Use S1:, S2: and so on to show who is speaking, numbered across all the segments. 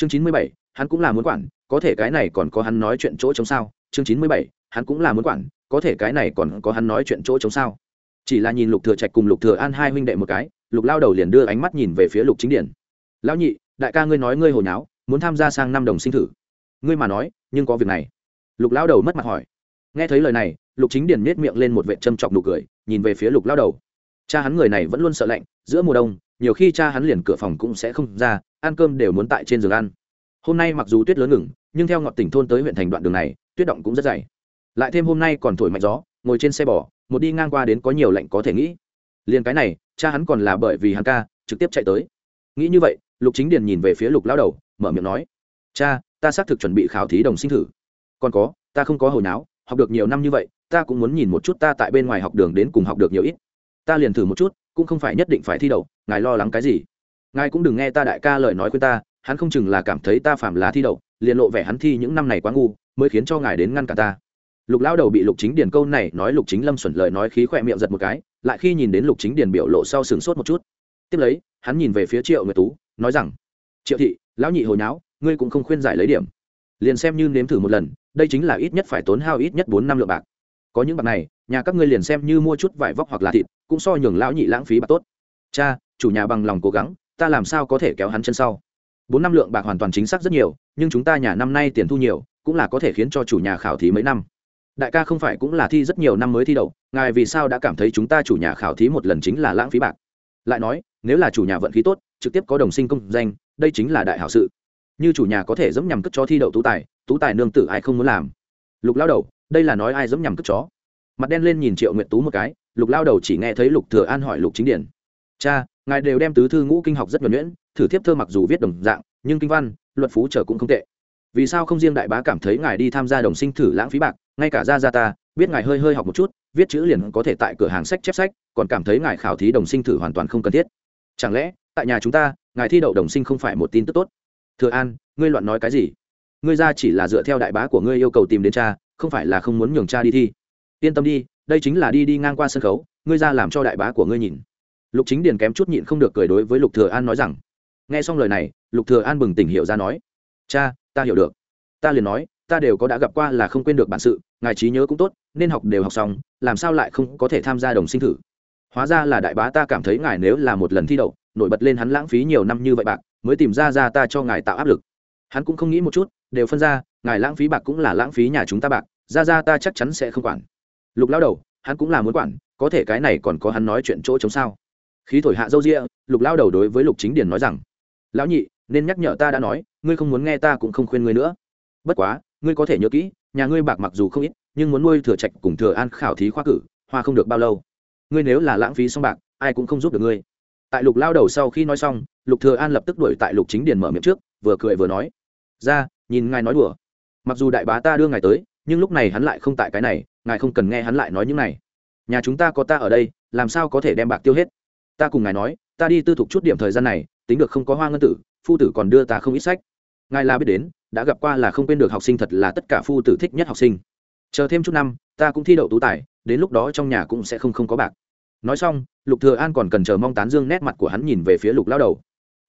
S1: chương chín mươi bảy, hắn cũng là muốn quản, có thể cái này còn có hắn nói chuyện chỗ chống sao? Chương chín mươi bảy, hắn cũng là muốn quản, có thể cái này còn có hắn nói chuyện chỗ chống sao? Chỉ là nhìn lục thừa trạch cùng lục thừa an hai huynh đệ một cái, lục lao đầu liền đưa ánh mắt nhìn về phía lục chính điển. Lão nhị, đại ca ngươi nói ngươi hồi nháo, muốn tham gia sang năm đồng sinh thử. Ngươi mà nói, nhưng có việc này. Lục lao đầu mất mặt hỏi. Nghe thấy lời này, lục chính điển nết miệng lên một vệ châm chọc nụ cười, nhìn về phía lục lao đầu. Cha hắn người này vẫn luôn sợ lạnh, giữa mùa đông nhiều khi cha hắn liền cửa phòng cũng sẽ không ra, ăn cơm đều muốn tại trên giường ăn. Hôm nay mặc dù tuyết lớn ngừng, nhưng theo ngọn tỉnh thôn tới huyện thành đoạn đường này, tuyết động cũng rất dày. Lại thêm hôm nay còn thổi mạnh gió, ngồi trên xe bò, một đi ngang qua đến có nhiều lạnh có thể nghĩ. Liền cái này, cha hắn còn là bởi vì hắn ca, trực tiếp chạy tới. Nghĩ như vậy, lục chính điền nhìn về phía lục lao đầu, mở miệng nói, cha, ta xác thực chuẩn bị khảo thí đồng sinh thử. Còn có, ta không có hồi náo, học được nhiều năm như vậy, ta cũng muốn nhìn một chút ta tại bên ngoài học đường đến cùng học được nhiều ít. Ta liền thử một chút cũng không phải nhất định phải thi đậu, ngài lo lắng cái gì? Ngài cũng đừng nghe ta đại ca lời nói khuyên ta, hắn không chừng là cảm thấy ta phạm là thi đậu, liền lộ vẻ hắn thi những năm này quá ngu, mới khiến cho ngài đến ngăn cả ta. Lục lao đầu bị lục chính điền câu này nói lục chính lâm xuẩn lời nói khí khỏe miệng giật một cái, lại khi nhìn đến lục chính điền biểu lộ sau sừng sốt một chút. Tiếp lấy, hắn nhìn về phía triệu nguyệt tú, nói rằng, triệu thị, lão nhị hồi nháo, ngươi cũng không khuyên giải lấy điểm. Liền xem như nếm thử một lần, đây chính là ít nhất phải tốn hao ít nhất bốn năm lượng bạc. Có những bạc này nhà các ngươi liền xem như mua chút vải vóc hoặc là thịt, cũng so nhường lão nhị lãng phí bạc tốt. Cha, chủ nhà bằng lòng cố gắng, ta làm sao có thể kéo hắn chân sau? Bốn năm lượng bạc hoàn toàn chính xác rất nhiều, nhưng chúng ta nhà năm nay tiền thu nhiều, cũng là có thể khiến cho chủ nhà khảo thí mấy năm. Đại ca không phải cũng là thi rất nhiều năm mới thi đậu, ngài vì sao đã cảm thấy chúng ta chủ nhà khảo thí một lần chính là lãng phí bạc? Lại nói, nếu là chủ nhà vận khí tốt, trực tiếp có đồng sinh công danh, đây chính là đại hảo sự. Như chủ nhà có thể dẫm nhằm cất cho thi đậu tú tài tú tài nương tử ai không muốn làm? Lục lao đầu, đây là nói ai dẫm nhằm cất chó? Mặt đen lên nhìn triệu nguyện tú một cái, lục lao đầu chỉ nghe thấy lục thừa an hỏi lục chính điển. Cha, ngài đều đem tứ thư ngũ kinh học rất nhuần nhuyễn, thử tiếp thơ mặc dù viết đồng dạng, nhưng kinh văn, luật phú trở cũng không tệ. Vì sao không riêng đại bá cảm thấy ngài đi tham gia đồng sinh thử lãng phí bạc, ngay cả gia gia ta, biết ngài hơi hơi học một chút, viết chữ liền có thể tại cửa hàng sách chép sách, còn cảm thấy ngài khảo thí đồng sinh thử hoàn toàn không cần thiết. Chẳng lẽ, tại nhà chúng ta, ngài thi đậu đồng sinh không phải một tin tức tốt? Thừa an, ngươi loạn nói cái gì? Ngươi ra chỉ là dựa theo đại bá của ngươi yêu cầu tìm đến cha, không phải là không muốn nhường cha đi thi? Yên tâm đi, đây chính là đi đi ngang qua sân khấu, ngươi ra làm cho đại bá của ngươi nhìn. Lục chính điền kém chút nhịn không được cười đối với lục thừa an nói rằng, nghe xong lời này, lục thừa an bừng tỉnh hiểu ra nói, cha, ta hiểu được. Ta liền nói, ta đều có đã gặp qua là không quên được bản sự, ngài trí nhớ cũng tốt, nên học đều học xong, làm sao lại không có thể tham gia đồng sinh thử? Hóa ra là đại bá ta cảm thấy ngài nếu là một lần thi đậu, nổi bật lên hắn lãng phí nhiều năm như vậy bạc, mới tìm ra ra ta cho ngài tạo áp lực. Hắn cũng không nghĩ một chút, đều phân ra, ngài lãng phí bạc cũng là lãng phí nhà chúng ta bạc, ra ra ta chắc chắn sẽ không quản lục lao đầu, hắn cũng là muốn quản, có thể cái này còn có hắn nói chuyện chỗ chống sao? Khí thổi hạ dâu ria lục lao đầu đối với lục chính điền nói rằng, lão nhị, nên nhắc nhở ta đã nói, ngươi không muốn nghe ta cũng không khuyên ngươi nữa. Bất quá, ngươi có thể nhớ kỹ, nhà ngươi bạc mặc dù không ít, nhưng muốn nuôi thừa trạch cùng thừa an khảo thí khoa cử, hoa không được bao lâu. Ngươi nếu là lãng phí xong bạc, ai cũng không giúp được ngươi. Tại lục lao đầu sau khi nói xong, lục thừa an lập tức đuổi tại lục chính điền mở miệng trước, vừa cười vừa nói, ra, nhìn ngài nói đùa. Mặc dù đại bá ta đưa ngài tới, nhưng lúc này hắn lại không tại cái này ngài không cần nghe hắn lại nói những này. Nhà chúng ta có ta ở đây, làm sao có thể đem bạc tiêu hết? Ta cùng ngài nói, ta đi tư thục chút điểm thời gian này, tính được không có hoa ngân tử, phu tử còn đưa ta không ít sách. Ngài là biết đến, đã gặp qua là không quên được học sinh thật là tất cả phu tử thích nhất học sinh. Chờ thêm chút năm, ta cũng thi đậu tú tài, đến lúc đó trong nhà cũng sẽ không không có bạc. Nói xong, lục thừa an còn cần chờ mong tán dương nét mặt của hắn nhìn về phía lục lao đầu.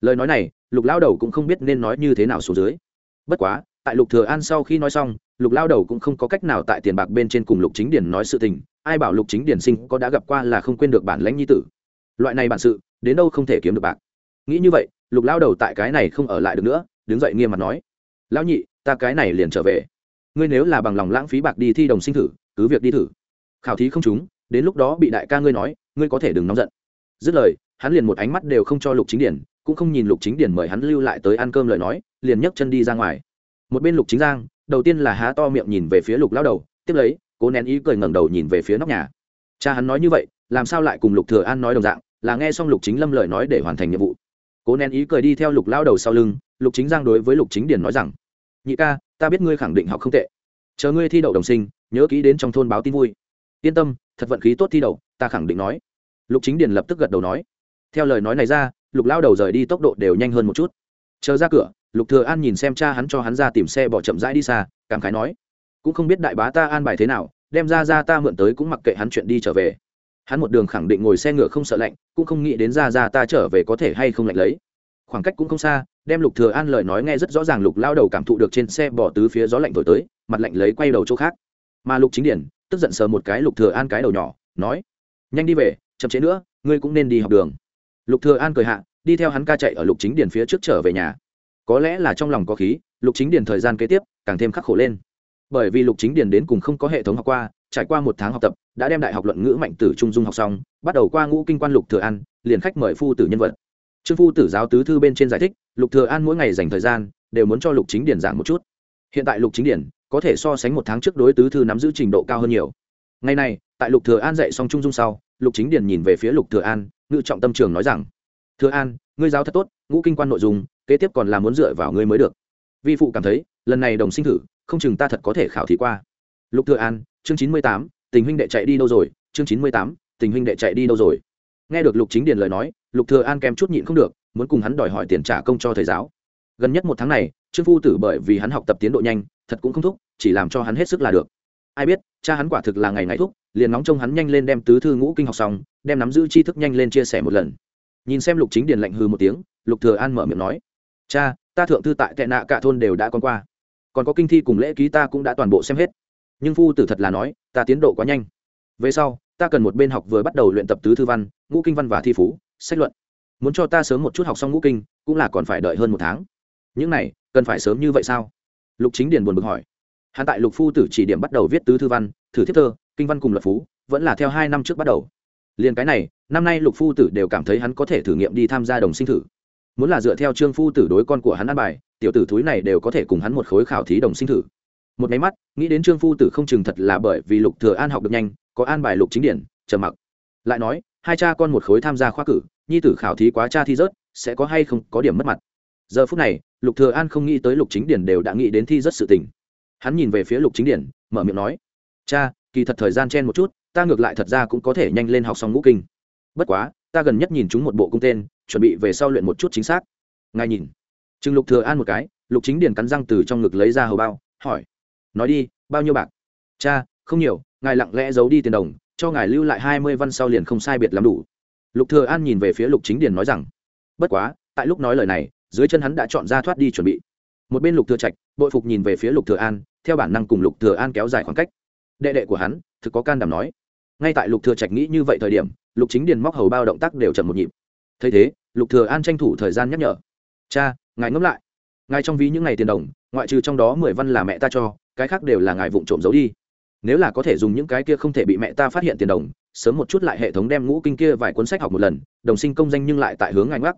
S1: Lời nói này, lục lao đầu cũng không biết nên nói như thế nào xuống dưới. Bất quá, tại lục thừa an sau khi nói xong lục lao đầu cũng không có cách nào tại tiền bạc bên trên cùng lục chính điển nói sự tình, ai bảo lục chính điển sinh có đã gặp qua là không quên được bản lãnh nhi tử. Loại này bản sự, đến đâu không thể kiếm được bạc. Nghĩ như vậy, lục lao đầu tại cái này không ở lại được nữa, đứng dậy nghiêm mặt nói, lão nhị, ta cái này liền trở về. Ngươi nếu là bằng lòng lãng phí bạc đi thi đồng sinh thử, cứ việc đi thử. Khảo thí không trúng, đến lúc đó bị đại ca ngươi nói, ngươi có thể đừng nóng giận. Dứt lời, hắn liền một ánh mắt đều không cho lục chính điển cũng không nhìn lục chính điển mời hắn lưu lại tới ăn cơm lời nói, liền nhấc chân đi ra ngoài một bên lục chính giang, đầu tiên là há to miệng nhìn về phía lục lao đầu, tiếp lấy, cố nén ý cười ngẩng đầu nhìn về phía nóc nhà. Cha hắn nói như vậy, làm sao lại cùng lục thừa an nói đồng dạng, là nghe xong lục chính lâm lời nói để hoàn thành nhiệm vụ. Cố nén ý cười đi theo lục lao đầu sau lưng, lục chính giang đối với lục chính điền nói rằng, nhị ca, ta biết ngươi khẳng định học không tệ. Chờ ngươi thi đậu đồng sinh, nhớ kỹ đến trong thôn báo tin vui. Yên tâm, thật vận khí tốt thi đậu, ta khẳng định nói. Lục chính điền lập tức gật đầu nói. Theo lời nói này ra, lục lao đầu rời đi tốc độ đều nhanh hơn một chút. Chờ ra cửa lục thừa an nhìn xem cha hắn cho hắn ra tìm xe bỏ chậm rãi đi xa, cảm khái nói, cũng không biết đại bá ta an bài thế nào, đem ra ra ta mượn tới cũng mặc kệ hắn chuyện đi trở về. Hắn một đường khẳng định ngồi xe ngựa không sợ lạnh, cũng không nghĩ đến ra ra ta trở về có thể hay không lạnh lấy. Khoảng cách cũng không xa, đem lục thừa an lời nói nghe rất rõ ràng, lục lao đầu cảm thụ được trên xe bỏ tứ phía gió lạnh thổi tới, mặt lạnh lấy quay đầu chỗ khác. Mà lục chính điển, tức giận sờ một cái lục thừa an cái đầu nhỏ, nói, nhanh đi về, chậm chế nữa, ngươi cũng nên đi học đường. Lục thừa an cười hạ, đi theo hắn ca chạy ở lục chính điển phía trước trở về nhà có lẽ là trong lòng có khí, lục chính điền thời gian kế tiếp càng thêm khắc khổ lên. Bởi vì lục chính điền đến cùng không có hệ thống học qua, trải qua một tháng học tập, đã đem đại học luận ngữ mạnh tử trung dung học xong, bắt đầu qua ngũ kinh quan lục thừa an, liền khách mời phu tử nhân vật. Trương phu tử giáo tứ thư bên trên giải thích, lục thừa an mỗi ngày dành thời gian đều muốn cho lục chính điển giảng một chút. Hiện tại lục chính điển có thể so sánh một tháng trước đối tứ thư nắm giữ trình độ cao hơn nhiều. Ngày này tại lục thừa an dạy xong trung dung sau, lục chính điển nhìn về phía lục thừa an, ngự trọng tâm trường nói rằng, thừa an, ngươi giáo thật tốt, ngũ kinh quan nội dung kế tiếp còn là muốn dựa vào ngươi mới được. Vi phụ cảm thấy, lần này đồng sinh thử, không chừng ta thật có thể khảo thí qua. Lục thừa an, chương chín mươi tám, tình huynh đệ chạy đi đâu rồi? Chương chín mươi tám, tình huynh đệ chạy đi đâu rồi? Nghe được lục chính điền lời nói, lục thừa an kèm chút nhịn không được, muốn cùng hắn đòi hỏi tiền trả công cho thầy giáo. Gần nhất một tháng này, trương phu tử bởi vì hắn học tập tiến độ nhanh, thật cũng không thúc, chỉ làm cho hắn hết sức là được. Ai biết, cha hắn quả thực là ngày ngày thúc, liền nóng trông hắn nhanh lên đem tứ thư ngũ kinh học xong, đem nắm giữ tri thức nhanh lên chia sẻ một lần. Nhìn xem lục chính điền lạnh hư một tiếng, lục thừa an mở miệng nói cha, ta thượng thư tại tệ nạ cả thôn đều đã con qua. Còn có kinh thi cùng lễ ký ta cũng đã toàn bộ xem hết. Nhưng phu tử thật là nói, ta tiến độ quá nhanh. Về sau, ta cần một bên học vừa bắt đầu luyện tập tứ thư văn, ngũ kinh văn và thi phú, sách luận. Muốn cho ta sớm một chút học xong ngũ kinh, cũng là còn phải đợi hơn một tháng. Những này, cần phải sớm như vậy sao? Lục chính điền buồn bực hỏi. Hắn tại lục phu tử chỉ điểm bắt đầu viết tứ thư văn, thử thiết thơ, kinh văn cùng luật phú, vẫn là theo hai năm trước bắt đầu. Liền cái này, năm nay lục phu tử đều cảm thấy hắn có thể thử nghiệm đi tham gia đồng sinh thử muốn là dựa theo trương phu tử đối con của hắn ăn bài, tiểu tử thúi này đều có thể cùng hắn một khối khảo thí đồng sinh thử. Một máy mắt, nghĩ đến trương phu tử không chừng thật là bởi vì lục thừa an học được nhanh, có an bài lục chính điển, trầm mặc. Lại nói, hai cha con một khối tham gia khoa cử, nhi tử khảo thí quá cha thi rớt, sẽ có hay không có điểm mất mặt. Giờ phút này, lục thừa an không nghĩ tới lục chính điển đều đã nghĩ đến thi rất sự tình. Hắn nhìn về phía lục chính điển, mở miệng nói, cha, kỳ thật thời gian chen một chút, ta ngược lại thật ra cũng có thể nhanh lên học xong ngũ kinh. Bất quá, ta gần nhất nhìn chúng một bộ cung tên chuẩn bị về sau luyện một chút chính xác. Ngài nhìn. Chừng lục thừa an một cái, lục chính điền cắn răng từ trong ngực lấy ra hầu bao, hỏi. Nói đi, bao nhiêu bạc? Cha, không nhiều, ngài lặng lẽ giấu đi tiền đồng, cho ngài lưu lại hai mươi văn sau liền không sai biệt lắm đủ. Lục thừa an nhìn về phía lục chính điền nói rằng. Bất quá, tại lúc nói lời này, dưới chân hắn đã chọn ra thoát đi chuẩn bị. Một bên lục thừa trạch, bội phục nhìn về phía lục thừa an, theo bản năng cùng lục thừa an kéo dài khoảng cách. Đệ đệ của hắn, thực có can đảm nói. Ngay tại lục thừa trạch nghĩ như vậy thời điểm, lục chính điền móc hầu bao động tác đều chậm một nhịp thấy thế, lục thừa an tranh thủ thời gian nhắc nhở. Cha, ngài ngẫm lại. Ngài trong ví những ngày tiền đồng, ngoại trừ trong đó mười văn là mẹ ta cho, cái khác đều là ngài vụng trộm giấu đi. Nếu là có thể dùng những cái kia không thể bị mẹ ta phát hiện tiền đồng, sớm một chút lại hệ thống đem ngũ kinh kia vài cuốn sách học một lần, đồng sinh công danh nhưng lại tại hướng ngài ngoắc.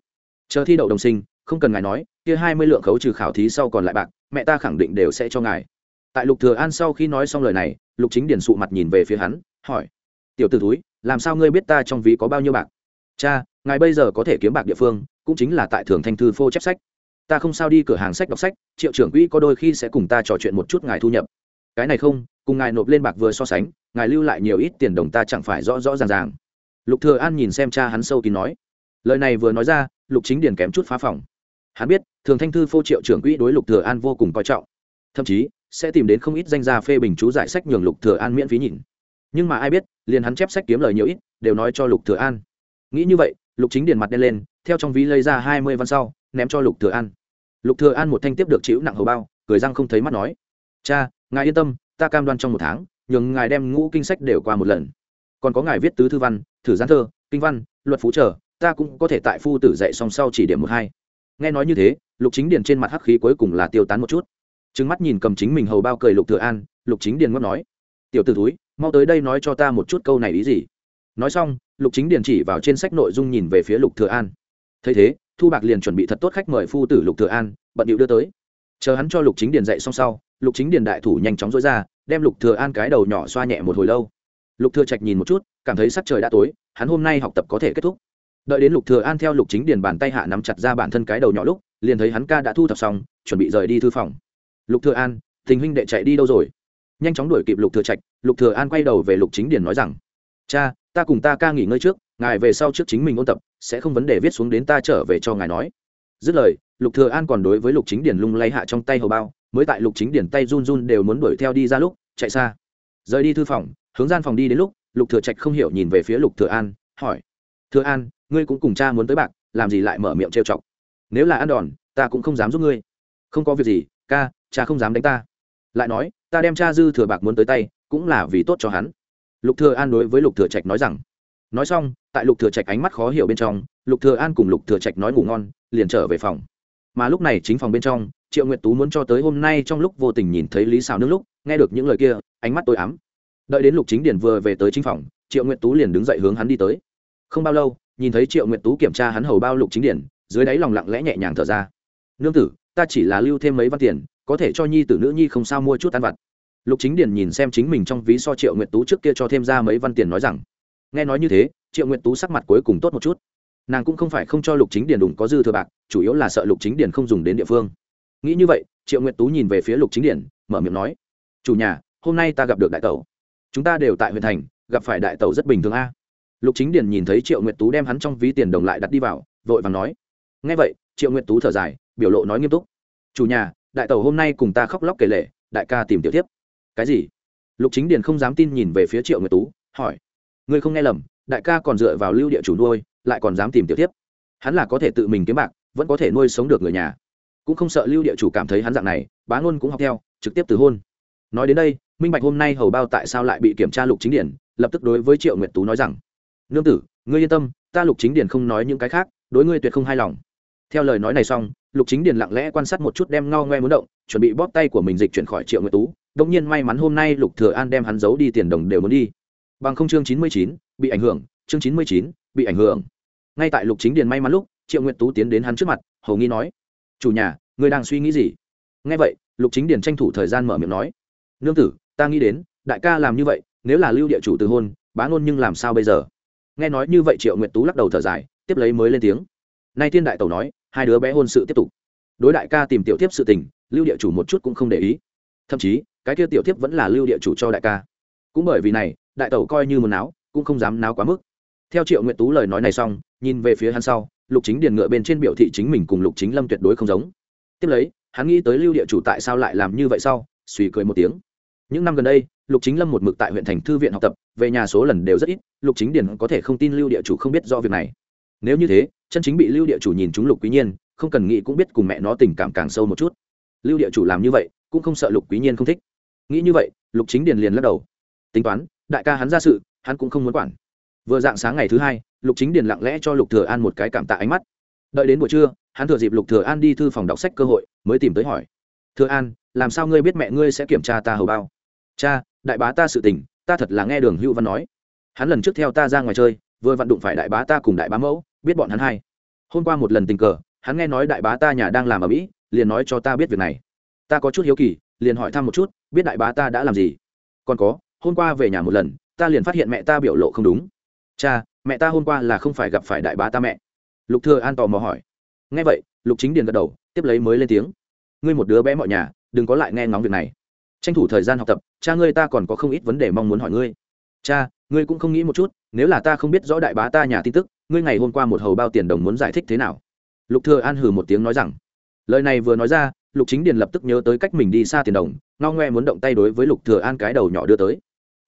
S1: Chờ thi đậu đồng sinh, không cần ngài nói, kia hai mươi lượng khấu trừ khảo thí sau còn lại bạc, mẹ ta khẳng định đều sẽ cho ngài. Tại lục thừa an sau khi nói xong lời này, lục chính điển sụ mặt nhìn về phía hắn, hỏi, tiểu tử túi làm sao ngươi biết ta trong ví có bao nhiêu bạc? Cha ngài bây giờ có thể kiếm bạc địa phương, cũng chính là tại thường thanh thư phô chép sách. Ta không sao đi cửa hàng sách đọc sách, triệu trưởng quỹ có đôi khi sẽ cùng ta trò chuyện một chút ngài thu nhập. Cái này không, cùng ngài nộp lên bạc vừa so sánh, ngài lưu lại nhiều ít tiền đồng ta chẳng phải rõ rõ ràng ràng. Lục thừa an nhìn xem cha hắn sâu kín nói. Lời này vừa nói ra, lục chính điển kém chút phá phòng. Hắn biết, thường thanh thư phô triệu trưởng quỹ đối lục thừa an vô cùng coi trọng. Thậm chí, sẽ tìm đến không ít danh gia phê bình chú giải sách nhường lục thừa an miễn phí nhìn. Nhưng mà ai biết, liền hắn chép sách kiếm lời nhiều ít, đều nói cho lục thừa an. Nghĩ như vậy lục chính Điền mặt đen lên, theo trong ví lấy ra hai mươi văn sau, ném cho lục thừa an. Lục thừa an một thanh tiếp được chịu nặng hầu bao, cười răng không thấy mắt nói, cha, ngài yên tâm, ta cam đoan trong một tháng, nhường ngài đem ngũ kinh sách đều qua một lần. Còn có ngài viết tứ thư văn, thử gián thơ, kinh văn, luật phú trở, ta cũng có thể tại phu tử dạy song sau chỉ điểm một hai. Nghe nói như thế, lục chính điền trên mặt hắc khí cuối cùng là tiêu tán một chút. Trừng mắt nhìn cầm chính mình hầu bao cười lục thừa an, lục chính điền ngót nói, tiểu tử túi mau tới đây nói cho ta một chút câu này ý gì. Nói xong lục chính điền chỉ vào trên sách nội dung nhìn về phía lục thừa an. Thấy thế, thu bạc liền chuẩn bị thật tốt khách mời phu tử lục thừa an, bận điệu đưa tới. Chờ hắn cho lục chính điền dạy xong sau, lục chính điền đại thủ nhanh chóng dối ra, đem lục thừa an cái đầu nhỏ xoa nhẹ một hồi lâu. Lục thừa trạch nhìn một chút, cảm thấy sắc trời đã tối, hắn hôm nay học tập có thể kết thúc. Đợi đến lục thừa an theo lục chính điền bàn tay hạ nắm chặt ra bản thân cái đầu nhỏ lúc, liền thấy hắn ca đã thu thập xong, chuẩn bị rời đi thư phòng. Lục thừa an, tình huynh đệ chạy đi đâu rồi? Nhanh chóng đuổi kịp lục thừa trạch, lục thừa an quay đầu về lục chính điền nói rằng, cha ta cùng ta ca nghỉ ngơi trước, ngài về sau trước chính mình ôn tập, sẽ không vấn đề viết xuống đến ta trở về cho ngài nói. Dứt lời, lục thừa an còn đối với lục chính điển lung lay hạ trong tay hầu bao, mới tại lục chính điển tay run run đều muốn đuổi theo đi ra lúc, chạy xa. Rời đi thư phòng, hướng gian phòng đi đến lúc, lục thừa trạch không hiểu nhìn về phía lục thừa an, hỏi. Thừa an, ngươi cũng cùng cha muốn tới bạc, làm gì lại mở miệng trêu chọc? Nếu là ăn đòn, ta cũng không dám giúp ngươi. Không có việc gì, ca, cha không dám đánh ta. Lại nói, ta đem cha dư thừa bạc muốn tới tay, cũng là vì tốt cho hắn lục thừa an đối với lục thừa trạch nói rằng, nói xong, tại lục thừa trạch ánh mắt khó hiểu bên trong, lục thừa an cùng lục thừa trạch nói ngủ ngon, liền trở về phòng. Mà lúc này chính phòng bên trong, triệu nguyệt tú muốn cho tới hôm nay trong lúc vô tình nhìn thấy lý xào nước lúc, nghe được những lời kia, ánh mắt tối ám. Đợi đến lục chính điển vừa về tới chính phòng, triệu nguyệt tú liền đứng dậy hướng hắn đi tới. Không bao lâu, nhìn thấy triệu nguyệt tú kiểm tra hắn hầu bao lục chính điển dưới đáy lòng lặng lẽ nhẹ nhàng thở ra. Nương tử, ta chỉ là lưu thêm mấy văn tiền, có thể cho nhi tử nữ nhi không sao mua chút ăn vặt lục chính Điền nhìn xem chính mình trong ví so triệu nguyệt tú trước kia cho thêm ra mấy văn tiền nói rằng nghe nói như thế triệu nguyệt tú sắc mặt cuối cùng tốt một chút. Nàng cũng không phải không cho lục chính Điền đủng có dư thừa bạc chủ yếu là sợ lục chính Điền không dùng đến địa phương. Nghĩ như vậy triệu nguyệt tú nhìn về phía lục chính Điền, mở miệng nói chủ nhà hôm nay ta gặp được đại tẩu. Chúng ta đều tại huyện thành gặp phải đại tẩu rất bình thường a. Lục chính Điền nhìn thấy triệu nguyệt tú đem hắn trong ví tiền đồng lại đặt đi vào vội vàng nói Nghe vậy triệu nguyệt tú thở dài biểu lộ nói nghiêm túc chủ nhà đại tẩu hôm nay cùng ta khóc lóc kể lệ đại ca tìm tiểu tiếp cái gì? Lục chính điền không dám tin nhìn về phía triệu nguyệt tú, hỏi, ngươi không nghe lầm, đại ca còn dựa vào lưu địa chủ nuôi, lại còn dám tìm tiểu tiếp hắn là có thể tự mình kiếm bạc, vẫn có thể nuôi sống được người nhà. Cũng không sợ lưu địa chủ cảm thấy hắn dạng này, bá ngôn cũng học theo, trực tiếp từ hôn. Nói đến đây, minh bạch hôm nay hầu bao tại sao lại bị kiểm tra lục chính điển lập tức đối với triệu nguyệt tú nói rằng, nương tử, ngươi yên tâm, ta lục chính điển không nói những cái khác, đối ngươi tuyệt không hài lòng. Theo lời nói này xong, lục chính điển lặng lẽ quan sát một chút đem ngao ngoe muốn động, chuẩn bị bóp tay của mình dịch chuyển khỏi triệu nguyệt tú đông nhiên may mắn hôm nay lục thừa an đem hắn giấu đi tiền đồng đều muốn đi. Bằng không chương chín mươi chín, bị ảnh hưởng, chương chín mươi chín, bị ảnh hưởng. Ngay tại lục chính điền may mắn lúc, triệu nguyệt tú tiến đến hắn trước mặt, hầu nghi nói, chủ nhà, ngươi đang suy nghĩ gì? Nghe vậy, lục chính điền tranh thủ thời gian mở miệng nói, nương tử, ta nghĩ đến, đại ca làm như vậy, nếu là lưu địa chủ từ hôn, bá ngôn nhưng làm sao bây giờ? Nghe nói như vậy triệu nguyệt tú lắc đầu thở dài, tiếp lấy mới lên tiếng. Nay thiên đại tẩu nói, hai đứa bé hôn sự tiếp tục. Đối đại ca tìm tiểu tiếp sự tình, lưu địa chủ một chút cũng không để ý. Thậm chí cái kia tiểu tiếp vẫn là lưu địa chủ cho đại ca. Cũng bởi vì này, đại tẩu coi như một náo, cũng không dám náo quá mức. Theo triệu nguyện tú lời nói này xong, nhìn về phía hắn sau, lục chính điền ngựa bên trên biểu thị chính mình cùng lục chính lâm tuyệt đối không giống. Tiếp lấy, hắn nghĩ tới lưu địa chủ tại sao lại làm như vậy sau, suy cười một tiếng. Những năm gần đây, lục chính lâm một mực tại huyện thành thư viện học tập, về nhà số lần đều rất ít, lục chính điền có thể không tin lưu địa chủ không biết do việc này. Nếu như thế, chân chính bị lưu địa chủ nhìn chúng lục quý nhiên, không cần nghĩ cũng biết cùng mẹ nó tình cảm càng sâu một chút. Lưu địa chủ làm như vậy cũng không sợ lục quý nhiên không thích. Nghĩ như vậy, lục chính điền liền lắc đầu. Tính toán, đại ca hắn ra sự, hắn cũng không muốn quản. Vừa dạng sáng ngày thứ hai, lục chính điền lặng lẽ cho lục thừa an một cái cảm tạ ánh mắt. Đợi đến buổi trưa, hắn thừa dịp lục thừa an đi thư phòng đọc sách cơ hội, mới tìm tới hỏi. Thừa an, làm sao ngươi biết mẹ ngươi sẽ kiểm tra ta hầu bao? Cha, đại bá ta sự tình, ta thật là nghe đường hữu văn nói. Hắn lần trước theo ta ra ngoài chơi, vừa vặn đụng phải đại bá ta cùng đại bá mẫu, biết bọn hắn hai hôm qua một lần tình cờ, hắn nghe nói đại bá ta nhà đang làm ở mỹ, liền nói cho ta biết việc này ta có chút hiếu kỳ, liền hỏi thăm một chút, biết đại bá ta đã làm gì? Còn có, hôm qua về nhà một lần, ta liền phát hiện mẹ ta biểu lộ không đúng. Cha, mẹ ta hôm qua là không phải gặp phải đại bá ta mẹ. Lục thừa an tò mò hỏi. Nghe vậy, lục chính điền gật đầu, tiếp lấy mới lên tiếng. Ngươi một đứa bé mọi nhà, đừng có lại nghe ngóng việc này. Tranh thủ thời gian học tập, cha ngươi ta còn có không ít vấn đề mong muốn hỏi ngươi. Cha, ngươi cũng không nghĩ một chút, nếu là ta không biết rõ đại bá ta nhà tin tức, ngươi ngày hôm qua một hầu bao tiền đồng muốn giải thích thế nào? Lục thừa an hừ một tiếng nói rằng. Lời này vừa nói ra lục chính điền lập tức nhớ tới cách mình đi xa tiền đồng, ngao ngoe muốn động tay đối với lục thừa an cái đầu nhỏ đưa tới.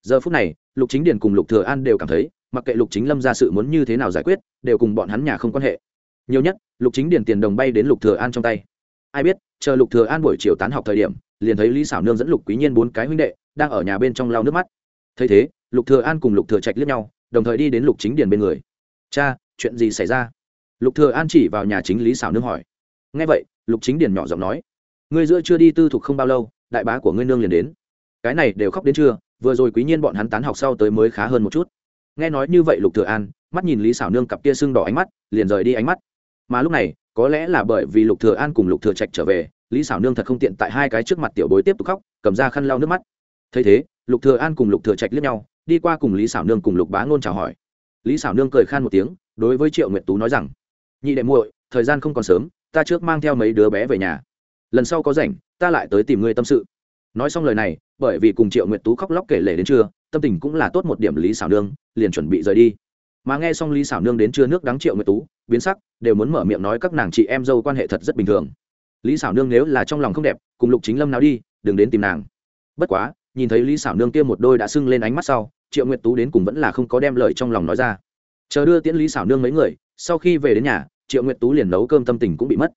S1: Giờ phút này, lục chính điền cùng lục thừa an đều cảm thấy, mặc kệ lục chính lâm ra sự muốn như thế nào giải quyết, đều cùng bọn hắn nhà không quan hệ. Nhiều nhất, lục chính điền tiền đồng bay đến lục thừa an trong tay. Ai biết, chờ lục thừa an buổi chiều tán học thời điểm, liền thấy lý xảo nương dẫn lục quý nhiên bốn cái huynh đệ đang ở nhà bên trong lau nước mắt. Thấy thế, lục thừa an cùng lục thừa trạch liếc nhau, đồng thời đi đến lục chính điền bên người. Cha, chuyện gì xảy ra? Lục thừa an chỉ vào nhà chính lý xảo nương hỏi. Nghe vậy, lục chính điền nhỏ giọng nói ngươi giữa chưa đi tư thục không bao lâu, đại bá của ngươi nương liền đến. Cái này đều khóc đến chưa vừa rồi quý nhiên bọn hắn tán học sau tới mới khá hơn một chút. Nghe nói như vậy lục thừa an, mắt nhìn lý xảo nương cặp kia sưng đỏ ánh mắt, liền rời đi ánh mắt. Mà lúc này, có lẽ là bởi vì lục thừa an cùng lục thừa trạch trở về, lý xảo nương thật không tiện tại hai cái trước mặt tiểu bối tiếp tục khóc, cầm ra khăn lau nước mắt. Thấy thế, lục thừa an cùng lục thừa trạch liếc nhau, đi qua cùng lý xảo nương cùng lục bá ngôn chào hỏi. Lý xảo nương cười khan một tiếng, đối với triệu nguyệt tú nói rằng, nhị đệ muội, thời gian không còn sớm, ta trước mang theo mấy đứa bé về nhà lần sau có rảnh, ta lại tới tìm ngươi tâm sự. Nói xong lời này, bởi vì cùng triệu nguyệt tú khóc lóc kể lể đến trưa, tâm tình cũng là tốt một điểm lý xảo nương, liền chuẩn bị rời đi. Mà nghe xong lý xảo nương đến trưa nước đắng triệu nguyệt tú, biến sắc, đều muốn mở miệng nói các nàng chị em dâu quan hệ thật rất bình thường. Lý xảo nương nếu là trong lòng không đẹp, cùng lục chính lâm nào đi, đừng đến tìm nàng. Bất quá, nhìn thấy lý xảo nương kia một đôi đã sưng lên ánh mắt sau, triệu nguyệt tú đến cùng vẫn là không có đem lời trong lòng nói ra. Chờ đưa tiễn lý xảo nương mấy người, sau khi về đến nhà, triệu nguyệt tú liền nấu cơm tâm tình cũng bị mất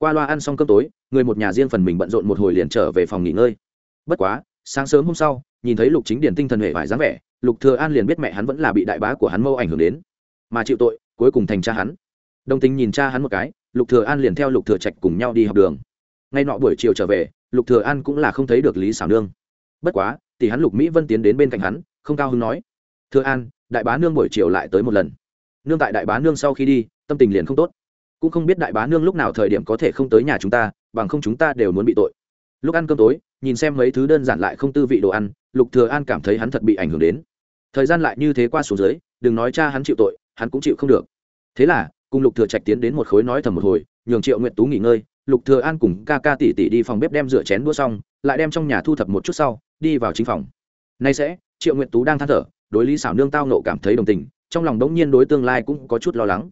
S1: qua loa ăn xong cơm tối, người một nhà riêng phần mình bận rộn một hồi liền trở về phòng nghỉ ngơi. Bất quá, sáng sớm hôm sau, nhìn thấy lục chính điển tinh thần hệ vải dáng vẻ, lục thừa an liền biết mẹ hắn vẫn là bị đại bá của hắn mâu ảnh hưởng đến. Mà chịu tội, cuối cùng thành cha hắn. Đồng tình nhìn cha hắn một cái, lục thừa an liền theo lục thừa trạch cùng nhau đi học đường. Ngay nọ buổi chiều trở về, lục thừa an cũng là không thấy được lý xảo nương. Bất quá, tỷ hắn lục mỹ vân tiến đến bên cạnh hắn, không cao hứng nói, thừa an, đại bá nương buổi chiều lại tới một lần. Nương tại đại bá nương sau khi đi, tâm tình liền không tốt cũng không biết đại bá nương lúc nào thời điểm có thể không tới nhà chúng ta, bằng không chúng ta đều muốn bị tội. Lúc ăn cơm tối, nhìn xem mấy thứ đơn giản lại không tư vị đồ ăn, lục thừa an cảm thấy hắn thật bị ảnh hưởng đến. Thời gian lại như thế qua xuống dưới, đừng nói cha hắn chịu tội, hắn cũng chịu không được. Thế là, cùng lục thừa trạch tiến đến một khối nói thầm một hồi, nhường triệu nguyện tú nghỉ ngơi, lục thừa an cùng ca ca tỷ tỷ đi phòng bếp đem rửa chén đũa xong, lại đem trong nhà thu thập một chút sau, đi vào chính phòng. Nay sẽ, triệu nguyện tú đang than thở, đối lý xảo nương tao nộ cảm thấy đồng tình, trong lòng đống nhiên đối tương lai cũng có chút lo lắng.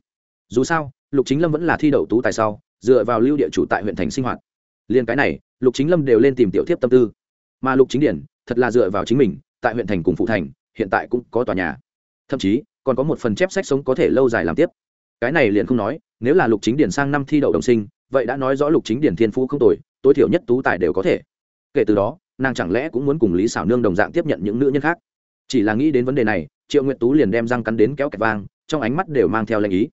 S1: Dù sao lục chính lâm vẫn là thi đậu tú tài sau, dựa vào lưu địa chủ tại huyện thành sinh hoạt. Liên cái này, lục chính lâm đều lên tìm tiểu thiếp tâm tư. Mà lục chính điển, thật là dựa vào chính mình, tại huyện thành cùng phụ thành, hiện tại cũng có tòa nhà. Thậm chí, còn có một phần chép sách sống có thể lâu dài làm tiếp. Cái này liền không nói, nếu là lục chính điển sang năm thi đậu đồng sinh, vậy đã nói rõ lục chính điển thiên phú không tồi, tối thiểu nhất tú tài đều có thể. Kể từ đó, nàng chẳng lẽ cũng muốn cùng lý xảo nương đồng dạng tiếp nhận những nữ nhân khác? Chỉ là nghĩ đến vấn đề này, triệu nguyện tú liền đem răng cắn đến kéo kẹt vang, trong ánh mắt đều mang theo lệnh ý.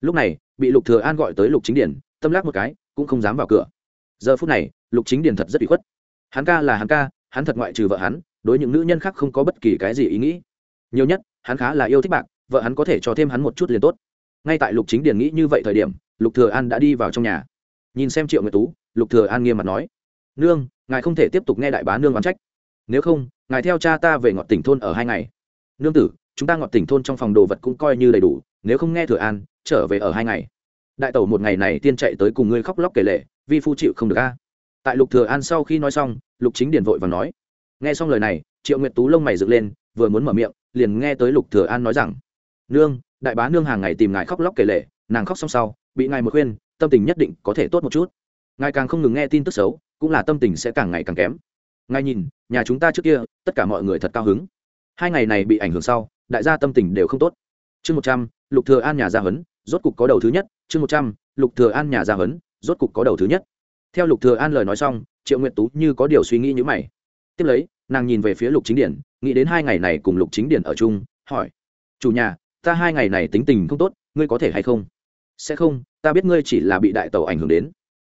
S1: Lúc này bị lục thừa an gọi tới lục chính điển, tâm lắc một cái, cũng không dám vào cửa. Giờ phút này, lục chính điển thật rất bị khuất. Hắn ca là hắn ca, hắn thật ngoại trừ vợ hắn, đối những nữ nhân khác không có bất kỳ cái gì ý nghĩ. Nhiều nhất, hắn khá là yêu thích bạc, vợ hắn có thể cho thêm hắn một chút liền tốt. Ngay tại lục chính điển nghĩ như vậy thời điểm, lục thừa an đã đi vào trong nhà. Nhìn xem triệu nguyệt tú, lục thừa an nghiêm mặt nói, nương, ngài không thể tiếp tục nghe đại bá nương oán trách. Nếu không, ngài theo cha ta về ngọt tỉnh thôn ở hai ngày. Nương tử, chúng ta ngọt tỉnh thôn trong phòng đồ vật cũng coi như đầy đủ, nếu không nghe thừa an trở về ở hai ngày. Đại tẩu một ngày này tiên chạy tới cùng ngươi khóc lóc kể lệ vi phu chịu không được a. Tại lục thừa an sau khi nói xong, lục chính điền vội và nói. Nghe xong lời này, triệu nguyệt tú lông mày dựng lên, vừa muốn mở miệng, liền nghe tới lục thừa an nói rằng, nương, đại bá nương hàng ngày tìm ngài khóc lóc kể lệ nàng khóc xong sau, bị ngài một khuyên, tâm tình nhất định có thể tốt một chút. Ngài càng không ngừng nghe tin tức xấu, cũng là tâm tình sẽ càng ngày càng kém. Ngài nhìn, nhà chúng ta trước kia, tất cả mọi người thật cao hứng. Hai ngày này bị ảnh hưởng sau, đại gia tâm tình đều không tốt. Chương một trăm, lục thừa an nhà gia huấn rốt cục có đầu thứ nhất chương một trăm lục thừa an nhà gia hấn, rốt cục có đầu thứ nhất. Theo lục thừa an lời nói xong triệu nguyệt tú như có điều suy nghĩ như mày. Tiếp lấy nàng nhìn về phía lục chính điển nghĩ đến hai ngày này cùng lục chính điển ở chung hỏi chủ nhà ta hai ngày này tính tình không tốt ngươi có thể hay không? Sẽ không ta biết ngươi chỉ là bị đại tẩu ảnh hưởng đến.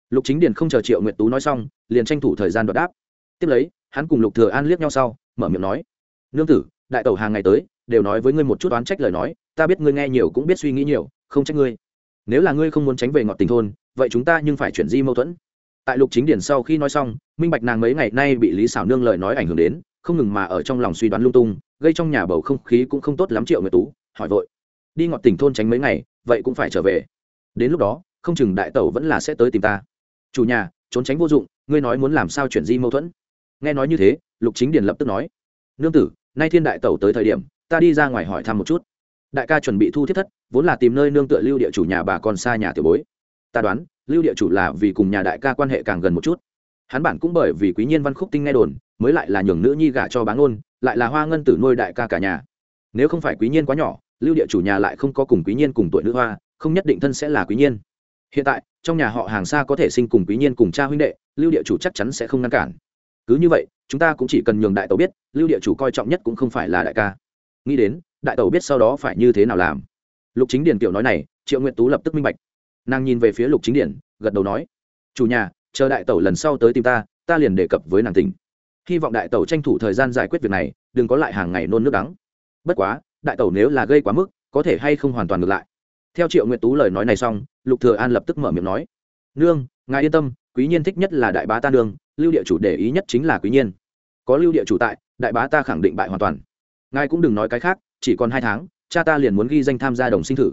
S1: Lục chính điển không chờ triệu nguyệt tú nói xong liền tranh thủ thời gian đoạt đáp. Tiếp lấy hắn cùng lục thừa an liếc nhau sau mở miệng nói nương tử đại tẩu hàng ngày tới đều nói với ngươi một chút oán trách lời nói ta biết ngươi nghe nhiều cũng biết suy nghĩ nhiều không trách ngươi. Nếu là ngươi không muốn tránh về ngọt tình thôn, vậy chúng ta nhưng phải chuyển di mâu thuẫn. Tại lục chính điển sau khi nói xong, minh bạch nàng mấy ngày nay bị lý xảo nương lời nói ảnh hưởng đến, không ngừng mà ở trong lòng suy đoán lung tung, gây trong nhà bầu không khí cũng không tốt lắm triệu người tú, hỏi vội, đi ngọt tỉnh thôn tránh mấy ngày, vậy cũng phải trở về. Đến lúc đó, không chừng đại tẩu vẫn là sẽ tới tìm ta. Chủ nhà, trốn tránh vô dụng, ngươi nói muốn làm sao chuyển di mâu thuẫn? Nghe nói như thế, lục chính điển lập tức nói, nương tử, nay thiên đại tẩu tới thời điểm, ta đi ra ngoài hỏi thăm một chút đại ca chuẩn bị thu thiết thất vốn là tìm nơi nương tựa lưu địa chủ nhà bà con xa nhà tiểu bối. Ta đoán lưu địa chủ là vì cùng nhà đại ca quan hệ càng gần một chút. Hắn bản cũng bởi vì quý nhiên văn khúc tinh nghe đồn mới lại là nhường nữ nhi gả cho bán ôn, lại là hoa ngân tử nuôi đại ca cả nhà. Nếu không phải quý nhiên quá nhỏ lưu địa chủ nhà lại không có cùng quý nhiên cùng tuổi nữ hoa không nhất định thân sẽ là quý nhiên. Hiện tại trong nhà họ hàng xa có thể sinh cùng quý nhiên cùng cha huynh đệ lưu địa chủ chắc chắn sẽ không ngăn cản. Cứ như vậy chúng ta cũng chỉ cần nhường đại tàu biết lưu địa chủ coi trọng nhất cũng không phải là đại ca. Nghĩ đến đại Tẩu biết sau đó phải như thế nào làm. Lục chính điền kiểu nói này, triệu nguyện tú lập tức minh bạch. Nàng nhìn về phía lục chính điển gật đầu nói, chủ nhà, chờ đại tẩu lần sau tới tìm ta ta liền đề cập với nàng tỉnh hy vọng đại tẩu tranh thủ thời gian giải quyết việc này, đừng có lại hàng ngày nôn nước đắng. Bất quá, đại tẩu nếu là gây quá mức, có thể hay không hoàn toàn ngược lại. Theo triệu nguyện tú lời nói này xong, lục thừa an lập tức mở miệng nói, nương, ngài yên tâm, quý nhiên thích nhất là đại bá ta nương, lưu địa chủ để ý nhất chính là quý nhiên. Có lưu địa chủ tại, đại bá ta khẳng định bại hoàn toàn. Ngài cũng đừng nói cái khác chỉ còn hai tháng, cha ta liền muốn ghi danh tham gia đồng sinh thử.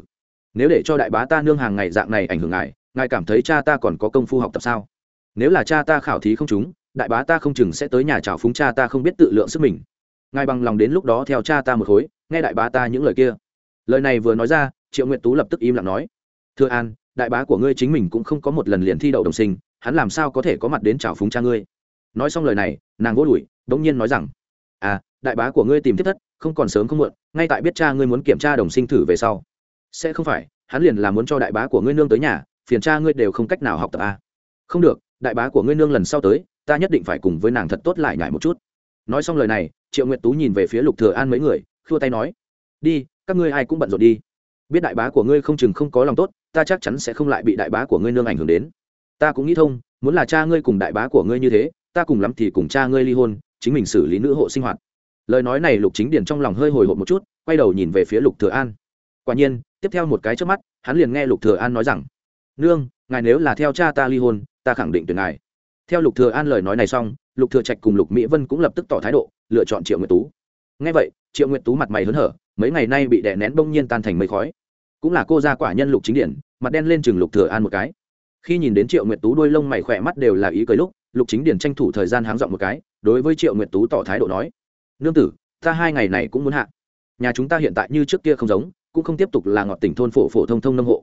S1: Nếu để cho đại bá ta nương hàng ngày dạng này ảnh hưởng ngài ngài cảm thấy cha ta còn có công phu học tập sao? Nếu là cha ta khảo thí không chúng đại bá ta không chừng sẽ tới nhà trào phúng cha ta không biết tự lượng sức mình. Ngài bằng lòng đến lúc đó theo cha ta một khối, nghe đại bá ta những lời kia. Lời này vừa nói ra, triệu nguyện tú lập tức im lặng nói, thưa an, đại bá của ngươi chính mình cũng không có một lần liền thi đậu đồng sinh, hắn làm sao có thể có mặt đến trào phúng cha ngươi? Nói xong lời này, nàng vô đùi đ ỗ n g nhiên nói rằng à đại bá của ngươi tìm thiết thất, không còn sớm không muộn, ngay tại biết cha ngươi muốn kiểm tra đồng sinh thử về sau. Sẽ không phải, hắn liền là muốn cho đại bá của ngươi nương tới nhà, phiền cha ngươi đều không cách nào học tập a không được, đại bá của ngươi nương lần sau tới, ta nhất định phải cùng với nàng thật tốt lại nhải một chút. Nói xong lời này, triệu nguyệt tú nhìn về phía lục thừa an mấy người, khua tay nói, đi, các ngươi ai cũng bận rộn đi. Biết đại bá của ngươi không chừng không có lòng tốt, ta chắc chắn sẽ không lại bị đại bá của ngươi nương ảnh hưởng đến. Ta cũng nghĩ thông, muốn là cha ngươi cùng đại bá của ngươi như thế, ta cùng lắm thì cùng cha ngươi ly hôn, chính mình xử lý nữ hộ sinh hoạt lời nói này lục chính điển trong lòng hơi hồi hộp một chút, quay đầu nhìn về phía lục thừa an. Quả nhiên, tiếp theo một cái trước mắt, hắn liền nghe lục thừa an nói rằng, nương, ngài nếu là theo cha ta ly hôn, ta khẳng định tuyệt ngài. Theo lục thừa an lời nói này xong, lục thừa trạch cùng lục mỹ vân cũng lập tức tỏ thái độ, lựa chọn triệu nguyệt tú. Nghe vậy, triệu nguyệt tú mặt mày hớn hở, mấy ngày nay bị đè nén bông nhiên tan thành mây khói. Cũng là cô gia quả nhân lục chính điển mặt đen lên chừng lục thừa an một cái. Khi nhìn đến triệu nguyệt tú đôi lông mày khỏe mắt đều là ý cười lúc, lục chính điển tranh thủ thời gian háng dọn một cái, đối với triệu nguyệt tú tỏ thái độ nói nương tử, ta hai ngày này cũng muốn hạ. Nhà chúng ta hiện tại như trước kia không giống, cũng không tiếp tục là ngọt tỉnh thôn phổ phổ thông thông nông hộ.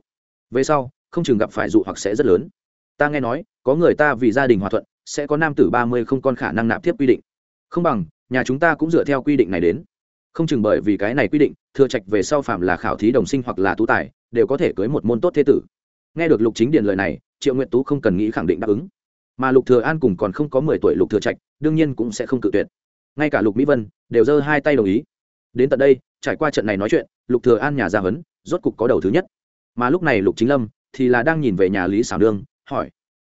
S1: Về sau, không chừng gặp phải dụ hoặc sẽ rất lớn. Ta nghe nói, có người ta vì gia đình hòa thuận, sẽ có nam tử ba mươi không còn khả năng nạp tiếp quy định. Không bằng, nhà chúng ta cũng dựa theo quy định này đến. Không chừng bởi vì cái này quy định, thừa trạch về sau phạm là khảo thí đồng sinh hoặc là tú tài, đều có thể cưới một môn tốt thế tử. Nghe được lục chính điền lời này, triệu nguyện tú không cần nghĩ khẳng định đáp ứng. Mà lục thừa an cùng còn không có mười tuổi lục thừa trạch, đương nhiên cũng sẽ không cự tuyệt ngay cả lục mỹ vân đều giơ hai tay đồng ý đến tận đây trải qua trận này nói chuyện lục thừa an nhà gia huấn rốt cục có đầu thứ nhất mà lúc này lục chính lâm thì là đang nhìn về nhà lý xảo đương hỏi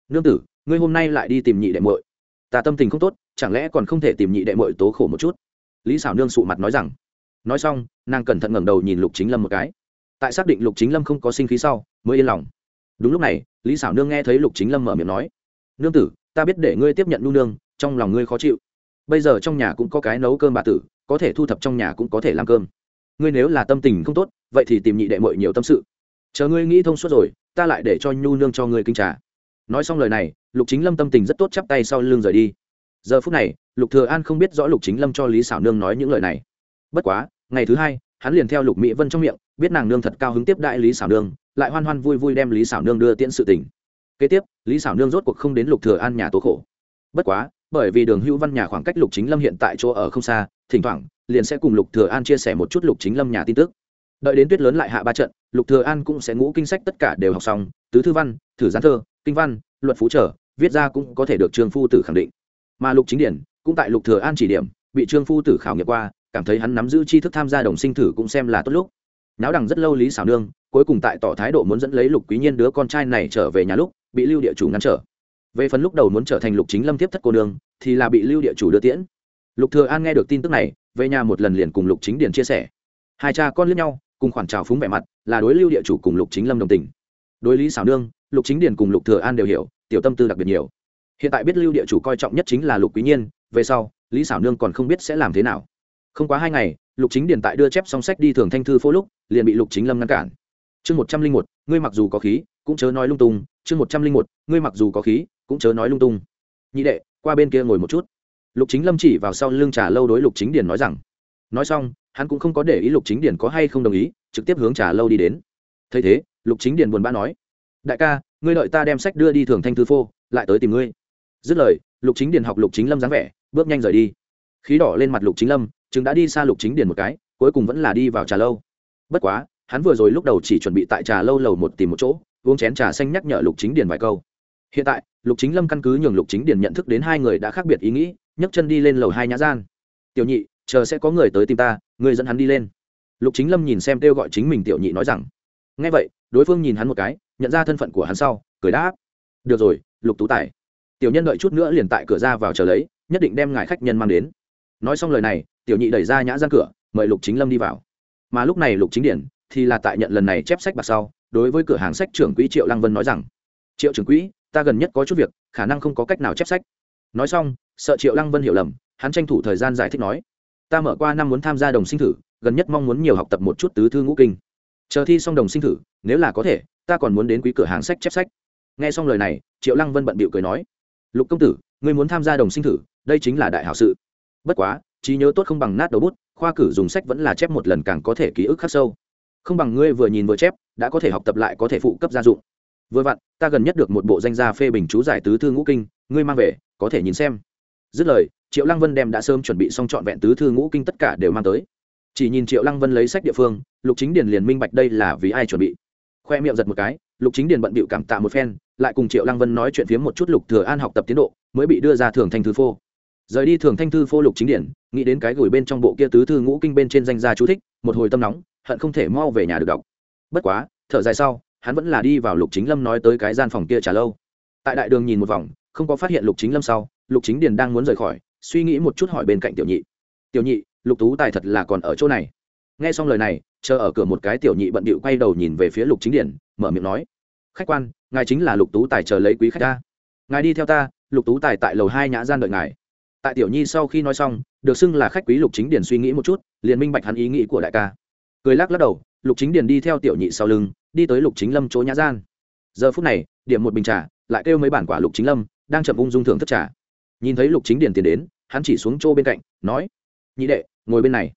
S1: nương tử ngươi hôm nay lại đi tìm nhị đệ muội ta tâm tình không tốt chẳng lẽ còn không thể tìm nhị đệ muội tố khổ một chút lý xảo nương sụ mặt nói rằng nói xong nàng cẩn thận ngẩng đầu nhìn lục chính lâm một cái tại xác định lục chính lâm không có sinh khí sau mới yên lòng đúng lúc này lý xảo nương nghe thấy lục chính lâm mở miệng nói nương tử ta biết để ngươi tiếp nhận nu nương trong lòng ngươi khó chịu bây giờ trong nhà cũng có cái nấu cơm bà tử, có thể thu thập trong nhà cũng có thể làm cơm. Ngươi nếu là tâm tình không tốt, vậy thì tìm nhị đệ mội nhiều tâm sự. Chờ ngươi nghĩ thông suốt rồi, ta lại để cho nhu nương cho ngươi kinh trà. Nói xong lời này, lục chính lâm tâm tình rất tốt chắp tay sau lưng rời đi. Giờ phút này, lục thừa an không biết rõ lục chính lâm cho lý xảo nương nói những lời này. Bất quá, ngày thứ hai, hắn liền theo lục mỹ vân trong miệng, biết nàng nương thật cao hứng tiếp đại lý xảo nương, lại hoan hoan vui vui đem lý xảo nương đưa tiễn sự tình. Kế tiếp, lý xảo nương rốt cuộc không đến lục thừa an nhà tố khổ. Bất quá bởi vì đường hữu văn nhà khoảng cách lục chính lâm hiện tại chỗ ở không xa, thỉnh thoảng, liền sẽ cùng lục thừa an chia sẻ một chút lục chính lâm nhà tin tức. Đợi đến tuyết lớn lại hạ ba trận, lục thừa an cũng sẽ ngũ kinh sách tất cả đều học xong, tứ thư văn, thử gián thơ, kinh văn, luật phú trở, viết ra cũng có thể được trương phu tử khẳng định. Mà lục chính điển, cũng tại lục thừa an chỉ điểm, bị trương phu tử khảo nghiệm qua, cảm thấy hắn nắm giữ tri thức tham gia đồng sinh thử cũng xem là tốt lúc. Náo đằng rất lâu lý xảo nương, cuối cùng tại tỏ thái độ muốn dẫn lấy lục quý nhiên đứa con trai này trở về nhà lúc, bị lưu địa chủ ngăn trở về phần lúc đầu muốn trở thành lục chính lâm tiếp thất cô nương, thì là bị lưu địa chủ đưa tiễn. Lục thừa an nghe được tin tức này, về nhà một lần liền cùng lục chính điền chia sẻ. Hai cha con lẫn nhau, cùng khoản trào phúng vẻ mặt, là đối lưu địa chủ cùng lục chính lâm đồng tình. Đối lý xảo nương, lục chính điền cùng lục thừa an đều hiểu, tiểu tâm tư đặc biệt nhiều. Hiện tại biết lưu địa chủ coi trọng nhất chính là lục quý nhiên, về sau, lý xảo nương còn không biết sẽ làm thế nào. Không quá hai ngày, lục chính điền tại đưa chép song sách đi thường thanh thư phố lúc, liền bị lục chính lâm ngăn cản. Chương một trăm linh một, ngươi mặc dù có khí, cũng chớ nói lung tung. Chương một trăm linh một, ngươi mặc dù có khí cũng chớ nói lung tung. Nhị đệ, qua bên kia ngồi một chút. Lục chính lâm chỉ vào sau lưng trà lâu đối lục chính điền nói rằng, nói xong, hắn cũng không có để ý lục chính điền có hay không đồng ý, trực tiếp hướng trà lâu đi đến. Thấy thế, lục chính điền buồn bã nói, đại ca, ngươi đợi ta đem sách đưa đi thường thanh thư phô, lại tới tìm ngươi. Dứt lời, lục chính điền học lục chính lâm dáng vẻ, bước nhanh rời đi. Khí đỏ lên mặt lục chính lâm chứng đã đi xa lục chính điền một cái, cuối cùng vẫn là đi vào trà lâu. Bất quá, hắn vừa rồi lúc đầu chỉ chuẩn bị tại trà lâu lầu một tìm một chỗ, uống chén trà xanh nhắc nhở lục chính điền vài câu hiện tại, lục chính lâm căn cứ nhường lục chính điền nhận thức đến hai người đã khác biệt ý nghĩ, nhấc chân đi lên lầu hai nhã gian. Tiểu nhị, chờ sẽ có người tới tìm ta, người dẫn hắn đi lên. Lục chính lâm nhìn xem kêu gọi chính mình tiểu nhị nói rằng. Ngay vậy, đối phương nhìn hắn một cái, nhận ra thân phận của hắn sau, cười đáp. Được rồi, lục tú tài. Tiểu nhân đợi chút nữa liền tại cửa ra vào chờ lấy, nhất định đem ngài khách nhân mang đến. Nói xong lời này, tiểu nhị đẩy ra nhã gian cửa, mời lục chính lâm đi vào. Mà lúc này lục chính điển thì là tại nhận lần này chép sách bạc sau, đối với cửa hàng sách trưởng quỹ triệu lăng vân nói rằng, triệu trưởng quỹ ta gần nhất có chút việc, khả năng không có cách nào chép sách. Nói xong, sợ triệu lăng vân hiểu lầm, hắn tranh thủ thời gian giải thích nói, ta mở qua năm muốn tham gia đồng sinh thử, gần nhất mong muốn nhiều học tập một chút tứ thư ngũ kinh. Chờ thi xong đồng sinh thử, nếu là có thể, ta còn muốn đến quý cửa hàng sách chép sách. Nghe xong lời này, triệu lăng vân bận bịu cười nói, lục công tử, ngươi muốn tham gia đồng sinh thử, đây chính là đại hảo sự. Bất quá, trí nhớ tốt không bằng nát đầu bút, khoa cử dùng sách vẫn là chép một lần càng có thể ký ức khắc sâu. Không bằng ngươi vừa nhìn vừa chép, đã có thể học tập lại có thể phụ cấp gia dụng vừa vặn, ta gần nhất được một bộ danh gia phê bình chú giải tứ thư ngũ kinh, ngươi mang về, có thể nhìn xem. Dứt lời, triệu lăng vân đem đã sớm chuẩn bị xong trọn vẹn tứ thư ngũ kinh tất cả đều mang tới. Chỉ nhìn triệu lăng vân lấy sách địa phương, lục chính điền liền minh bạch đây là vì ai chuẩn bị. Khoe miệng giật một cái, lục chính điền bận bịu cảm tạ một phen, lại cùng triệu lăng vân nói chuyện phiếm một chút lục thừa an học tập tiến độ, mới bị đưa ra thường thanh thư phô. Rời đi thường thanh thư phô, lục chính điển nghĩ đến cái gửi bên trong bộ kia tứ thư ngũ kinh bên trên danh gia chú thích, một hồi tâm nóng, hận không thể mau về nhà được đọc. Bất quá, thở dài sau hắn vẫn là đi vào lục chính lâm nói tới cái gian phòng kia trả lâu. Tại đại đường nhìn một vòng, không có phát hiện lục chính lâm sau, lục chính điền đang muốn rời khỏi, suy nghĩ một chút hỏi bên cạnh tiểu nhị. Tiểu nhị, lục tú tài thật là còn ở chỗ này? Nghe xong lời này, chờ ở cửa một cái tiểu nhị bận bịu quay đầu nhìn về phía lục chính điển mở miệng nói, khách quan, ngài chính là lục tú tài chờ lấy quý khách ta. Ngài đi theo ta, lục tú tài tại lầu hai nhã gian đợi ngài. Tại tiểu nhi sau khi nói xong, được xưng là khách quý lục chính điển suy nghĩ một chút, liền minh bạch hắn ý nghĩ của đại ca. Cười lắc lắc đầu, lục chính điển đi theo tiểu nhị sau lưng đi tới lục chính lâm chỗ nhã gian. Giờ phút này, điểm một bình trà, lại kêu mấy bản quả lục chính lâm, đang chậm ung dung thưởng thức trà. Nhìn thấy lục chính điển tiền đến, hắn chỉ xuống chỗ bên cạnh, nói, nhị đệ, ngồi bên này.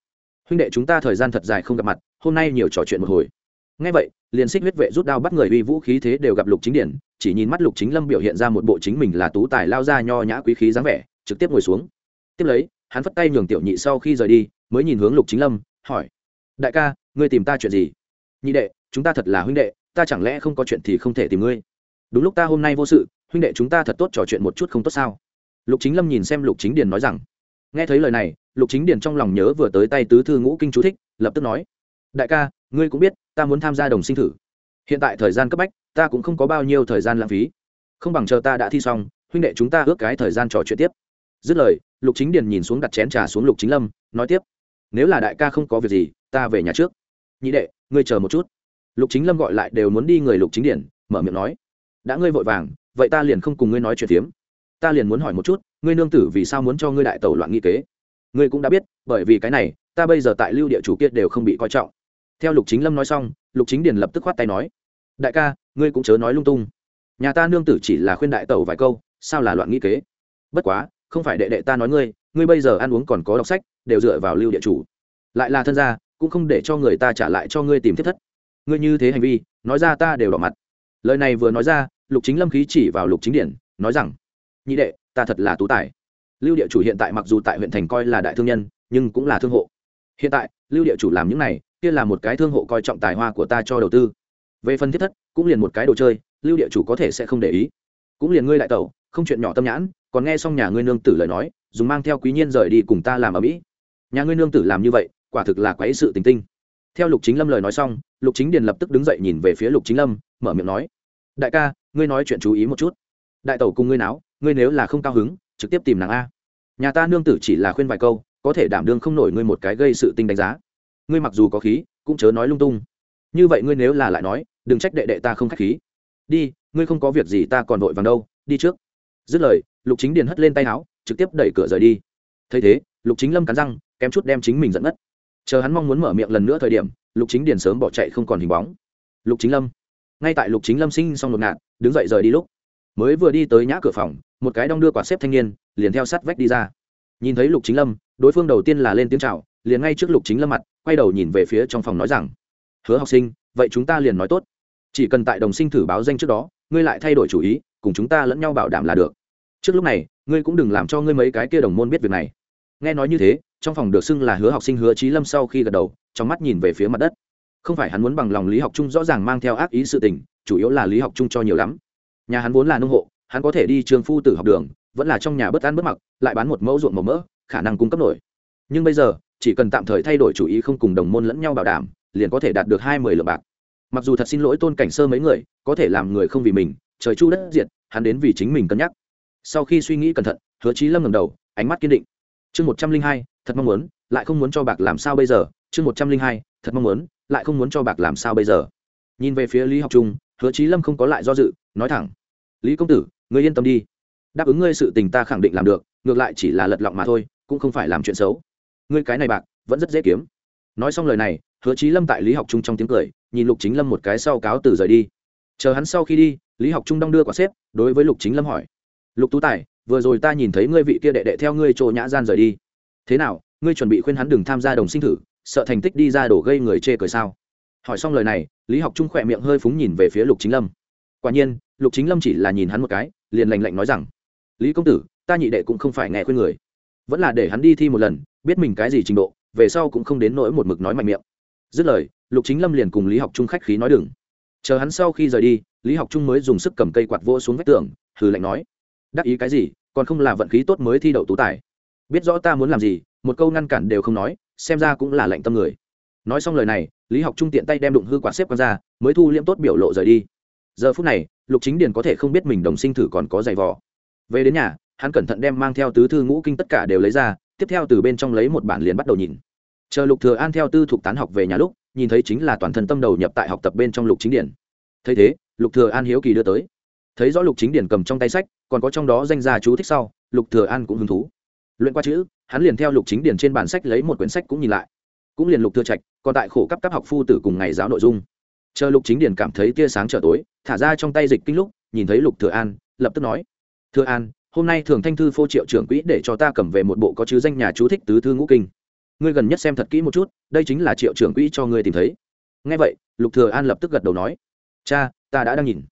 S1: Huynh đệ chúng ta thời gian thật dài không gặp mặt, hôm nay nhiều trò chuyện một hồi. Ngay vậy, liền xích huyết vệ rút đao bắt người uy vũ khí thế đều gặp lục chính điển, chỉ nhìn mắt lục chính lâm biểu hiện ra một bộ chính mình là tú tài lao ra nho nhã quý khí dáng vẻ, trực tiếp ngồi xuống. Tiếp lấy, hắn phất tay nhường tiểu nhị sau khi rời đi, mới nhìn hướng lục chính lâm, hỏi, đại ca, ngươi tìm ta chuyện gì? Nhị đệ chúng ta thật là huynh đệ, ta chẳng lẽ không có chuyện thì không thể tìm ngươi? Đúng lúc ta hôm nay vô sự, huynh đệ chúng ta thật tốt trò chuyện một chút không tốt sao? Lục chính lâm nhìn xem lục chính điền nói rằng, nghe thấy lời này, lục chính điền trong lòng nhớ vừa tới tay tứ thư ngũ kinh chú thích, lập tức nói, đại ca, ngươi cũng biết, ta muốn tham gia đồng sinh thử. Hiện tại thời gian cấp bách, ta cũng không có bao nhiêu thời gian lãng phí. Không bằng chờ ta đã thi xong, huynh đệ chúng ta ước cái thời gian trò chuyện tiếp. Dứt lời, lục chính điền nhìn xuống đặt chén trà xuống lục chính lâm, nói tiếp, nếu là đại ca không có việc gì, ta về nhà trước. Nhị đệ, ngươi chờ một chút lục chính lâm gọi lại đều muốn đi người lục chính điền mở miệng nói, đã ngươi vội vàng, vậy ta liền không cùng ngươi nói chuyện phiếm. Ta liền muốn hỏi một chút, ngươi nương tử vì sao muốn cho ngươi đại tẩu loạn nghi kế? Ngươi cũng đã biết, bởi vì cái này, ta bây giờ tại lưu địa chủ kia đều không bị coi trọng. Theo lục chính lâm nói xong, lục chính điền lập tức khoát tay nói, đại ca, ngươi cũng chớ nói lung tung. Nhà ta nương tử chỉ là khuyên đại tẩu vài câu, sao là loạn nghi kế? Bất quá, không phải đệ đệ ta nói ngươi ngươi bây giờ ăn uống còn có đọc sách, đều dựa vào lưu địa chủ. Lại là thân gia, cũng không để cho người ta trả lại cho ngươi tìm thiết thất ngươi như thế hành vi, nói ra ta đều đỏ mặt. Lời này vừa nói ra, lục chính lâm khí chỉ vào lục chính điển, nói rằng, nhị đệ, ta thật là tú tài. Lưu địa chủ hiện tại mặc dù tại huyện thành coi là đại thương nhân, nhưng cũng là thương hộ. Hiện tại, lưu địa chủ làm những này, kia là một cái thương hộ coi trọng tài hoa của ta cho đầu tư. Về phần thiết thất, cũng liền một cái đồ chơi, lưu địa chủ có thể sẽ không để ý. Cũng liền ngươi đại tẩu, không chuyện nhỏ tâm nhãn, còn nghe xong nhà ngươi nương tử lời nói, dùng mang theo quý nhiên rời đi cùng ta làm ở mỹ. Nhà ngươi nương tử làm như vậy, quả thực là quấy sự tình tinh theo lục chính lâm lời nói xong, lục chính điền lập tức đứng dậy nhìn về phía lục chính lâm, mở miệng nói, đại ca, ngươi nói chuyện chú ý một chút. Đại tẩu cùng ngươi náo, ngươi nếu là không cao hứng, trực tiếp tìm nàng a. Nhà ta nương tử chỉ là khuyên vài câu, có thể đảm đương không nổi ngươi một cái gây sự tinh đánh giá. Ngươi mặc dù có khí, cũng chớ nói lung tung. Như vậy ngươi nếu là lại nói, đừng trách đệ đệ ta không k h á c h khí. Đi, ngươi không có việc gì ta còn vội vàng đâu, đi trước. Dứt lời, lục chính điền hất lên tay áo, trực tiếp đẩy cửa rời đi. Thấy thế, lục chính lâm cắn răng, kém chút đem chính mình dẫn mất chờ hắn mong muốn mở miệng lần nữa thời điểm, lục chính điền sớm bỏ chạy không còn hình bóng. Lục chính lâm. Ngay tại lục chính lâm sinh xong ngột nạn đứng dậy rời đi lúc. Mới vừa đi tới nhã cửa phòng, một cái đong đưa quả xếp thanh niên, liền theo sát vách đi ra. Nhìn thấy lục chính lâm, đối phương đầu tiên là lên tiếng c h à o liền ngay trước lục chính lâm mặt, quay đầu nhìn về phía trong phòng nói rằng, hứa học sinh, vậy chúng ta liền nói tốt. Chỉ cần tại đồng sinh thử báo danh trước đó, ngươi lại thay đổi chủ ý, cùng chúng ta lẫn nhau bảo đảm là được. Trước lúc này, ngươi cũng đừng làm cho ngươi mấy cái kia đồng môn biết việc này. Nghe nói như thế trong phòng được xưng là hứa học sinh hứa trí lâm sau khi gật đầu, trong mắt nhìn về phía mặt đất. Không phải hắn muốn bằng lòng lý học trung rõ ràng mang theo ác ý sự tình, chủ yếu là lý học trung cho nhiều lắm. Nhà hắn vốn là nông hộ, hắn có thể đi trường phu tử học đường, vẫn là trong nhà bất ăn bất mặc, lại bán một mẫu ruộng màu mỡ, khả năng cung cấp nổi. Nhưng bây giờ, chỉ cần tạm thời thay đổi chủ ý không cùng đồng môn lẫn nhau bảo đảm, liền có thể đạt được hai mươi lượng bạc. Mặc dù thật xin lỗi tôn cảnh sơ mấy người, có thể làm người không vì mình, trời chu đất diệt, hắn đến vì chính mình cân nhắc. Sau khi suy nghĩ cẩn thận, hứa chí lâm ngầm đầu, ánh mắt kiên định. Chương một trăm linh hai thật mong muốn, lại không muốn cho bạc làm sao bây giờ, chương một trăm linh hai, thật mong muốn, lại không muốn cho bạc làm sao bây giờ. Nhìn về phía lý học trung, hứa trí lâm không có lại do dự, nói thẳng, lý công tử, ngươi yên tâm đi. Đáp ứng ngươi sự tình ta khẳng định làm được, ngược lại chỉ là lật lọng mà thôi, cũng không phải làm chuyện xấu. Ngươi cái này bạc, vẫn rất dễ kiếm. Nói xong lời này, hứa trí lâm tại lý học trung trong tiếng cười, nhìn lục chính lâm một cái sau cáo từ rời đi. Chờ hắn sau khi đi, lý học trung đong đưa quả xếp, đối với lục chính lâm hỏi, lục tú tài, vừa rồi ta nhìn thấy ngươi vị kia đệ đệ theo ngươi chỗ nhã gian rời đi thế nào, ngươi chuẩn bị khuyên hắn đừng tham gia đồng sinh thử, sợ thành tích đi ra đổ gây người chê cười sao? Hỏi xong lời này, lý học trung khỏe miệng hơi phúng nhìn về phía lục chính lâm. Quả nhiên, lục chính lâm chỉ là nhìn hắn một cái, liền lành lạnh nói rằng, lý công tử, ta nhị đệ cũng không phải nghe khuyên người. Vẫn là để hắn đi thi một lần, biết mình cái gì trình độ, về sau cũng không đến nỗi một mực nói mạnh miệng. Dứt lời, lục chính lâm liền cùng lý học trung khách khí nói đừng. Chờ hắn sau khi rời đi, lý học trung mới dùng sức cầm cây quạt vô xuống vách tường, hừ lạnh nói, đắc ý cái gì, còn không là vận khí tốt mới thi đậu tú tài biết rõ ta muốn làm gì, một câu ngăn cản đều không nói, xem ra cũng là lạnh tâm người. Nói xong lời này, lý học trung tiện tay đem đụng hư quạt xếp con ra, mới thu liễm tốt biểu lộ rời đi. Giờ phút này, lục chính điền có thể không biết mình đồng sinh thử còn có giày vò. Về đến nhà, hắn cẩn thận đem mang theo tứ thư ngũ kinh tất cả đều lấy ra, tiếp theo từ bên trong lấy một bản liền bắt đầu nhìn. Chờ lục thừa an theo tư thuộc tán học về nhà lúc, nhìn thấy chính là toàn thân tâm đầu nhập tại học tập bên trong lục chính điển thấy thế, lục thừa an hiếu kỳ đưa tới. Thấy rõ lục chính điển cầm trong tay sách, còn có trong đó danh gia chú thích sau, lục thừa an cũng hứng thú luyện qua chữ, hắn liền theo lục chính điển trên bản sách lấy một quyển sách cũng nhìn lại. Cũng liền lục thừa trạch, còn tại khổ cấp cấp học phu tử cùng ngày giáo nội dung. Chờ lục chính điển cảm thấy tia sáng trở tối, thả ra trong tay dịch kinh lúc, nhìn thấy lục thừa an, lập tức nói, thừa an, hôm nay thường thanh thư phô triệu trưởng quỹ để cho ta cầm về một bộ có chữ danh nhà chú thích tứ thư ngũ kinh. Ngươi gần nhất xem thật kỹ một chút, đây chính là triệu trưởng quỹ cho ngươi tìm thấy. Nghe vậy, lục thừa an lập tức gật đầu nói, cha, ta đã đang nhìn.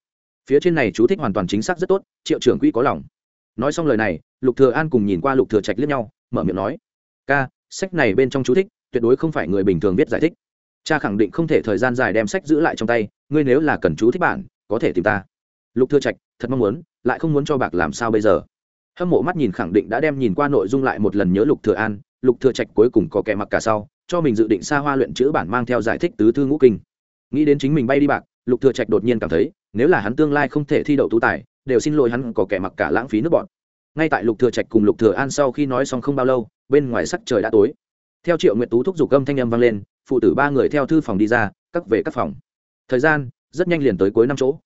S1: Phía trên này chú thích hoàn toàn chính xác rất tốt, triệu trưởng quỹ có lòng nói xong lời này, lục thừa an cùng nhìn qua lục thừa trạch liếc nhau, mở miệng nói, ca, sách này bên trong chú thích, tuyệt đối không phải người bình thường viết giải thích. Cha khẳng định không thể thời gian dài đem sách giữ lại trong tay, ngươi nếu là cần chú thích bản, có thể tìm ta. Lục thừa trạch, thật mong muốn, lại không muốn cho bạc làm sao bây giờ. Hâm mộ mắt nhìn khẳng định đã đem nhìn qua nội dung lại một lần nhớ lục thừa an, lục thừa trạch cuối cùng có kẻ mặc cả sau, cho mình dự định xa hoa luyện chữ bản mang theo giải thích tứ thư ngũ kinh. Nghĩ đến chính mình bay đi bạc, lục thừa trạch đột nhiên cảm thấy, nếu là hắn tương lai không thể thi đậu tú tài đều xin lỗi hắn có kẻ mặc cả lãng phí nước bọn. Ngay tại lục thừa trạch cùng lục thừa an sau khi nói xong không bao lâu, bên ngoài sắc trời đã tối. Theo triệu nguyệt tú thúc giục âm thanh âm vang lên, phụ tử ba người theo thư phòng đi ra cắt về các phòng. Thời gian rất nhanh liền tới cuối năm chỗ.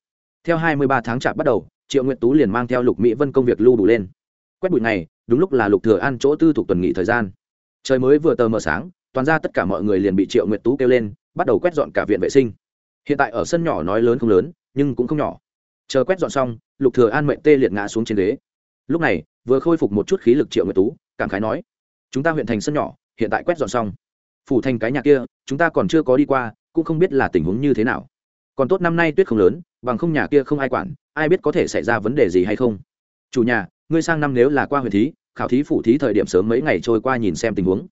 S1: Theo hai mươi ba tháng chạp bắt đầu, triệu nguyệt tú liền mang theo lục mỹ vân công việc lưu đủ lên. Quét bụi này đúng lúc là lục thừa an chỗ tư thuộc tuần nghỉ thời gian. Trời mới vừa tờ mờ sáng, toàn ra tất cả mọi người liền bị triệu nguyệt tú kêu lên, bắt đầu quét dọn cả viện vệ sinh. Hiện tại ở sân nhỏ nói lớn không lớn, nhưng cũng không nhỏ chờ quét dọn xong, lục thừa an mệnh tê liệt ngã xuống trên ghế. Lúc này, vừa khôi phục một chút khí lực triệu nguyệt tú, cảm khái nói, chúng ta huyện thành sân nhỏ, hiện tại quét dọn xong. Phủ thành cái nhà kia, chúng ta còn chưa có đi qua, cũng không biết là tình huống như thế nào. Còn tốt năm nay tuyết không lớn, bằng không nhà kia không ai quản, ai biết có thể xảy ra vấn đề gì hay không. Chủ nhà, ngươi sang năm nếu là qua huyện thí, khảo thí phủ thí thời điểm sớm mấy ngày trôi qua nhìn xem tình huống.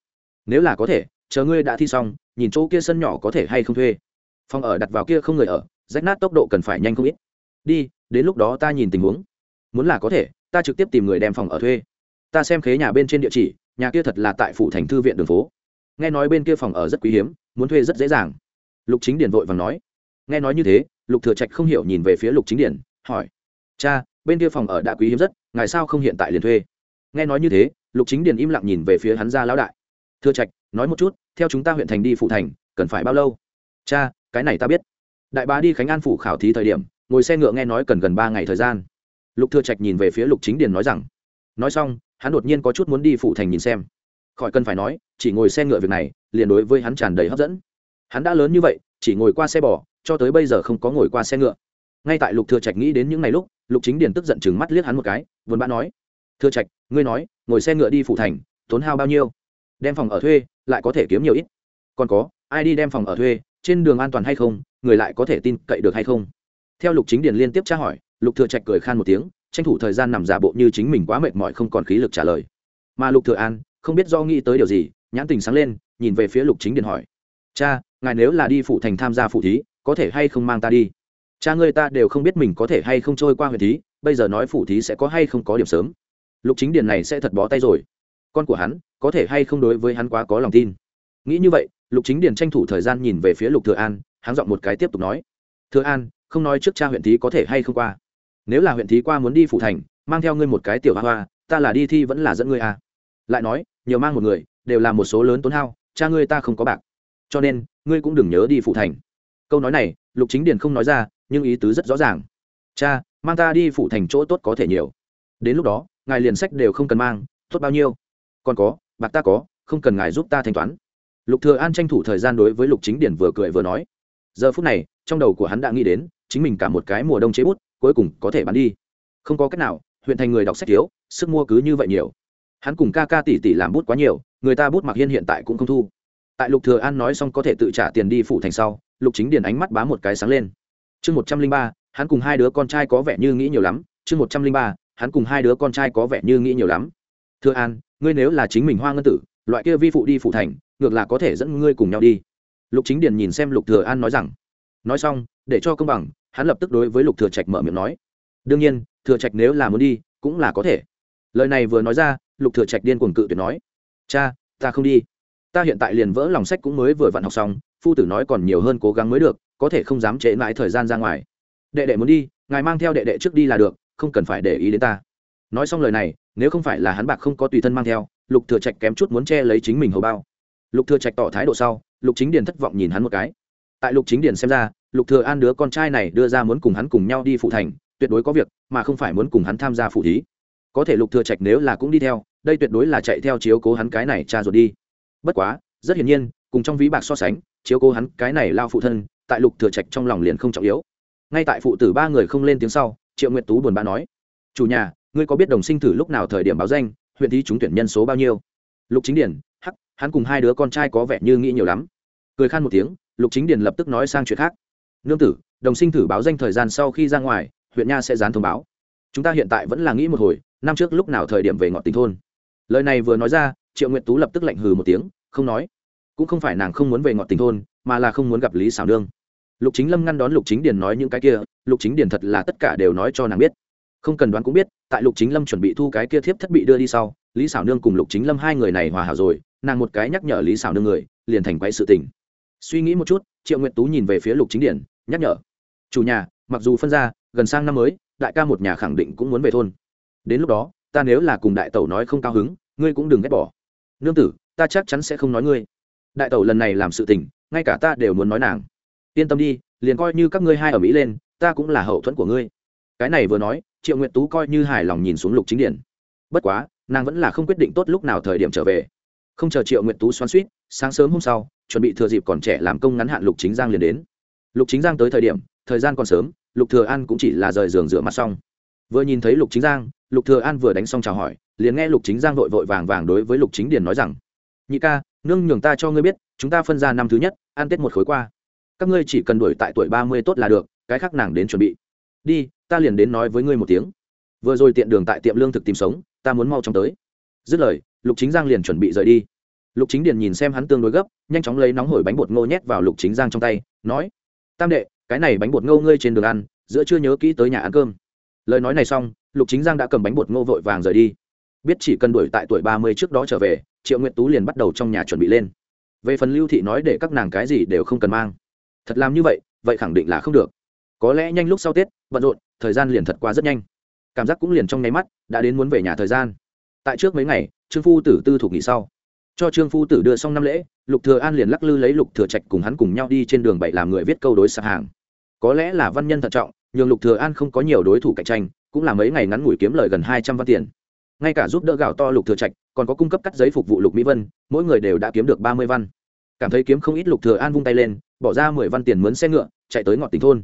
S1: Nếu là có thể, chờ ngươi đã thi xong, nhìn chỗ kia sân nhỏ có thể hay không thuê. Phòng ở đặt vào kia không người ở, rách nát tốc độ cần phải nhanh không ít đi, đến lúc đó ta nhìn tình huống. Muốn là có thể, ta trực tiếp tìm người đem phòng ở thuê. Ta xem khế nhà bên trên địa chỉ, nhà kia thật là tại phủ thành thư viện đường phố. Nghe nói bên kia phòng ở rất quý hiếm, muốn thuê rất dễ dàng. Lục chính điển vội vàng nói. Nghe nói như thế, lục thừa trạch không hiểu nhìn về phía lục chính điển hỏi. Cha, bên kia phòng ở đã quý hiếm rất, ngài sao không hiện tại liền thuê? Nghe nói như thế, lục chính điền im lặng nhìn về phía hắn ra lão đại. Thừa trạch, nói một chút, theo chúng ta huyện thành đi phụ thành, cần phải bao lâu? Cha, cái này ta biết. Đại bá đi khánh an phủ khảo thí thời điểm ngồi xe ngựa nghe nói cần gần ba ngày thời gian. Lục thừa trạch nhìn về phía lục chính điền nói rằng, nói xong, hắn đột nhiên có chút muốn đi phụ thành nhìn xem. Khỏi cần phải nói, chỉ ngồi xe ngựa việc này, liền đối với hắn tràn đầy hấp dẫn. Hắn đã lớn như vậy, chỉ ngồi qua xe bò, cho tới bây giờ không có ngồi qua xe ngựa. Ngay tại lục thừa trạch nghĩ đến những ngày lúc, lục chính điền tức giận chừng mắt liếc hắn một cái vườn bã nói, thừa trạch, ngươi nói, ngồi xe ngựa đi phủ thành, tốn hao bao nhiêu? Đem phòng ở thuê, lại có thể kiếm nhiều ít. Còn có, ai đi đem phòng ở thuê, trên đường an toàn hay không, người lại có thể tin cậy được hay không? Theo lục chính điền liên tiếp tra hỏi, lục thừa trạch cười khan một tiếng, tranh thủ thời gian nằm giả bộ như chính mình quá mệt mỏi không còn khí lực trả lời. Mà lục thừa an, không biết do nghĩ tới điều gì, nhãn tình sáng lên, nhìn về phía lục chính điền hỏi. Cha, ngài nếu là đi phụ thành tham gia phụ thí, có thể hay không mang ta đi? Cha ngươi ta đều không biết mình có thể hay không trôi qua huyện thí, bây giờ nói phụ thí sẽ có hay không có điểm sớm. Lục chính điền này sẽ thật bó tay rồi. Con của hắn, có thể hay không đối với hắn quá có lòng tin? Nghĩ như vậy, lục chính điền tranh thủ thời gian nhìn về phía lục thừa an hắn dọn một cái tiếp tục nói. Thừa an không nói trước cha huyện thí có thể hay không qua. Nếu là huyện thí qua muốn đi phủ thành, mang theo ngươi một cái tiểu hoa hoa, ta là đi thi vẫn là dẫn ngươi à? Lại nói, nhiều mang một người, đều là một số lớn tốn hao, cha ngươi ta không có bạc. Cho nên, ngươi cũng đừng nhớ đi phủ thành. Câu nói này, lục chính điền không nói ra, nhưng ý tứ rất rõ ràng. Cha, mang ta đi phủ thành chỗ tốt có thể nhiều. Đến lúc đó, ngài liền sách đều không cần mang, tốt bao nhiêu? Còn có, bạc ta có, không cần ngài giúp ta thanh toán. Lục thừa an tranh thủ thời gian đối với lục chính điển vừa cười vừa nói. Giờ phút này, trong đầu của hắn đã nghĩ đến chính mình cả một cái mùa đông chế bút, cuối cùng có thể bán đi. Không có cách nào, huyện thành người đọc sách thiếu, sức mua cứ như vậy nhiều. Hắn cùng ca ca tỷ tỷ làm bút quá nhiều, người ta bút mặc hiên hiện tại cũng không thu. Tại lục thừa an nói xong có thể tự trả tiền đi phủ thành sau, lục chính điền ánh mắt bá một cái sáng lên. Chương một trăm linh ba, hắn cùng hai đứa con trai có vẻ như nghĩ nhiều lắm. Chương một trăm linh ba, hắn cùng hai đứa con trai có vẻ như nghĩ nhiều lắm. Thưa an, ngươi nếu là chính mình hoa ngân tử, loại kia vi phụ đi phụ thành, ngược là có thể dẫn ngươi cùng nhau đi. Lục chính điền nhìn xem lục thừa an nói rằng. Nói xong để cho công bằng, hắn lập tức đối với lục thừa trạch mở miệng nói. Đương nhiên, thừa trạch nếu là muốn đi, cũng là có thể. Lời này vừa nói ra, lục thừa trạch điên cuồng cự tuyệt nói. Cha, ta không đi. Ta hiện tại liền vỡ lòng sách cũng mới vừa vặn học xong, phu tử nói còn nhiều hơn cố gắng mới được, có thể không dám trễ mãi thời gian ra ngoài. Đệ đệ muốn đi, ngài mang theo đệ đệ trước đi là được, không cần phải để ý đến ta. Nói xong lời này, nếu không phải là hắn bạc không có tùy thân mang theo, lục thừa trạch kém chút muốn che lấy chính mình hầu bao. Lục thừa trạch tỏ thái độ sau, lục chính điền thất vọng nhìn hắn một cái. Tại lục chính điền xem ra lục thừa an đứa con trai này đưa ra muốn cùng hắn cùng nhau đi phụ thành, tuyệt đối có việc, mà không phải muốn cùng hắn tham gia phụ thí. Có thể lục thừa trạch nếu là cũng đi theo, đây tuyệt đối là chạy theo chiếu cố hắn cái này cha ruột đi. Bất quá, rất hiển nhiên, cùng trong ví bạc so sánh, chiếu cố hắn cái này lao phụ thân, tại lục thừa trạch trong lòng liền không trọng yếu. Ngay tại phụ tử ba người không lên tiếng sau, triệu nguyệt tú buồn bã nói, chủ nhà, ngươi có biết đồng sinh thử lúc nào thời điểm báo danh, huyện thí trúng tuyển nhân số bao nhiêu? Lục chính điển hắc, hắn cùng hai đứa con trai có vẻ như nghĩ nhiều lắm. Cười khan một tiếng, lục chính điển lập tức nói sang chuyện khác nương tử, đồng sinh thử báo danh thời gian sau khi ra ngoài, huyện nha sẽ dán thông báo. Chúng ta hiện tại vẫn là nghĩ một hồi, năm trước lúc nào thời điểm về ngọn tình thôn. Lời này vừa nói ra, triệu nguyệt tú lập tức lạnh hừ một tiếng, không nói. Cũng không phải nàng không muốn về ngọn tình thôn, mà là không muốn gặp lý xảo nương. Lục chính lâm ngăn đón lục chính điền nói những cái kia, lục chính điền thật là tất cả đều nói cho nàng biết. Không cần đoán cũng biết, tại lục chính lâm chuẩn bị thu cái kia thiếp thất bị đưa đi sau, lý xảo nương cùng lục chính lâm hai người này hòa hảo rồi, nàng một cái nhắc nhở lý xảo nương người, liền thành quay sự tình. Suy nghĩ một chút, triệu nguyệt tú nhìn về phía lục chính điển nhắc nhở. Chủ nhà, mặc dù phân ra, gần sang năm mới, đại ca một nhà khẳng định cũng muốn về thôn. Đến lúc đó, ta nếu là cùng đại tẩu nói không cao hứng, ngươi cũng đừng ghét bỏ. Nương tử, ta chắc chắn sẽ không nói ngươi. Đại tẩu lần này làm sự tình, ngay cả ta đều muốn nói nàng. Yên tâm đi, liền coi như các ngươi hai ở mỹ lên, ta cũng là hậu thuẫn của ngươi. Cái này vừa nói, triệu nguyệt tú coi như hài lòng nhìn xuống lục chính điển bất quá, nàng vẫn là không quyết định tốt lúc nào thời điểm trở về. Không chờ triệu nguyệt tú xoắn suýt sáng sớm hôm sau, chuẩn bị thừa dịp còn trẻ làm công ngắn hạn lục chính giang liền đến lục chính giang tới thời điểm, thời gian còn sớm, lục thừa an cũng chỉ là rời giường rửa mặt xong. Vừa nhìn thấy lục chính giang, lục thừa an vừa đánh xong chào hỏi, liền nghe lục chính giang vội vội vàng vàng đối với lục chính điền nói rằng, nhị ca, nương nhường ta cho ngươi biết, chúng ta phân ra năm thứ nhất, ăn tết một khối qua. Các ngươi chỉ cần đuổi tại tuổi ba mươi tốt là được, cái khác nàng đến chuẩn bị. Đi, ta liền đến nói với ngươi một tiếng. Vừa rồi tiện đường tại tiệm lương thực tìm sống, ta muốn mau chóng tới. Dứt lời, lục chính giang liền chuẩn bị rời đi. Lục chính điền nhìn xem hắn tương đối gấp, nhanh chóng lấy nóng hổi bánh bột ngô nhét vào lục chính giang trong tay, nói tam đệ, cái này bánh bột ngô ngươi trên đường ăn, giữa chưa nhớ kỹ tới nhà ăn cơm. Lời nói này xong, lục chính giang đã cầm bánh bột ngô vội vàng rời đi. Biết chỉ cần đuổi tại tuổi ba mươi trước đó trở về, triệu nguyện tú liền bắt đầu trong nhà chuẩn bị lên. Về phần lưu thị nói để các nàng cái gì đều không cần mang. Thật làm như vậy vậy khẳng định là không được. Có lẽ nhanh lúc sau tết, bận rộn, thời gian liền thật qua rất nhanh. Cảm giác cũng liền trong nháy mắt, đã đến muốn về nhà thời gian. Tại trước mấy ngày, trương phu tử tư thuộc nghỉ sau cho trương phu tử đưa xong năm lễ, lục thừa an liền lắc lư lấy lục thừa trạch cùng hắn cùng nhau đi trên đường bảy làm người viết câu đối sạp hàng. Có lẽ là văn nhân thận trọng nhưng lục thừa an không có nhiều đối thủ cạnh tranh, cũng là mấy ngày ngắn ngủi kiếm lời gần hai trăm văn tiền. Ngay cả giúp đỡ gạo to lục thừa trạch, còn có cung cấp cắt giấy phục vụ lục mỹ vân, mỗi người đều đã kiếm được ba mươi văn. Cảm thấy kiếm không ít, lục thừa an vung tay lên, bỏ ra mười văn tiền mướn xe ngựa, chạy tới ngọn tỉnh thôn.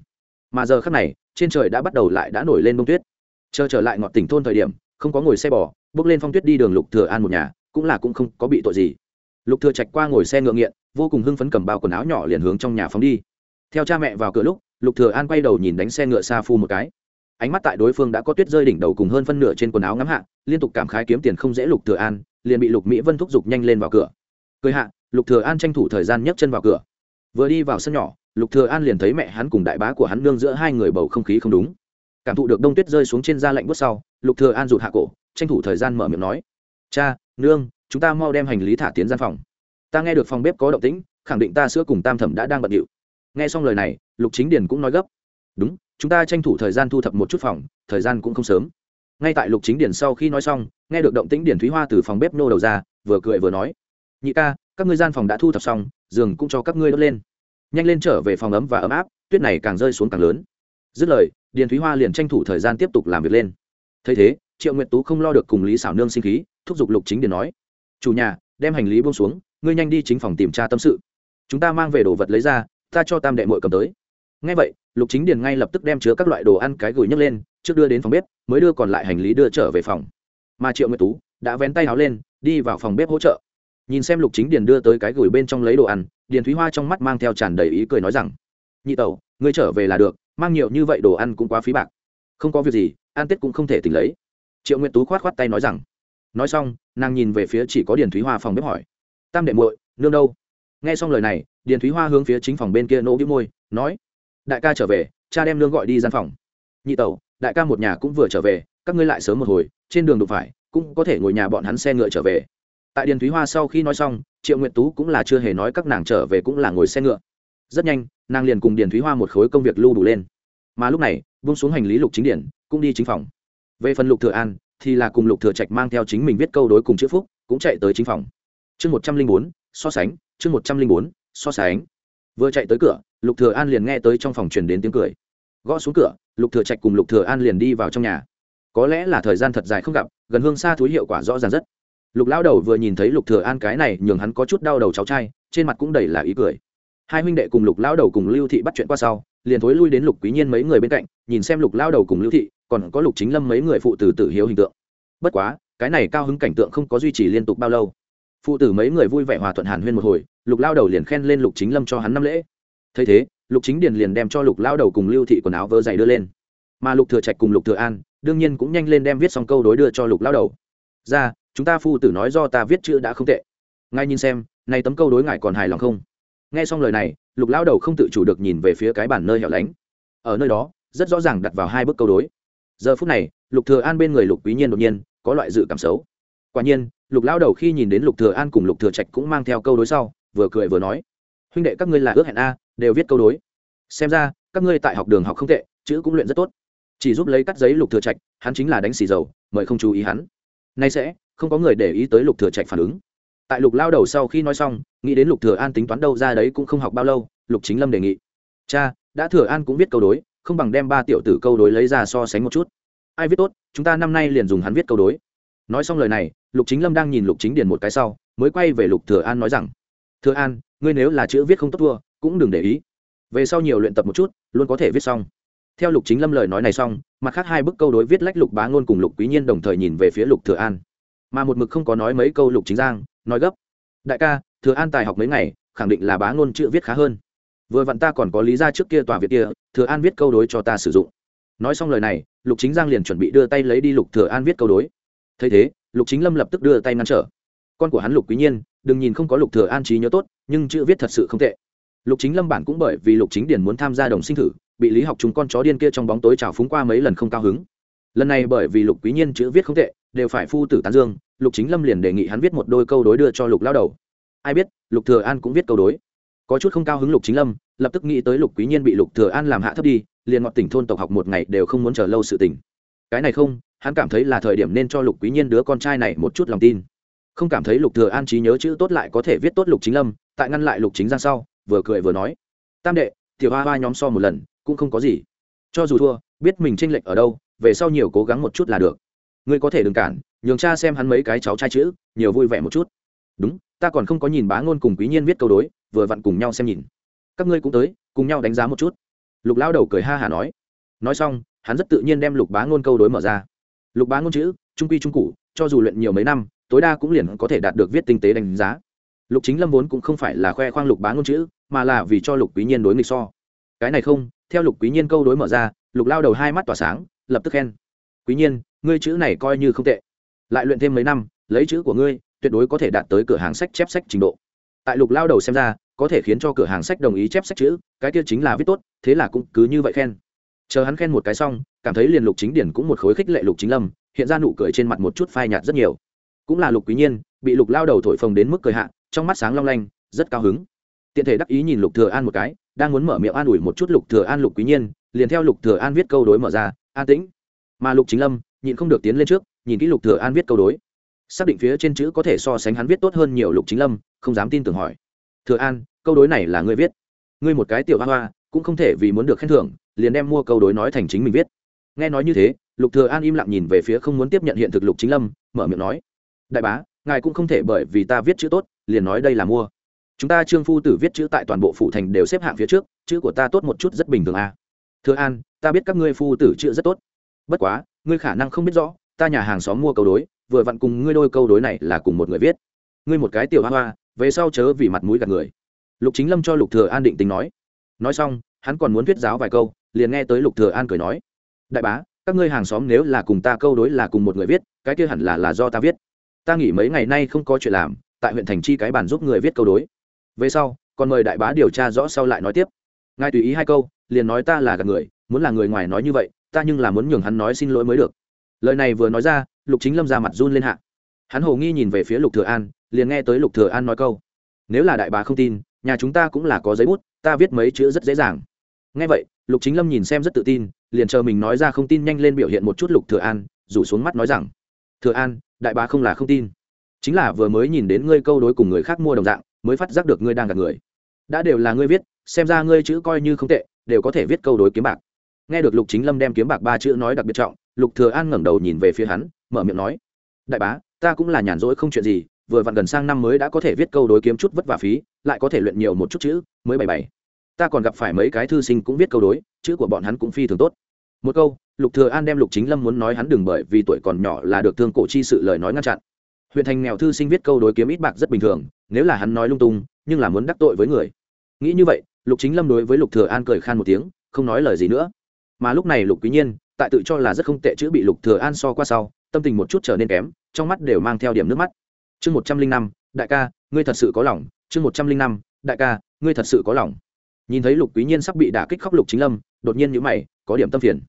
S1: Mà giờ khắc này, trên trời đã bắt đầu lại đã nổi lên bông tuyết. Chờ trở lại ngọn tỉnh thôn thời điểm, không có ngồi xe bò, bước lên phong tuyết đi đường lục thừa an một nhà cũng là cũng không có bị tội gì. Lục thừa trạch qua ngồi xe ngựa nghiện, vô cùng hưng phấn cầm bao quần áo nhỏ liền hướng trong nhà phóng đi. Theo cha mẹ vào cửa lúc, lục thừa an quay đầu nhìn đánh xe ngựa xa phu một cái. Ánh mắt tại đối phương đã có tuyết rơi đỉnh đầu cùng hơn phân nửa trên quần áo ngắm hạ, liên tục cảm khái kiếm tiền không dễ lục thừa an, liền bị lục mỹ vân thúc giục nhanh lên vào cửa. Cười hạ, lục thừa an tranh thủ thời gian nhấc chân vào cửa. Vừa đi vào sân nhỏ, lục thừa an liền thấy mẹ hắn cùng đại bá của hắn nương giữa hai người bầu không khí không đúng. Cảm thụ được đông tuyết rơi xuống trên da lạnh buốt sau, lục thừa an rụt hạ cổ, tranh thủ thời gian mở miệng nói, cha nương, chúng ta mau đem hành lý thả tiến gian phòng. Ta nghe được phòng bếp có động tĩnh, khẳng định ta sữa cùng tam thẩm đã đang bận điệu. Nghe xong lời này, lục chính điền cũng nói gấp. Đúng, chúng ta tranh thủ thời gian thu thập một chút phòng, thời gian cũng không sớm. Ngay tại lục chính điền sau khi nói xong, nghe được động tĩnh Điền thúy hoa từ phòng bếp nô đầu ra, vừa cười vừa nói. Nhị ca, các ngươi gian phòng đã thu thập xong, giường cũng cho các ngươi đốt lên. Nhanh lên trở về phòng ấm và ấm áp, tuyết này càng rơi xuống càng lớn. Dứt lời, điền thúy hoa liền tranh thủ thời gian tiếp tục làm việc lên. Thấy thế, triệu nguyệt tú không lo được cùng lý xảo nương sinh khí thúc giục lục chính điền nói, chủ nhà, đem hành lý buông xuống, ngươi nhanh đi chính phòng tìm tra tâm sự. Chúng ta mang về đồ vật lấy ra, ta cho tam đệ mội cầm tới. Ngay vậy, lục chính điền ngay lập tức đem chứa các loại đồ ăn cái gửi nhấc lên, trước đưa đến phòng bếp, mới đưa còn lại hành lý đưa trở về phòng. Mà triệu nguyệt tú đã vén tay áo lên, đi vào phòng bếp hỗ trợ. Nhìn xem lục chính điền đưa tới cái gửi bên trong lấy đồ ăn, điền thúy hoa trong mắt mang theo tràn đầy ý cười nói rằng, nhị tẩu, ngươi trở về là được, mang nhiều như vậy đồ ăn cũng quá phí bạc. Không có việc gì, ăn tết cũng không thể tỉnh lấy. Triệu nguyệt tú khoát khoát tay nói rằng nói xong, nàng nhìn về phía chỉ có điền thúy hoa phòng bếp hỏi. Tam đệ muội, nương đâu? Nghe xong lời này, điền thúy hoa hướng phía chính phòng bên kia nỗ bĩu môi, nói, đại ca trở về, cha đem nương gọi đi gian phòng. Nhị tẩu, đại ca một nhà cũng vừa trở về, các ngươi lại sớm một hồi, trên đường đụng phải, cũng có thể ngồi nhà bọn hắn xe ngựa trở về. Tại điền thúy hoa sau khi nói xong, triệu nguyện tú cũng là chưa hề nói các nàng trở về cũng là ngồi xe ngựa. Rất nhanh, nàng liền cùng điền thúy hoa một khối công việc lưu đủ lên. Mà lúc này vung xuống hành lý lục chính điển, cũng đi chính phòng. Về phần lục thừa an thì là cùng lục thừa trạch mang theo chính mình viết câu đối cùng chữ phúc, cũng chạy tới chính phòng. Chương một trăm linh bốn, so sánh, chương một trăm linh bốn, so sánh. Vừa chạy tới cửa, lục thừa an liền nghe tới trong phòng truyền đến tiếng cười. Gõ xuống cửa, lục thừa trạch cùng lục thừa an liền đi vào trong nhà. Có lẽ là thời gian thật dài không gặp, gần hương xa thúi hiệu quả rõ ràng rất. Lục lão đầu vừa nhìn thấy lục thừa an cái này, nhường hắn có chút đau đầu cháu trai, trên mặt cũng đầy là ý cười. Hai huynh đệ cùng lục lão đầu cùng lưu thị bắt chuyện qua sau, liền thối lui đến lục quý nhiên mấy người bên cạnh, nhìn xem lục lão đầu cùng lưu thị còn có lục chính lâm mấy người phụ tử tử hiếu hình tượng. Bất quá, cái này cao hứng cảnh tượng không có duy trì liên tục bao lâu. Phụ tử mấy người vui vẻ hòa thuận hàn huyên một hồi, lục lao đầu liền khen lên lục chính lâm cho hắn năm lễ. Thấy thế, lục chính điền liền đem cho lục lao đầu cùng lưu thị quần áo vơ dày đưa lên. Mà lục thừa trạch cùng lục thừa an, đương nhiên cũng nhanh lên đem viết xong câu đối đưa cho lục lao đầu. Ra, chúng ta phụ tử nói do ta viết chữ đã không tệ. Ngay nhìn xem, này tấm câu đối ngài còn hài lòng không? Nghe xong lời này, lục lao đầu không tự chủ được nhìn về phía cái bản nơi hẻo lánh. Ở nơi đó, rất rõ ràng đặt vào hai bức câu đối giờ phút này, lục thừa an bên người lục quý nhiên đột nhiên có loại dự cảm xấu. Quả nhiên, lục lao đầu khi nhìn đến lục thừa an cùng lục thừa trạch cũng mang theo câu đối sau, vừa cười vừa nói, huynh đệ các ngươi là ước hẹn a, đều viết câu đối. Xem ra, các ngươi tại học đường học không tệ, chữ cũng luyện rất tốt. Chỉ giúp lấy cắt giấy lục thừa trạch, hắn chính là đánh xì dầu, mời không chú ý hắn. Nay sẽ, không có người để ý tới lục thừa trạch phản ứng. Tại lục lao đầu sau khi nói xong, nghĩ đến lục thừa an tính toán đâu ra đấy cũng không học bao lâu, lục chính lâm đề nghị, cha, đã thừa an cũng viết câu đối không bằng đem ba tiểu tử câu đối lấy ra so sánh một chút. Ai viết tốt, chúng ta năm nay liền dùng hắn viết câu đối. Nói xong lời này, lục chính lâm đang nhìn lục chính điền một cái sau, mới quay về lục thừa an nói rằng, thừa an, ngươi nếu là chữ viết không tốt thua, cũng đừng để ý. Về sau nhiều luyện tập một chút, luôn có thể viết xong. Theo lục chính lâm lời nói này xong, mặt khác hai bức câu đối viết lách lục bá ngôn cùng lục quý nhiên đồng thời nhìn về phía lục thừa an. Mà một mực không có nói mấy câu lục chính giang, nói gấp, đại ca, thừa an tài học mấy ngày, khẳng định là bá ngôn chữ viết khá hơn vừa vặn ta còn có lý ra trước kia tòa việt kia, thừa an viết câu đối cho ta sử dụng. Nói xong lời này, lục chính giang liền chuẩn bị đưa tay lấy đi lục thừa an viết câu đối. Thấy thế, lục chính lâm lập tức đưa tay ngăn trở. Con của hắn lục quý nhiên, đừng nhìn không có lục thừa an trí nhớ tốt, nhưng chữ viết thật sự không tệ. Lục chính lâm bản cũng bởi vì lục chính điển muốn tham gia đồng sinh thử, bị lý học chúng con chó điên kia trong bóng tối trào phúng qua mấy lần không cao hứng. Lần này bởi vì lục quý nhiên chữ viết không tệ, đều phải phu tử tán dương, lục chính lâm liền đề nghị hắn viết một đôi câu đối đưa cho lục lao đầu. Ai biết, lục thừa an cũng viết câu đối. Có chút không cao hứng lục chính lâm lập tức nghĩ tới lục quý nhiên bị lục thừa an làm hạ thấp đi, liền ngọt tỉnh thôn tộc học một ngày đều không muốn chờ lâu sự tình. Cái này không, hắn cảm thấy là thời điểm nên cho lục quý nhiên đứa con trai này một chút lòng tin. Không cảm thấy lục thừa an trí nhớ chữ tốt lại có thể viết tốt lục chính lâm, tại ngăn lại lục chính giang sau, vừa cười vừa nói. Tam đệ, tiểu hoa hoa nhóm so một lần, cũng không có gì. Cho dù thua, biết mình tranh lệch ở đâu, về sau nhiều cố gắng một chút là được. Ngươi có thể đừng cản, nhường cha xem hắn mấy cái cháu trai chữ, nhiều vui vẻ một chút. Đúng, ta còn không có nhìn bá ngôn cùng quý nhiên viết câu đối, vừa vặn cùng nhau xem nhìn các ngươi cũng tới, cùng nhau đánh giá một chút. Lục lao đầu cười ha hả nói. Nói xong, hắn rất tự nhiên đem lục bá ngôn câu đối mở ra. Lục bá ngôn chữ, trung quy trung cụ cho dù luyện nhiều mấy năm, tối đa cũng liền có thể đạt được viết tinh tế đánh giá. Lục chính lâm vốn cũng không phải là khoe khoang lục bá ngôn chữ, mà là vì cho lục quý nhiên đối nghịch so. Cái này không, theo lục quý nhiên câu đối mở ra, lục lao đầu hai mắt tỏa sáng, lập tức khen. Quý nhiên, ngươi chữ này coi như không tệ. Lại luyện thêm mấy năm, lấy chữ của ngươi, tuyệt đối có thể đạt tới cửa hàng sách chép sách trình độ. Tại lục lao đầu xem ra có thể khiến cho cửa hàng sách đồng ý chép sách chữ, cái kia chính là viết tốt, thế là cũng cứ như vậy khen. Chờ hắn khen một cái xong, cảm thấy liền lục chính điển cũng một khối khích lệ lục chính lâm, hiện ra nụ cười trên mặt một chút phai nhạt rất nhiều. Cũng là lục quý nhiên, bị lục lao đầu thổi phồng đến mức cười hạ, trong mắt sáng long lanh, rất cao hứng. Tiện thể đắc ý nhìn lục thừa an một cái, đang muốn mở miệng an ủi một chút lục thừa an lục quý nhiên, liền theo lục thừa an viết câu đối mở ra, an tĩnh. Mà lục chính lâm, nhịn không được tiến lên trước, nhìn kỹ lục thừa an viết câu đối. Xác định phía trên chữ có thể so sánh hắn viết tốt hơn nhiều lục chính lâm, không dám tin tưởng hỏi, thừa an câu đối này là ngươi viết. Ngươi một cái tiểu hoa hoa, cũng không thể vì muốn được khen thưởng, liền đem mua câu đối nói thành chính mình viết. Nghe nói như thế, lục thừa an im lặng nhìn về phía không muốn tiếp nhận hiện thực lục chính lâm, mở miệng nói, đại bá, ngài cũng không thể bởi vì ta viết chữ tốt, liền nói đây là mua. Chúng ta trương phu tử viết chữ tại toàn bộ phủ thành đều xếp hạng phía trước, chữ của ta tốt một chút rất bình thường à. thừa an, ta biết các ngươi phu tử chữ rất tốt. Bất quá, ngươi khả năng không biết rõ, ta nhà hàng xóm mua câu đối, vừa vặn cùng ngươi đôi câu đối này là cùng một người viết. Ngươi một cái tiểu hoa hoa, về sau chớ vì mặt mũi gạt người lục chính lâm cho lục thừa an định tính nói. Nói xong, hắn còn muốn viết giáo vài câu, liền nghe tới lục thừa an cười nói. Đại bá, các ngươi hàng xóm nếu là cùng ta câu đối là cùng một người viết, cái kia hẳn là là do ta viết. Ta nghỉ mấy ngày nay không có chuyện làm, tại huyện thành chi cái bàn giúp người viết câu đối. Về sau, còn mời đại bá điều tra rõ sau lại nói tiếp. Ngài tùy ý hai câu, liền nói ta là gạt người, muốn là người ngoài nói như vậy, ta nhưng là muốn nhường hắn nói xin lỗi mới được. Lời này vừa nói ra, lục chính lâm ra mặt run lên hạ. Hắn hồ nghi nhìn về phía lục thừa an, liền nghe tới lục thừa an nói câu. Nếu là đại bá không tin nhà chúng ta cũng là có giấy bút, ta viết mấy chữ rất dễ dàng. Nghe vậy, lục chính lâm nhìn xem rất tự tin, liền chờ mình nói ra không tin nhanh lên biểu hiện một chút lục thừa an, rủ xuống mắt nói rằng, thừa an, đại bá không là không tin. Chính là vừa mới nhìn đến ngươi câu đối cùng người khác mua đồng dạng, mới phát giác được ngươi đang gạt người. Đã đều là ngươi viết, xem ra ngươi chữ coi như không tệ, đều có thể viết câu đối kiếm bạc. Nghe được lục chính lâm đem kiếm bạc ba chữ nói đặc biệt trọng, lục thừa an ngẩng đầu nhìn về phía hắn, mở miệng nói, đại bá, ta cũng là nhàn rỗi không chuyện gì, vừa vặn gần sang năm mới đã có thể viết câu đối kiếm chút vất vả phí lại có thể luyện nhiều một chút chữ, mới bảy bảy ta còn gặp phải mấy cái thư sinh cũng viết câu đối, chữ của bọn hắn cũng phi thường tốt. Một câu, lục thừa an đem lục chính lâm muốn nói hắn đừng bởi vì tuổi còn nhỏ là được thương cổ chi sự lời nói ngăn chặn. Huyện thành nghèo thư sinh viết câu đối kiếm ít bạc rất bình thường, nếu là hắn nói lung tung, nhưng là muốn đắc tội với người. Nghĩ như vậy, lục chính lâm đối với lục thừa an cười khan một tiếng, không nói lời gì nữa. Mà lúc này lục quý nhiên, tại tự cho là rất không tệ chữ bị lục thừa an so qua sau, tâm tình một chút trở nên kém, trong mắt đều mang theo điểm nước mắt. Chương một trăm linh năm đại ca, ngươi thật sự có lòng, chương một trăm linh năm, đại ca, ngươi thật sự có lòng. Nhìn thấy lục quý nhiên sắp bị đả kích khóc lục chính lâm, đột nhiên nhữ mày, có điểm tâm phiền.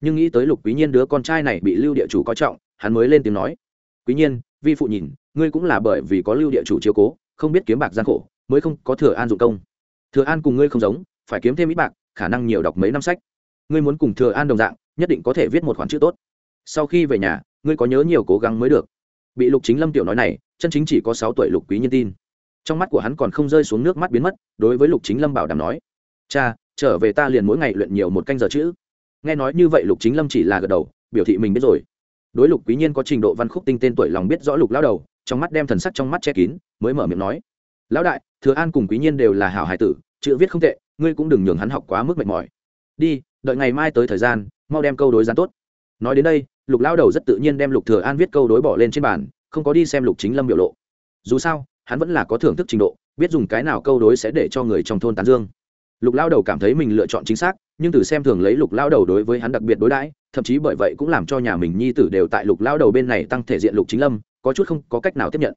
S1: Nhưng nghĩ tới lục quý nhiên đứa con trai này bị lưu địa chủ coi trọng, hắn mới lên tiếng nói, quý nhiên, vi phụ nhìn, ngươi cũng là bởi vì có lưu địa chủ chiếu cố, không biết kiếm bạc gian khổ, mới không có thừa an dụng công. Thừa an cùng ngươi không giống, phải kiếm thêm ít bạc, khả năng nhiều đọc mấy năm sách. Ngươi muốn cùng thừa an đồng dạng, nhất định có thể viết một khoản chữ tốt. Sau khi về nhà, ngươi có nhớ nhiều cố gắng mới được. Bị lục chính lâm tiểu nói này chân chính chỉ có sáu tuổi lục quý nhân tin. Trong mắt của hắn còn không rơi xuống nước mắt biến mất, đối với lục chính lâm bảo đảm nói, cha, trở về ta liền mỗi ngày luyện nhiều một canh giờ chữ. Nghe nói như vậy lục chính lâm chỉ là gật đầu, biểu thị mình biết rồi. Đối lục quý nhiên có trình độ văn khúc tinh tên tuổi lòng biết rõ lục lao đầu, trong mắt đem thần sắc trong mắt che kín, mới mở miệng nói, lão đại, thừa an cùng quý nhiên đều là hảo hải tử, chữ viết không tệ, ngươi cũng đừng nhường hắn học quá mức mệt mỏi. Đi, đợi ngày mai tới thời gian, mau đem câu đối gián tốt. Nói đến đây, lục lao đầu rất tự nhiên đem lục thừa an viết câu đối bỏ lên trên bàn không có đi xem lục chính lâm biểu lộ. Dù sao, hắn vẫn là có thưởng thức trình độ, biết dùng cái nào câu đối sẽ để cho người trong thôn tán dương. Lục lao đầu cảm thấy mình lựa chọn chính xác, nhưng từ xem thường lấy lục lao đầu đối với hắn đặc biệt đối đãi, thậm chí bởi vậy cũng làm cho nhà mình nhi tử đều tại lục lao đầu bên này tăng thể diện lục chính lâm, có chút không có cách nào tiếp nhận.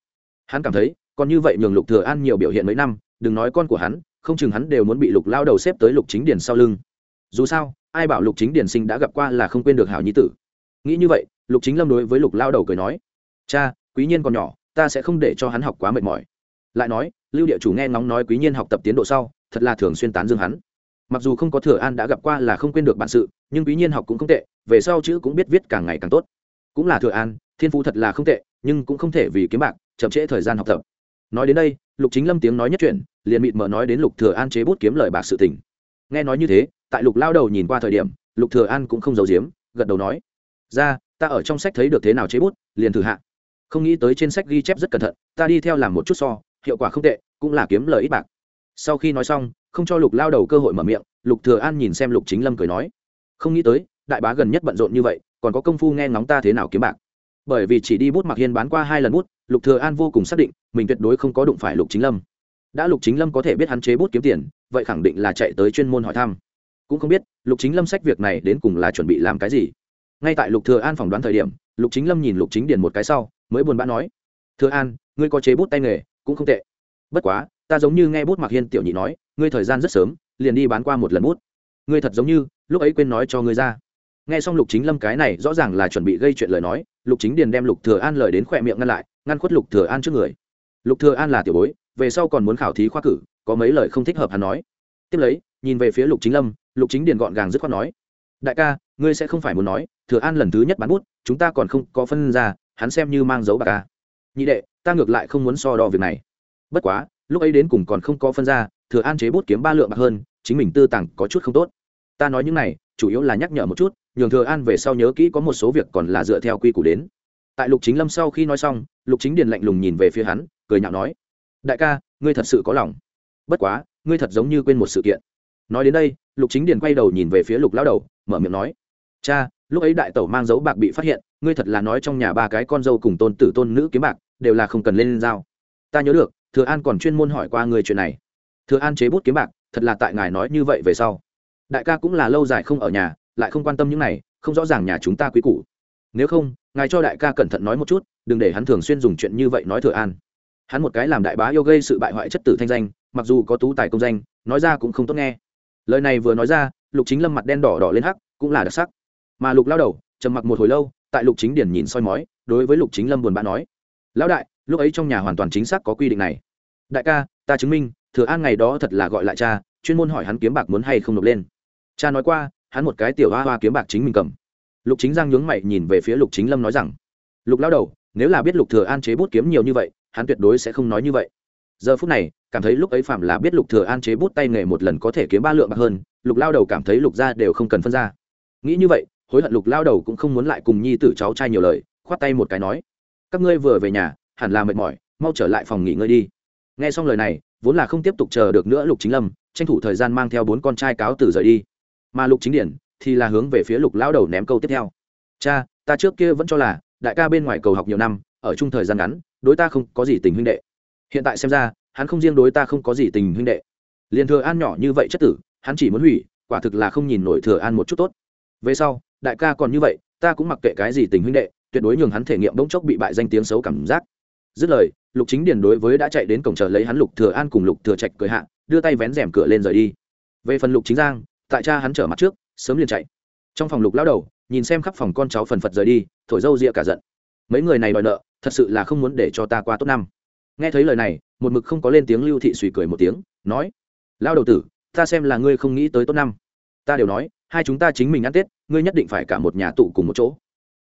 S1: Hắn cảm thấy, còn như vậy nhường lục thừa an nhiều biểu hiện mấy năm, đừng nói con của hắn, không chừng hắn đều muốn bị lục lao đầu xếp tới lục chính điển sau lưng. Dù sao, ai bảo lục chính điển sinh đã gặp qua là không quên được hảo nhi tử. Nghĩ như vậy, lục chính lâm đối với lục lao đầu cười nói, cha quý nhiên còn nhỏ, ta sẽ không để cho hắn học quá mệt mỏi. Lại nói, lưu địa chủ nghe ngóng nói quý nhiên học tập tiến độ sau, thật là thường xuyên tán dương hắn. Mặc dù không có thừa an đã gặp qua là không quên được bản sự, nhưng quý nhiên học cũng không tệ, về sau chữ cũng biết viết càng ngày càng tốt. Cũng là thừa an, thiên phú thật là không tệ, nhưng cũng không thể vì kiếm bạc, chậm trễ thời gian học tập. Nói đến đây, lục chính lâm tiếng nói nhất chuyện, liền mịt mờ nói đến lục thừa an chế bút kiếm lời bạc sự tình. Nghe nói như thế, tại lục lao đầu nhìn qua thời điểm, lục thừa an cũng không giấu giếm, gật đầu nói, ra, ta ở trong sách thấy được thế nào chế bút, liền thử hạ không nghĩ tới trên sách ghi chép rất cẩn thận, ta đi theo làm một chút so, hiệu quả không tệ, cũng là kiếm lời ít bạc. Sau khi nói xong, không cho lục lao đầu cơ hội mở miệng, lục thừa an nhìn xem lục chính lâm cười nói, không nghĩ tới, đại bá gần nhất bận rộn như vậy, còn có công phu nghe ngóng ta thế nào kiếm bạc. Bởi vì chỉ đi bút mặc hiên bán qua hai lần bút, lục thừa an vô cùng xác định, mình tuyệt đối không có đụng phải lục chính lâm. Đã lục chính lâm có thể biết hắn chế bút kiếm tiền, vậy khẳng định là chạy tới chuyên môn hỏi thăm. Cũng không biết, lục chính lâm sách việc này đến cùng là chuẩn bị làm cái gì. Ngay tại lục thừa an phỏng đoán thời điểm, lục chính lâm nhìn lục chính điền một cái sau mới buồn bã nói, thừa an, ngươi có chế bút tay nghề, cũng không tệ. Bất quá, ta giống như nghe bút mặc hiên tiểu nhị nói, ngươi thời gian rất sớm, liền đi bán qua một lần bút. Ngươi thật giống như, lúc ấy quên nói cho ngươi ra. Nghe xong lục chính lâm cái này rõ ràng là chuẩn bị gây chuyện lời nói, lục chính điền đem lục thừa an lời đến khỏe miệng ngăn lại, ngăn khuất lục thừa an trước người. Lục thừa an là tiểu bối, về sau còn muốn khảo thí khoa cử, có mấy lời không thích hợp hắn nói. Tiếp lấy, nhìn về phía lục chính lâm, lục chính điền gọn gàng dứt khoát nói, đại ca, ngươi sẽ không phải muốn nói, thừa an lần thứ nhất bán bút, chúng ta còn không có phân ra hắn xem như mang dấu bạc ca nhị đệ, ta ngược lại không muốn so đo việc này. Bất quá, lúc ấy đến cùng còn không có phân ra, thừa an chế bút kiếm ba lượng bạc hơn, chính mình tư tàng có chút không tốt. Ta nói những này, chủ yếu là nhắc nhở một chút, nhường thừa an về sau nhớ kỹ có một số việc còn là dựa theo quy củ đến. Tại lục chính lâm sau khi nói xong, lục chính điền lạnh lùng nhìn về phía hắn, cười nhạo nói, đại ca, ngươi thật sự có lòng. Bất quá, ngươi thật giống như quên một sự kiện. Nói đến đây, lục chính điền quay đầu nhìn về phía lục lao đầu, mở miệng nói, cha, lúc ấy đại tẩu mang dấu bạc bị phát hiện ngươi thật là nói trong nhà ba cái con dâu cùng tôn tử tôn nữ kiếm bạc, đều là không cần lên giao. Ta nhớ được, thừa an còn chuyên môn hỏi qua người chuyện này. Thừa an chế bút kiếm bạc, thật là tại ngài nói như vậy về sau. Đại ca cũng là lâu dài không ở nhà, lại không quan tâm những này, không rõ ràng nhà chúng ta quý củ. Nếu không, ngài cho đại ca cẩn thận nói một chút, đừng để hắn thường xuyên dùng chuyện như vậy nói thừa an. Hắn một cái làm đại bá yêu gây sự bại hoại chất tử thanh danh, mặc dù có tú tài công danh, nói ra cũng không tốt nghe. Lời này vừa nói ra, lục chính lâm mặt đen đỏ đỏ lên hắc, cũng là đặc sắc. Mà lục lao đầu, trầm mặc một hồi lâu tại lục chính điển nhìn soi mói, đối với lục chính lâm buồn bã nói, lão đại, lúc ấy trong nhà hoàn toàn chính xác có quy định này. Đại ca, ta chứng minh, thừa an ngày đó thật là gọi lại cha, chuyên môn hỏi hắn kiếm bạc muốn hay không nộp lên. Cha nói qua, hắn một cái tiểu hoa hoa kiếm bạc chính mình cầm. Lục chính giang nhướng mày nhìn về phía lục chính lâm nói rằng, lục lao đầu, nếu là biết lục thừa an chế bút kiếm nhiều như vậy, hắn tuyệt đối sẽ không nói như vậy. Giờ phút này, cảm thấy lúc ấy phạm là biết lục thừa an chế bút tay nghề một lần có thể kiếm ba lượng bạc hơn, lục lao đầu cảm thấy lục gia đều không cần phân ra. Nghĩ như vậy hối hận lục lao đầu cũng không muốn lại cùng nhi tử cháu trai nhiều lời, khoát tay một cái nói, các ngươi vừa về nhà, hẳn là mệt mỏi, mau trở lại phòng nghỉ ngơi đi. Nghe xong lời này, vốn là không tiếp tục chờ được nữa lục chính lâm, tranh thủ thời gian mang theo bốn con trai cáo từ rời đi. Mà lục chính điển thì là hướng về phía lục lao đầu ném câu tiếp theo. Cha, ta trước kia vẫn cho là, đại ca bên ngoài cầu học nhiều năm, ở chung thời gian ngắn, đối ta không có gì tình huynh đệ. Hiện tại xem ra, hắn không riêng đối ta không có gì tình huynh đệ. Liền thừa an nhỏ như vậy chất tử, hắn chỉ muốn hủy, quả thực là không nhìn nổi thừa an một chút tốt. Về sau đại ca còn như vậy, ta cũng mặc kệ cái gì tình huynh đệ, tuyệt đối nhường hắn thể nghiệm bỗng chốc bị bại danh tiếng xấu cảm giác. Dứt lời, lục chính điền đối với đã chạy đến cổng chờ lấy hắn lục thừa an cùng lục thừa trạch cười hạ, đưa tay vén rèm cửa lên rời đi. Về phần lục chính giang, tại cha hắn trở mặt trước, sớm liền chạy. Trong phòng lục lão đầu, nhìn xem khắp phòng con cháu phần phật rời đi, thổi dâu ria cả giận. Mấy người này đòi nợ, thật sự là không muốn để cho ta qua tốt năm. Nghe thấy lời này, một mực không có lên tiếng lưu thị suy cười một tiếng, nói lao đầu tử, ta xem là ngươi không nghĩ tới tốt năm. Ta đều nói hai chúng ta chính mình ăn tết, ngươi nhất định phải cả một nhà tụ cùng một chỗ.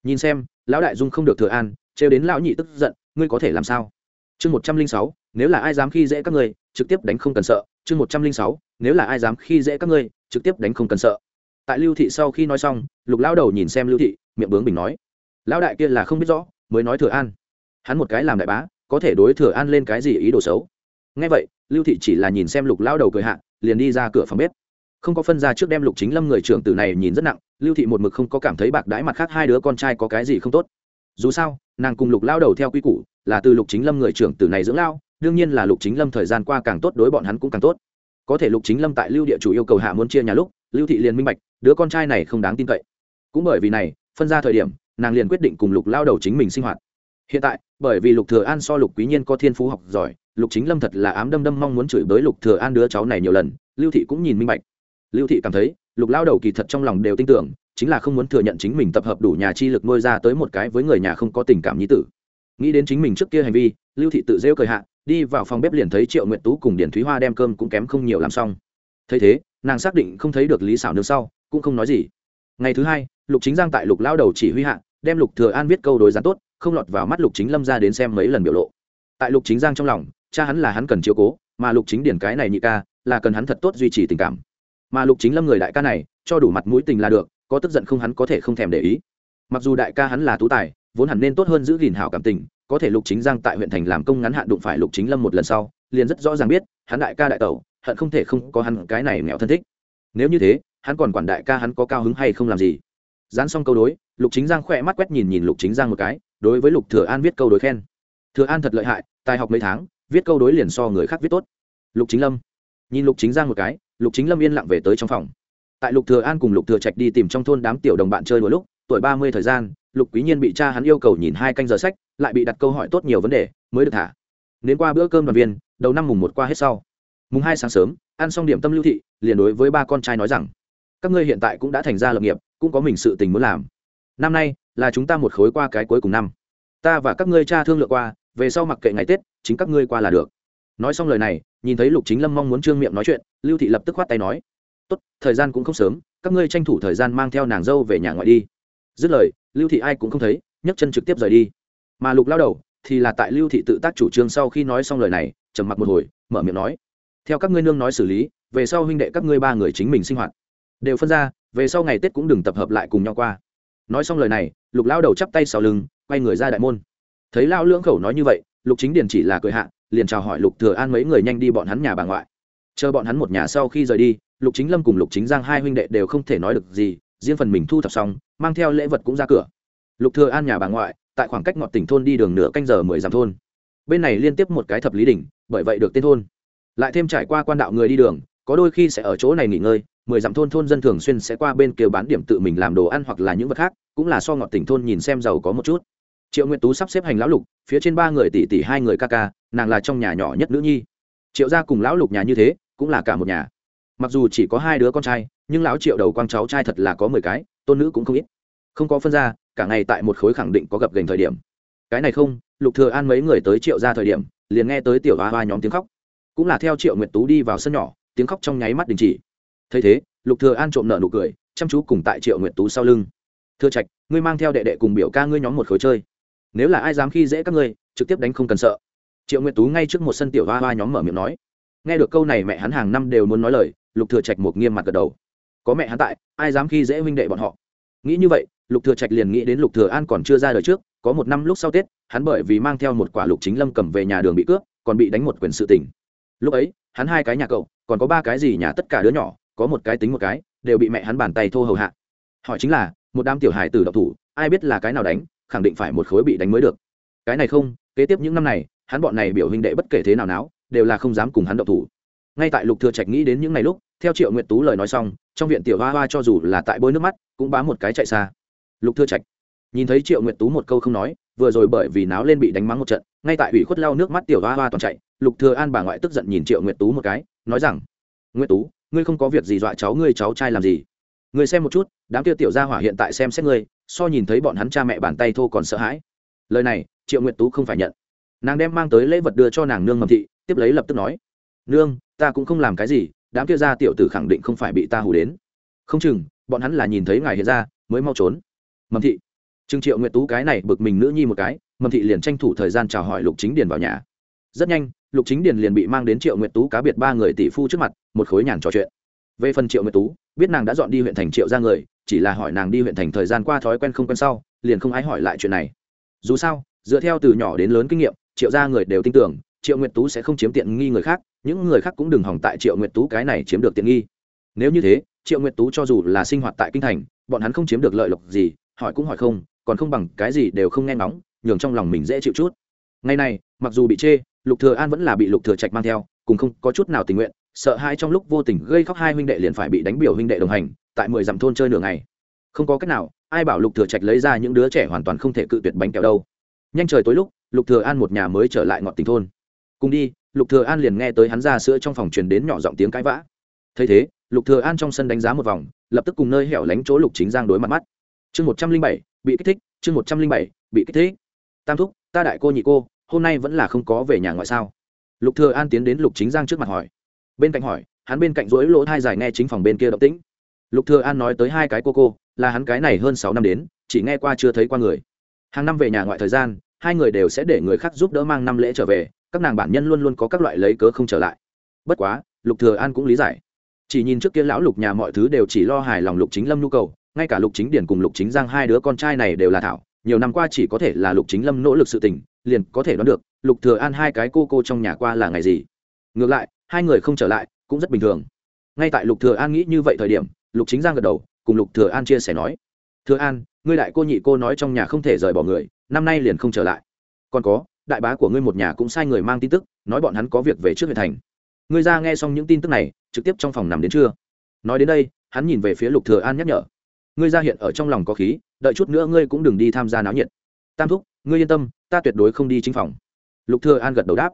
S1: Nhìn xem, lão đại dung không được thừa an, trêu đến lão nhị tức giận, ngươi có thể làm sao? Chương một trăm linh sáu, nếu là ai dám khi dễ các ngươi, trực tiếp đánh không cần sợ. Chương một trăm linh sáu, nếu là ai dám khi dễ các ngươi, trực tiếp đánh không cần sợ. Tại lưu thị sau khi nói xong, lục lao đầu nhìn xem lưu thị, miệng bướng bình nói, lão đại kia là không biết rõ, mới nói thừa an. Hắn một cái làm đại bá, có thể đối thừa an lên cái gì ý đồ xấu? Ngay vậy, lưu thị chỉ là nhìn xem lục lao đầu cười hạ, liền đi ra cửa phòng bếp không có phân ra trước đem lục chính lâm người trưởng tử này nhìn rất nặng, lưu thị một mực không có cảm thấy bạc đãi mặt khác hai đứa con trai có cái gì không tốt. Dù sao, nàng cùng lục lao đầu theo quy củ, là từ lục chính lâm người trưởng tử này dưỡng lao, đương nhiên là lục chính lâm thời gian qua càng tốt đối bọn hắn cũng càng tốt. Có thể lục chính lâm tại lưu địa chủ yêu cầu hạ muốn chia nhà lúc, lưu thị liền minh bạch, đứa con trai này không đáng tin cậy. Cũng bởi vì này, phân ra thời điểm, nàng liền quyết định cùng lục lao đầu chính mình sinh hoạt. Hiện tại, bởi vì lục thừa an so lục quý nhiên có thiên phú học giỏi, lục chính lâm thật là ám đâm đâm mong muốn chửi bới lục thừa an đứa cháu này nhiều lần, lưu thị cũng nhìn minh bạch lưu thị cảm thấy, lục lao đầu kỳ thật trong lòng đều tin tưởng, chính là không muốn thừa nhận chính mình tập hợp đủ nhà chi lực nuôi ra tới một cái với người nhà không có tình cảm nhi tử. Nghĩ đến chính mình trước kia hành vi, lưu thị tự rêu cười hạ, đi vào phòng bếp liền thấy triệu nguyện tú cùng điển thúy hoa đem cơm cũng kém không nhiều làm xong. Thấy thế, nàng xác định không thấy được lý xảo nương sau, cũng không nói gì. Ngày thứ hai, lục chính giang tại lục lao đầu chỉ huy hạ, đem lục thừa an viết câu đối gián tốt, không lọt vào mắt lục chính lâm ra đến xem mấy lần biểu lộ. Tại lục chính giang trong lòng, cha hắn là hắn cần chiếu cố, mà lục chính điển cái này nhị ca, là cần hắn thật tốt duy trì tình cảm mà lục chính lâm người đại ca này, cho đủ mặt mũi tình là được, có tức giận không hắn có thể không thèm để ý. Mặc dù đại ca hắn là tú tài, vốn hẳn nên tốt hơn giữ gìn hảo cảm tình, có thể lục chính giang tại huyện thành làm công ngắn hạn đụng phải lục chính lâm một lần sau, liền rất rõ ràng biết, hắn đại ca đại tẩu, hận không thể không có hắn cái này nghèo thân thích. Nếu như thế, hắn còn quản đại ca hắn có cao hứng hay không làm gì? Dán xong câu đối, lục chính giang khỏe mắt quét nhìn nhìn lục chính giang một cái, đối với lục thừa an viết câu đối khen. Thừa an thật lợi hại, tài học mấy tháng, viết câu đối liền so người khác viết tốt. Lục chính lâm. Nhìn lục chính giang một cái lục chính lâm yên lặng về tới trong phòng. Tại lục thừa an cùng lục thừa trạch đi tìm trong thôn đám tiểu đồng bạn chơi đôi lúc, tuổi ba mươi thời gian, lục quý nhiên bị cha hắn yêu cầu nhìn hai canh giờ sách, lại bị đặt câu hỏi tốt nhiều vấn đề, mới được thả. Đến qua bữa cơm đoàn viên, đầu năm mùng một qua hết sau. Mùng hai sáng sớm, ăn xong điểm tâm lưu thị, liền đối với ba con trai nói rằng, các ngươi hiện tại cũng đã thành ra lập nghiệp, cũng có mình sự tình muốn làm. Năm nay là chúng ta một khối qua cái cuối cùng năm. Ta và các ngươi cha thương lượng qua, về sau mặc kệ ngày tết, chính các ngươi qua là được. Nói xong lời này nhìn thấy lục chính lâm mong muốn trương miệng nói chuyện, lưu thị lập tức khoát tay nói, tốt, thời gian cũng không sớm, các ngươi tranh thủ thời gian mang theo nàng dâu về nhà ngoại đi. Dứt lời, lưu thị ai cũng không thấy, nhấc chân trực tiếp rời đi. Mà lục lao đầu thì là tại lưu thị tự tác chủ trương sau khi nói xong lời này, trầm mặc một hồi, mở miệng nói, theo các ngươi nương nói xử lý, về sau huynh đệ các ngươi ba người chính mình sinh hoạt, đều phân ra, về sau ngày tết cũng đừng tập hợp lại cùng nhau qua. Nói xong lời này, lục lao đầu chắp tay sau lưng, quay người ra đại môn. Thấy lao lưỡng khẩu nói như vậy, lục chính điền chỉ là cười hạ liền chào hỏi lục thừa an mấy người nhanh đi bọn hắn nhà bà ngoại. Chờ bọn hắn một nhà sau khi rời đi, lục chính lâm cùng lục chính giang hai huynh đệ đều không thể nói được gì, riêng phần mình thu thập xong, mang theo lễ vật cũng ra cửa. Lục thừa an nhà bà ngoại, tại khoảng cách ngọt tỉnh thôn đi đường nửa canh giờ mười dặm thôn. Bên này liên tiếp một cái thập lý đỉnh, bởi vậy được tên thôn. Lại thêm trải qua quan đạo người đi đường, có đôi khi sẽ ở chỗ này nghỉ ngơi, mười dặm thôn thôn dân thường xuyên sẽ qua bên kia bán điểm tự mình làm đồ ăn hoặc là những vật khác, cũng là so ngọt tỉnh thôn nhìn xem giàu có một chút. Triệu nguyệt tú sắp xếp hành lão lục, phía trên ba người tỷ tỷ hai người ca ca nàng là trong nhà nhỏ nhất nữ nhi. Triệu gia cùng lão lục nhà như thế, cũng là cả một nhà. Mặc dù chỉ có hai đứa con trai, nhưng lão triệu đầu quang cháu trai thật là có mười cái, tôn nữ cũng không ít. Không có phân ra, cả ngày tại một khối khẳng định có gặp gành thời điểm. Cái này không, lục thừa an mấy người tới triệu gia thời điểm, liền nghe tới tiểu hoa hoa nhóm tiếng khóc. Cũng là theo triệu nguyệt tú đi vào sân nhỏ, tiếng khóc trong nháy mắt đình chỉ. Thấy thế, lục thừa an trộm nợ nụ cười, chăm chú cùng tại triệu nguyệt tú sau lưng. Thừa trạch, ngươi mang theo đệ đệ cùng biểu ca ngươi nhóm một khối chơi. Nếu là ai dám khi dễ các ngươi, trực tiếp đánh không cần sợ triệu nguyệt tú ngay trước một sân tiểu hoa hoa nhóm mở miệng nói. Nghe được câu này mẹ hắn hàng năm đều muốn nói lời, lục thừa trạch một nghiêm mặt gật đầu. Có mẹ hắn tại, ai dám khi dễ huynh đệ bọn họ? Nghĩ như vậy, lục thừa trạch liền nghĩ đến lục thừa an còn chưa ra đời trước, có một năm lúc sau tết, hắn bởi vì mang theo một quả lục chính lâm cầm về nhà đường bị cướp, còn bị đánh một quyền sự tình. Lúc ấy, hắn hai cái nhà cậu, còn có ba cái gì nhà tất cả đứa nhỏ, có một cái tính một cái, đều bị mẹ hắn bàn tay thô hầu hạ. Hỏi chính là, một đám tiểu hài tử độc thủ, ai biết là cái nào đánh, khẳng định phải một khối bị đánh mới được. Cái này không, kế tiếp những năm này hắn bọn này biểu huynh đệ bất kể thế nào náo, đều là không dám cùng hắn động thủ. Ngay tại lục thừa trạch nghĩ đến những ngày lúc, theo triệu nguyệt tú lời nói xong, trong viện tiểu hoa hoa cho dù là tại bôi nước mắt, cũng bám một cái chạy xa. Lục thừa trạch nhìn thấy triệu nguyệt tú một câu không nói, vừa rồi bởi vì náo lên bị đánh mắng một trận, ngay tại ủy khuất lau nước mắt tiểu hoa hoa toàn chạy, lục thừa an bà ngoại tức giận nhìn triệu nguyệt tú một cái, nói rằng, nguyệt tú, ngươi không có việc gì dọa cháu ngươi cháu trai làm gì? Ngươi xem một chút, đám kia tiểu gia hỏa hiện tại xem xét ngươi, so nhìn thấy bọn hắn cha mẹ bàn tay thô còn sợ hãi. Lời này, triệu nguyệt tú không phải nhận nàng đem mang tới lễ vật đưa cho nàng nương mầm thị, tiếp lấy lập tức nói, nương, ta cũng không làm cái gì, đám kia ra tiểu tử khẳng định không phải bị ta hù đến. Không chừng, bọn hắn là nhìn thấy ngài hiện ra, mới mau trốn. Mầm thị, trương triệu nguyệt tú cái này bực mình nữ nhi một cái, mầm thị liền tranh thủ thời gian chào hỏi lục chính điền vào nhà. Rất nhanh, lục chính điền liền bị mang đến triệu nguyệt tú cá biệt ba người tỷ phu trước mặt, một khối nhàn trò chuyện. Về phần triệu nguyệt tú, biết nàng đã dọn đi huyện thành triệu ra người, chỉ là hỏi nàng đi huyện thành thời gian qua thói quen không quen sau, liền không ai hỏi lại chuyện này. Dù sao, dựa theo từ nhỏ đến lớn kinh nghiệm triệu ra người đều tin tưởng, triệu nguyệt tú sẽ không chiếm tiện nghi người khác, những người khác cũng đừng hỏng tại triệu nguyệt tú cái này chiếm được tiện nghi. Nếu như thế, triệu nguyệt tú cho dù là sinh hoạt tại kinh thành, bọn hắn không chiếm được lợi lộc gì, hỏi cũng hỏi không, còn không bằng cái gì đều không nghe ngóng, nhường trong lòng mình dễ chịu chút. Ngày này, mặc dù bị chê, lục thừa an vẫn là bị lục thừa trạch mang theo, cùng không có chút nào tình nguyện, sợ hai trong lúc vô tình gây khóc hai huynh đệ liền phải bị đánh biểu huynh đệ đồng hành, tại mười dặm thôn chơi nửa ngày. Không có cách nào, ai bảo lục thừa trạch lấy ra những đứa trẻ hoàn toàn không thể cự tuyệt bánh kẹo đâu. Nhanh trời tối lúc lục thừa an một nhà mới trở lại ngọn tình thôn. Cùng đi, lục thừa an liền nghe tới hắn ra sữa trong phòng truyền đến nhỏ giọng tiếng cãi vã. Thấy thế, lục thừa an trong sân đánh giá một vòng, lập tức cùng nơi hẻo lánh chỗ lục chính giang đối mặt mắt. Chương một trăm linh bảy, bị kích thích, chương một trăm linh bảy, bị kích thích. Tam thúc, ta đại cô nhị cô, hôm nay vẫn là không có về nhà ngoại sao? Lục thừa an tiến đến lục chính giang trước mặt hỏi. Bên cạnh hỏi, hắn bên cạnh rối lỗ thai dài nghe chính phòng bên kia động tĩnh. Lục thừa an nói tới hai cái cô cô, là hắn cái này hơn sáu năm đến, chỉ nghe qua chưa thấy qua người. Hàng năm về nhà ngoại thời gian hai người đều sẽ để người khác giúp đỡ mang năm lễ trở về, các nàng bản nhân luôn luôn có các loại lấy cớ không trở lại. Bất quá, lục thừa an cũng lý giải. Chỉ nhìn trước kia lão lục nhà mọi thứ đều chỉ lo hài lòng lục chính lâm nhu cầu, ngay cả lục chính điển cùng lục chính giang hai đứa con trai này đều là thảo, nhiều năm qua chỉ có thể là lục chính lâm nỗ lực sự tình, liền có thể đoán được, lục thừa an hai cái cô cô trong nhà qua là ngày gì. Ngược lại, hai người không trở lại, cũng rất bình thường. Ngay tại lục thừa an nghĩ như vậy thời điểm, lục chính giang gật đầu, cùng lục thừa an chia sẻ nói, thừa an, ngươi đại cô nhị cô nói trong nhà không thể rời bỏ người năm nay liền không trở lại. Còn có, đại bá của ngươi một nhà cũng sai người mang tin tức, nói bọn hắn có việc về trước huyện thành. Ngươi ra nghe xong những tin tức này, trực tiếp trong phòng nằm đến trưa. Nói đến đây, hắn nhìn về phía lục thừa an nhắc nhở. Ngươi ra hiện ở trong lòng có khí, đợi chút nữa ngươi cũng đừng đi tham gia náo nhiệt. Tam thúc, ngươi yên tâm, ta tuyệt đối không đi chính phòng. Lục thừa an gật đầu đáp.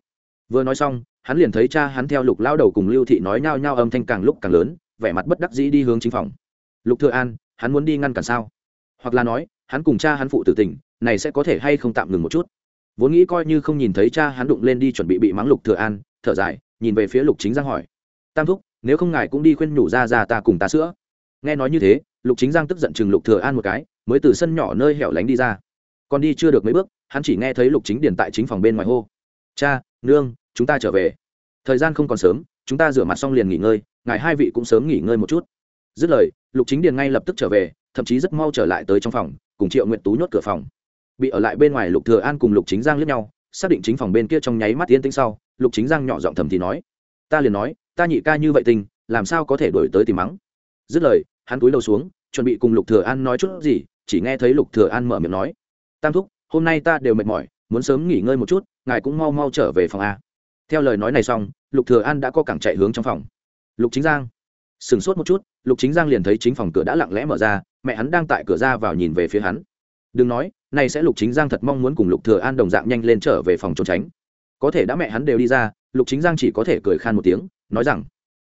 S1: Vừa nói xong, hắn liền thấy cha hắn theo lục lao đầu cùng lưu thị nói nhao nhao âm thanh càng lúc càng lớn, vẻ mặt bất đắc dĩ đi hướng chính phòng. Lục thừa an, hắn muốn đi ngăn cản sao? Hoặc là nói hắn cùng cha hắn phụ tử tình, này sẽ có thể hay không tạm ngừng một chút. Vốn nghĩ coi như không nhìn thấy cha hắn đụng lên đi chuẩn bị bị mắng lục thừa an, thở dài, nhìn về phía lục chính giang hỏi. Tam thúc, nếu không ngài cũng đi khuyên nhủ ra ra ta cùng ta sữa. Nghe nói như thế, lục chính giang tức giận chừng lục thừa an một cái, mới từ sân nhỏ nơi hẻo lánh đi ra. Còn đi chưa được mấy bước, hắn chỉ nghe thấy lục chính điền tại chính phòng bên ngoài hô. Cha, nương, chúng ta trở về. Thời gian không còn sớm, chúng ta rửa mặt xong liền nghỉ ngơi, ngài hai vị cũng sớm nghỉ ngơi một chút. Dứt lời, lục chính điền ngay lập tức trở về, thậm chí rất mau trở lại tới trong phòng cùng triệu nguyện tú nhốt cửa phòng. Bị ở lại bên ngoài lục thừa an cùng lục chính giang liếc nhau, xác định chính phòng bên kia trong nháy mắt yên tĩnh sau, lục chính giang nhỏ giọng thầm thì nói, ta liền nói, ta nhị ca như vậy tình, làm sao có thể đổi tới tìm mắng? Dứt lời, hắn túi đầu xuống, chuẩn bị cùng lục thừa an nói chút gì, chỉ nghe thấy lục thừa an mở miệng nói, tam thúc, hôm nay ta đều mệt mỏi, muốn sớm nghỉ ngơi một chút, ngài cũng mau mau trở về phòng a. Theo lời nói này xong, lục thừa an đã co cẳng chạy hướng trong phòng. Lục chính giang sừng sốt một chút lục chính giang liền thấy chính phòng cửa đã lặng lẽ mở ra, mẹ hắn đang tại cửa ra vào nhìn về phía hắn. Đừng nói, này sẽ lục chính giang thật mong muốn cùng lục thừa an đồng dạng nhanh lên trở về phòng trốn tránh. Có thể đã mẹ hắn đều đi ra, lục chính giang chỉ có thể cười khan một tiếng, nói rằng,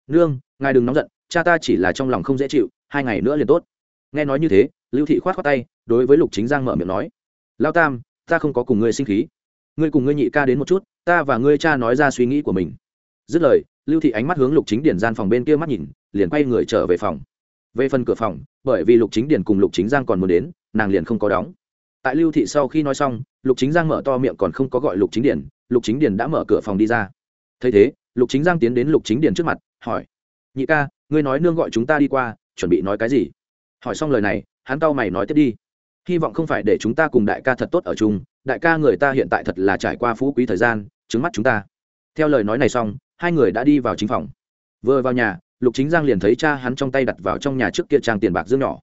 S1: nương, ngài đừng nóng giận, cha ta chỉ là trong lòng không dễ chịu, hai ngày nữa liền tốt. Nghe nói như thế, lưu thị khoát khoát tay, đối với lục chính giang mở miệng nói, lao tam, ta không có cùng ngươi sinh khí. Ngươi cùng ngươi nhị ca đến một chút, ta và ngươi cha nói ra suy nghĩ của mình. Dứt lời, lưu thị ánh mắt hướng lục chính điển gian phòng bên kia mắt nhìn liền quay người trở về phòng. Về phần cửa phòng, bởi vì lục chính Điền cùng lục chính giang còn muốn đến, nàng liền không có đóng. Tại lưu thị sau khi nói xong, lục chính giang mở to miệng còn không có gọi lục chính Điền. lục chính Điền đã mở cửa phòng đi ra. Thấy thế, lục chính giang tiến đến lục chính Điền trước mặt, hỏi, nhị ca, ngươi nói nương gọi chúng ta đi qua, chuẩn bị nói cái gì? Hỏi xong lời này, hắn cau mày nói tiếp đi, hy vọng không phải để chúng ta cùng đại ca thật tốt ở chung, đại ca người ta hiện tại thật là trải qua phú quý thời gian, trứng mắt chúng ta. Theo lời nói này xong, hai người đã đi vào chính phòng. Vừa vào nhà lục chính giang liền thấy cha hắn trong tay đặt vào trong nhà trước kia trang tiền bạc dương nhỏ.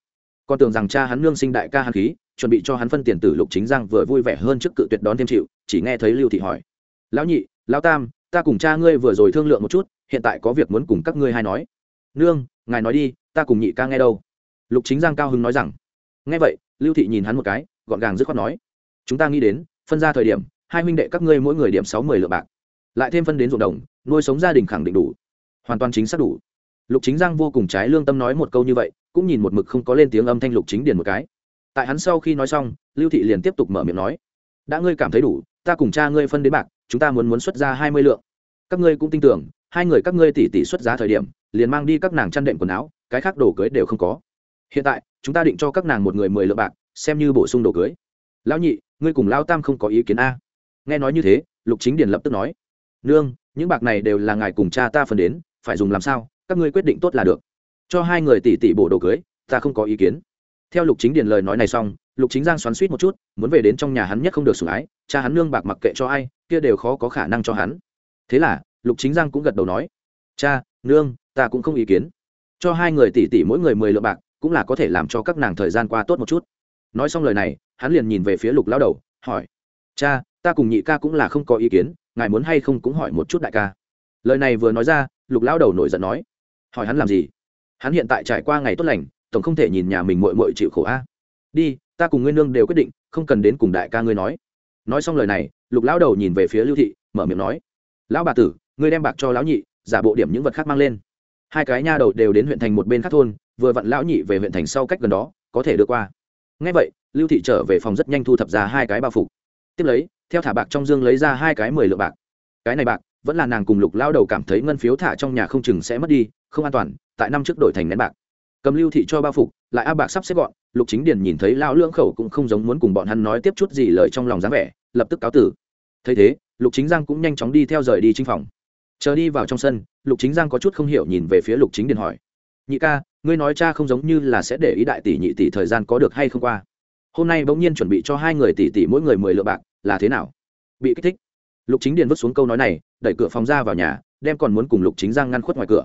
S1: Còn tưởng rằng cha hắn nương sinh đại ca hắn khí, chuẩn bị cho hắn phân tiền tử lục chính giang vừa vui vẻ hơn trước cự tuyệt đón thêm chịu, chỉ nghe thấy lưu thị hỏi. Lão nhị, lão tam, ta cùng cha ngươi vừa rồi thương lượng một chút, hiện tại có việc muốn cùng các ngươi hai nói. Nương, ngài nói đi, ta cùng nhị ca nghe đâu. Lục chính giang cao hứng nói rằng. Nghe vậy, lưu thị nhìn hắn một cái, gọn gàng dứt khoát nói. Chúng ta nghĩ đến, phân ra thời điểm, hai huynh đệ các ngươi mỗi người điểm sáu mươi lượng bạc, lại thêm phân đến ruộng đồng, nuôi sống gia đình khẳng định đủ, hoàn toàn chính xác đủ lục chính giang vô cùng trái lương tâm nói một câu như vậy, cũng nhìn một mực không có lên tiếng âm thanh lục chính điền một cái. Tại hắn sau khi nói xong, lưu thị liền tiếp tục mở miệng nói, đã ngươi cảm thấy đủ, ta cùng cha ngươi phân đến bạc, chúng ta muốn muốn xuất ra hai mươi lượng. Các ngươi cũng tin tưởng, hai người các ngươi tỉ tỉ xuất giá thời điểm, liền mang đi các nàng chăn đệm quần áo, cái khác đồ cưới đều không có. Hiện tại, chúng ta định cho các nàng một người mười lượng bạc, xem như bổ sung đồ cưới. Lão nhị, ngươi cùng lao tam không có ý kiến a. Nghe nói như thế, lục chính điền lập tức nói, nương, những bạc này đều là ngài cùng cha ta phân đến, phải dùng làm sao? Các ngươi quyết định tốt là được. Cho hai người tỷ tỷ bộ đồ cưới, ta không có ý kiến. Theo lục chính điền lời nói này xong, lục chính giang xoắn suýt một chút, muốn về đến trong nhà hắn nhất không được sủng ái, cha hắn nương bạc mặc kệ cho ai, kia đều khó có khả năng cho hắn. Thế là, lục chính giang cũng gật đầu nói, cha, nương, ta cũng không ý kiến. Cho hai người tỷ tỷ mỗi người mười lượng bạc, cũng là có thể làm cho các nàng thời gian qua tốt một chút. Nói xong lời này, hắn liền nhìn về phía lục lao đầu, hỏi, cha, ta cùng nhị ca cũng là không có ý kiến, ngài muốn hay không cũng hỏi một chút đại ca. Lời này vừa nói ra, lục lao đầu nổi giận nói hỏi hắn làm gì? Hắn hiện tại trải qua ngày tốt lành, tổng không thể nhìn nhà mình mội mội chịu khổ a. Đi, ta cùng ngươi nương đều quyết định, không cần đến cùng đại ca ngươi nói. Nói xong lời này, lục lão đầu nhìn về phía lưu thị, mở miệng nói. Lão bà tử, ngươi đem bạc cho lão nhị, giả bộ điểm những vật khác mang lên. Hai cái nha đầu đều đến huyện thành một bên khác thôn, vừa vặn lão nhị về huyện thành sau cách gần đó, có thể đưa qua. Ngay vậy, lưu thị trở về phòng rất nhanh thu thập ra hai cái bao phục. Tiếp lấy, theo thả bạc trong dương lấy ra hai cái mười lượng bạc. Cái này bạc vẫn là nàng cùng lục lao đầu cảm thấy ngân phiếu thả trong nhà không chừng sẽ mất đi, không an toàn, tại năm trước đổi thành nén bạc. Cầm lưu thị cho bao phục, lại a bạc sắp xếp gọn, lục chính điền nhìn thấy lao lưỡng khẩu cũng không giống muốn cùng bọn hắn nói tiếp chút gì lời trong lòng dáng vẻ, lập tức cáo tử. Thấy thế, lục chính giang cũng nhanh chóng đi theo rời đi chính phòng. Chờ đi vào trong sân, lục chính giang có chút không hiểu nhìn về phía lục chính điền hỏi. Nhị ca, ngươi nói cha không giống như là sẽ để ý đại tỷ nhị tỷ thời gian có được hay không qua? Hôm nay bỗng nhiên chuẩn bị cho hai người tỷ tỷ mỗi người mười lượng bạc, là thế nào? Bị kích thích lục chính điền vứt xuống câu nói này, đẩy cửa phòng ra vào nhà, đem còn muốn cùng lục chính giang ngăn khuất ngoài cửa.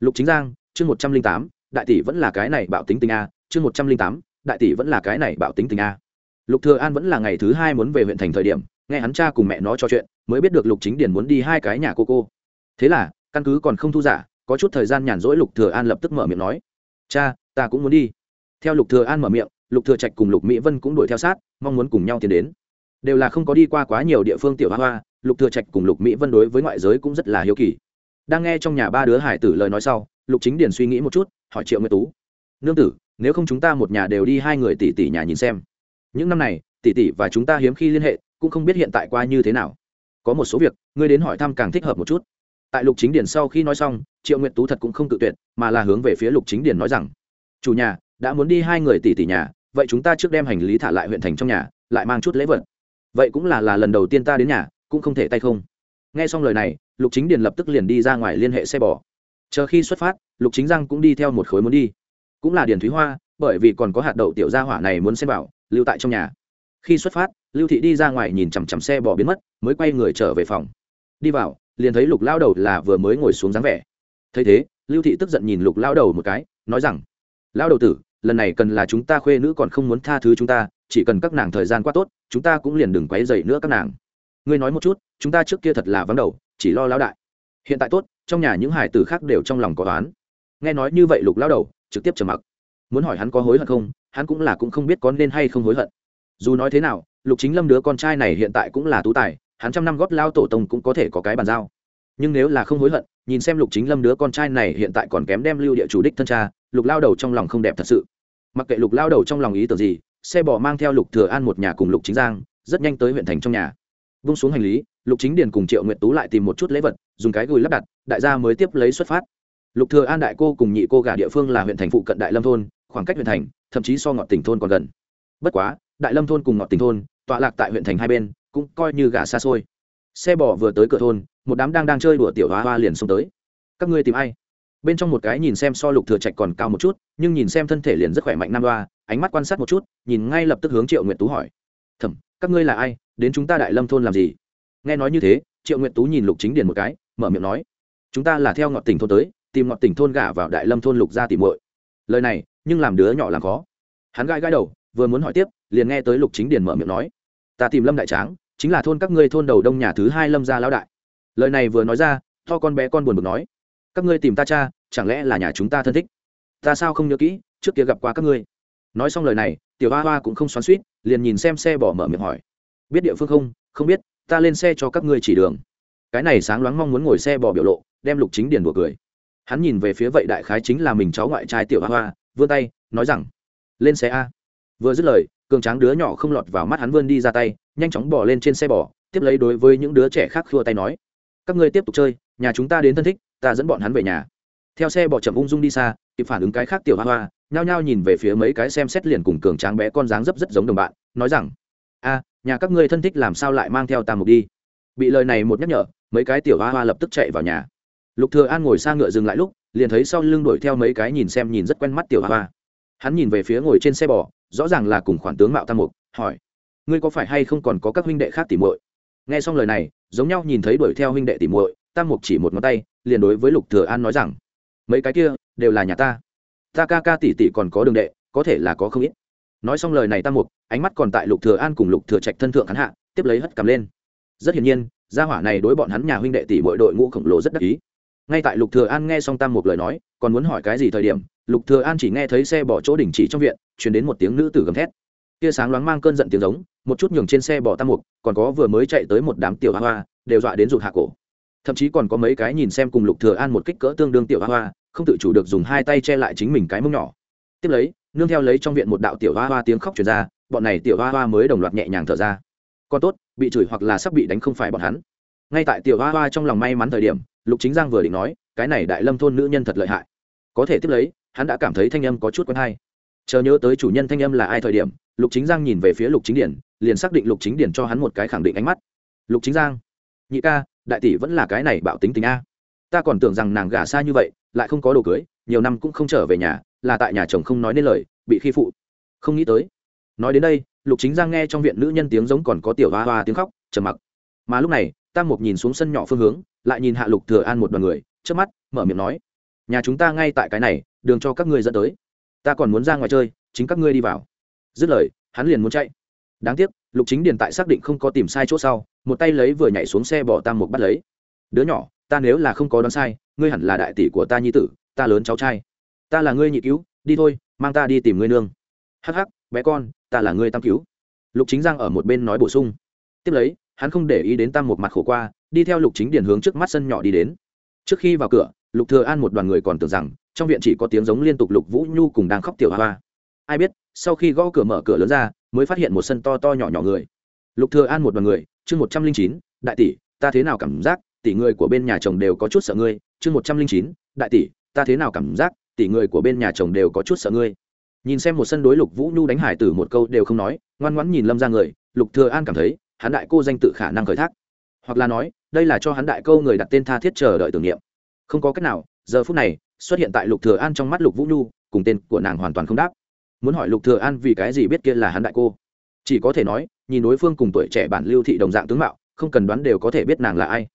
S1: Lục chính giang, chương một trăm linh tám, đại tỷ vẫn là cái này bạo tính tình a, chương một trăm linh tám, đại tỷ vẫn là cái này bạo tính tình a. Lục thừa an vẫn là ngày thứ hai muốn về huyện thành thời điểm, nghe hắn cha cùng mẹ nó trò chuyện, mới biết được lục chính điền muốn đi hai cái nhà cô cô. Thế là, căn cứ còn không thu giả, có chút thời gian nhàn rỗi lục thừa an lập tức mở miệng nói, cha, ta cũng muốn đi. Theo lục thừa an mở miệng, lục thừa trạch cùng lục mỹ vân cũng đuổi theo sát, mong muốn cùng nhau tiến đến đều là không có đi qua quá nhiều địa phương tiểu hoa hoa, lục thừa trạch cùng lục mỹ vân đối với ngoại giới cũng rất là hiếu kỳ. Đang nghe trong nhà ba đứa hải tử lời nói sau, lục chính điền suy nghĩ một chút, hỏi triệu nguyệt tú, nương tử, nếu không chúng ta một nhà đều đi hai người tỷ tỷ nhà nhìn xem. Những năm này, tỷ tỷ và chúng ta hiếm khi liên hệ, cũng không biết hiện tại qua như thế nào. Có một số việc, ngươi đến hỏi thăm càng thích hợp một chút. Tại lục chính điền sau khi nói xong, triệu nguyệt tú thật cũng không tự tuyệt, mà là hướng về phía lục chính điền nói rằng, chủ nhà, đã muốn đi hai người tỷ tỷ nhà, vậy chúng ta trước đem hành lý thả lại huyện thành trong nhà, lại mang chút lễ vật vậy cũng là là lần đầu tiên ta đến nhà, cũng không thể tay không. Nghe xong lời này, lục chính điền lập tức liền đi ra ngoài liên hệ xe bò. Chờ khi xuất phát, lục chính giang cũng đi theo một khối muốn đi. Cũng là điền thúy hoa, bởi vì còn có hạt đậu tiểu gia hỏa này muốn xem bảo, lưu tại trong nhà. Khi xuất phát, lưu thị đi ra ngoài nhìn chằm chằm xe bò biến mất, mới quay người trở về phòng. Đi vào, liền thấy lục lao đầu là vừa mới ngồi xuống dáng vẻ. Thấy thế, lưu thị tức giận nhìn lục lao đầu một cái, nói rằng, lao đầu tử, lần này cần là chúng ta khuê nữ còn không muốn tha thứ chúng ta chỉ cần các nàng thời gian qua tốt, chúng ta cũng liền đừng quấy dậy nữa các nàng. Ngươi nói một chút, chúng ta trước kia thật là vắng đầu, chỉ lo lão đại. Hiện tại tốt, trong nhà những hải tử khác đều trong lòng có toán nghe nói như vậy lục lao đầu, trực tiếp trầm mặc. Muốn hỏi hắn có hối hận không, hắn cũng là cũng không biết có nên hay không hối hận. Dù nói thế nào, lục chính lâm đứa con trai này hiện tại cũng là tú tài, hắn trăm năm góp lao tổ tông cũng có thể có cái bàn giao. Nhưng nếu là không hối hận, nhìn xem lục chính lâm đứa con trai này hiện tại còn kém đem lưu địa chủ đích thân cha, lục lao đầu trong lòng không đẹp thật sự. Mặc kệ lục lao đầu trong lòng ý tưởng gì xe bò mang theo lục thừa an một nhà cùng lục chính giang, rất nhanh tới huyện thành trong nhà. Vung xuống hành lý, lục chính điền cùng triệu nguyệt tú lại tìm một chút lễ vật, dùng cái gùi lắp đặt, đại gia mới tiếp lấy xuất phát. Lục thừa an đại cô cùng nhị cô gả địa phương là huyện thành phụ cận đại lâm thôn, khoảng cách huyện thành, thậm chí so ngọt tỉnh thôn còn gần. Bất quá, đại lâm thôn cùng ngọt tỉnh thôn, tọa lạc tại huyện thành hai bên, cũng coi như gả xa xôi. Xe bò vừa tới cửa thôn, một đám đang đang chơi đùa tiểu hoa hoa liền xông tới. Các ngươi tìm ai? Bên trong một cái nhìn xem so lục thừa trạch còn cao một chút, nhưng nhìn xem thân thể liền rất khỏe mạnh nam đoa, ánh mắt quan sát một chút, nhìn ngay lập tức hướng triệu nguyệt tú hỏi. Thẩm, các ngươi là ai? Đến chúng ta đại lâm thôn làm gì? Nghe nói như thế, triệu nguyệt tú nhìn lục chính điền một cái, mở miệng nói. Chúng ta là theo ngọt tỉnh thôn tới, tìm ngọt tỉnh thôn gả vào đại lâm thôn lục gia tìm muội. Lời này, nhưng làm đứa nhỏ làm khó. Hắn gai gai đầu, vừa muốn hỏi tiếp, liền nghe tới lục chính điền mở miệng nói. Ta tìm lâm đại tráng, chính là thôn các ngươi thôn đầu đông nhà thứ hai lâm gia lão đại. Lời này vừa nói ra, to con bé con buồn bực nói các ngươi tìm ta cha, chẳng lẽ là nhà chúng ta thân thích? Ta sao không nhớ kỹ, trước kia gặp qua các ngươi? Nói xong lời này, tiểu hoa hoa cũng không xoắn suýt liền nhìn xem xe bỏ mở miệng hỏi. Biết địa phương không? Không biết, ta lên xe cho các ngươi chỉ đường. Cái này sáng loáng mong muốn ngồi xe bỏ biểu lộ, đem lục chính điền đùa cười. Hắn nhìn về phía vậy đại khái chính là mình cháu ngoại trai tiểu hoa hoa, vươn tay, nói rằng, lên xe a. Vừa dứt lời, cường tráng đứa nhỏ không lọt vào mắt hắn vươn đi ra tay, nhanh chóng bỏ lên trên xe bò tiếp lấy đối với những đứa trẻ khác khua tay nói, các ngươi tiếp tục chơi, nhà chúng ta đến thân thích ta dẫn bọn hắn về nhà. Theo xe bò chậm ung dung đi xa, kịp phản ứng cái khác tiểu hoa hoa, nhao nhao nhìn về phía mấy cái xem xét liền cùng cường tráng bé con dáng dấp rất giống đồng bạn, nói rằng, a, nhà các ngươi thân thích làm sao lại mang theo ta mục đi? Bị lời này một nhắc nhở, mấy cái tiểu hoa hoa lập tức chạy vào nhà. Lục thừa an ngồi xa ngựa dừng lại lúc, liền thấy sau lưng đuổi theo mấy cái nhìn xem nhìn rất quen mắt tiểu hoa hoa. Hắn nhìn về phía ngồi trên xe bò, rõ ràng là cùng khoản tướng mạo tam mục, hỏi, ngươi có phải hay không còn có các huynh đệ khác tỉ muội? Nghe xong lời này, giống nhau nhìn thấy đuổi theo huynh đệ tỉ muội tam mục chỉ một ngón tay, liền đối với lục thừa an nói rằng, mấy cái kia đều là nhà ta. Ta ca ca tỷ tỷ còn có đường đệ, có thể là có không ít. Nói xong lời này tam mục, ánh mắt còn tại lục thừa an cùng lục thừa trạch thân thượng hắn hạ, tiếp lấy hất cầm lên. Rất hiển nhiên, gia hỏa này đối bọn hắn nhà huynh đệ tỷ muội đội ngũ khổng lồ rất đắc ý. Ngay tại lục thừa an nghe xong tam mục lời nói, còn muốn hỏi cái gì thời điểm, lục thừa an chỉ nghe thấy xe bỏ chỗ đỉnh chỉ trong viện, truyền đến một tiếng nữ tử gầm thét. Kia sáng loáng mang cơn giận tiếng giống, một chút nhường trên xe bỏ tam mục, còn có vừa mới chạy tới một đám tiểu hoa hoa, đều dọa đến rụt hạ cổ thậm chí còn có mấy cái nhìn xem cùng lục thừa an một kích cỡ tương đương tiểu hoa hoa, không tự chủ được dùng hai tay che lại chính mình cái mông nhỏ. Tiếp lấy, nương theo lấy trong viện một đạo tiểu hoa hoa tiếng khóc truyền ra, bọn này tiểu hoa hoa mới đồng loạt nhẹ nhàng thở ra. Còn tốt, bị chửi hoặc là sắp bị đánh không phải bọn hắn. Ngay tại tiểu hoa hoa trong lòng may mắn thời điểm, lục chính giang vừa định nói, cái này đại lâm thôn nữ nhân thật lợi hại. Có thể tiếp lấy, hắn đã cảm thấy thanh âm có chút quen hay. Chờ nhớ tới chủ nhân thanh âm là ai thời điểm, lục chính giang nhìn về phía lục chính điển, liền xác định lục chính điển cho hắn một cái khẳng định ánh mắt. Lục chính giang, nhị ca đại tỷ vẫn là cái này bạo tính tình a. Ta còn tưởng rằng nàng gả xa như vậy, lại không có đồ cưới, nhiều năm cũng không trở về nhà, là tại nhà chồng không nói nên lời, bị khi phụ. Không nghĩ tới. Nói đến đây, lục chính giang nghe trong viện nữ nhân tiếng giống còn có tiểu hoa hoa tiếng khóc, trầm mặc. Mà lúc này, tam mục nhìn xuống sân nhỏ phương hướng, lại nhìn hạ lục thừa an một đoàn người trước mắt, mở miệng nói, nhà chúng ta ngay tại cái này, đường cho các ngươi dẫn tới. Ta còn muốn ra ngoài chơi, chính các ngươi đi vào. Dứt lời, hắn liền muốn chạy. Đáng tiếc, lục chính điền tại xác định không có tìm sai chỗ sau một tay lấy vừa nhảy xuống xe bỏ tam mục bắt lấy. Đứa nhỏ, ta nếu là không có đoán sai, ngươi hẳn là đại tỷ của ta nhi tử, ta lớn cháu trai. Ta là ngươi nhị cứu, đi thôi, mang ta đi tìm ngươi nương. Hắc hắc, bé con, ta là ngươi tam cứu. Lục chính giang ở một bên nói bổ sung. Tiếp lấy, hắn không để ý đến tam một mặt khổ qua, đi theo lục chính điền hướng trước mắt sân nhỏ đi đến. Trước khi vào cửa, lục thừa an một đoàn người còn tưởng rằng, trong viện chỉ có tiếng giống liên tục lục vũ nhu cùng đang khóc tiểu hoa hoa. Ai biết, sau khi gõ cửa mở cửa lớn ra, mới phát hiện một sân to to nhỏ nhỏ người. Lục thừa an một đoàn người chương một trăm linh chín, đại tỷ, ta thế nào cảm giác tỷ người của bên nhà chồng đều có chút sợ ngươi? chương một trăm linh chín, đại tỷ, ta thế nào cảm giác tỷ người của bên nhà chồng đều có chút sợ ngươi? Nhìn xem một sân đối lục vũ nhu đánh hải tử một câu đều không nói, ngoan ngoãn nhìn lâm ra người, lục thừa an cảm thấy, hắn đại cô danh tự khả năng khởi thác. Hoặc là nói, đây là cho hắn đại câu người đặt tên tha thiết chờ đợi tưởng niệm. Không có cách nào, giờ phút này, xuất hiện tại lục thừa an trong mắt lục vũ nhu, cùng tên của nàng hoàn toàn không đáp. Muốn hỏi lục thừa an vì cái gì biết kia là hắn đại cô? Chỉ có thể nói nhìn đối phương cùng tuổi trẻ bản lưu thị đồng dạng tướng mạo, không cần đoán đều có thể biết nàng là ai.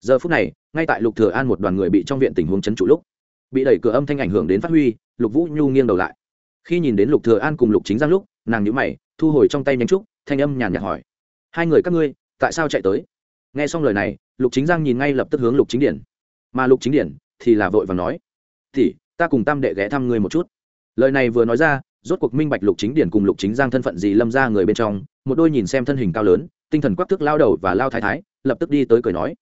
S1: Giờ phút này, ngay tại lục thừa an một đoàn người bị trong viện tình huống chấn trụ lúc, bị đẩy cửa âm thanh ảnh hưởng đến phát huy, lục vũ nhu nghiêng đầu lại. Khi nhìn đến lục thừa an cùng lục chính giang lúc, nàng nhíu mày, thu hồi trong tay nhánh trúc, thanh âm nhàn nhạt hỏi, hai người các ngươi, tại sao chạy tới? Nghe xong lời này, lục chính giang nhìn ngay lập tức hướng lục chính điển. Mà lục chính điển thì là vội và nói thì ta cùng tam đệ ghé thăm ngươi một chút. Lời này vừa nói ra rốt cuộc minh bạch lục chính điển cùng lục chính giang thân phận gì lâm ra người bên trong, một đôi nhìn xem thân hình cao lớn, tinh thần quắc thức lao đầu và lao thái thái, lập tức đi tới cười nói,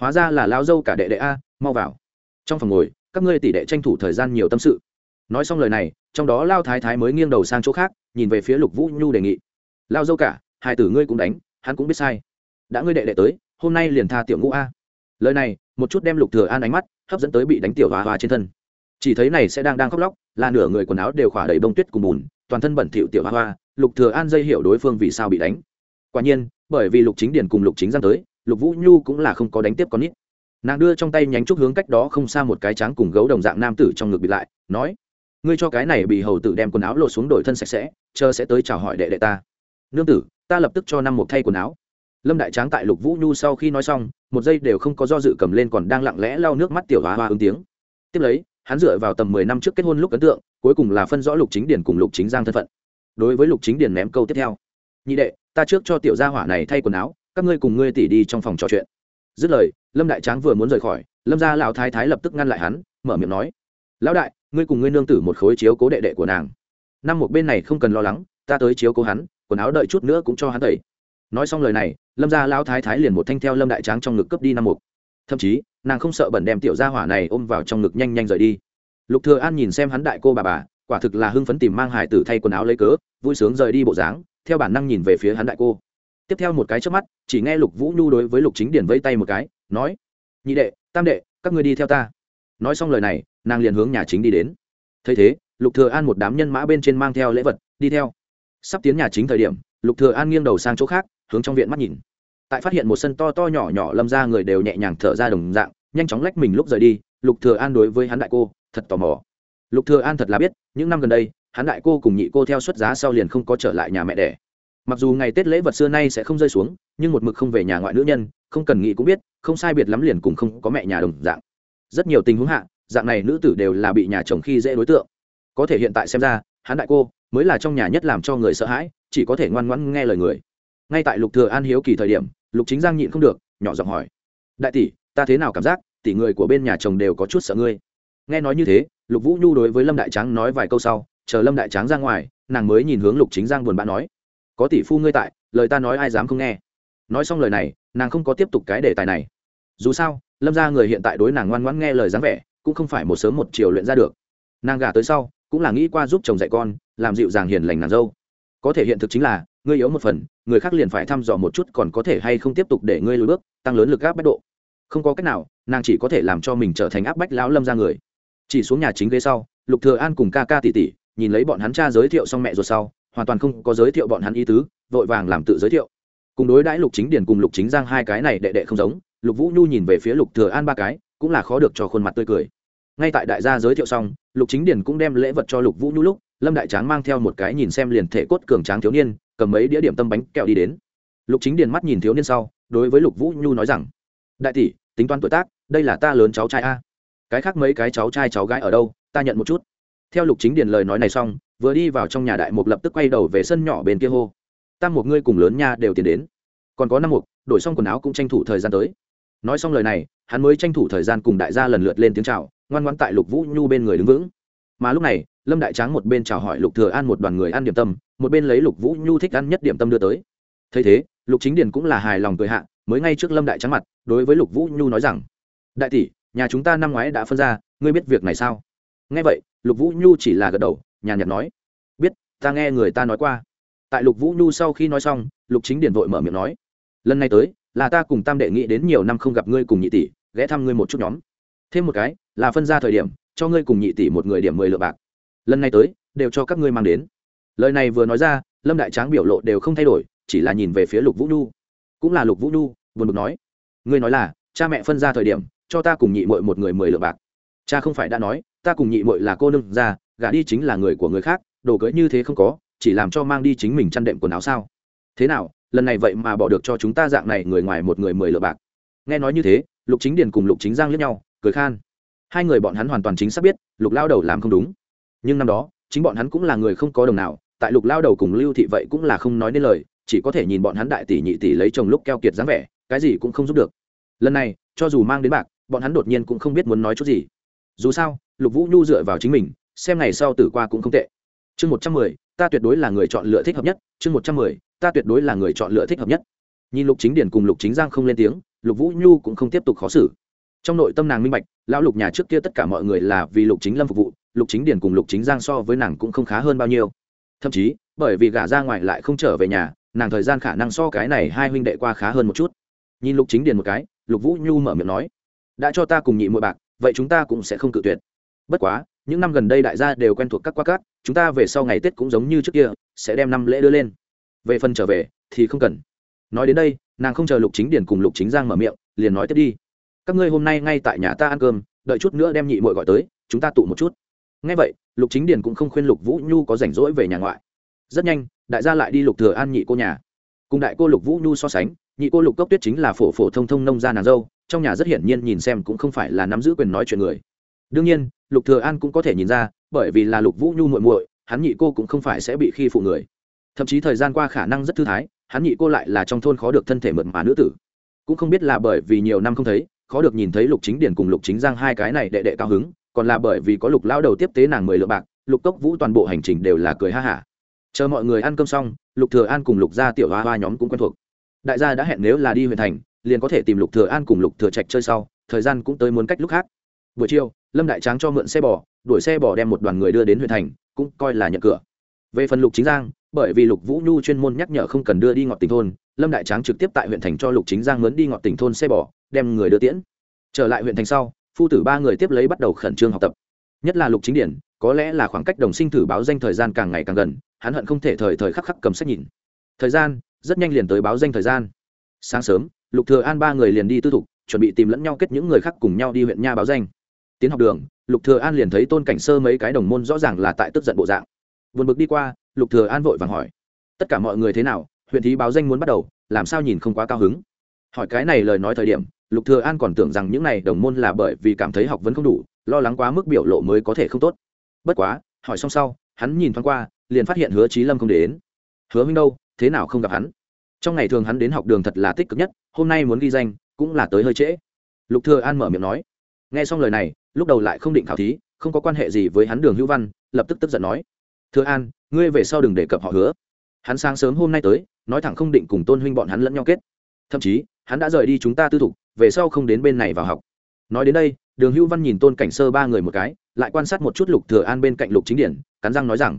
S1: hóa ra là lao dâu cả đệ đệ a, mau vào. Trong phòng ngồi, các ngươi tỷ đệ tranh thủ thời gian nhiều tâm sự. Nói xong lời này, trong đó lao thái thái mới nghiêng đầu sang chỗ khác, nhìn về phía lục vũ nhu đề nghị, lao dâu cả, hai tử ngươi cũng đánh, hắn cũng biết sai. Đã ngươi đệ đệ tới, hôm nay liền tha tiểu ngũ a. Lời này, một chút đem lục thừa an ánh mắt hấp dẫn tới bị đánh tiểu hòa hòa trên thân chỉ thấy này sẽ đang đang khóc lóc, là nửa người quần áo đều khỏa đầy bông tuyết cùng bùn, toàn thân bẩn thỉu tiểu hoa hoa, lục thừa an dây hiểu đối phương vì sao bị đánh. Quả nhiên, bởi vì lục chính điển cùng lục chính giang tới, lục vũ nhu cũng là không có đánh tiếp con nít. Nàng đưa trong tay nhánh trúc hướng cách đó không xa một cái tráng cùng gấu đồng dạng nam tử trong ngực bị lại, nói, ngươi cho cái này bị hầu tử đem quần áo lột xuống đổi thân sạch sẽ, chờ sẽ tới chào hỏi đệ đệ ta. Nương tử, ta lập tức cho năm một thay quần áo. Lâm đại tráng tại lục vũ nhu sau khi nói xong, một giây đều không có do dự cầm lên còn đang lặng lẽ lau nước mắt tiểu hoa hoa ứng tiếng. Tiếp lấy hắn dựa vào tầm mười năm trước kết hôn lúc ấn tượng, cuối cùng là phân rõ lục chính điển cùng lục chính giang thân phận. Đối với lục chính điển ném câu tiếp theo, nhị đệ, ta trước cho tiểu gia hỏa này thay quần áo, các ngươi cùng ngươi tỉ đi trong phòng trò chuyện. Dứt lời, lâm đại tráng vừa muốn rời khỏi, lâm gia lão thái thái lập tức ngăn lại hắn, mở miệng nói, lão đại, ngươi cùng ngươi nương tử một khối chiếu cố đệ đệ của nàng. Năm một bên này không cần lo lắng, ta tới chiếu cố hắn, quần áo đợi chút nữa cũng cho hắn tẩy. Nói xong lời này, lâm gia lão thái thái liền một thanh theo lâm đại tráng trong ngực cướp đi năm mục thậm chí, nàng không sợ bẩn đem tiểu gia hỏa này ôm vào trong ngực nhanh nhanh rời đi. Lục thừa an nhìn xem hắn đại cô bà bà, quả thực là hưng phấn tìm mang hải tử thay quần áo lấy cớ, vui sướng rời đi bộ dáng, theo bản năng nhìn về phía hắn đại cô. Tiếp theo một cái trước mắt, chỉ nghe lục vũ nhu đối với lục chính điển vây tay một cái, nói, nhị đệ, tam đệ, các ngươi đi theo ta. Nói xong lời này, nàng liền hướng nhà chính đi đến. Thấy thế, lục thừa an một đám nhân mã bên trên mang theo lễ vật, đi theo. Sắp tiến nhà chính thời điểm, lục thừa an nghiêng đầu sang chỗ khác, hướng trong viện mắt nhìn tại phát hiện một sân to to nhỏ nhỏ lâm ra người đều nhẹ nhàng thở ra đồng dạng, nhanh chóng lách mình lúc rời đi, lục thừa an đối với hắn đại cô, thật tò mò. Lục thừa an thật là biết, những năm gần đây, hắn đại cô cùng nhị cô theo xuất giá sau liền không có trở lại nhà mẹ đẻ. Mặc dù ngày tết lễ vật xưa nay sẽ không rơi xuống, nhưng một mực không về nhà ngoại nữ nhân, không cần nghĩ cũng biết, không sai biệt lắm liền cùng không có mẹ nhà đồng dạng. Rất nhiều tình huống hạ, dạng này nữ tử đều là bị nhà chồng khi dễ đối tượng. Có thể hiện tại xem ra, hắn đại cô mới là trong nhà nhất làm cho người sợ hãi, chỉ có thể ngoan ngoãn nghe lời người. Ngay tại lục thừa an hiếu kỳ thời điểm lục chính giang nhịn không được, nhỏ giọng hỏi. Đại tỷ, ta thế nào cảm giác, tỷ người của bên nhà chồng đều có chút sợ ngươi? Nghe nói như thế, lục vũ nhu đối với lâm đại tráng nói vài câu sau, chờ lâm đại tráng ra ngoài, nàng mới nhìn hướng lục chính giang buồn bã nói. Có tỷ phu ngươi tại, lời ta nói ai dám không nghe? Nói xong lời này, nàng không có tiếp tục cái đề tài này. Dù sao, lâm ra người hiện tại đối nàng ngoan ngoãn nghe lời dáng vẻ, cũng không phải một sớm một chiều luyện ra được. Nàng gả tới sau, cũng là nghĩ qua giúp chồng dạy con, làm dịu dàng hiền lành nàng dâu có thể hiện thực chính là, ngươi yếu một phần, người khác liền phải thăm dò một chút còn có thể hay không tiếp tục để ngươi lùi bước, tăng lớn lực áp bách độ. Không có cách nào, nàng chỉ có thể làm cho mình trở thành áp bách lão lâm ra người. Chỉ xuống nhà chính ghế sau, lục thừa an cùng ca ca tỷ tỷ, nhìn lấy bọn hắn cha giới thiệu xong mẹ rồi sau, hoàn toàn không có giới thiệu bọn hắn ý tứ, vội vàng làm tự giới thiệu. Cùng đối đãi lục chính điển cùng lục chính giang hai cái này đệ đệ không giống, lục vũ nhu nhìn về phía lục thừa an ba cái, cũng là khó được cho khuôn mặt tươi cười. Ngay tại đại gia giới thiệu xong, lục chính điển cũng đem lễ vật cho lục vũ nhu lúc lâm đại tráng mang theo một cái nhìn xem liền thể cốt cường tráng thiếu niên, cầm mấy đĩa điểm tâm bánh kẹo đi đến. Lục chính Điền mắt nhìn thiếu niên sau, đối với lục vũ nhu nói rằng, đại tỷ, tính toán tuổi tác, đây là ta lớn cháu trai a. Cái khác mấy cái cháu trai cháu gái ở đâu, ta nhận một chút. Theo lục chính điền lời nói này xong, vừa đi vào trong nhà đại mục lập tức quay đầu về sân nhỏ bên kia hô, tam một ngươi cùng lớn nha đều tiến đến. Còn có năm mục, đổi xong quần áo cũng tranh thủ thời gian tới. Nói xong lời này, hắn mới tranh thủ thời gian cùng đại gia lần lượt lên tiếng chào, ngoan ngoãn tại lục vũ nhu bên người đứng vững mà lúc này, lâm đại tráng một bên chào hỏi lục thừa an một đoàn người ăn điểm tâm, một bên lấy lục vũ nhu thích ăn nhất điểm tâm đưa tới. Thấy thế, lục chính điền cũng là hài lòng cười hạ, mới ngay trước lâm đại tráng mặt, đối với lục vũ nhu nói rằng, đại tỷ, nhà chúng ta năm ngoái đã phân ra, ngươi biết việc này sao? Nghe vậy, lục vũ nhu chỉ là gật đầu, nhàn nhạt nói, biết, ta nghe người ta nói qua. Tại lục vũ nhu sau khi nói xong, lục chính điển vội mở miệng nói, lần này tới, là ta cùng tam đệ nghĩ đến nhiều năm không gặp ngươi cùng nhị tỷ, ghé thăm ngươi một chút nhóm. Thêm một cái, là phân ra thời điểm cho ngươi cùng nhị tỷ một người điểm mười lượng bạc. Lần này tới, đều cho các ngươi mang đến. Lời này vừa nói ra, lâm đại tráng biểu lộ đều không thay đổi, chỉ là nhìn về phía lục vũ nhu. Cũng là lục vũ nhu, buồn bực nói, ngươi nói là, cha mẹ phân ra thời điểm, cho ta cùng nhị mội một người mười lượng bạc. Cha không phải đã nói, ta cùng nhị mội là cô nương ra, gả đi chính là người của người khác, đồ cưỡi như thế không có, chỉ làm cho mang đi chính mình chăn đệm quần áo sao? Thế nào, lần này vậy mà bỏ được cho chúng ta dạng này người ngoài một người mười lượng bạc? Nghe nói như thế, lục chính điền cùng lục chính giang lẫn nhau, cười khan hai người bọn hắn hoàn toàn chính xác biết, lục lao đầu làm không đúng. Nhưng năm đó, chính bọn hắn cũng là người không có đồng nào, tại lục lao đầu cùng lưu thị vậy cũng là không nói nên lời, chỉ có thể nhìn bọn hắn đại tỷ nhị tỷ lấy chồng lúc keo kiệt dáng vẻ, cái gì cũng không giúp được. Lần này, cho dù mang đến bạc, bọn hắn đột nhiên cũng không biết muốn nói chút gì. Dù sao, lục vũ nhu dựa vào chính mình, xem ngày sau tử qua cũng không tệ. Chương một trăm mười, ta tuyệt đối là người chọn lựa thích hợp nhất. Chương một trăm mười, ta tuyệt đối là người chọn lựa thích hợp nhất. Nhìn lục chính điển cùng lục chính giang không lên tiếng, lục vũ nhu cũng không tiếp tục khó xử trong nội tâm nàng minh bạch, lão lục nhà trước kia tất cả mọi người là vì lục chính lâm phục vụ, lục chính điền cùng lục chính giang so với nàng cũng không khá hơn bao nhiêu. Thậm chí, bởi vì gả ra ngoài lại không trở về nhà, nàng thời gian khả năng so cái này hai huynh đệ qua khá hơn một chút. Nhìn lục chính điền một cái, lục vũ nhu mở miệng nói, đã cho ta cùng nhị muội bạc, vậy chúng ta cũng sẽ không cự tuyệt. Bất quá, những năm gần đây đại gia đều quen thuộc các qua cát chúng ta về sau ngày tết cũng giống như trước kia, sẽ đem năm lễ đưa lên. Về phần trở về, thì không cần. Nói đến đây, nàng không chờ lục chính điền cùng lục chính giang mở miệng, liền nói tiếp đi các ngươi hôm nay ngay tại nhà ta ăn cơm, đợi chút nữa đem nhị muội gọi tới, chúng ta tụ một chút. Ngay vậy, lục chính điền cũng không khuyên lục vũ nhu có rảnh rỗi về nhà ngoại. Rất nhanh, đại gia lại đi lục thừa an nhị cô nhà. Cùng đại cô lục vũ nhu so sánh, nhị cô lục cốc tuyết chính là phổ phổ thông thông nông gia nàng dâu, trong nhà rất hiển nhiên nhìn xem cũng không phải là nắm giữ quyền nói chuyện người. Đương nhiên, lục thừa an cũng có thể nhìn ra, bởi vì là lục vũ nhu muội muội, hắn nhị cô cũng không phải sẽ bị khi phụ người. Thậm chí thời gian qua khả năng rất thư thái, hắn nhị cô lại là trong thôn khó được thân thể mượt mà nữ tử. Cũng không biết là bởi vì nhiều năm không thấy khó được nhìn thấy lục chính điển cùng lục chính giang hai cái này đệ đệ cao hứng, còn là bởi vì có lục lão đầu tiếp tế nàng mười lượng bạc, lục cốc vũ toàn bộ hành trình đều là cười ha hả. Chờ mọi người ăn cơm xong, lục thừa an cùng lục gia tiểu hoa hoa nhóm cũng quen thuộc. Đại gia đã hẹn nếu là đi huyện thành, liền có thể tìm lục thừa an cùng lục thừa trạch chơi sau, thời gian cũng tới muốn cách lúc khác. Buổi chiều, lâm đại tráng cho mượn xe bò, đuổi xe bò đem một đoàn người đưa đến huyện thành, cũng coi là nhận cửa. Về phần lục chính giang, bởi vì lục vũ nhu chuyên môn nhắc nhở không cần đưa đi ngọt tỉnh thôn lâm đại tráng trực tiếp tại huyện thành cho lục chính giang mướn đi ngọn tỉnh thôn xe bò, đem người đưa tiễn. Trở lại huyện thành sau, phu tử ba người tiếp lấy bắt đầu khẩn trương học tập. Nhất là lục chính điển, có lẽ là khoảng cách đồng sinh thử báo danh thời gian càng ngày càng gần, hắn hận không thể thời thời khắc khắc cầm sách nhìn. Thời gian, rất nhanh liền tới báo danh thời gian. Sáng sớm, lục thừa an ba người liền đi tư thục, chuẩn bị tìm lẫn nhau kết những người khác cùng nhau đi huyện nha báo danh. Tiến học đường, lục thừa an liền thấy tôn cảnh sơ mấy cái đồng môn rõ ràng là tại tức giận bộ dạng. Buồn bực đi qua, lục thừa an vội vàng hỏi, tất cả mọi người thế nào? Huyện thí báo danh muốn bắt đầu, làm sao nhìn không quá cao hứng? Hỏi cái này lời nói thời điểm, lục thừa an còn tưởng rằng những này đồng môn là bởi vì cảm thấy học vấn không đủ, lo lắng quá mức biểu lộ mới có thể không tốt. Bất quá, hỏi xong sau, hắn nhìn thoáng qua, liền phát hiện hứa trí lâm không đến. Hứa minh đâu, thế nào không gặp hắn? Trong ngày thường hắn đến học đường thật là tích cực nhất, hôm nay muốn ghi danh, cũng là tới hơi trễ. Lục thừa an mở miệng nói. Nghe xong lời này, lúc đầu lại không định khảo thí, không có quan hệ gì với hắn đường hữu văn, lập tức tức giận nói. Thừa an, ngươi về sau đừng đề cập họ hứa. Hắn sáng sớm hôm nay tới nói thẳng không định cùng tôn huynh bọn hắn lẫn nhau kết. Thậm chí, hắn đã rời đi chúng ta tư thục, về sau không đến bên này vào học. Nói đến đây, đường hữu văn nhìn tôn cảnh sơ ba người một cái, lại quan sát một chút lục thừa an bên cạnh lục chính điển, cắn răng nói rằng,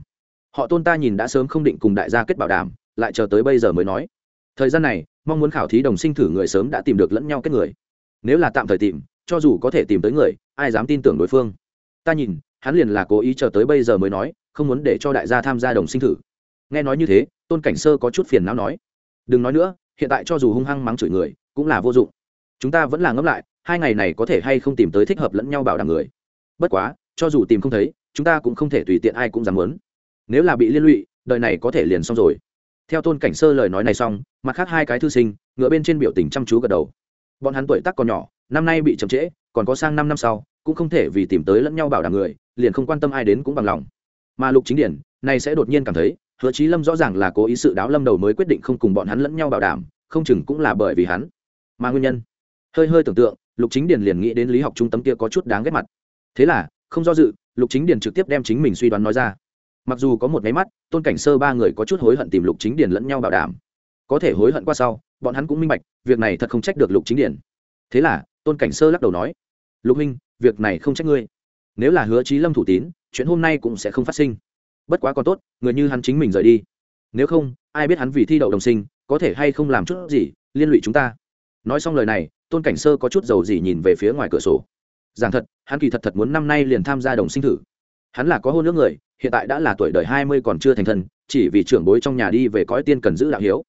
S1: họ tôn ta nhìn đã sớm không định cùng đại gia kết bảo đảm, lại chờ tới bây giờ mới nói. Thời gian này, mong muốn khảo thí đồng sinh thử người sớm đã tìm được lẫn nhau kết người. Nếu là tạm thời tìm, cho dù có thể tìm tới người, ai dám tin tưởng đối phương? Ta nhìn, hắn liền là cố ý chờ tới bây giờ mới nói, không muốn để cho đại gia tham gia đồng sinh thử. Nghe nói như thế tôn cảnh sơ có chút phiền não nói. Đừng nói nữa, hiện tại cho dù hung hăng mắng chửi người, cũng là vô dụng. Chúng ta vẫn là ngẫm lại, hai ngày này có thể hay không tìm tới thích hợp lẫn nhau bảo đảm người. Bất quá, cho dù tìm không thấy, chúng ta cũng không thể tùy tiện ai cũng dám muốn. Nếu là bị liên lụy, đời này có thể liền xong rồi. Theo tôn cảnh sơ lời nói này xong, mặt khác hai cái thư sinh, ngựa bên trên biểu tình chăm chú gật đầu. Bọn hắn tuổi tác còn nhỏ, năm nay bị chậm trễ, còn có sang năm năm sau, cũng không thể vì tìm tới lẫn nhau bảo đảm người, liền không quan tâm ai đến cũng bằng lòng. Mà lục chính điển này sẽ đột nhiên cảm thấy hứa chí lâm rõ ràng là cố ý sự đáo lâm đầu mới quyết định không cùng bọn hắn lẫn nhau bảo đảm, không chừng cũng là bởi vì hắn. Mà nguyên nhân? Hơi hơi tưởng tượng, lục chính Điền liền nghĩ đến lý học trung tâm kia có chút đáng ghét mặt. Thế là, không do dự, lục chính Điền trực tiếp đem chính mình suy đoán nói ra. Mặc dù có một máy mắt, tôn cảnh sơ ba người có chút hối hận tìm lục chính Điền lẫn nhau bảo đảm. Có thể hối hận qua sau, bọn hắn cũng minh bạch, việc này thật không trách được lục chính Điền. thế là, tôn cảnh sơ lắc đầu nói, lục huynh, việc này không trách ngươi. Nếu là hứa trí lâm thủ tín, chuyện hôm nay cũng sẽ không phát sinh bất quá còn tốt, người như hắn chính mình rời đi. Nếu không, ai biết hắn vì thi đậu đồng sinh, có thể hay không làm chút gì, liên lụy chúng ta. Nói xong lời này, tôn cảnh sơ có chút dầu gì nhìn về phía ngoài cửa sổ. Giảng thật, hắn kỳ thật thật muốn năm nay liền tham gia đồng sinh thử. Hắn là có hôn nước người, hiện tại đã là tuổi đời hai mươi còn chưa thành thân, chỉ vì trưởng bối trong nhà đi về cõi tiên cần giữ đạo hiếu.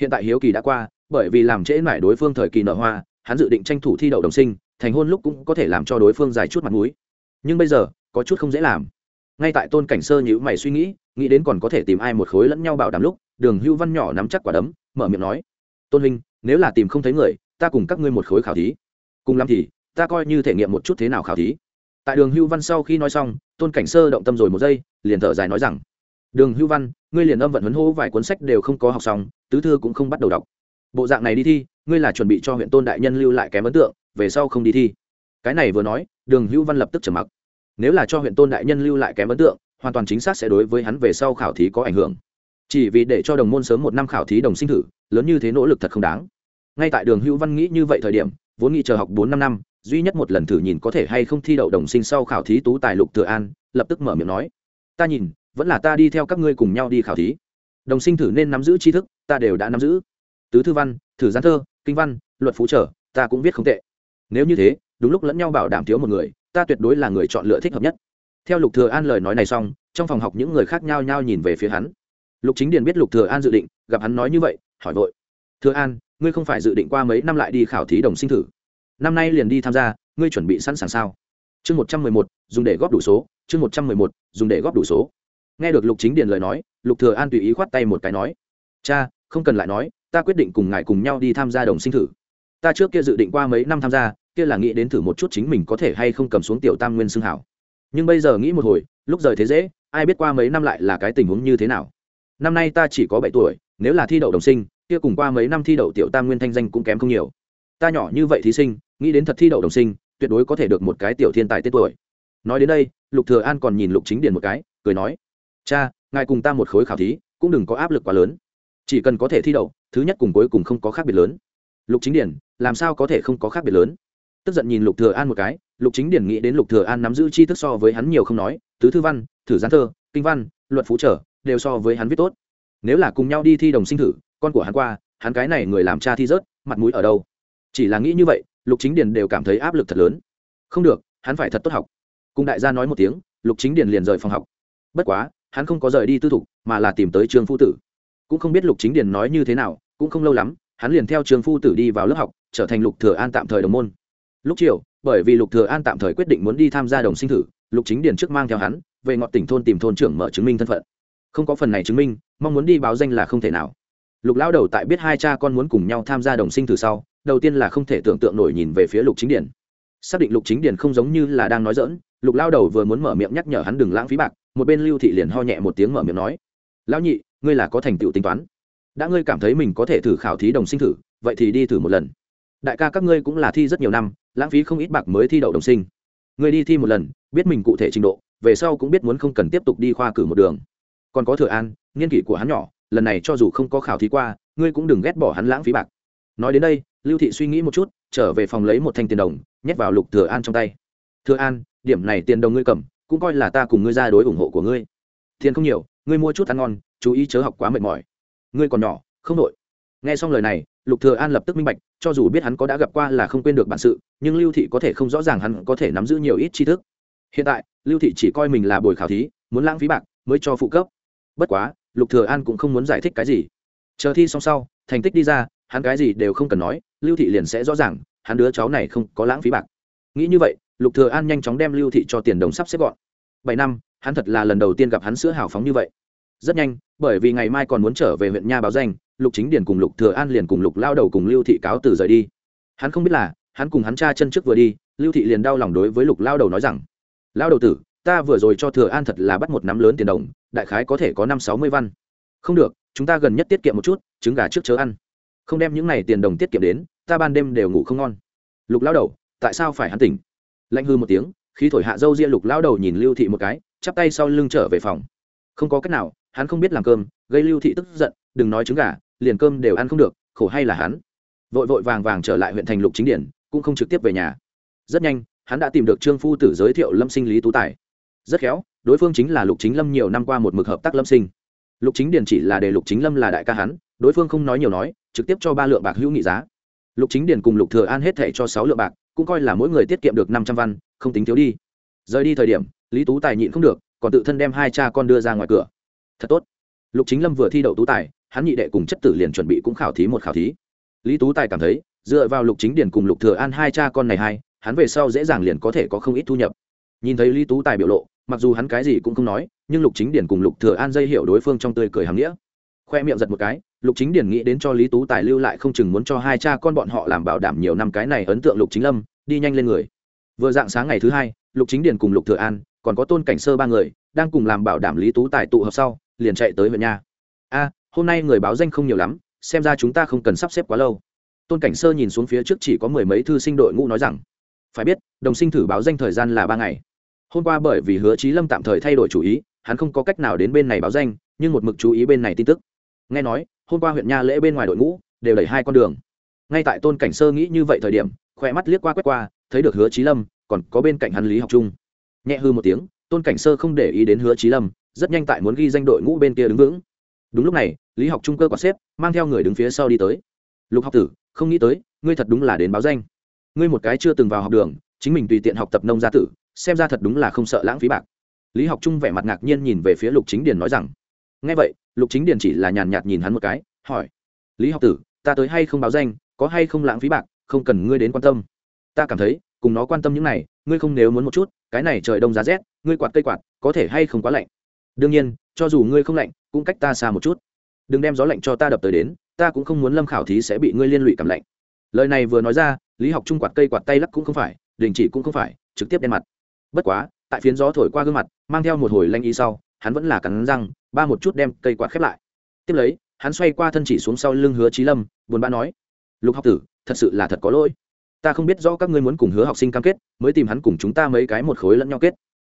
S1: Hiện tại hiếu kỳ đã qua, bởi vì làm trễ mãi đối phương thời kỳ nở hoa, hắn dự định tranh thủ thi đậu đồng sinh, thành hôn lúc cũng có thể làm cho đối phương dài chút mặt mũi. Nhưng bây giờ, có chút không dễ làm ngay tại tôn cảnh sơ nhữ mày suy nghĩ nghĩ đến còn có thể tìm ai một khối lẫn nhau bảo đảm lúc, đường hưu văn nhỏ nắm chắc quả đấm, mở miệng nói, tôn huynh, nếu là tìm không thấy người, ta cùng các ngươi một khối khảo thí. Cùng lắm thì, ta coi như thể nghiệm một chút thế nào khảo thí. Tại đường hưu văn sau khi nói xong, tôn cảnh sơ động tâm rồi một giây, liền thở dài nói rằng, đường hưu văn, ngươi liền âm vận huấn hô vài cuốn sách đều không có học xong, tứ thư cũng không bắt đầu đọc. Bộ dạng này đi thi, ngươi là chuẩn bị cho huyện tôn đại nhân lưu lại kém ấn tượng, về sau không đi thi. Cái này vừa nói, đường hữu văn lập tức trầm mặc nếu là cho huyện tôn đại nhân lưu lại kém ấn tượng, hoàn toàn chính xác sẽ đối với hắn về sau khảo thí có ảnh hưởng. Chỉ vì để cho đồng môn sớm một năm khảo thí đồng sinh thử, lớn như thế nỗ lực thật không đáng. Ngay tại đường hữu văn nghĩ như vậy thời điểm, vốn nghĩ chờ học bốn năm năm, duy nhất một lần thử nhìn có thể hay không thi đậu đồng sinh sau khảo thí tú tài lục thừa an, lập tức mở miệng nói, ta nhìn, vẫn là ta đi theo các ngươi cùng nhau đi khảo thí. Đồng sinh thử nên nắm giữ tri thức, ta đều đã nắm giữ. Tứ thư văn, thử gián thơ, kinh văn, luật phú trở, ta cũng viết không tệ. Nếu như thế, đúng lúc lẫn nhau bảo đảm thiếu một người ta tuyệt đối là người chọn lựa thích hợp nhất. Theo lục thừa an lời nói này xong, trong phòng học những người khác nhau nhau nhìn về phía hắn. Lục chính điền biết lục thừa an dự định, gặp hắn nói như vậy, hỏi vội, thừa an, ngươi không phải dự định qua mấy năm lại đi khảo thí đồng sinh thử? Năm nay liền đi tham gia, ngươi chuẩn bị sẵn sàng sao? Chương một trăm mười một, dùng để góp đủ số, chương một trăm mười một, dùng để góp đủ số. Nghe được lục chính điền lời nói, lục thừa an tùy ý khoát tay một cái nói, cha, không cần lại nói, ta quyết định cùng ngài cùng nhau đi tham gia đồng sinh thử. Ta trước kia dự định qua mấy năm tham gia kia là nghĩ đến thử một chút chính mình có thể hay không cầm xuống tiểu tam nguyên xương hảo. Nhưng bây giờ nghĩ một hồi, lúc rời thế dễ, ai biết qua mấy năm lại là cái tình huống như thế nào. Năm nay ta chỉ có bảy tuổi, nếu là thi đậu đồng sinh, kia cùng qua mấy năm thi đậu tiểu tam nguyên thanh danh cũng kém không nhiều. Ta nhỏ như vậy thí sinh, nghĩ đến thật thi đậu đồng sinh, tuyệt đối có thể được một cái tiểu thiên tài tết tuổi. Nói đến đây, lục thừa an còn nhìn lục chính điền một cái, cười nói, cha, ngài cùng ta một khối khảo thí, cũng đừng có áp lực quá lớn. Chỉ cần có thể thi đậu, thứ nhất cùng cuối cùng không có khác biệt lớn. Lục chính điển làm sao có thể không có khác biệt lớn? Tức giận nhìn lục thừa an một cái, lục chính điển nghĩ đến lục thừa an nắm giữ tri thức so với hắn nhiều không nói, tứ thư văn, thử gián thơ, kinh văn, luật phú trở, đều so với hắn viết tốt. Nếu là cùng nhau đi thi đồng sinh thử, con của hắn qua, hắn cái này người làm cha thi rớt, mặt mũi ở đâu? Chỉ là nghĩ như vậy, lục chính điển đều cảm thấy áp lực thật lớn. Không được, hắn phải thật tốt học. Cùng đại gia nói một tiếng, lục chính điển liền rời phòng học. Bất quá, hắn không có rời đi tư thục, mà là tìm tới trương phu tử. Cũng không biết lục chính điển nói như thế nào, cũng không lâu lắm, hắn liền theo trương phu tử đi vào lớp học, trở thành lục thừa an tạm thời đồng môn lúc chiều, bởi vì lục thừa an tạm thời quyết định muốn đi tham gia đồng sinh thử, lục chính điền trước mang theo hắn, về ngọn tỉnh thôn tìm thôn trưởng mở chứng minh thân phận. Không có phần này chứng minh, mong muốn đi báo danh là không thể nào. Lục lão đầu tại biết hai cha con muốn cùng nhau tham gia đồng sinh thử sau, đầu tiên là không thể tưởng tượng nổi nhìn về phía lục chính điền. Xác định lục chính điền không giống như là đang nói dỡn lục lao đầu vừa muốn mở miệng nhắc nhở hắn đừng lãng phí bạc, một bên lưu thị liền ho nhẹ một tiếng mở miệng nói, lão nhị, ngươi là có thành tựu tính toán. Đã ngươi cảm thấy mình có thể thử khảo thí đồng sinh thử, vậy thì đi thử một lần đại ca các ngươi cũng là thi rất nhiều năm, lãng phí không ít bạc mới thi đậu đồng sinh. Ngươi đi thi một lần, biết mình cụ thể trình độ, về sau cũng biết muốn không cần tiếp tục đi khoa cử một đường. Còn có thừa an nghiên kỷ của hắn nhỏ, lần này cho dù không có khảo thí qua, ngươi cũng đừng ghét bỏ hắn lãng phí bạc. Nói đến đây, lưu thị suy nghĩ một chút, trở về phòng lấy một thanh tiền đồng, nhét vào lục thừa an trong tay. Thừa an, điểm này tiền đồng ngươi cầm, cũng coi là ta cùng ngươi ra đối ủng hộ của ngươi. Tiền không nhiều, ngươi mua chút ăn ngon, chú ý chớ học quá mệt mỏi. Ngươi còn nhỏ, không đội. Nghe xong lời này lục thừa an lập tức minh bạch, cho dù biết hắn có đã gặp qua là không quên được bản sự, nhưng lưu thị có thể không rõ ràng hắn có thể nắm giữ nhiều ít tri thức. Hiện tại, lưu thị chỉ coi mình là bồi khảo thí, muốn lãng phí bạc mới cho phụ cấp. Bất quá, lục thừa an cũng không muốn giải thích cái gì. Chờ thi xong sau, thành tích đi ra, hắn cái gì đều không cần nói, lưu thị liền sẽ rõ ràng, hắn đứa cháu này không có lãng phí bạc. Nghĩ như vậy, lục thừa an nhanh chóng đem lưu thị cho tiền đồng sắp xếp gọn. Bảy năm, hắn thật là lần đầu tiên gặp hắn sữa hào phóng như vậy. Rất nhanh, bởi vì ngày mai còn muốn trở về huyện nha báo danh lục chính điền cùng lục thừa an liền cùng lục lao đầu cùng lưu thị cáo từ rời đi. Hắn không biết là, hắn cùng hắn cha chân trước vừa đi, lưu thị liền đau lòng đối với lục lao đầu nói rằng, lao đầu tử, ta vừa rồi cho thừa an thật là bắt một nắm lớn tiền đồng, đại khái có thể có năm sáu mươi văn. Không được, chúng ta gần nhất tiết kiệm một chút, trứng gà trước chớ ăn. Không đem những này tiền đồng tiết kiệm đến, ta ban đêm đều ngủ không ngon. Lục lao đầu, tại sao phải hắn tỉnh? Lạnh hư một tiếng khi thổi hạ dâu ria, lục lao đầu nhìn lưu thị một cái, chắp tay sau lưng trở về phòng. Không có cách nào, hắn không biết làm cơm, gây lưu thị tức giận, đừng nói trứng gà liền cơm đều ăn không được, khổ hay là hắn. Vội vội vàng vàng trở lại huyện thành lục chính điển, cũng không trực tiếp về nhà. Rất nhanh, hắn đã tìm được trương phu tử giới thiệu lâm sinh lý tú tài. Rất khéo, đối phương chính là lục chính lâm nhiều năm qua một mực hợp tác lâm sinh. Lục chính điển chỉ là để lục chính lâm là đại ca hắn, đối phương không nói nhiều nói, trực tiếp cho ba lượng bạc hữu nghị giá. Lục chính điển cùng lục thừa an hết thệ cho sáu lượng bạc, cũng coi là mỗi người tiết kiệm được năm trăm văn, không tính thiếu đi. Rời đi thời điểm, lý tú tài nhịn không được, còn tự thân đem hai cha con đưa ra ngoài cửa. Thật tốt. Lục chính lâm vừa thi đậu tú tài hắn nhị đệ cùng chất tử liền chuẩn bị cũng khảo thí một khảo thí. Lý tú tài cảm thấy, dựa vào lục chính điển cùng lục thừa an hai cha con này hai, hắn về sau dễ dàng liền có thể có không ít thu nhập. Nhìn thấy lý tú tài biểu lộ, mặc dù hắn cái gì cũng không nói, nhưng lục chính điển cùng lục thừa an dây hiểu đối phương trong tươi cười hàm nghĩa. Khoe miệng giật một cái, lục chính điển nghĩ đến cho lý tú tài lưu lại không chừng muốn cho hai cha con bọn họ làm bảo đảm nhiều năm cái này ấn tượng lục chính lâm, đi nhanh lên người. Vừa dạng sáng ngày thứ hai, lục chính điển cùng lục thừa an, còn có tôn cảnh sơ ba người, đang cùng làm bảo đảm lý tú tài tụ hợp sau, liền chạy tới huyện nha a hôm nay người báo danh không nhiều lắm, xem ra chúng ta không cần sắp xếp quá lâu. Tôn cảnh sơ nhìn xuống phía trước chỉ có mười mấy thư sinh đội ngũ nói rằng, phải biết, đồng sinh thử báo danh thời gian là ba ngày. Hôm qua bởi vì hứa trí lâm tạm thời thay đổi chủ ý, hắn không có cách nào đến bên này báo danh, nhưng một mực chú ý bên này tin tức. Nghe nói, hôm qua huyện nha lễ bên ngoài đội ngũ đều đẩy hai con đường. Ngay tại tôn cảnh sơ nghĩ như vậy thời điểm khoe mắt liếc qua quét qua, thấy được hứa trí lâm, còn có bên cạnh hắn lý học trung. Nhẹ hư một tiếng, tôn cảnh sơ không để ý đến hứa trí lâm, rất nhanh tại muốn ghi danh đội ngũ bên kia đứng vững đúng lúc này, lý học trung cơ quả xếp, mang theo người đứng phía sau đi tới. Lục học tử, không nghĩ tới, ngươi thật đúng là đến báo danh. Ngươi một cái chưa từng vào học đường, chính mình tùy tiện học tập nông gia tử, xem ra thật đúng là không sợ lãng phí bạc. Lý học trung vẻ mặt ngạc nhiên nhìn về phía lục chính điền nói rằng ngay vậy, lục chính điền chỉ là nhàn nhạt nhìn hắn một cái, hỏi, lý học tử, ta tới hay không báo danh, có hay không lãng phí bạc, không cần ngươi đến quan tâm. Ta cảm thấy, cùng nó quan tâm những này, ngươi không nếu muốn một chút, cái này trời đông giá rét, ngươi quạt cây quạt, có thể hay không quá lạnh đương nhiên, cho dù ngươi không lạnh, cũng cách ta xa một chút. Đừng đem gió lạnh cho ta đập tới đến, ta cũng không muốn lâm khảo thí sẽ bị ngươi liên lụy cảm lạnh. Lời này vừa nói ra, lý học trung quạt cây quạt tay lắc cũng không phải, đình chỉ cũng không phải, trực tiếp đen mặt. Bất quá, tại phiến gió thổi qua gương mặt, mang theo một hồi lanh y sau, hắn vẫn là cắn răng, ba một chút đem cây quạt khép lại. Tiếp lấy, hắn xoay qua thân chỉ xuống sau lưng hứa trí lâm, buồn bã nói, lục học tử, thật sự là thật có lỗi. Ta không biết rõ các ngươi muốn cùng hứa học sinh cam kết, mới tìm hắn cùng chúng ta mấy cái một khối lẫn nhau kết.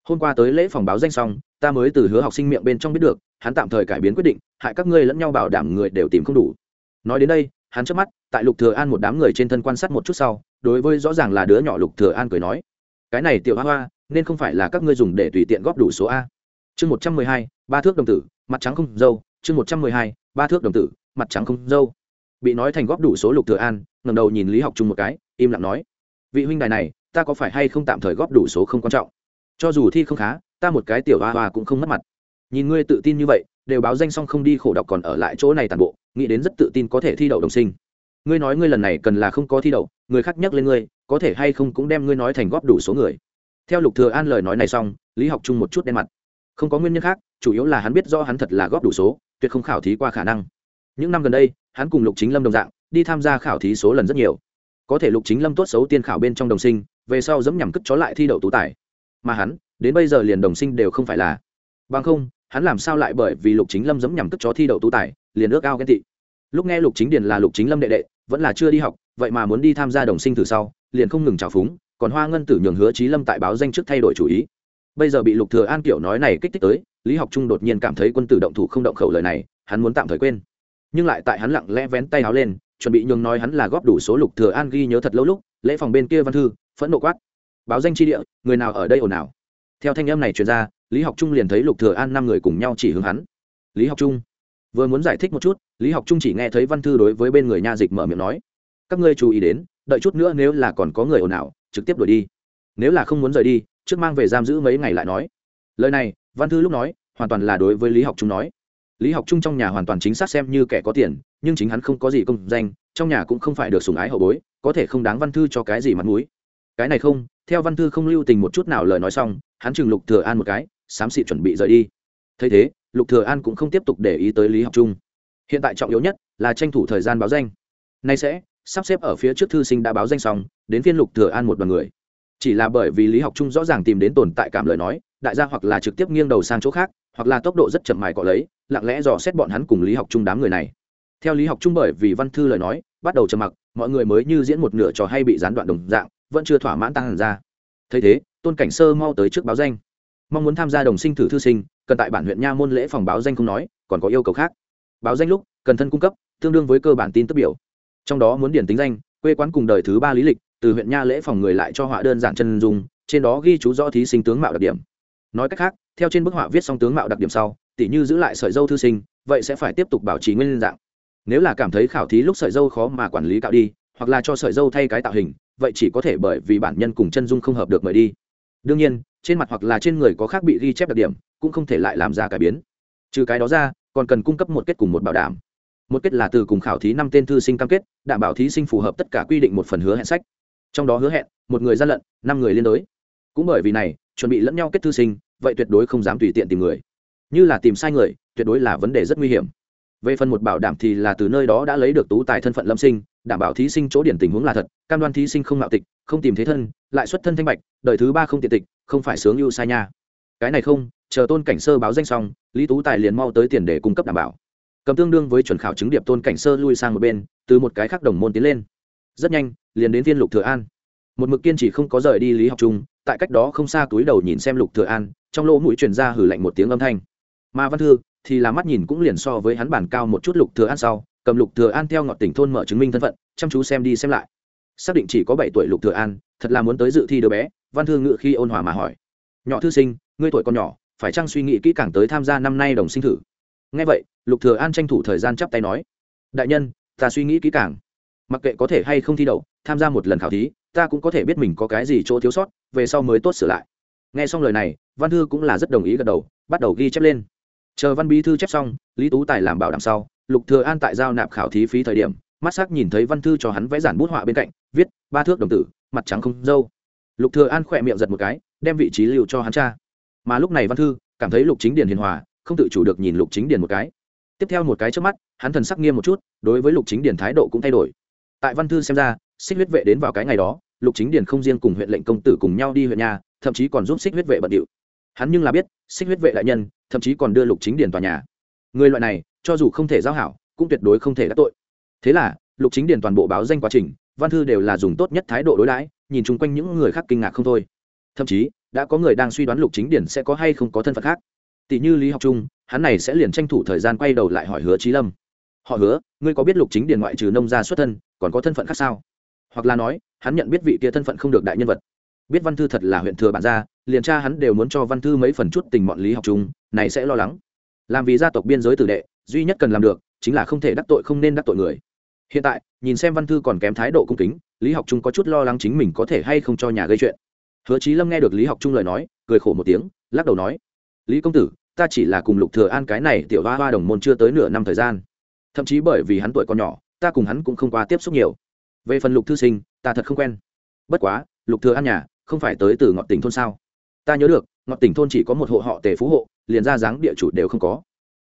S1: Hôm qua tới lễ phòng báo danh xong ta mới từ hứa học sinh miệng bên trong biết được, hắn tạm thời cải biến quyết định, hại các ngươi lẫn nhau bảo đảm người đều tìm không đủ. Nói đến đây, hắn trước mắt, tại lục thừa an một đám người trên thân quan sát một chút sau, đối với rõ ràng là đứa nhỏ lục thừa an cười nói, cái này tiểu hoa hoa, nên không phải là các ngươi dùng để tùy tiện góp đủ số a. Chương một trăm mười hai, ba thước đồng tử, mặt trắng không dâu. Chương một trăm mười hai, ba thước đồng tử, mặt trắng không dâu. Bị nói thành góp đủ số lục thừa an, ngẩng đầu nhìn lý học trung một cái, im lặng nói, vị huynh đài này, ta có phải hay không tạm thời góp đủ số không quan trọng? Cho dù thi không khá ta một cái tiểu hoa hoa cũng không mất mặt. Nhìn ngươi tự tin như vậy, đều báo danh xong không đi khổ đọc còn ở lại chỗ này toàn bộ, nghĩ đến rất tự tin có thể thi đậu đồng sinh. Ngươi nói ngươi lần này cần là không có thi đậu, người khác nhắc lên ngươi, có thể hay không cũng đem ngươi nói thành góp đủ số người. Theo lục thừa an lời nói này xong, lý học trung một chút đen mặt. Không có nguyên nhân khác, chủ yếu là hắn biết do hắn thật là góp đủ số, tuyệt không khảo thí qua khả năng. Những năm gần đây, hắn cùng lục chính lâm đồng dạng, đi tham gia khảo thí số lần rất nhiều. Có thể lục chính lâm tốt xấu tiên khảo bên trong đồng sinh, về sau dẫm nhằm cất chó lại thi đậu tú tài. Mà hắn đến bây giờ liền đồng sinh đều không phải là. Bằng không, hắn làm sao lại bởi vì lục chính lâm dẫm nhằm tức chó thi đậu tú tài, liền ước ao ghen tị. Lúc nghe lục chính điền là lục chính lâm đệ đệ, vẫn là chưa đi học, vậy mà muốn đi tham gia đồng sinh từ sau, liền không ngừng trào phúng, còn hoa ngân tử nhường hứa trí lâm tại báo danh trước thay đổi chủ ý. Bây giờ bị lục thừa an kiểu nói này kích thích tới, lý học trung đột nhiên cảm thấy quân tử động thủ không động khẩu lời này, hắn muốn tạm thời quên. Nhưng lại tại hắn lặng lẽ vén tay áo lên, chuẩn bị nhường nói hắn là góp đủ số lục thừa an ghi nhớ thật lâu lúc, lễ phòng bên kia văn thư, phẫn nộ quát. Báo danh chi địa, người nào ở đây ồn ào? Theo thanh âm này truyền ra, lý học trung liền thấy lục thừa an năm người cùng nhau chỉ hướng hắn. Lý học trung, vừa muốn giải thích một chút, lý học trung chỉ nghe thấy văn thư đối với bên người nha dịch mở miệng nói, các ngươi chú ý đến, đợi chút nữa nếu là còn có người ồn ào, trực tiếp đuổi đi. Nếu là không muốn rời đi, trước mang về giam giữ mấy ngày lại nói. Lời này, văn thư lúc nói, hoàn toàn là đối với lý học trung nói. Lý học trung trong nhà hoàn toàn chính xác xem như kẻ có tiền, nhưng chính hắn không có gì công danh, trong nhà cũng không phải được sủng ái hậu bối, có thể không đáng văn thư cho cái gì mặt mũi cái này không, theo văn thư không lưu tình một chút nào lời nói xong, hắn chừng lục thừa an một cái, xám xịt chuẩn bị rời đi. Thấy thế, lục thừa an cũng không tiếp tục để ý tới lý học trung. Hiện tại trọng yếu nhất là tranh thủ thời gian báo danh. Nay sẽ, sắp xếp ở phía trước thư sinh đã báo danh xong, đến phiên lục thừa an một đoàn người. Chỉ là bởi vì lý học trung rõ ràng tìm đến tồn tại cảm lời nói, đại gia hoặc là trực tiếp nghiêng đầu sang chỗ khác, hoặc là tốc độ rất chậm mài cọ lấy, lặng lẽ dò xét bọn hắn cùng lý học trung đám người này. Theo lý học trung bởi vì văn thư lời nói, bắt đầu trầm mặc, mọi người mới như diễn một nửa trò hay bị gián đoạn đồng dạng vẫn chưa thỏa mãn tăng hẳn ra. Thấy thế, tôn cảnh sơ mau tới trước báo danh. Mong muốn tham gia đồng sinh thử thư sinh, cần tại bản huyện nha môn lễ phòng báo danh không nói, còn có yêu cầu khác. Báo danh lúc, cần thân cung cấp, tương đương với cơ bản tin tức biểu. Trong đó muốn điển tính danh, quê quán cùng đời thứ ba lý lịch, từ huyện nha lễ phòng người lại cho họa đơn giản chân dung, trên đó ghi chú rõ thí sinh tướng mạo đặc điểm. Nói cách khác, theo trên bức họa viết xong tướng mạo đặc điểm sau, tỉ như giữ lại sợi dâu thư sinh, vậy sẽ phải tiếp tục bảo trì nguyên dạng. Nếu là cảm thấy khảo thí lúc sợi dâu khó mà quản lý cạo đi hoặc là cho sợi dâu thay cái tạo hình, vậy chỉ có thể bởi vì bản nhân cùng chân dung không hợp được mời đi. Đương nhiên, trên mặt hoặc là trên người có khác bị ghi chép đặc điểm, cũng không thể lại làm ra cải biến. Trừ cái đó ra, còn cần cung cấp một kết cùng một bảo đảm. Một kết là từ cùng khảo thí năm tên thư sinh cam kết, đảm bảo thí sinh phù hợp tất cả quy định một phần hứa hẹn sách. Trong đó hứa hẹn, một người gian lận, năm người liên đối. Cũng bởi vì này, chuẩn bị lẫn nhau kết thư sinh, vậy tuyệt đối không dám tùy tiện tìm người. Như là tìm sai người, tuyệt đối là vấn đề rất nguy hiểm. Về phần một bảo đảm thì là từ nơi đó đã lấy được tú tài thân phận lâm sinh đảm bảo thí sinh chỗ điển tình huống là thật, cam đoan thí sinh không mạo tịch, không tìm thế thân, lại xuất thân thanh bạch, đời thứ ba không tiện tịch, không phải sướng ưu sai nha. Cái này không, chờ tôn cảnh sơ báo danh xong, lý tú tài liền mau tới tiền để cung cấp đảm bảo. Cầm tương đương với chuẩn khảo chứng điệp tôn cảnh sơ lui sang một bên, từ một cái khác đồng môn tiến lên. Rất nhanh, liền đến viên lục thừa an. Một mực kiên trì không có rời đi lý học trung, tại cách đó không xa túi đầu nhìn xem lục thừa an, trong lỗ mũi truyền ra hử lạnh một tiếng âm thanh. Mà văn thư thì là mắt nhìn cũng liền so với hắn bản cao một chút lục thừa an sau cầm lục thừa an theo ngọn tỉnh thôn mở chứng minh thân phận, chăm chú xem đi xem lại. Xác định chỉ có bảy tuổi lục thừa an, thật là muốn tới dự thi đứa bé, văn thư ngự khi ôn hòa mà hỏi. Nhỏ thư sinh, ngươi tuổi còn nhỏ, phải chăng suy nghĩ kỹ càng tới tham gia năm nay đồng sinh thử? Nghe vậy, lục thừa an tranh thủ thời gian chắp tay nói. Đại nhân, ta suy nghĩ kỹ càng. Mặc kệ có thể hay không thi đậu, tham gia một lần khảo thí, ta cũng có thể biết mình có cái gì chỗ thiếu sót, về sau mới tốt sửa lại. Nghe xong lời này, văn thư cũng là rất đồng ý gật đầu, bắt đầu ghi chép lên. Chờ văn bí thư chép xong, lý tú tài làm bảo đảm sau lục thừa an tại giao nạp khảo thí phí thời điểm, mắt sắc nhìn thấy văn thư cho hắn vẽ giản bút họa bên cạnh, viết, ba thước đồng tử, mặt trắng không dâu. Lục thừa an khỏe miệng giật một cái, đem vị trí lưu cho hắn cha. Mà lúc này văn thư, cảm thấy lục chính điền hiền hòa, không tự chủ được nhìn lục chính điền một cái. Tiếp theo một cái trước mắt, hắn thần sắc nghiêm một chút, đối với lục chính điền thái độ cũng thay đổi. Tại văn thư xem ra, xích huyết vệ đến vào cái ngày đó, lục chính điền không riêng cùng huyện lệnh công tử cùng nhau đi huyện nhà, thậm chí còn giúp xích huyết vệ bận điệu. Hắn nhưng là biết, xích huyết vệ đại nhân, thậm chí còn đưa lục chính điền tòa nhà người loại này, cho dù không thể giao hảo, cũng tuyệt đối không thể đắc tội. Thế là, lục chính điền toàn bộ báo danh quá trình, văn thư đều là dùng tốt nhất thái độ đối đãi, nhìn chung quanh những người khác kinh ngạc không thôi. Thậm chí, đã có người đang suy đoán lục chính điển sẽ có hay không có thân phận khác. Tỷ như lý học trung, hắn này sẽ liền tranh thủ thời gian quay đầu lại hỏi hứa trí lâm. Họ hứa, ngươi có biết lục chính điển ngoại trừ nông gia xuất thân, còn có thân phận khác sao? Hoặc là nói, hắn nhận biết vị kia thân phận không được đại nhân vật. Biết văn thư thật là huyện thừa bản gia, liền cha hắn đều muốn cho văn thư mấy phần chút tình mọn lý học trung, này sẽ lo lắng làm vì gia tộc biên giới tử đệ, duy nhất cần làm được chính là không thể đắc tội không nên đắc tội người. Hiện tại, nhìn xem văn thư còn kém thái độ cung kính, lý học trung có chút lo lắng chính mình có thể hay không cho nhà gây chuyện. Hứa trí lâm nghe được lý học trung lời nói, cười khổ một tiếng, lắc đầu nói, lý công tử, ta chỉ là cùng lục thừa an cái này tiểu hoa hoa đồng môn chưa tới nửa năm thời gian. Thậm chí bởi vì hắn tuổi còn nhỏ, ta cùng hắn cũng không qua tiếp xúc nhiều. Về phần lục thư sinh, ta thật không quen. Bất quá, lục thừa an nhà, không phải tới từ ngọn tỉnh thôn sao? Ta nhớ được Ngọt tỉnh thôn chỉ có một hộ họ tề phú hộ, liền ra dáng địa chủ đều không có.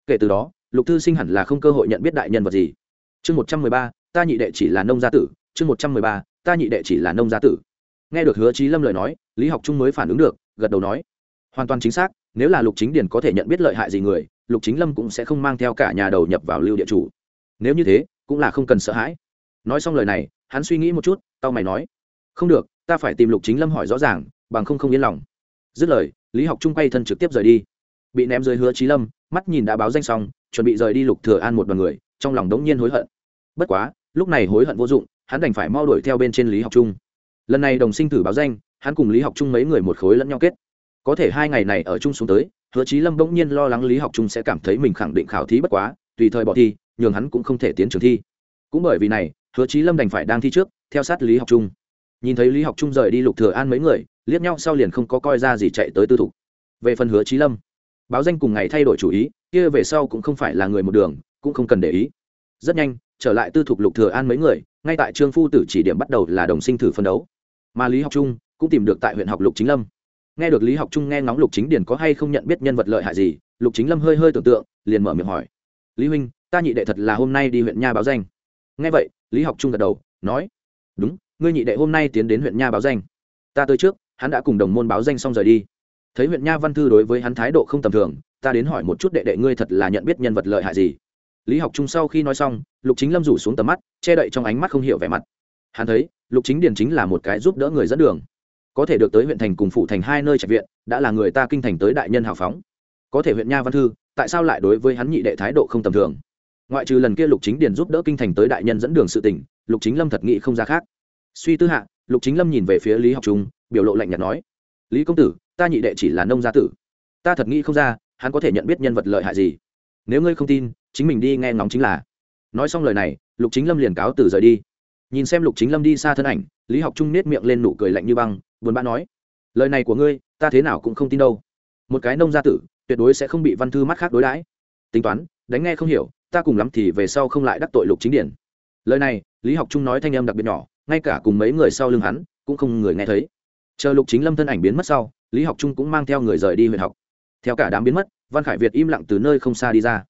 S1: Kể từ đó, lục thư sinh hẳn là không cơ hội nhận biết đại nhân vật gì. Chương một trăm mười ba, ta nhị đệ chỉ là nông gia tử. Chương một trăm mười ba, ta nhị đệ chỉ là nông gia tử. Nghe được hứa trí lâm lời nói, lý học trung mới phản ứng được, gật đầu nói, hoàn toàn chính xác, nếu là lục chính điền có thể nhận biết lợi hại gì người, lục chính lâm cũng sẽ không mang theo cả nhà đầu nhập vào lưu địa chủ. Nếu như thế, cũng là không cần sợ hãi. Nói xong lời này, hắn suy nghĩ một chút tao mày nói, không được, ta phải tìm lục chính lâm hỏi rõ ràng, bằng không không yên lòng. Dứt lời lý học trung quay thân trực tiếp rời đi. Bị ném dưới hứa trí lâm, mắt nhìn đã báo danh xong, chuẩn bị rời đi lục thừa an một đoàn người, trong lòng đống nhiên hối hận. Bất quá, lúc này hối hận vô dụng, hắn đành phải mau đuổi theo bên trên lý học trung. Lần này đồng sinh thử báo danh, hắn cùng lý học trung mấy người một khối lẫn nhau kết. Có thể hai ngày này ở chung xuống tới, hứa chí lâm bỗng nhiên lo lắng lý học trung sẽ cảm thấy mình khẳng định khảo thí bất quá, tùy thời bỏ thi, nhường hắn cũng không thể tiến trường thi. Cũng bởi vì này, hứa chí lâm đành phải đang thi trước, theo sát lý học trung. Nhìn thấy lý học trung rời đi lục thừa an mấy người liếc nhau sau liền không có coi ra gì chạy tới tư thục. Về phần hứa trí lâm, báo danh cùng ngày thay đổi chủ ý, kia về sau cũng không phải là người một đường, cũng không cần để ý. Rất nhanh, trở lại tư thục lục thừa an mấy người, ngay tại trương phu tử chỉ điểm bắt đầu là đồng sinh thử phân đấu. Mà lý học trung cũng tìm được tại huyện học lục chính lâm. Nghe được lý học trung nghe ngóng lục chính điển có hay không nhận biết nhân vật lợi hại gì, lục chính lâm hơi hơi tưởng tượng, liền mở miệng hỏi. Lý huynh, ta nhị đệ thật là hôm nay đi huyện nha báo danh. Nghe vậy, lý học trung gật đầu, nói, đúng, ngươi nhị đệ hôm nay tiến đến huyện nha báo danh. Ta tới trước hắn đã cùng đồng môn báo danh xong rời đi. Thấy huyện nha văn thư đối với hắn thái độ không tầm thường, ta đến hỏi một chút đệ đệ ngươi thật là nhận biết nhân vật lợi hại gì? Lý học trung sau khi nói xong, lục chính lâm rủ xuống tầm mắt, che đậy trong ánh mắt không hiểu vẻ mặt. Hắn thấy, lục chính điền chính là một cái giúp đỡ người dẫn đường. Có thể được tới huyện thành cùng phụ thành hai nơi trạch viện, đã là người ta kinh thành tới đại nhân hào phóng. Có thể huyện nha văn thư, tại sao lại đối với hắn nhị đệ thái độ không tầm thường? Ngoại trừ lần kia lục chính điền giúp đỡ kinh thành tới đại nhân dẫn đường sự tỉnh lục chính lâm thật nghĩ không ra khác suy tư hạ, lục chính lâm nhìn về phía lý học trung, biểu lộ lạnh nhạt nói, lý công tử, ta nhị đệ chỉ là nông gia tử. Ta thật nghĩ không ra, hắn có thể nhận biết nhân vật lợi hại gì. Nếu ngươi không tin, chính mình đi nghe ngóng chính là. Nói xong lời này, lục chính lâm liền cáo từ rời đi. Nhìn xem lục chính lâm đi xa thân ảnh, lý học trung nết miệng lên nụ cười lạnh như băng, buồn bã nói, lời này của ngươi, ta thế nào cũng không tin đâu. Một cái nông gia tử, tuyệt đối sẽ không bị văn thư mắt khác đối đãi. Tính toán, đánh nghe không hiểu, ta cùng lắm thì về sau không lại đắc tội lục chính điển lời này, lý học trung nói thanh âm đặc biệt nhỏ ngay cả cùng mấy người sau lưng hắn, cũng không người nghe thấy. Chờ lục chính lâm thân ảnh biến mất sau, lý học trung cũng mang theo người rời đi huyện học. Theo cả đám biến mất, văn khải việt im lặng từ nơi không xa đi ra.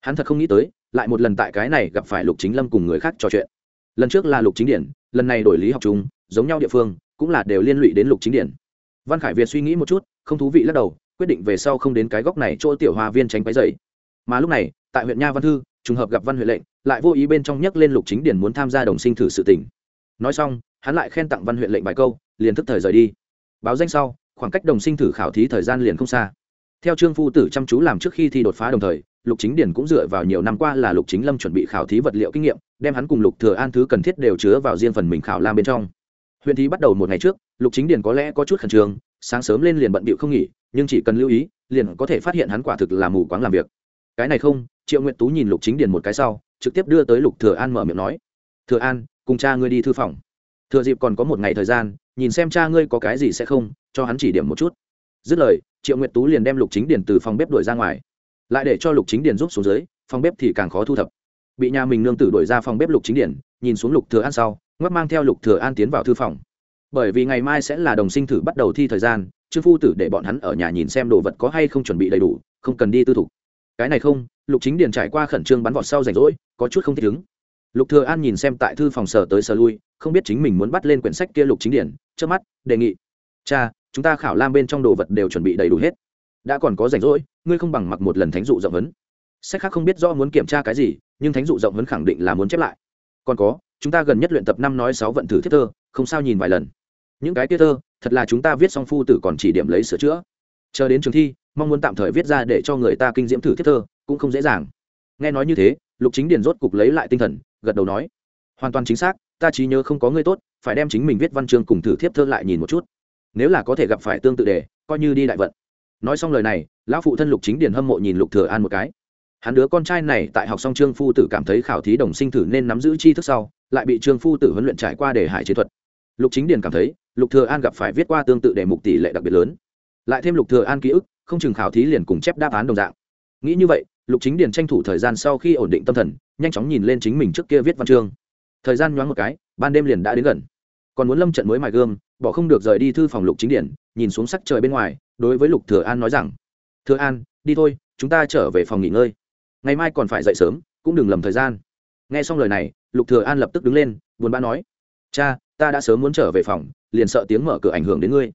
S1: Hắn thật không nghĩ tới, lại một lần tại cái này gặp phải lục chính lâm cùng người khác trò chuyện. Lần trước là lục chính điển, lần này đổi lý học trung, giống nhau địa phương, cũng là đều liên lụy đến lục chính điển. Văn khải việt suy nghĩ một chút, không thú vị lắc đầu, quyết định về sau không đến cái góc này chỗ tiểu hoa viên tránh váy dày mà lúc này, tại huyện nha văn thư, trùng hợp gặp văn huệ lệnh, lại vô ý bên trong nhắc lên lục chính điển muốn tham gia đồng sinh thử sự tỉnh nói xong, hắn lại khen tặng văn huyện lệnh vài câu, liền thức thời rời đi. Báo danh sau, khoảng cách đồng sinh thử khảo thí thời gian liền không xa. Theo trương phu tử chăm chú làm trước khi thi đột phá đồng thời, lục chính điển cũng dựa vào nhiều năm qua là lục chính lâm chuẩn bị khảo thí vật liệu kinh nghiệm, đem hắn cùng lục thừa an thứ cần thiết đều chứa vào riêng phần mình khảo lam bên trong. Huyện thí bắt đầu một ngày trước, lục chính điển có lẽ có chút khẩn trương, sáng sớm lên liền bận bịu không nghỉ, nhưng chỉ cần lưu ý, liền có thể phát hiện hắn quả thực là mù quáng làm việc. Cái này không, triệu nguyện tú nhìn lục chính điển một cái sau, trực tiếp đưa tới lục thừa an mở miệng nói, thừa an cùng cha ngươi đi thư phòng. Thừa dịp còn có một ngày thời gian, nhìn xem cha ngươi có cái gì sẽ không, cho hắn chỉ điểm một chút. Dứt lời, triệu nguyệt tú liền đem lục chính điền từ phòng bếp đuổi ra ngoài. Lại để cho lục chính điền giúp xuống dưới, phòng bếp thì càng khó thu thập. Bị nhà mình nương tử đuổi ra phòng bếp lục chính điền, nhìn xuống lục thừa an sau, ngoắc mang theo lục thừa an tiến vào thư phòng. Bởi vì ngày mai sẽ là đồng sinh thử bắt đầu thi thời gian, trương phu tử để bọn hắn ở nhà nhìn xem đồ vật có hay không chuẩn bị đầy đủ, không cần đi tư thục. Cái này không, lục chính điền trải qua khẩn trương bắn vọt sau rảnh rỗi, có chút không thích ứng lục thừa an nhìn xem tại thư phòng sở tới sở lui, không biết chính mình muốn bắt lên quyển sách kia lục chính điển, trước mắt, đề nghị. Cha, chúng ta khảo lam bên trong đồ vật đều chuẩn bị đầy đủ hết. Đã còn có rảnh rỗi, ngươi không bằng mặc một lần thánh dụ rộng vấn sách khác không biết rõ muốn kiểm tra cái gì, nhưng thánh dụ rộng vấn khẳng định là muốn chép lại. Còn có, chúng ta gần nhất luyện tập năm nói sáu vận thử thiết thơ, không sao nhìn vài lần. Những cái tiết thơ, thật là chúng ta viết xong phu tử còn chỉ điểm lấy sửa chữa. Chờ đến trường thi, mong muốn tạm thời viết ra để cho người ta kinh diễm thử thiết thơ, cũng không dễ dàng. Nghe nói như thế lục chính điền rốt cục lấy lại tinh thần, gật đầu nói, hoàn toàn chính xác, ta trí nhớ không có ngươi tốt, phải đem chính mình viết văn chương cùng thử thiếp thơ lại nhìn một chút. Nếu là có thể gặp phải tương tự đề, coi như đi đại vận. Nói xong lời này, lão phụ thân lục chính điền hâm mộ nhìn lục thừa an một cái. Hắn đứa con trai này tại học xong trương phu tử cảm thấy khảo thí đồng sinh thử nên nắm giữ tri thức sau, lại bị trương phu tử huấn luyện trải qua để hải chiến thuật. Lục chính điền cảm thấy, lục thừa an gặp phải viết qua tương tự đề mục tỷ lệ đặc biệt lớn. Lại thêm lục thừa an ký ức, không chừng khảo thí liền cùng chép đáp án đồng dạng. Nghĩ như vậy lục chính điền tranh thủ thời gian sau khi ổn định tâm thần nhanh chóng nhìn lên chính mình trước kia viết văn chương. Thời gian nhoáng một cái ban đêm liền đã đến gần. Còn muốn lâm trận mới mài gương, bỏ không được rời đi thư phòng lục chính điển nhìn xuống sắc trời bên ngoài đối với lục thừa an nói rằng thừa an đi thôi chúng ta trở về phòng nghỉ ngơi. Ngày mai còn phải dậy sớm cũng đừng lầm thời gian. Nghe xong lời này lục thừa an lập tức đứng lên buồn bã nói cha ta đã sớm muốn trở về phòng liền sợ tiếng mở cửa ảnh hưởng đến ngươi.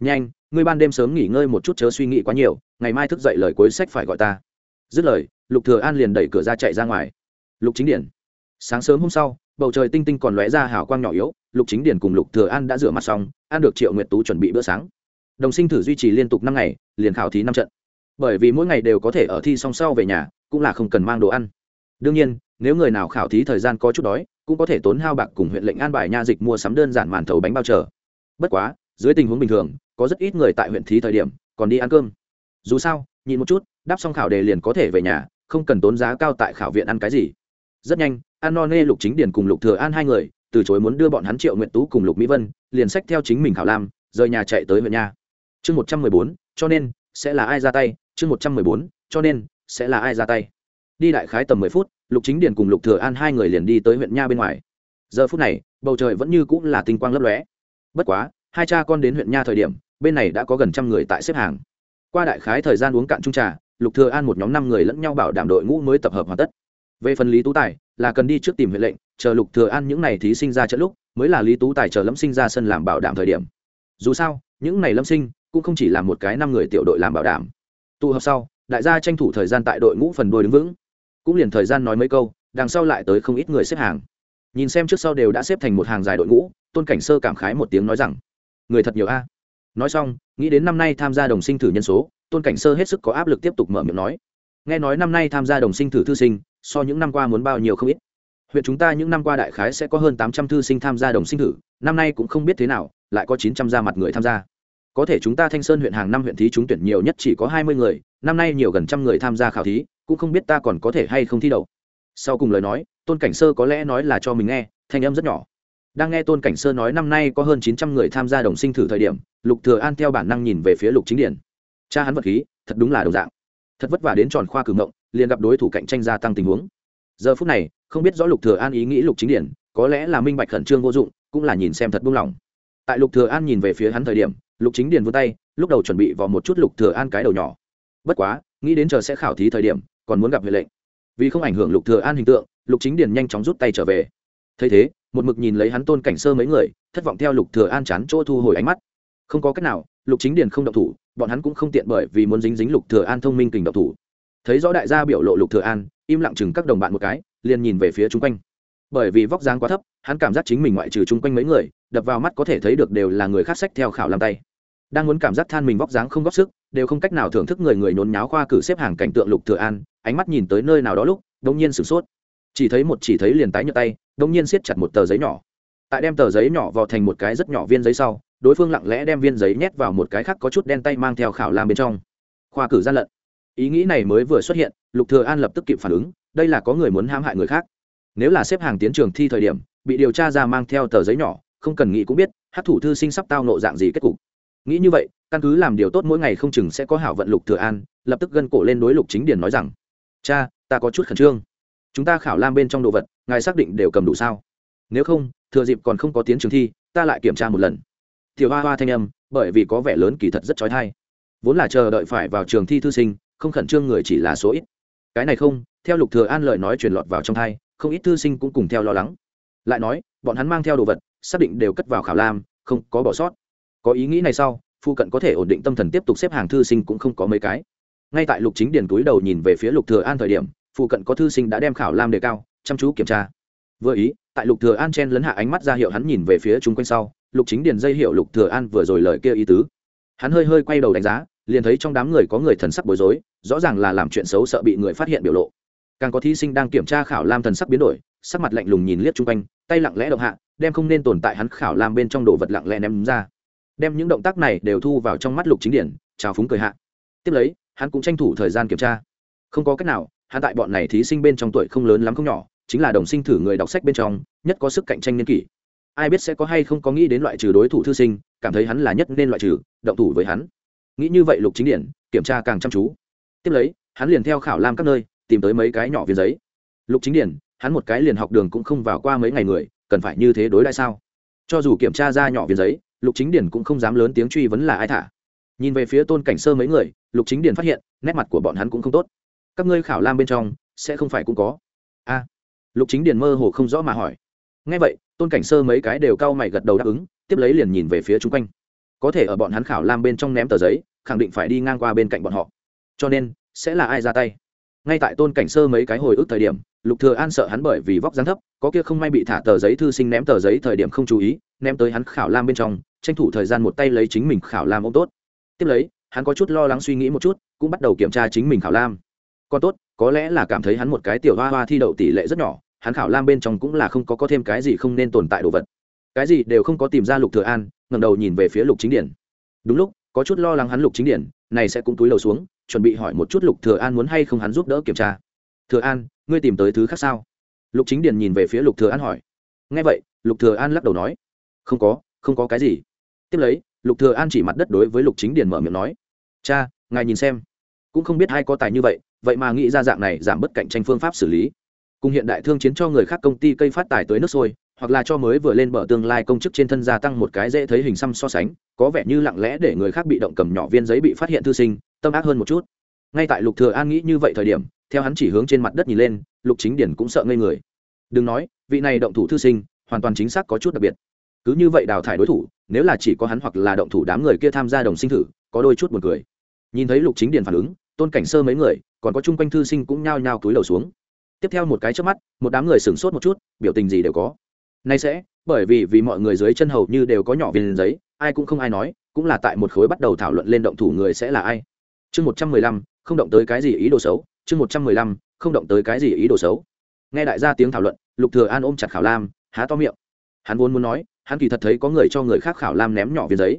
S1: Nhanh ngươi ban đêm sớm nghỉ ngơi một chút chớ suy nghĩ quá nhiều ngày mai thức dậy lời cuối sách phải gọi ta dứt lời, lục thừa an liền đẩy cửa ra chạy ra ngoài. Lục chính điển. Sáng sớm hôm sau, bầu trời tinh tinh còn lóe ra hào quang nhỏ yếu, lục chính điển cùng lục thừa an đã rửa mặt xong, ăn được triệu nguyệt tú chuẩn bị bữa sáng. Đồng sinh thử duy trì liên tục năm ngày, liền khảo thí năm trận. Bởi vì mỗi ngày đều có thể ở thi song sau về nhà, cũng là không cần mang đồ ăn. Đương nhiên, nếu người nào khảo thí thời gian có chút đói, cũng có thể tốn hao bạc cùng huyện lệnh an bài nha dịch mua sắm đơn giản màn thầu bánh bao chờ. Bất quá, dưới tình huống bình thường, có rất ít người tại huyện thí thời điểm, còn đi ăn cơm. Dù sao nhìn một chút đáp xong khảo đề liền có thể về nhà, không cần tốn giá cao tại khảo viện ăn cái gì. Rất nhanh, an no nê, lục chính điển cùng lục thừa an hai người, từ chối muốn đưa bọn hắn triệu nguyện tú cùng lục mỹ vân, liền sách theo chính mình khảo lam, rời nhà chạy tới huyện nha. Chương một trăm mười bốn, cho nên sẽ là ai ra tay? Chương một trăm mười bốn, cho nên sẽ là ai ra tay? Đi đại khái tầm mười phút, lục chính điển cùng lục thừa an hai người liền đi tới huyện nha bên ngoài. Giờ phút này, bầu trời vẫn như cũng là tinh quang lấp lóe. Bất quá, hai cha con đến huyện nha thời điểm, bên này đã có gần trăm người tại xếp hàng. Qua đại khái thời gian uống cạn chung trà lục thừa an một nhóm năm người lẫn nhau bảo đảm đội ngũ mới tập hợp hoàn tất. Về phần lý tú tài, là cần đi trước tìm huyện lệnh, chờ lục thừa an những này thí sinh ra trận lúc, mới là lý tú tài chờ lâm sinh ra sân làm bảo đảm thời điểm. Dù sao, những này lâm sinh cũng không chỉ là một cái năm người tiểu đội làm bảo đảm. Tụ hợp sau, đại gia tranh thủ thời gian tại đội ngũ phần đôi đứng vững. Cũng liền thời gian nói mấy câu, đằng sau lại tới không ít người xếp hàng. Nhìn xem trước sau đều đã xếp thành một hàng dài đội ngũ, tôn cảnh sơ cảm khái một tiếng nói rằng, người thật nhiều a. Nói xong, nghĩ đến năm nay tham gia đồng sinh thử nhân số tôn cảnh sơ hết sức có áp lực tiếp tục mở miệng nói. Nghe nói năm nay tham gia đồng sinh thử thư sinh, so những năm qua muốn bao nhiêu không ít. Huyện chúng ta những năm qua đại khái sẽ có hơn tám trăm thư sinh tham gia đồng sinh thử, năm nay cũng không biết thế nào, lại có chín trăm ra mặt người tham gia. Có thể chúng ta thanh sơn huyện hàng năm huyện thí trúng tuyển nhiều nhất chỉ có hai mươi người, năm nay nhiều gần trăm người tham gia khảo thí, cũng không biết ta còn có thể hay không thi đậu. Sau cùng lời nói, tôn cảnh sơ có lẽ nói là cho mình nghe, thanh âm rất nhỏ. Đang nghe tôn cảnh sơ nói năm nay có hơn chín trăm người tham gia đồng sinh thử thời điểm, lục thừa an theo bản năng nhìn về phía lục chính điển cha hắn vật khí, thật đúng là đồng dạng. Thật vất vả đến tròn khoa cử ngộng liền gặp đối thủ cạnh tranh gia tăng tình huống. Giờ phút này, không biết rõ lục thừa an ý nghĩ lục chính điển, có lẽ là minh bạch khẩn trương vô dụng, cũng là nhìn xem thật buông lỏng. Tại lục thừa an nhìn về phía hắn thời điểm, lục chính điển vươn tay, lúc đầu chuẩn bị vào một chút lục thừa an cái đầu nhỏ. Bất quá, nghĩ đến chờ sẽ khảo thí thời điểm, còn muốn gặp huệ lệnh. Vì không ảnh hưởng lục thừa an hình tượng, lục chính điển nhanh chóng rút tay trở về. Thấy thế, một mực nhìn lấy hắn tôn cảnh sơ mấy người, thất vọng theo lục thừa an chán chỗ thu hồi ánh mắt. Không có cách nào lục chính Điền không động thủ, bọn hắn cũng không tiện bởi vì muốn dính dính lục thừa an thông minh kình động thủ. Thấy rõ đại gia biểu lộ lục thừa an, im lặng chừng các đồng bạn một cái, liền nhìn về phía chung quanh. Bởi vì vóc dáng quá thấp, hắn cảm giác chính mình ngoại trừ chung quanh mấy người, đập vào mắt có thể thấy được đều là người khác sách theo khảo làm tay. Đang muốn cảm giác than mình vóc dáng không góp sức, đều không cách nào thưởng thức người người nhốn nháo khoa cử xếp hàng cảnh tượng lục thừa an, ánh mắt nhìn tới nơi nào đó lúc đông nhiên sửng sốt. Chỉ thấy một chỉ thấy liền tái nhợt tay đông nhiên siết chặt một tờ giấy nhỏ. Tại đem tờ giấy nhỏ vào thành một cái rất nhỏ viên giấy sau đối phương lặng lẽ đem viên giấy nhét vào một cái khác có chút đen tay mang theo khảo lam bên trong. Khoa cử gian lận. Ý nghĩ này mới vừa xuất hiện, lục thừa an lập tức kịp phản ứng, đây là có người muốn hãm hại người khác. Nếu là xếp hàng tiến trường thi thời điểm, bị điều tra ra mang theo tờ giấy nhỏ, không cần nghĩ cũng biết hát thủ thư sinh sắp tao nộ dạng gì kết cục. Nghĩ như vậy, căn cứ làm điều tốt mỗi ngày không chừng sẽ có hảo vận lục thừa an, lập tức gân cổ lên đối lục chính điển nói rằng, cha, ta có chút khẩn trương. Chúng ta khảo lam bên trong đồ vật, ngài xác định đều cầm đủ sao? Nếu không, thừa dịp còn không có tiến trường thi, ta lại kiểm tra một lần tiểu hoa hoa thanh âm, bởi vì có vẻ lớn kỳ thật rất trói thai vốn là chờ đợi phải vào trường thi thư sinh, không khẩn trương người chỉ là số ít. Cái này không, theo lục thừa an lời nói truyền lọt vào trong thai, không ít thư sinh cũng cùng theo lo lắng. Lại nói, bọn hắn mang theo đồ vật, xác định đều cất vào khảo lam, không có bỏ sót. Có ý nghĩ này sau phụ cận có thể ổn định tâm thần tiếp tục xếp hàng thư sinh cũng không có mấy cái. Ngay tại lục chính điền túi đầu nhìn về phía lục thừa an thời điểm phụ cận có thư sinh đã đem khảo lam đề cao, chăm chú kiểm tra. Vừa ý, tại lục thừa an chen lấn hạ ánh mắt ra hiệu hắn nhìn về phía chúng quanh sau lục chính điền dây hiệu lục thừa an vừa rồi lời kia ý tứ. Hắn hơi hơi quay đầu đánh giá, liền thấy trong đám người có người thần sắc bối rối, rõ ràng là làm chuyện xấu sợ bị người phát hiện biểu lộ. Càng có thí sinh đang kiểm tra khảo lam thần sắc biến đổi, sắc mặt lạnh lùng nhìn liếc chung quanh, tay lặng lẽ động hạ, đem không nên tồn tại hắn khảo lam bên trong đồ vật lặng lẽ ném ra. Đem những động tác này đều thu vào trong mắt lục chính điển chào phúng cười hạ. Tiếp lấy, hắn cũng tranh thủ thời gian kiểm tra. Không có cách nào, hắn tại bọn này thí sinh bên trong tuổi không lớn lắm không nhỏ, chính là đồng sinh thử người đọc sách bên trong, nhất có sức cạnh tranh niên kỷ ai biết sẽ có hay không có nghĩ đến loại trừ đối thủ thư sinh, cảm thấy hắn là nhất nên loại trừ, động thủ với hắn. Nghĩ như vậy lục chính điển, kiểm tra càng chăm chú. Tiếp lấy, hắn liền theo khảo lam các nơi, tìm tới mấy cái nhỏ viên giấy. Lục chính điển, hắn một cái liền học đường cũng không vào qua mấy ngày người, cần phải như thế đối lại sao? Cho dù kiểm tra ra nhỏ viên giấy, lục chính điển cũng không dám lớn tiếng truy vấn là ai thả. Nhìn về phía tôn cảnh sơ mấy người, lục chính điển phát hiện, nét mặt của bọn hắn cũng không tốt. Các ngươi khảo lam bên trong, sẽ không phải cũng có. A. Lục chính điển mơ hồ không rõ mà hỏi. Ngay vậy tôn cảnh sơ mấy cái đều cau mày gật đầu đáp ứng, tiếp lấy liền nhìn về phía chung quanh. Có thể ở bọn hắn khảo lam bên trong ném tờ giấy, khẳng định phải đi ngang qua bên cạnh bọn họ. Cho nên, sẽ là ai ra tay? Ngay tại tôn cảnh sơ mấy cái hồi ức thời điểm, lục thừa an sợ hắn bởi vì vóc dáng thấp, có kia không may bị thả tờ giấy thư sinh ném tờ giấy thời điểm không chú ý, ném tới hắn khảo lam bên trong, tranh thủ thời gian một tay lấy chính mình khảo lam ôm tốt. Tiếp lấy, hắn có chút lo lắng suy nghĩ một chút, cũng bắt đầu kiểm tra chính mình khảo lam. Còn tốt, có lẽ là cảm thấy hắn một cái tiểu hoa hoa thi đậu tỷ lệ rất nhỏ hắn khảo lam bên trong cũng là không có có thêm cái gì không nên tồn tại đồ vật. Cái gì đều không có tìm ra lục thừa an, ngẩng đầu nhìn về phía lục chính điển. Đúng lúc, có chút lo lắng hắn lục chính điển, này sẽ cũng túi lầu xuống, chuẩn bị hỏi một chút lục thừa an muốn hay không hắn giúp đỡ kiểm tra. Thừa an, ngươi tìm tới thứ khác sao? Lục chính điển nhìn về phía lục thừa an hỏi. Nghe vậy, lục thừa an lắc đầu nói. Không có không có cái gì. Tiếp lấy, lục thừa an chỉ mặt đất đối với lục chính điển mở miệng nói. Cha, ngài nhìn xem. Cũng không biết ai có tài như vậy vậy mà nghĩ ra dạng này giảm bớt cạnh tranh phương pháp xử lý cùng hiện đại thương chiến cho người khác công ty cây phát tài tới nước sôi, hoặc là cho mới vừa lên bờ tương lai công chức trên thân gia tăng một cái dễ thấy hình xăm so sánh, có vẻ như lặng lẽ để người khác bị động cầm nhỏ viên giấy bị phát hiện thư sinh, tâm ác hơn một chút. Ngay tại lục thừa an nghĩ như vậy thời điểm, theo hắn chỉ hướng trên mặt đất nhìn lên, lục chính điển cũng sợ ngây người. Đừng nói, vị này động thủ thư sinh, hoàn toàn chính xác có chút đặc biệt. Cứ như vậy đào thải đối thủ, nếu là chỉ có hắn hoặc là động thủ đám người kia tham gia đồng sinh thử, có đôi chút buồn cười. Nhìn thấy lục chính điển phản ứng, tôn cảnh sơ mấy người, còn có chung quanh thư sinh cũng nhao nhao túi đầu xuống tiếp theo một cái trước mắt, một đám người sửng sốt một chút, biểu tình gì đều có. Nay sẽ, bởi vì vì mọi người dưới chân hầu như đều có nhỏ viên giấy, ai cũng không ai nói, cũng là tại một khối bắt đầu thảo luận lên động thủ người sẽ là ai. Chương một trăm mười lăm, không động tới cái gì ý đồ xấu. Chương một trăm mười lăm, không động tới cái gì ý đồ xấu. Nghe đại gia tiếng thảo luận, lục thừa an ôm chặt khảo lam, há to miệng. Hắn vốn muốn nói, hắn kỳ thật thấy có người cho người khác khảo lam ném nhỏ viên giấy.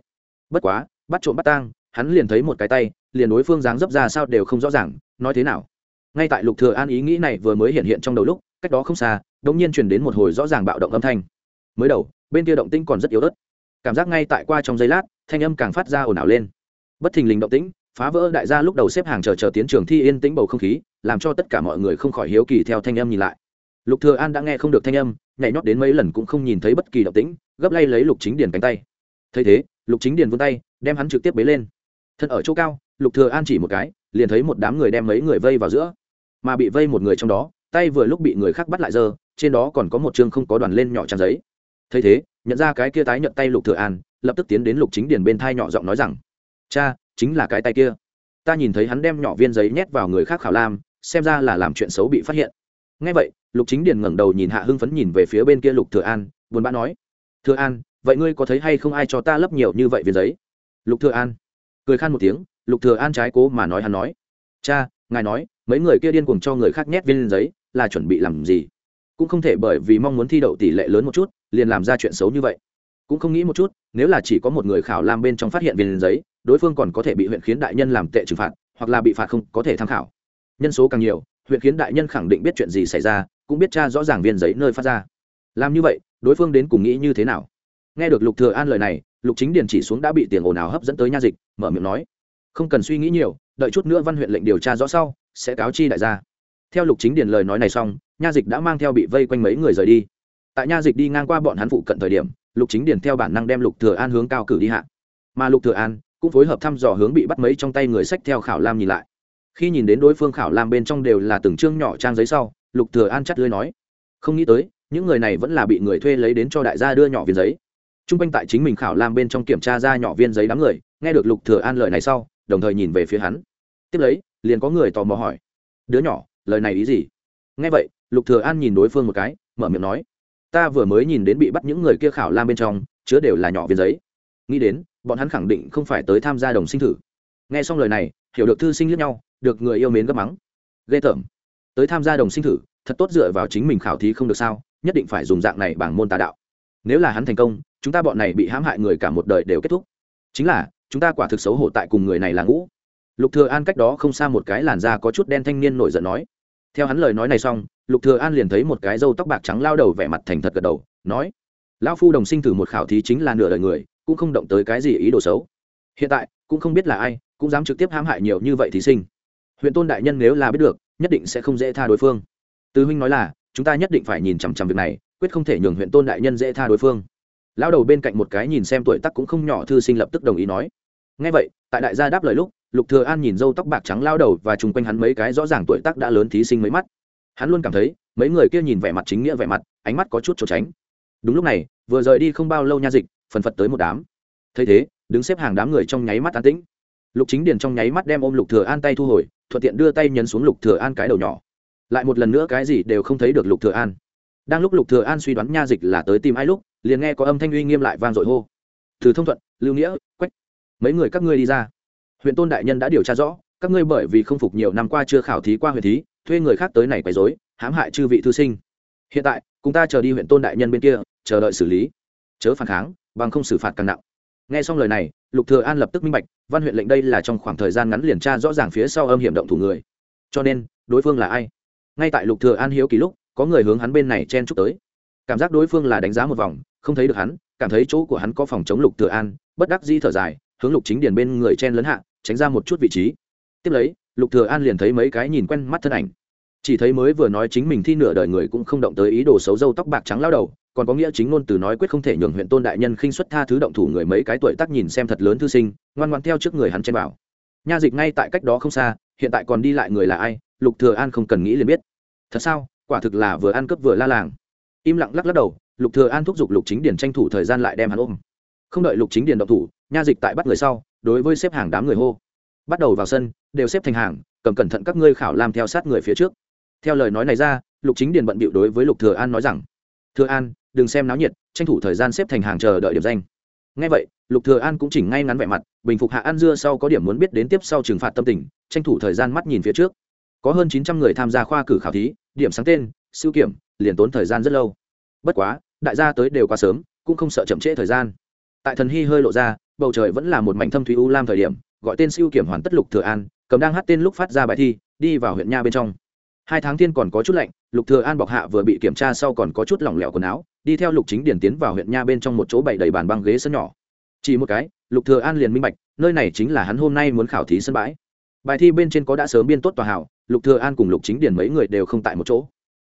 S1: Bất quá, bắt trộm bắt tang, hắn liền thấy một cái tay, liền đối phương dáng dấp ra sao đều không rõ ràng, nói thế nào? Ngay tại lục thừa an ý nghĩ này vừa mới hiện hiện trong đầu lúc, cách đó không xa đống nhiên truyền đến một hồi rõ ràng bạo động âm thanh. Mới đầu, bên kia động tĩnh còn rất yếu ớt. Cảm giác ngay tại qua trong giây lát, thanh âm càng phát ra ồn ào lên. Bất thình lình động tĩnh, phá vỡ đại gia lúc đầu xếp hàng chờ chờ tiến trường thi yên tĩnh bầu không khí, làm cho tất cả mọi người không khỏi hiếu kỳ theo thanh âm nhìn lại. Lục thừa an đã nghe không được thanh âm, nhảy nhót đến mấy lần cũng không nhìn thấy bất kỳ động tĩnh, gấp lay lấy lục chính điền cánh tay. Thấy thế, lục chính điền vươn tay, đem hắn trực tiếp bế lên. Thân ở chỗ cao, lục thừa an chỉ một cái, liền thấy một đám người đem mấy người vây vào giữa mà bị vây một người trong đó, tay vừa lúc bị người khác bắt lại giơ trên đó còn có một chương không có đoàn lên nhỏ trang giấy. Thấy thế, nhận ra cái kia tái nhận tay lục thừa an, lập tức tiến đến lục chính điền bên thai nhỏ giọng nói rằng, cha, chính là cái tay kia. Ta nhìn thấy hắn đem nhỏ viên giấy nhét vào người khác khảo lam, xem ra là làm chuyện xấu bị phát hiện. Ngay vậy, lục chính điền ngẩng đầu nhìn hạ hưng phấn nhìn về phía bên kia lục thừa an, buồn bã nói, thừa an, vậy ngươi có thấy hay không ai cho ta lấp nhiều như vậy viên giấy? Lục thừa an cười khan một tiếng, lục thừa an trái cố mà nói hắn nói, cha, ngài nói mấy người kia điên cuồng cho người khác nhét viên giấy, là chuẩn bị làm gì? Cũng không thể bởi vì mong muốn thi đậu tỷ lệ lớn một chút, liền làm ra chuyện xấu như vậy. Cũng không nghĩ một chút, nếu là chỉ có một người khảo lam bên trong phát hiện viên giấy, đối phương còn có thể bị huyện khiến đại nhân làm tệ trừng phạt, hoặc là bị phạt không có thể tham khảo. Nhân số càng nhiều, huyện khiến đại nhân khẳng định biết chuyện gì xảy ra, cũng biết cha rõ ràng viên giấy nơi phát ra. Làm như vậy, đối phương đến cùng nghĩ như thế nào? Nghe được lục thừa an lời này, lục chính điền chỉ xuống đã bị tiền ồn ào hấp dẫn tới nha dịch, mở miệng nói, không cần suy nghĩ nhiều, đợi chút nữa văn huyện lệnh điều tra rõ sau sẽ cáo chi đại gia. Theo lục chính điền lời nói này xong, nha dịch đã mang theo bị vây quanh mấy người rời đi. Tại nha dịch đi ngang qua bọn hắn phụ cận thời điểm, lục chính điền theo bản năng đem lục thừa an hướng cao cử đi hạ. Mà lục thừa an cũng phối hợp thăm dò hướng bị bắt mấy trong tay người sách theo khảo lam nhìn lại. Khi nhìn đến đối phương khảo lam bên trong đều là từng chương nhỏ trang giấy sau, lục thừa an chắt lưỡi nói, không nghĩ tới, những người này vẫn là bị người thuê lấy đến cho đại gia đưa nhỏ viên giấy. Trung quanh tại chính mình khảo lam bên trong kiểm tra ra nhỏ viên giấy đám người, nghe được lục thừa an lời này sau, đồng thời nhìn về phía hắn. Tiếp lấy liền có người tò mò hỏi. Đứa nhỏ, lời này ý gì? Nghe vậy, lục thừa an nhìn đối phương một cái, mở miệng nói, ta vừa mới nhìn đến bị bắt những người kia khảo lam bên trong, chứa đều là nhỏ viên giấy. Nghĩ đến, bọn hắn khẳng định không phải tới tham gia đồng sinh thử. Nghe xong lời này, hiểu được thư sinh liếc nhau, được người yêu mến gấp mắng. Ghê tởm. Tới tham gia đồng sinh thử, thật tốt dựa vào chính mình khảo thí không được sao, nhất định phải dùng dạng này bảng môn tà đạo. Nếu là hắn thành công, chúng ta bọn này bị hãm hại người cả một đời đều kết thúc. Chính là, chúng ta quả thực xấu hổ tại cùng người này là ngũ lục thừa an cách đó không xa một cái làn da có chút đen thanh niên nổi giận nói. Theo hắn lời nói này xong, lục thừa an liền thấy một cái râu tóc bạc trắng lao đầu vẻ mặt thành thật gật đầu, nói, lão phu đồng sinh thử một khảo thí chính là nửa đời người, cũng không động tới cái gì ý đồ xấu. Hiện tại, cũng không biết là ai, cũng dám trực tiếp hãm hại nhiều như vậy thí sinh. Huyện tôn đại nhân nếu là biết được, nhất định sẽ không dễ tha đối phương. Tứ huynh nói là, chúng ta nhất định phải nhìn chằm chằm việc này, quyết không thể nhường huyện tôn đại nhân dễ tha đối phương. Lão đầu bên cạnh một cái nhìn xem tuổi tác cũng không nhỏ thư sinh lập tức đồng ý nói. Ngay vậy, tại đại gia đáp lời lúc lục thừa an nhìn râu tóc bạc trắng lao đầu và chung quanh hắn mấy cái rõ ràng tuổi tác đã lớn thí sinh mấy mắt. Hắn luôn cảm thấy, mấy người kia nhìn vẻ mặt chính nghĩa vẻ mặt, ánh mắt có chút trốn tránh. Đúng lúc này, vừa rời đi không bao lâu nha dịch, phần phật tới một đám. Thấy thế, đứng xếp hàng đám người trong nháy mắt an tĩnh. Lục chính điền trong nháy mắt đem ôm lục thừa an tay thu hồi, thuận tiện đưa tay nhấn xuống lục thừa an cái đầu nhỏ. Lại một lần nữa cái gì đều không thấy được lục thừa an. Đang lúc lục thừa an suy đoán nha dịch là tới tìm ai lúc, liền nghe có âm thanh uy nghiêm lại vang dội hô. Từ thông thuận, lưu nghĩa, quách, mấy người các ngươi đi ra huyện tôn đại nhân đã điều tra rõ, các ngươi bởi vì không phục nhiều năm qua chưa khảo thí qua huyện thí, thuê người khác tới này quấy rối, hãm hại chư vị thư sinh. Hiện tại, cùng ta chờ đi huyện tôn đại nhân bên kia, chờ đợi xử lý. Chớ phản kháng, bằng không xử phạt càng nặng. Nghe xong lời này, lục thừa an lập tức minh bạch, văn huyện lệnh đây là trong khoảng thời gian ngắn liền tra rõ ràng phía sau âm hiểm động thủ người. Cho nên, đối phương là ai? Ngay tại lục thừa an hiếu kỳ lúc, có người hướng hắn bên này chen chúc tới. Cảm giác đối phương là đánh giá một vòng, không thấy được hắn, cảm thấy chỗ của hắn có phòng chống lục thừa an, bất đắc dĩ thở dài hướng lục chính điền bên người chen lấn hạ, tránh ra một chút vị trí. Tiếp lấy, lục thừa an liền thấy mấy cái nhìn quen mắt thân ảnh. Chỉ thấy mới vừa nói chính mình thi nửa đời người cũng không động tới ý đồ xấu dâu tóc bạc trắng lao đầu, còn có nghĩa chính ngôn từ nói quyết không thể nhường huyện tôn đại nhân khinh xuất tha thứ động thủ người mấy cái tuổi tác nhìn xem thật lớn thư sinh, ngoan ngoan theo trước người hắn chen vào. Nha dịch ngay tại cách đó không xa, hiện tại còn đi lại người là ai, lục thừa an không cần nghĩ liền biết. Thật sao, quả thực là vừa ăn cướp vừa la làng. Im lặng lắc lắc đầu, lục thừa an thúc giục lục chính điền tranh thủ thời gian lại đem hắn ôm. Không đợi lục chính điền động thủ nha dịch tại bắt người sau, đối với xếp hàng đám người hô. Bắt đầu vào sân, đều xếp thành hàng, cầm cẩn thận các ngươi khảo làm theo sát người phía trước. Theo lời nói này ra, lục chính điền bận bịu đối với lục thừa an nói rằng, thừa an, đừng xem náo nhiệt, tranh thủ thời gian xếp thành hàng chờ đợi điểm danh. Ngay vậy, lục thừa an cũng chỉnh ngay ngắn vẻ mặt, bình phục hạ an dưa sau có điểm muốn biết đến tiếp sau trừng phạt tâm tình, tranh thủ thời gian mắt nhìn phía trước. Có hơn chín trăm người tham gia khoa cử khảo thí, điểm sáng tên, siêu kiểm, liền tốn thời gian rất lâu. Bất quá, đại gia tới đều quá sớm, cũng không sợ chậm trễ thời gian. Tại thần hy hơi lộ ra bầu trời vẫn là một mảnh thâm thúy u lam thời điểm, gọi tên siêu kiểm hoàn tất lục thừa an, cầm đang hát tên lúc phát ra bài thi, đi vào huyện nha bên trong. Hai tháng thiên còn có chút lạnh, lục thừa an bọc hạ vừa bị kiểm tra sau còn có chút lỏng lẻo quần áo, đi theo lục chính điển tiến vào huyện nha bên trong một chỗ bày đầy bàn băng ghế sân nhỏ. Chỉ một cái, lục thừa an liền minh bạch, nơi này chính là hắn hôm nay muốn khảo thí sân bãi. Bài thi bên trên có đã sớm biên tốt tòa hảo, lục thừa an cùng lục chính điển mấy người đều không tại một chỗ.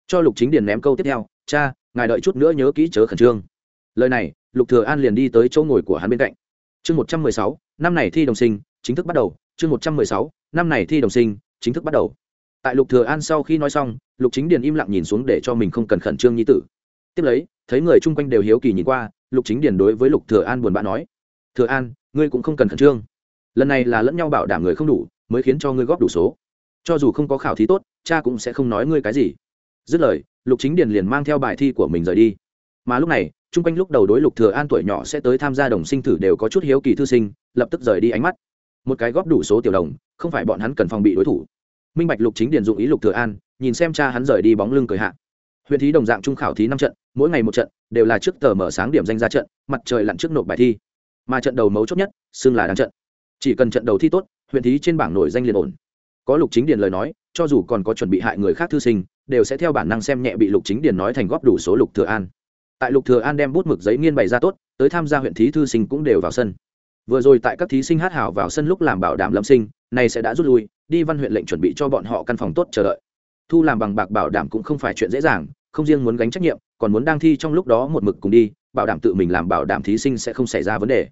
S1: Cho lục chính điển ném câu tiếp theo, cha, ngài đợi chút nữa nhớ kỹ chớ khẩn trương. Lời này, lục thừa an liền đi tới chỗ ngồi của hắn bên cạnh chương một trăm mười sáu, năm này thi đồng sinh, chính thức bắt đầu. Chương một trăm mười sáu, năm này thi đồng sinh, chính thức bắt đầu. Tại lục thừa an sau khi nói xong, lục chính điền im lặng nhìn xuống để cho mình không cần khẩn trương như tử. Tiếp lấy, thấy người chung quanh đều hiếu kỳ nhìn qua, lục chính điền đối với lục thừa an buồn bã nói, thừa an, ngươi cũng không cần khẩn trương. Lần này là lẫn nhau bảo đảm người không đủ, mới khiến cho ngươi góp đủ số. Cho dù không có khảo thí tốt, cha cũng sẽ không nói ngươi cái gì. Dứt lời, lục chính điền liền mang theo bài thi của mình rời đi. Mà lúc này chung quanh lúc đầu đối lục thừa an tuổi nhỏ sẽ tới tham gia đồng sinh thử đều có chút hiếu kỳ thư sinh, lập tức rời đi ánh mắt. Một cái góp đủ số tiểu đồng, không phải bọn hắn cần phòng bị đối thủ. Minh bạch lục chính điền dụng ý lục thừa an, nhìn xem cha hắn rời đi bóng lưng cười hạ. Huyện thí đồng dạng trung khảo thí năm trận, mỗi ngày một trận, đều là trước tờ mở sáng điểm danh ra trận, mặt trời lặn trước nộp bài thi. Mà trận đầu mấu chốt nhất, xưng là đáng trận. Chỉ cần trận đầu thi tốt, huyện thí trên bảng nổi danh liền ổn. Có lục chính điền lời nói, cho dù còn có chuẩn bị hại người khác thư sinh, đều sẽ theo bản năng xem nhẹ bị lục chính điền nói thành góp đủ số lục thừa an tại lục thừa an đem bút mực giấy nghiên bày ra tốt, tới tham gia huyện thí thư sinh cũng đều vào sân. Vừa rồi tại các thí sinh hát hào vào sân lúc làm bảo đảm lâm sinh, này sẽ đã rút lui, đi văn huyện lệnh chuẩn bị cho bọn họ căn phòng tốt chờ đợi. Thu làm bằng bạc bảo đảm cũng không phải chuyện dễ dàng, không riêng muốn gánh trách nhiệm, còn muốn đang thi trong lúc đó một mực cùng đi, bảo đảm tự mình làm bảo đảm thí sinh sẽ không xảy ra vấn đề.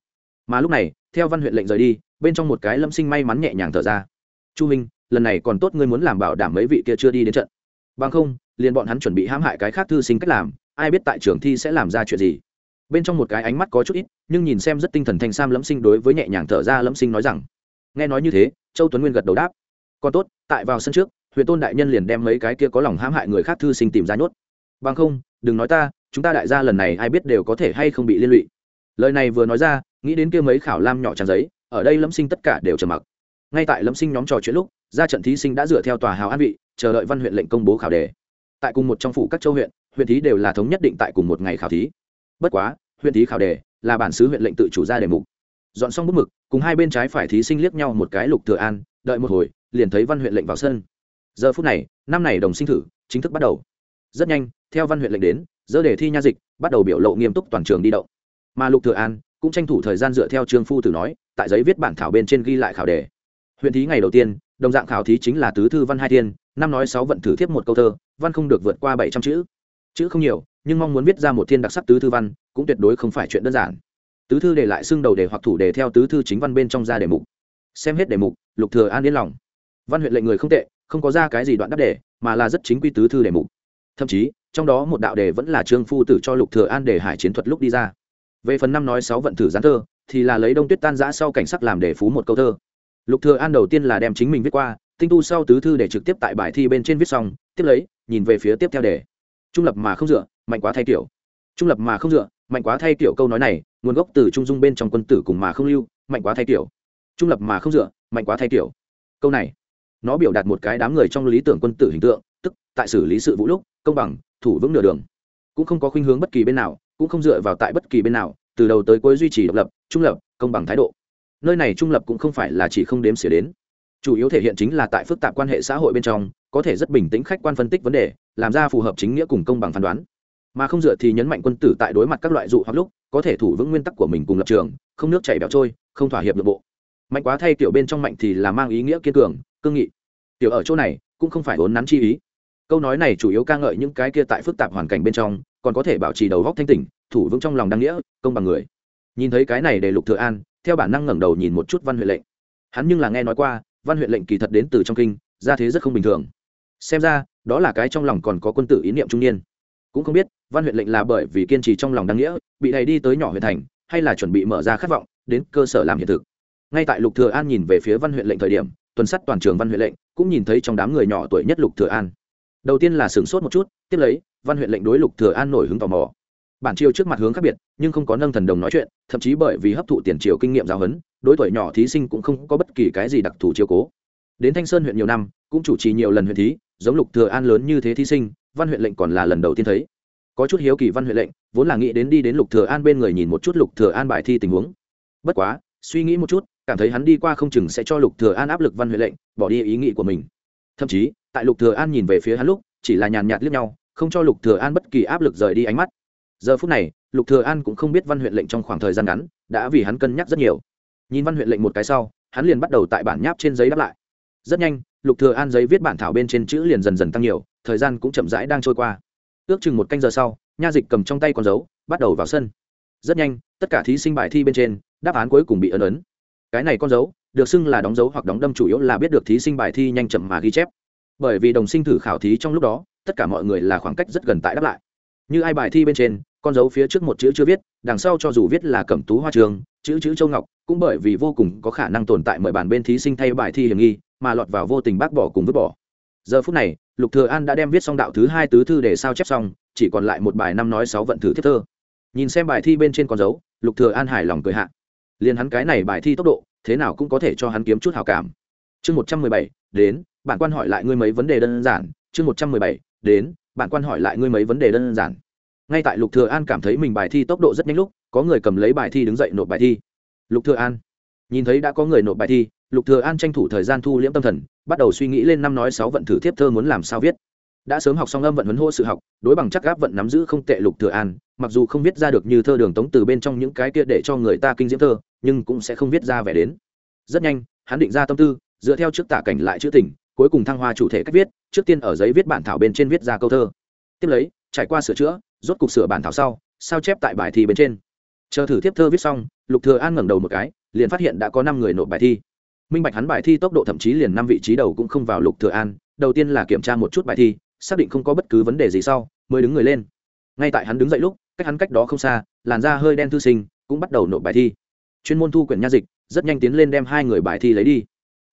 S1: Mà lúc này, theo văn huyện lệnh rời đi, bên trong một cái lâm sinh may mắn nhẹ nhàng thở ra. Chu minh, lần này còn tốt ngươi muốn làm bảo đảm mấy vị kia chưa đi đến trận. Bằng không, liền bọn hắn chuẩn bị hãm hại cái khác thư sinh cách làm ai biết tại trường thi sẽ làm ra chuyện gì. Bên trong một cái ánh mắt có chút ít, nhưng nhìn xem rất tinh thần thanh sam lẫm sinh đối với nhẹ nhàng thở ra lẫm sinh nói rằng, nghe nói như thế, châu tuấn nguyên gật đầu đáp. Còn tốt, tại vào sân trước huyện tôn đại nhân liền đem mấy cái kia có lòng hãm hại người khác thư sinh tìm ra nhốt. Bằng không, đừng nói ta, chúng ta đại gia lần này ai biết đều có thể hay không bị liên lụy. Lời này vừa nói ra, nghĩ đến kia mấy khảo lam nhỏ trang giấy, ở đây lâm sinh tất cả đều trầm mặc. Ngay tại lâm sinh nhóm trò chuyện lúc, ra trận thí sinh đã dựa theo tòa hào an vị, chờ đợi văn huyện lệnh công bố khảo đề. Tại cùng một trong phủ các châu huyện huyện thí đều là thống nhất định tại cùng một ngày khảo thí. Bất quá, huyện thí khảo đề là bản xứ huyện lệnh tự chủ ra đề mục. Dọn xong bút mực, cùng hai bên trái phải thí sinh liếc nhau một cái lục thừa an, đợi một hồi, liền thấy văn huyện lệnh vào sân. Giờ phút này, năm này đồng sinh thử chính thức bắt đầu. Rất nhanh, theo văn huyện lệnh đến, dỡ đề thi nha dịch bắt đầu biểu lộ nghiêm túc toàn trường đi động. Mà lục thừa an cũng tranh thủ thời gian dựa theo trương phu tử nói, tại giấy viết bản thảo bên trên ghi lại khảo đề. Huyện thí ngày đầu tiên, đồng dạng khảo thí chính là tứ thư văn hai thiên, năm nói sáu vận thử thiếp một câu thơ, văn không được vượt qua bảy trăm chữ chữ không nhiều, nhưng mong muốn viết ra một thiên đặc sắc tứ thư văn, cũng tuyệt đối không phải chuyện đơn giản. Tứ thư để lại xưng đầu đề hoặc thủ đề theo tứ thư chính văn bên trong ra đề mục. Xem hết đề mục, lục thừa an yên lòng. Văn huyện lệnh người không tệ, không có ra cái gì đoạn đáp đề, mà là rất chính quy tứ thư đề mục. Thậm chí, trong đó một đạo đề vẫn là trương phu tử cho lục thừa an đề hải chiến thuật lúc đi ra. Về phần năm nói sáu vận thử gián thơ, thì là lấy đông tuyết tan giã sau cảnh sắc làm đề phú một câu thơ. Lục thừa an đầu tiên là đem chính mình viết qua, tinh tu sau tứ thư để trực tiếp tại bài thi bên trên viết xong, tiếp lấy, nhìn về phía tiếp theo đề trung lập mà không dựa, mạnh quá thay kiểu trung lập mà không dựa, mạnh quá thay kiểu câu nói này, nguồn gốc từ trung dung bên trong quân tử cùng mà không lưu, mạnh quá thay kiểu trung lập mà không dựa, mạnh quá thay kiểu câu này, nó biểu đạt một cái đám người trong lý tưởng quân tử hình tượng, tức, tại xử lý sự vũ lúc, công bằng, thủ vững nửa đường. Cũng không có khuynh hướng bất kỳ bên nào, cũng không dựa vào tại bất kỳ bên nào, từ đầu tới cuối duy trì độc lập, trung lập, công bằng thái độ. Nơi này trung lập cũng không phải là chỉ không đếm xỉa đến. Chủ yếu thể hiện chính là tại phức tạp quan hệ xã hội bên trong, có thể rất bình tĩnh khách quan phân tích vấn đề làm ra phù hợp chính nghĩa cùng công bằng phán đoán. Mà không dựa thì nhấn mạnh quân tử tại đối mặt các loại dụ hoặc lúc, có thể thủ vững nguyên tắc của mình cùng lập trường, không nước chảy bẹo trôi, không thỏa hiệp nội bộ. Mạnh quá thay kiểu bên trong mạnh thì là mang ý nghĩa kiên cường, cương nghị. Tiểu ở chỗ này, cũng không phải vốn nắn chi ý. Câu nói này chủ yếu ca ngợi những cái kia tại phức tạp hoàn cảnh bên trong, còn có thể bảo trì đầu góc thanh tỉnh, thủ vững trong lòng đăng nghĩa, công bằng người. Nhìn thấy cái này để lục thừa an, theo bản năng ngẩng đầu nhìn một chút văn huyện lệnh. Hắn nhưng là nghe nói qua, văn huyện lệnh kỳ thật đến từ trong kinh ra thế rất không bình thường. Xem ra đó là cái trong lòng còn có quân tử ý niệm trung niên. Cũng không biết, văn huyện lệnh là bởi vì kiên trì trong lòng đăng nghĩa, bị đầy đi tới nhỏ huyện thành, hay là chuẩn bị mở ra khát vọng, đến cơ sở làm hiện thực. Ngay tại lục thừa an nhìn về phía văn huyện lệnh thời điểm, tuần sát toàn trường văn huyện lệnh, cũng nhìn thấy trong đám người nhỏ tuổi nhất lục thừa an. Đầu tiên là sửng sốt một chút, tiếp lấy, văn huyện lệnh đối lục thừa an nổi hứng tò mò. Bản triều trước mặt hướng khác biệt, nhưng không có nâng thần đồng nói chuyện, thậm chí bởi vì hấp thụ tiền triều kinh nghiệm giáo huấn, đối tuổi nhỏ thí sinh cũng không có bất kỳ cái gì đặc thù chiếu cố. Đến thanh sơn huyện nhiều năm, cũng chủ trì nhiều lần huyện thí giống lục thừa an lớn như thế thí sinh, văn huyện lệnh còn là lần đầu tiên thấy. Có chút hiếu kỳ văn huyện lệnh, vốn là nghĩ đến đi đến lục thừa an bên người nhìn một chút lục thừa an bài thi tình huống. Bất quá, suy nghĩ một chút, cảm thấy hắn đi qua không chừng sẽ cho lục thừa an áp lực văn huyện lệnh, bỏ đi ý nghĩ của mình. Thậm chí, tại lục thừa an nhìn về phía hắn lúc, chỉ là nhàn nhạt liếc nhau, không cho lục thừa an bất kỳ áp lực rời đi ánh mắt. Giờ phút này, lục thừa an cũng không biết văn huyện lệnh trong khoảng thời gian ngắn, đã vì hắn cân nhắc rất nhiều. Nhìn văn huyện lệnh một cái sau, hắn liền bắt đầu tại bản nháp trên giấy đáp lại rất nhanh, lục thừa an giấy viết bản thảo bên trên chữ liền dần dần tăng nhiều, thời gian cũng chậm rãi đang trôi qua. Ước chừng một canh giờ sau, nha dịch cầm trong tay con dấu, bắt đầu vào sân. Rất nhanh, tất cả thí sinh bài thi bên trên, đáp án cuối cùng bị ấn ấn. Cái này con dấu, được xưng là đóng dấu hoặc đóng đâm chủ yếu là biết được thí sinh bài thi nhanh chậm mà ghi chép. Bởi vì đồng sinh thử khảo thí trong lúc đó, tất cả mọi người là khoảng cách rất gần tại đáp lại. Như ai bài thi bên trên, con dấu phía trước một chữ chưa viết, đằng sau cho dù viết là cẩm tú hoa trường, chữ chữ châu ngọc, cũng bởi vì vô cùng có khả năng tồn tại mời bản bên thí sinh thay bài thi hiểm nghi mà lọt vào vô tình bác bỏ cùng vứt bỏ. Giờ phút này, lục thừa an đã đem viết xong đạo thứ hai tứ thư để sao chép xong, chỉ còn lại một bài năm nói sáu vận thử thiết thơ. Nhìn xem bài thi bên trên con dấu, lục thừa an hài lòng cười hạ. Liền hắn cái này bài thi tốc độ, thế nào cũng có thể cho hắn kiếm chút hảo cảm. Chương một trăm mười bảy, đến, bạn quan hỏi lại ngươi mấy vấn đề đơn giản. Chương một trăm mười bảy, đến, bạn quan hỏi lại ngươi mấy vấn đề đơn giản. Ngay tại lục thừa an cảm thấy mình bài thi tốc độ rất nhanh lúc, có người cầm lấy bài thi đứng dậy nộp bài thi. Lục thừa an nhìn thấy đã có người nộp bài thi, lục thừa an tranh thủ thời gian thu liễm tâm thần, bắt đầu suy nghĩ lên năm nói sáu vận thử tiếp thơ muốn làm sao viết. Đã sớm học xong âm vận huấn hô sự học, đối bằng chắc gáp vận nắm giữ không tệ lục thừa an, mặc dù không viết ra được như thơ đường tống từ bên trong những cái kia để cho người ta kinh diễm thơ, nhưng cũng sẽ không viết ra vẻ đến. Rất nhanh, hắn định ra tâm tư, dựa theo trước tả cảnh lại chữ tình, cuối cùng thăng hoa chủ thể cách viết, trước tiên ở giấy viết bản thảo bên trên viết ra câu thơ. Tiếp lấy, trải qua sửa chữa, rốt cục sửa bản thảo sau, sao chép tại bài thi bên trên. Chờ thử tiếp thơ viết xong, lục thừa an ngẩng đầu một cái liền phát hiện đã có năm người nộp bài thi. Minh bạch hắn bài thi tốc độ thậm chí liền năm vị trí đầu cũng không vào lục thừa an, đầu tiên là kiểm tra một chút bài thi, xác định không có bất cứ vấn đề gì sau, mới đứng người lên. Ngay tại hắn đứng dậy lúc, cách hắn cách đó không xa, làn da hơi đen thư sinh, cũng bắt đầu nộp bài thi. Chuyên môn thu quyển nha dịch, rất nhanh tiến lên đem hai người bài thi lấy đi.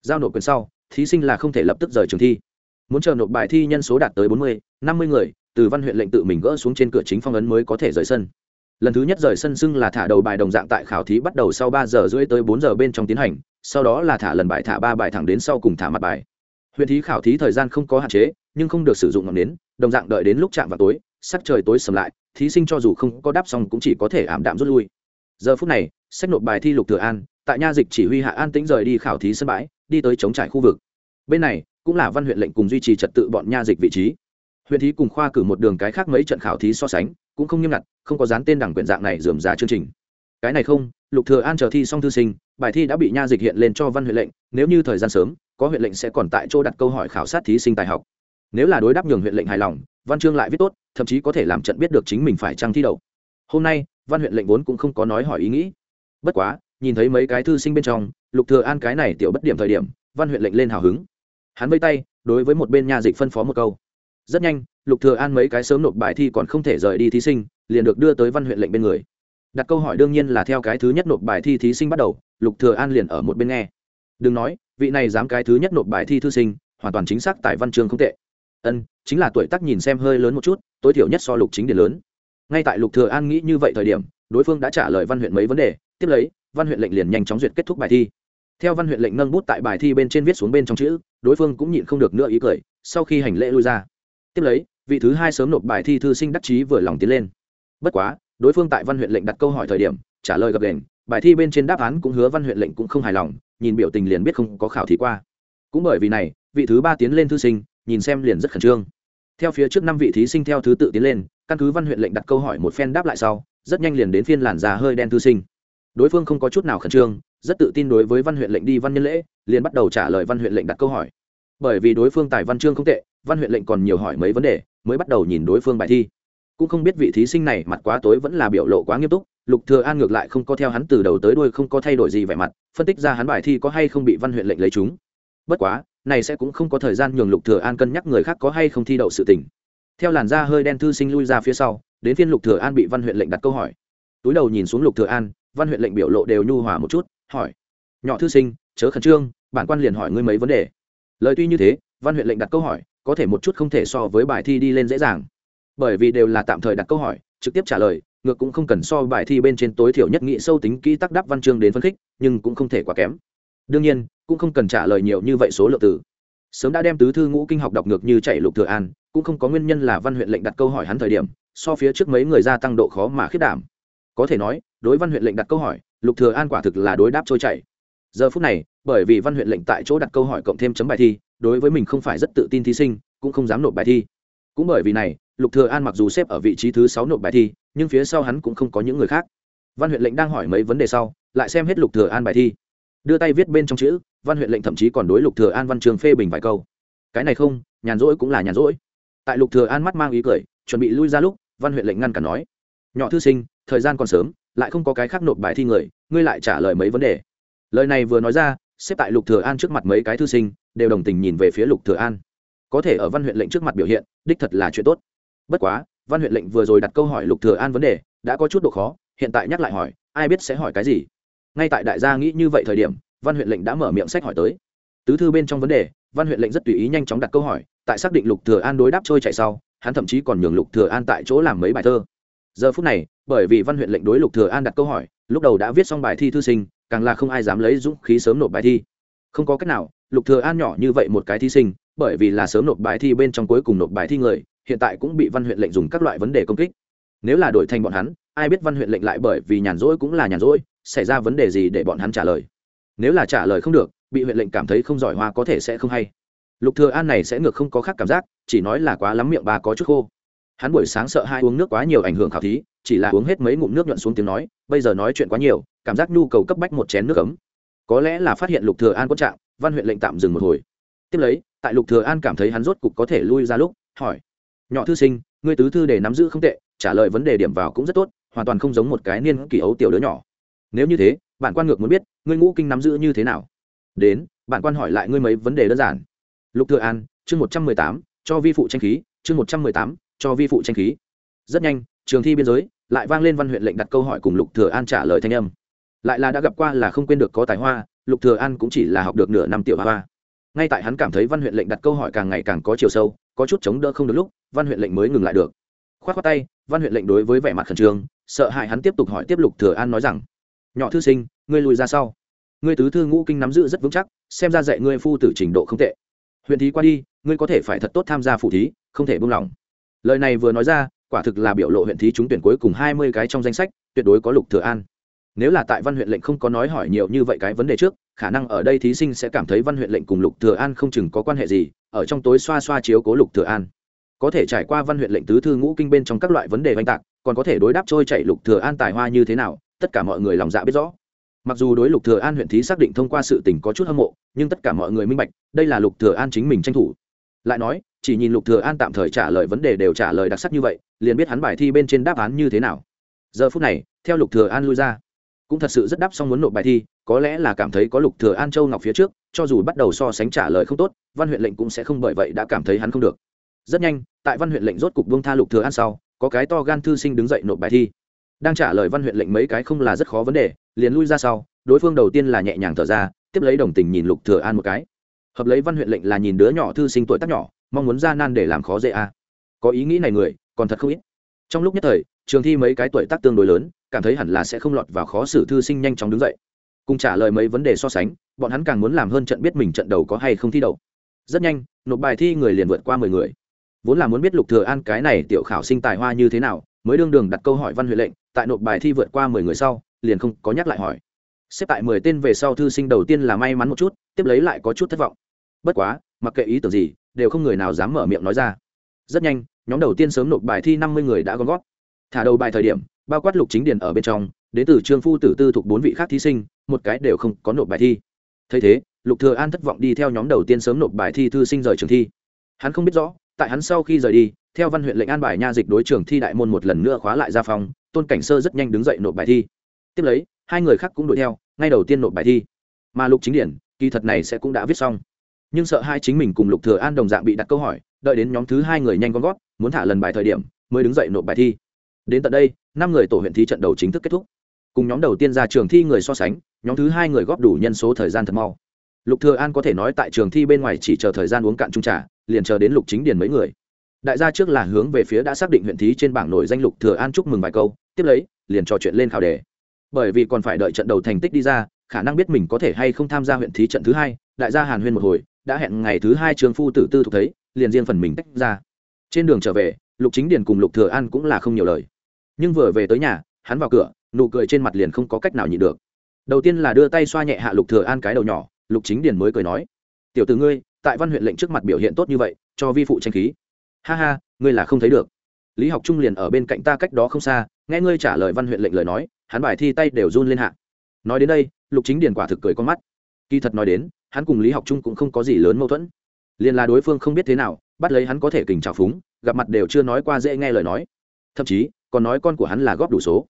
S1: Giao nộp quyển sau, thí sinh là không thể lập tức rời trường thi. Muốn chờ nộp bài thi nhân số đạt tới bốn mươi, năm mươi người, từ văn huyện lệnh tự mình gỡ xuống trên cửa chính phong ấn mới có thể rời sân lần thứ nhất rời sân xưng là thả đầu bài đồng dạng tại khảo thí bắt đầu sau ba giờ rưỡi tới bốn giờ bên trong tiến hành, sau đó là thả lần bài thả ba bài thẳng đến sau cùng thả mặt bài. Huyện thí khảo thí thời gian không có hạn chế, nhưng không được sử dụng ngọn nến, đồng dạng đợi đến lúc chạm vào tối, sắc trời tối sầm lại, thí sinh cho dù không có đáp xong cũng chỉ có thể ảm đạm rút lui. Giờ phút này, sách nộp bài thi lục thừa an, tại nha dịch chỉ huy hạ an tĩnh rời đi khảo thí sân bãi, đi tới chống trải khu vực. Bên này, cũng là văn huyện lệnh cùng duy trì trật tự bọn nha dịch vị trí huyện thí cùng khoa cử một đường cái khác mấy trận khảo thí so sánh, cũng không nghiêm ngặt, không có dán tên đẳng quyển dạng này dườm giá chương trình. Cái này không, lục thừa an chờ thi xong thư sinh, bài thi đã bị nha dịch hiện lên cho văn huyện lệnh, nếu như thời gian sớm, có huyện lệnh sẽ còn tại chỗ đặt câu hỏi khảo sát thí sinh tài học. Nếu là đối đáp nhường huyện lệnh hài lòng, văn chương lại viết tốt, thậm chí có thể làm trận biết được chính mình phải trang thi đậu. Hôm nay, văn huyện lệnh vốn cũng không có nói hỏi ý nghĩ. Bất quá, nhìn thấy mấy cái thư sinh bên trong, lục thừa an cái này tiểu bất điểm thời điểm, văn huyện lệnh lên hào hứng. Hắn vây tay, đối với một bên nha dịch phân phó một câu rất nhanh, lục thừa an mấy cái sớm nộp bài thi còn không thể rời đi thí sinh, liền được đưa tới văn huyện lệnh bên người. Đặt câu hỏi đương nhiên là theo cái thứ nhất nộp bài thi thí sinh bắt đầu, lục thừa an liền ở một bên nghe. Đừng nói, vị này dám cái thứ nhất nộp bài thi thư sinh, hoàn toàn chính xác tại văn trường không tệ. Ân, chính là tuổi tác nhìn xem hơi lớn một chút, tối thiểu nhất so lục chính điển lớn. Ngay tại lục thừa an nghĩ như vậy thời điểm, đối phương đã trả lời văn huyện mấy vấn đề, tiếp lấy, văn huyện lệnh liền nhanh chóng duyệt kết thúc bài thi. Theo văn huyện lệnh nâng bút tại bài thi bên trên viết xuống bên trong chữ, đối phương cũng nhịn không được nữa ý cười, sau khi hành lễ lui ra tiếp lấy, vị thứ hai sớm nộp bài thi thư sinh đắc chí vừa lòng tiến lên. Bất quá, đối phương tại văn huyện lệnh đặt câu hỏi thời điểm, trả lời gập đền bài thi bên trên đáp án cũng hứa văn huyện lệnh cũng không hài lòng, nhìn biểu tình liền biết không có khảo thí qua. Cũng bởi vì này, vị thứ ba tiến lên thư sinh, nhìn xem liền rất khẩn trương. Theo phía trước năm vị thí sinh theo thứ tự tiến lên, căn cứ văn huyện lệnh đặt câu hỏi một phen đáp lại sau, rất nhanh liền đến phiên làn già hơi đen thư sinh. Đối phương không có chút nào khẩn trương, rất tự tin đối với văn huyện lệnh đi văn nhân lễ, liền bắt đầu trả lời văn huyện lệnh đặt câu hỏi. Bởi vì đối phương tài văn chương không tệ văn huyện lệnh còn nhiều hỏi mấy vấn đề, mới bắt đầu nhìn đối phương bài thi. Cũng không biết vị thí sinh này mặt quá tối vẫn là biểu lộ quá nghiêm túc, lục thừa an ngược lại không có theo hắn từ đầu tới đuôi không có thay đổi gì vẻ mặt, phân tích ra hắn bài thi có hay không bị văn huyện lệnh lấy chúng bất quá, này sẽ cũng không có thời gian nhường lục thừa an cân nhắc người khác có hay không thi đậu sự tình. Theo làn da hơi đen thư sinh lui ra phía sau, đến phiên lục thừa an bị văn huyện lệnh đặt câu hỏi. Túi đầu nhìn xuống lục thừa an, văn huyện lệnh biểu lộ đều nhu hòa một chút, hỏi. Nhỏ thư sinh, chớ khẩn trương, bản quan liền hỏi ngươi mấy vấn đề. Lời tuy như thế, văn huyện lệnh đặt câu hỏi có thể một chút không thể so với bài thi đi lên dễ dàng. Bởi vì đều là tạm thời đặt câu hỏi, trực tiếp trả lời, ngược cũng không cần so bài thi bên trên tối thiểu nhất nghị sâu tính kỹ tắc đáp văn chương đến phân khích, nhưng cũng không thể quá kém. Đương nhiên, cũng không cần trả lời nhiều như vậy số lượng từ. Sớm đã đem tứ thư ngũ kinh học đọc ngược như chạy lục thừa an, cũng không có nguyên nhân là văn huyện lệnh đặt câu hỏi hắn thời điểm, so phía trước mấy người gia tăng độ khó mà khiết đảm. Có thể nói, đối văn huyện lệnh đặt câu hỏi, lục thừa an quả thực là đối đáp trôi chảy. Giờ phút này, bởi vì văn huyện lệnh tại chỗ đặt câu hỏi cộng thêm chấm bài thi đối với mình không phải rất tự tin thí sinh, cũng không dám nộp bài thi. Cũng bởi vì này, lục thừa an mặc dù xếp ở vị trí thứ sáu nộp bài thi, nhưng phía sau hắn cũng không có những người khác. Văn huyện lệnh đang hỏi mấy vấn đề sau, lại xem hết lục thừa an bài thi. Đưa tay viết bên trong chữ, văn huyện lệnh thậm chí còn đối lục thừa an văn trường phê bình vài câu. Cái này không, nhàn rỗi cũng là nhàn rỗi. Tại lục thừa an mắt mang ý cười, chuẩn bị lui ra lúc, văn huyện lệnh ngăn cản nói, nhỏ thư sinh, thời gian còn sớm, lại không có cái khác nộp bài thi người, ngươi lại trả lời mấy vấn đề. Lời này vừa nói ra, xếp tại lục thừa an trước mặt mấy cái thư sinh đều đồng tình nhìn về phía lục thừa an. Có thể ở văn huyện lệnh trước mặt biểu hiện, đích thật là chuyện tốt. Bất quá, văn huyện lệnh vừa rồi đặt câu hỏi lục thừa an vấn đề, đã có chút độ khó, hiện tại nhắc lại hỏi, ai biết sẽ hỏi cái gì? Ngay tại đại gia nghĩ như vậy thời điểm, văn huyện lệnh đã mở miệng sách hỏi tới. Tứ thư bên trong vấn đề, văn huyện lệnh rất tùy ý nhanh chóng đặt câu hỏi, tại xác định lục thừa an đối đáp trôi chạy sau, hắn thậm chí còn nhường lục thừa an tại chỗ làm mấy bài thơ. Giờ phút này, bởi vì văn huyện lệnh đối lục thừa an đặt câu hỏi, lúc đầu đã viết xong bài thi thư sinh, càng là không ai dám lấy dũng khí sớm nộp bài thi. Không có cách nào lục thừa an nhỏ như vậy một cái thí sinh, bởi vì là sớm nộp bài thi bên trong cuối cùng nộp bài thi người, hiện tại cũng bị văn huyện lệnh dùng các loại vấn đề công kích. Nếu là đổi thành bọn hắn, ai biết văn huyện lệnh lại bởi vì nhàn rỗi cũng là nhàn rỗi, xảy ra vấn đề gì để bọn hắn trả lời? Nếu là trả lời không được, bị huyện lệnh cảm thấy không giỏi hoa có thể sẽ không hay. Lục thừa an này sẽ ngược không có khác cảm giác, chỉ nói là quá lắm miệng bà có chút khô. Hắn buổi sáng sợ hai uống nước quá nhiều ảnh hưởng khảo thí, chỉ là uống hết mấy ngụm nước nhuận xuống tiếng nói, bây giờ nói chuyện quá nhiều, cảm giác nhu cầu cấp bách một chén nước ấm có lẽ là phát hiện lục thừa an có trạng, văn huyện lệnh tạm dừng một hồi. Tiếp lấy, tại lục thừa an cảm thấy hắn rốt cục có thể lui ra lúc, hỏi, nhỏ thư sinh, ngươi tứ thư để nắm giữ không tệ, trả lời vấn đề điểm vào cũng rất tốt, hoàn toàn không giống một cái niên kỷ ấu tiểu đứa nhỏ. Nếu như thế, bản quan ngược muốn biết, ngươi ngũ kinh nắm giữ như thế nào? Đến, bản quan hỏi lại ngươi mấy vấn đề đơn giản. Lục thừa an, chương một trăm mười tám, cho vi phụ tranh khí, chương một trăm mười tám, cho vi phụ tranh khí. Rất nhanh, trường thi biên giới, lại vang lên văn huyện lệnh đặt câu hỏi cùng lục thừa an trả lời thanh âm lại là đã gặp qua là không quên được có tài hoa, lục thừa an cũng chỉ là học được nửa năm tiểu hoa ngay tại hắn cảm thấy văn huyện lệnh đặt câu hỏi càng ngày càng có chiều sâu, có chút chống đỡ không được lúc, văn huyện lệnh mới ngừng lại được. Khoát khoát tay, văn huyện lệnh đối với vẻ mặt khẩn trương, sợ hãi hắn tiếp tục hỏi tiếp lục thừa an nói rằng, nhỏ thư sinh, ngươi lùi ra sau. Ngươi tứ thư ngũ kinh nắm giữ rất vững chắc, xem ra dạy ngươi phu tử trình độ không tệ. Huyện thí qua đi, ngươi có thể phải thật tốt tham gia phụ thí, không thể buông lỏng. Lời này vừa nói ra, quả thực là biểu lộ huyện thí trúng tuyển cuối cùng hai mươi cái trong danh sách, tuyệt đối có lục thừa an nếu là tại văn huyện lệnh không có nói hỏi nhiều như vậy cái vấn đề trước, khả năng ở đây thí sinh sẽ cảm thấy văn huyện lệnh cùng lục thừa an không chừng có quan hệ gì, ở trong tối xoa xoa chiếu cố lục thừa an. Có thể trải qua văn huyện lệnh tứ thư ngũ kinh bên trong các loại vấn đề oanh tạc, còn có thể đối đáp trôi chảy lục thừa an tài hoa như thế nào, tất cả mọi người lòng dạ biết rõ. Mặc dù đối lục thừa an huyện thí xác định thông qua sự tình có chút hâm mộ, nhưng tất cả mọi người minh bạch, đây là lục thừa an chính mình tranh thủ. Lại nói, chỉ nhìn lục thừa an tạm thời trả lời vấn đề đều trả lời đặc sắc như vậy, liền biết hắn bài thi bên trên đáp án như thế nào. Giờ phút này, theo lục thừa an lui ra cũng thật sự rất đáp xong muốn nộp bài thi, có lẽ là cảm thấy có lục thừa an châu ngọc phía trước, cho dù bắt đầu so sánh trả lời không tốt, văn huyện lệnh cũng sẽ không bởi vậy đã cảm thấy hắn không được. Rất nhanh, tại văn huyện lệnh rốt cục buông tha lục thừa an sau, có cái to gan thư sinh đứng dậy nộp bài thi. Đang trả lời văn huyện lệnh mấy cái không là rất khó vấn đề, liền lui ra sau, đối phương đầu tiên là nhẹ nhàng thở ra, tiếp lấy đồng tình nhìn lục thừa an một cái. Hợp lấy văn huyện lệnh là nhìn đứa nhỏ thư sinh tuổi tác nhỏ, mong muốn ra nan để làm khó dễ a. À. có ý nghĩ này người, còn thật không ít. Trong lúc nhất thời, trường thi mấy cái tuổi tác tương đối lớn cảm thấy hẳn là sẽ không lọt vào khó xử thư sinh nhanh chóng đứng dậy. Cùng trả lời mấy vấn đề so sánh, bọn hắn càng muốn làm hơn trận biết mình trận đầu có hay không thi đầu rất nhanh, nộp bài thi người liền vượt qua mười người. Vốn là muốn biết lục thừa an cái này tiểu khảo sinh tài hoa như thế nào, mới đương đường đặt câu hỏi văn huệ lệnh, tại nộp bài thi vượt qua mười người sau, liền không có nhắc lại hỏi. Xếp tại mười tên về sau thư sinh đầu tiên là may mắn một chút, tiếp lấy lại có chút thất vọng. Bất quá, mặc kệ ý tưởng gì, đều không người nào dám mở miệng nói ra. Rất nhanh, nhóm đầu tiên sớm nộp bài thi năm mươi người đã gom góp. Thả đầu bài thời điểm bao quát lục chính điền ở bên trong, đến từ trương phu tử tư thuộc bốn vị khác thí sinh, một cái đều không có nộp bài thi. Thấy thế, lục thừa an thất vọng đi theo nhóm đầu tiên sớm nộp bài thi thư sinh rời trường thi. Hắn không biết rõ, tại hắn sau khi rời đi, theo văn huyện lệnh an bài nha dịch đối trường thi đại môn một lần nữa khóa lại ra phòng, tôn cảnh sơ rất nhanh đứng dậy nộp bài thi. Tiếp lấy, hai người khác cũng đuổi theo, ngay đầu tiên nộp bài thi. Mà lục chính điển, kỳ thật này sẽ cũng đã viết xong. Nhưng sợ hai chính mình cùng lục thừa an đồng dạng bị đặt câu hỏi, đợi đến nhóm thứ hai người nhanh con gót muốn thả lần bài thời điểm, mới đứng dậy nộp bài thi đến tận đây, năm người tổ huyện thi trận đầu chính thức kết thúc. Cùng nhóm đầu tiên ra trường thi người so sánh, nhóm thứ hai người góp đủ nhân số thời gian thật mau. Lục thừa an có thể nói tại trường thi bên ngoài chỉ chờ thời gian uống cạn trung trà, liền chờ đến lục chính điền mấy người. Đại gia trước là hướng về phía đã xác định huyện thí trên bảng nổi danh lục thừa an chúc mừng vài câu, tiếp lấy, liền trò chuyện lên khảo đề. Bởi vì còn phải đợi trận đầu thành tích đi ra, khả năng biết mình có thể hay không tham gia huyện thí trận thứ hai, đại gia hàn huyên một hồi, đã hẹn ngày thứ hai trường phu tử tư thuộc thấy, liền riêng phần mình tách ra. Trên đường trở về, lục chính điền cùng lục thừa an cũng là không nhiều lời nhưng vừa về tới nhà, hắn vào cửa, nụ cười trên mặt liền không có cách nào nhịn được. Đầu tiên là đưa tay xoa nhẹ hạ lục thừa an cái đầu nhỏ, lục chính điền mới cười nói, tiểu tử ngươi, tại văn huyện lệnh trước mặt biểu hiện tốt như vậy, cho vi phụ tranh khí. Ha ha, ngươi là không thấy được. Lý học trung liền ở bên cạnh ta cách đó không xa, nghe ngươi trả lời văn huyện lệnh lời nói, hắn bài thi tay đều run lên hạ. Nói đến đây, lục chính điền quả thực cười con mắt. Kỳ thật nói đến, hắn cùng lý học trung cũng không có gì lớn mâu thuẫn. Liền là đối phương không biết thế nào, bắt lấy hắn có thể kình trào phúng, gặp mặt đều chưa nói qua dễ nghe lời nói. Thậm chí còn nói con của hắn là góp đủ số.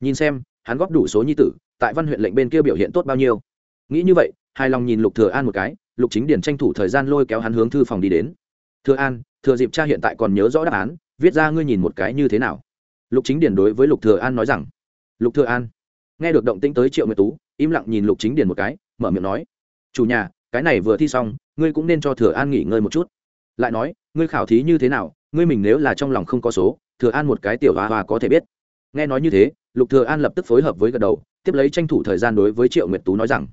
S1: Nhìn xem, hắn góp đủ số nhi tử, tại văn huyện lệnh bên kia biểu hiện tốt bao nhiêu. Nghĩ như vậy, hài lòng nhìn lục thừa an một cái, lục chính điền tranh thủ thời gian lôi kéo hắn hướng thư phòng đi đến. Thừa an, thừa dịp cha hiện tại còn nhớ rõ đáp án, viết ra ngươi nhìn một cái như thế nào? Lục chính điền đối với lục thừa an nói rằng. Lục thừa an. Nghe được động tĩnh tới triệu nguyệt tú, im lặng nhìn lục chính điền một cái, mở miệng nói. Chủ nhà, cái này vừa thi xong, ngươi cũng nên cho thừa an nghỉ ngơi một chút. Lại nói, ngươi khảo thí như thế nào, ngươi mình nếu là trong lòng không có số thừa an một cái tiểu hoa hoa có thể biết. Nghe nói như thế, lục thừa an lập tức phối hợp với gật đầu, tiếp lấy tranh thủ thời gian đối với triệu nguyệt tú nói rằng,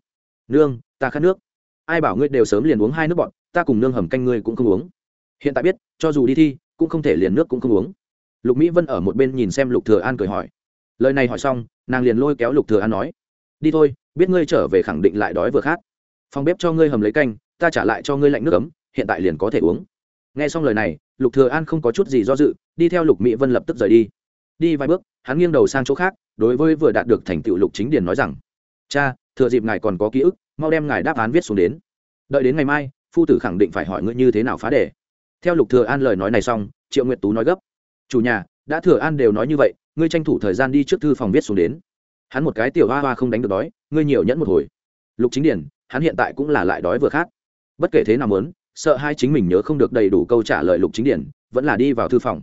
S1: nương, ta khát nước. Ai bảo ngươi đều sớm liền uống hai nước bọn, ta cùng nương hầm canh ngươi cũng không uống. Hiện tại biết, cho dù đi thi, cũng không thể liền nước cũng không uống. Lục mỹ vân ở một bên nhìn xem lục thừa an cười hỏi. Lời này hỏi xong, nàng liền lôi kéo lục thừa an nói, đi thôi, biết ngươi trở về khẳng định lại đói vừa khát. Phòng bếp cho ngươi hầm lấy canh, ta trả lại cho ngươi lạnh nước ấm, hiện tại liền có thể uống nghe xong lời này, lục thừa an không có chút gì do dự, đi theo lục mỹ vân lập tức rời đi. Đi vài bước, hắn nghiêng đầu sang chỗ khác, đối với vừa đạt được thành tựu lục chính điền nói rằng, cha, thừa dịp ngài còn có ký ức, mau đem ngài đáp án viết xuống đến. Đợi đến ngày mai, phu tử khẳng định phải hỏi ngươi như thế nào phá đề. Theo lục thừa an lời nói này xong, triệu nguyệt tú nói gấp, chủ nhà, đã thừa an đều nói như vậy, ngươi tranh thủ thời gian đi trước thư phòng viết xuống đến. Hắn một cái tiểu hoa hoa không đánh được đói, ngươi nhiều nhẫn một hồi. Lục chính điển hắn hiện tại cũng là lại đói vừa khát. Bất kể thế nào muốn sợ hai chính mình nhớ không được đầy đủ câu trả lời lục chính điển, vẫn là đi vào thư phòng.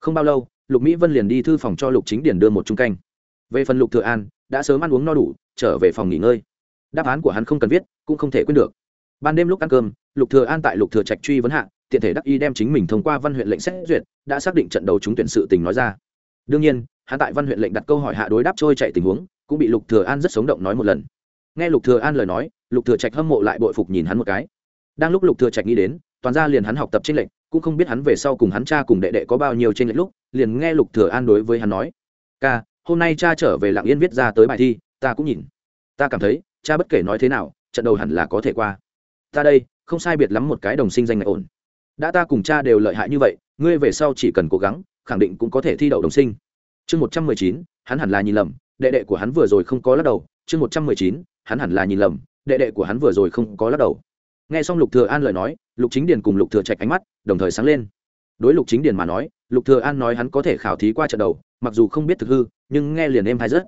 S1: Không bao lâu, lục mỹ vân liền đi thư phòng cho lục chính điển đưa một chung canh. Về phần lục thừa an, đã sớm ăn uống no đủ, trở về phòng nghỉ ngơi. Đáp án của hắn không cần viết, cũng không thể quên được. Ban đêm lúc ăn cơm, lục thừa an tại lục thừa trạch truy vấn hạ, tiện thể đắc y đem chính mình thông qua văn huyện lệnh xét duyệt, đã xác định trận đầu chúng tuyển sự tình nói ra. Đương nhiên, hắn tại văn huyện lệnh đặt câu hỏi hạ đối đáp trôi chạy tình huống, cũng bị lục thừa an rất sống động nói một lần. Nghe lục thừa an lời nói, lục thừa trạch hâm mộ lại bội phục nhìn hắn một cái đang lúc lục thừa trạch nghĩ đến, toàn ra liền hắn học tập trên lệnh cũng không biết hắn về sau cùng hắn cha cùng đệ đệ có bao nhiêu trên lệnh lúc, liền nghe lục thừa an đối với hắn nói, ca, hôm nay cha trở về lặng yên viết ra tới bài thi, ta cũng nhìn. Ta cảm thấy, cha bất kể nói thế nào, trận đầu hẳn là có thể qua. Ta đây, không sai biệt lắm một cái đồng sinh danh ngạch ổn. Đã ta cùng cha đều lợi hại như vậy, ngươi về sau chỉ cần cố gắng, khẳng định cũng có thể thi đậu đồng sinh. Chương một trăm mười chín, hắn hẳn là nhìn lầm, đệ đệ của hắn vừa rồi không có lắc đầu. Chương một trăm mười chín, hắn hẳn là nhìn lầm, đệ đệ của hắn vừa rồi không có lắc đầu nghe xong lục thừa an lời nói, lục chính điền cùng lục thừa trạch ánh mắt đồng thời sáng lên. Đối lục chính điền mà nói, lục thừa an nói hắn có thể khảo thí qua trận đầu, mặc dù không biết thực hư, nhưng nghe liền em hay rất.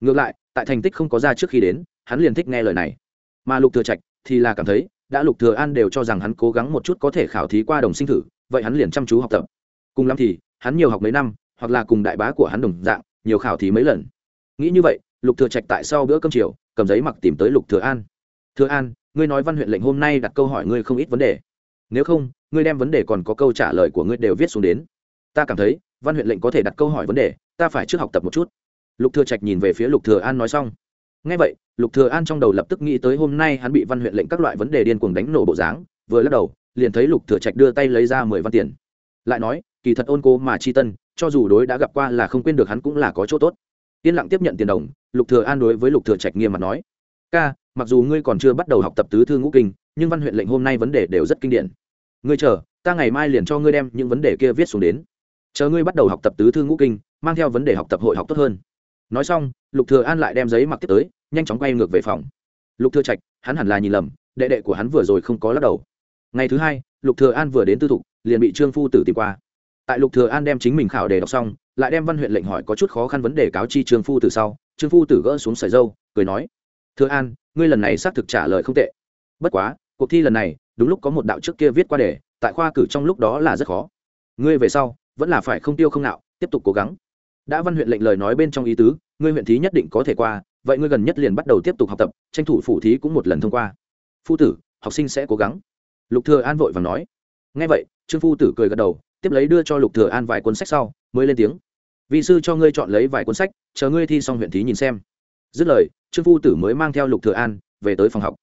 S1: Ngược lại, tại thành tích không có ra trước khi đến, hắn liền thích nghe lời này. Mà lục thừa trạch thì là cảm thấy, đã lục thừa an đều cho rằng hắn cố gắng một chút có thể khảo thí qua đồng sinh thử, vậy hắn liền chăm chú học tập. Cùng lắm thì, hắn nhiều học mấy năm, hoặc là cùng đại bá của hắn đồng dạng, nhiều khảo thí mấy lần. Nghĩ như vậy, lục thừa trạch tại sau bữa cơm chiều, cầm giấy mặc tìm tới lục thừa an. Thừa an ngươi nói văn huyện lệnh hôm nay đặt câu hỏi ngươi không ít vấn đề. Nếu không, ngươi đem vấn đề còn có câu trả lời của ngươi đều viết xuống đến. Ta cảm thấy, văn huyện lệnh có thể đặt câu hỏi vấn đề, ta phải trước học tập một chút. Lục thừa trạch nhìn về phía lục thừa an nói xong. Nghe vậy, lục thừa an trong đầu lập tức nghĩ tới hôm nay hắn bị văn huyện lệnh các loại vấn đề điên cuồng đánh nổ bộ dáng, vừa lắc đầu, liền thấy lục thừa trạch đưa tay lấy ra mười văn tiền. Lại nói, kỳ thật ôn cố mà chi tân, cho dù đối đã gặp qua là không quên được hắn cũng là có chỗ tốt. Yên lặng tiếp nhận tiền đồng, lục thừa an đối với lục thừa trạch nghiêm mặt nói, ca mặc dù ngươi còn chưa bắt đầu học tập tứ thư ngũ kinh, nhưng văn huyện lệnh hôm nay vấn đề đều rất kinh điển. Ngươi chờ, ta ngày mai liền cho ngươi đem những vấn đề kia viết xuống đến. Chờ ngươi bắt đầu học tập tứ thư ngũ kinh, mang theo vấn đề học tập hội học tốt hơn. Nói xong, lục thừa an lại đem giấy mặc tiếp tới, nhanh chóng quay ngược về phòng. Lục thừa trạch, hắn hẳn là nhìn lầm, đệ đệ của hắn vừa rồi không có lắc đầu. Ngày thứ hai, lục thừa an vừa đến tư thục, liền bị trương phu tử tìm qua. Tại lục thừa an đem chính mình khảo đề đọc xong, lại đem văn huyện lệnh hỏi có chút khó khăn vấn đề cáo chi trương phu tử sau, trương phu tử gỡ xuống sợi dâu, cười nói thừa an, ngươi lần này xác thực trả lời không tệ. Bất quá, cuộc thi lần này, đúng lúc có một đạo trước kia viết qua đề, tại khoa cử trong lúc đó là rất khó. Ngươi về sau, vẫn là phải không tiêu không nạo, tiếp tục cố gắng. Đã văn huyện lệnh lời nói bên trong ý tứ, ngươi huyện thí nhất định có thể qua, vậy ngươi gần nhất liền bắt đầu tiếp tục học tập, tranh thủ phủ thí cũng một lần thông qua. Phu tử, học sinh sẽ cố gắng. Lục thừa an vội vàng nói. Nghe vậy, trương phu tử cười gật đầu, tiếp lấy đưa cho lục thừa an vài cuốn sách sau, mới lên tiếng. Vị sư cho ngươi chọn lấy vài cuốn sách, chờ ngươi thi xong huyện thí nhìn xem dứt lời, trương phu tử mới mang theo lục thừa an về tới phòng học.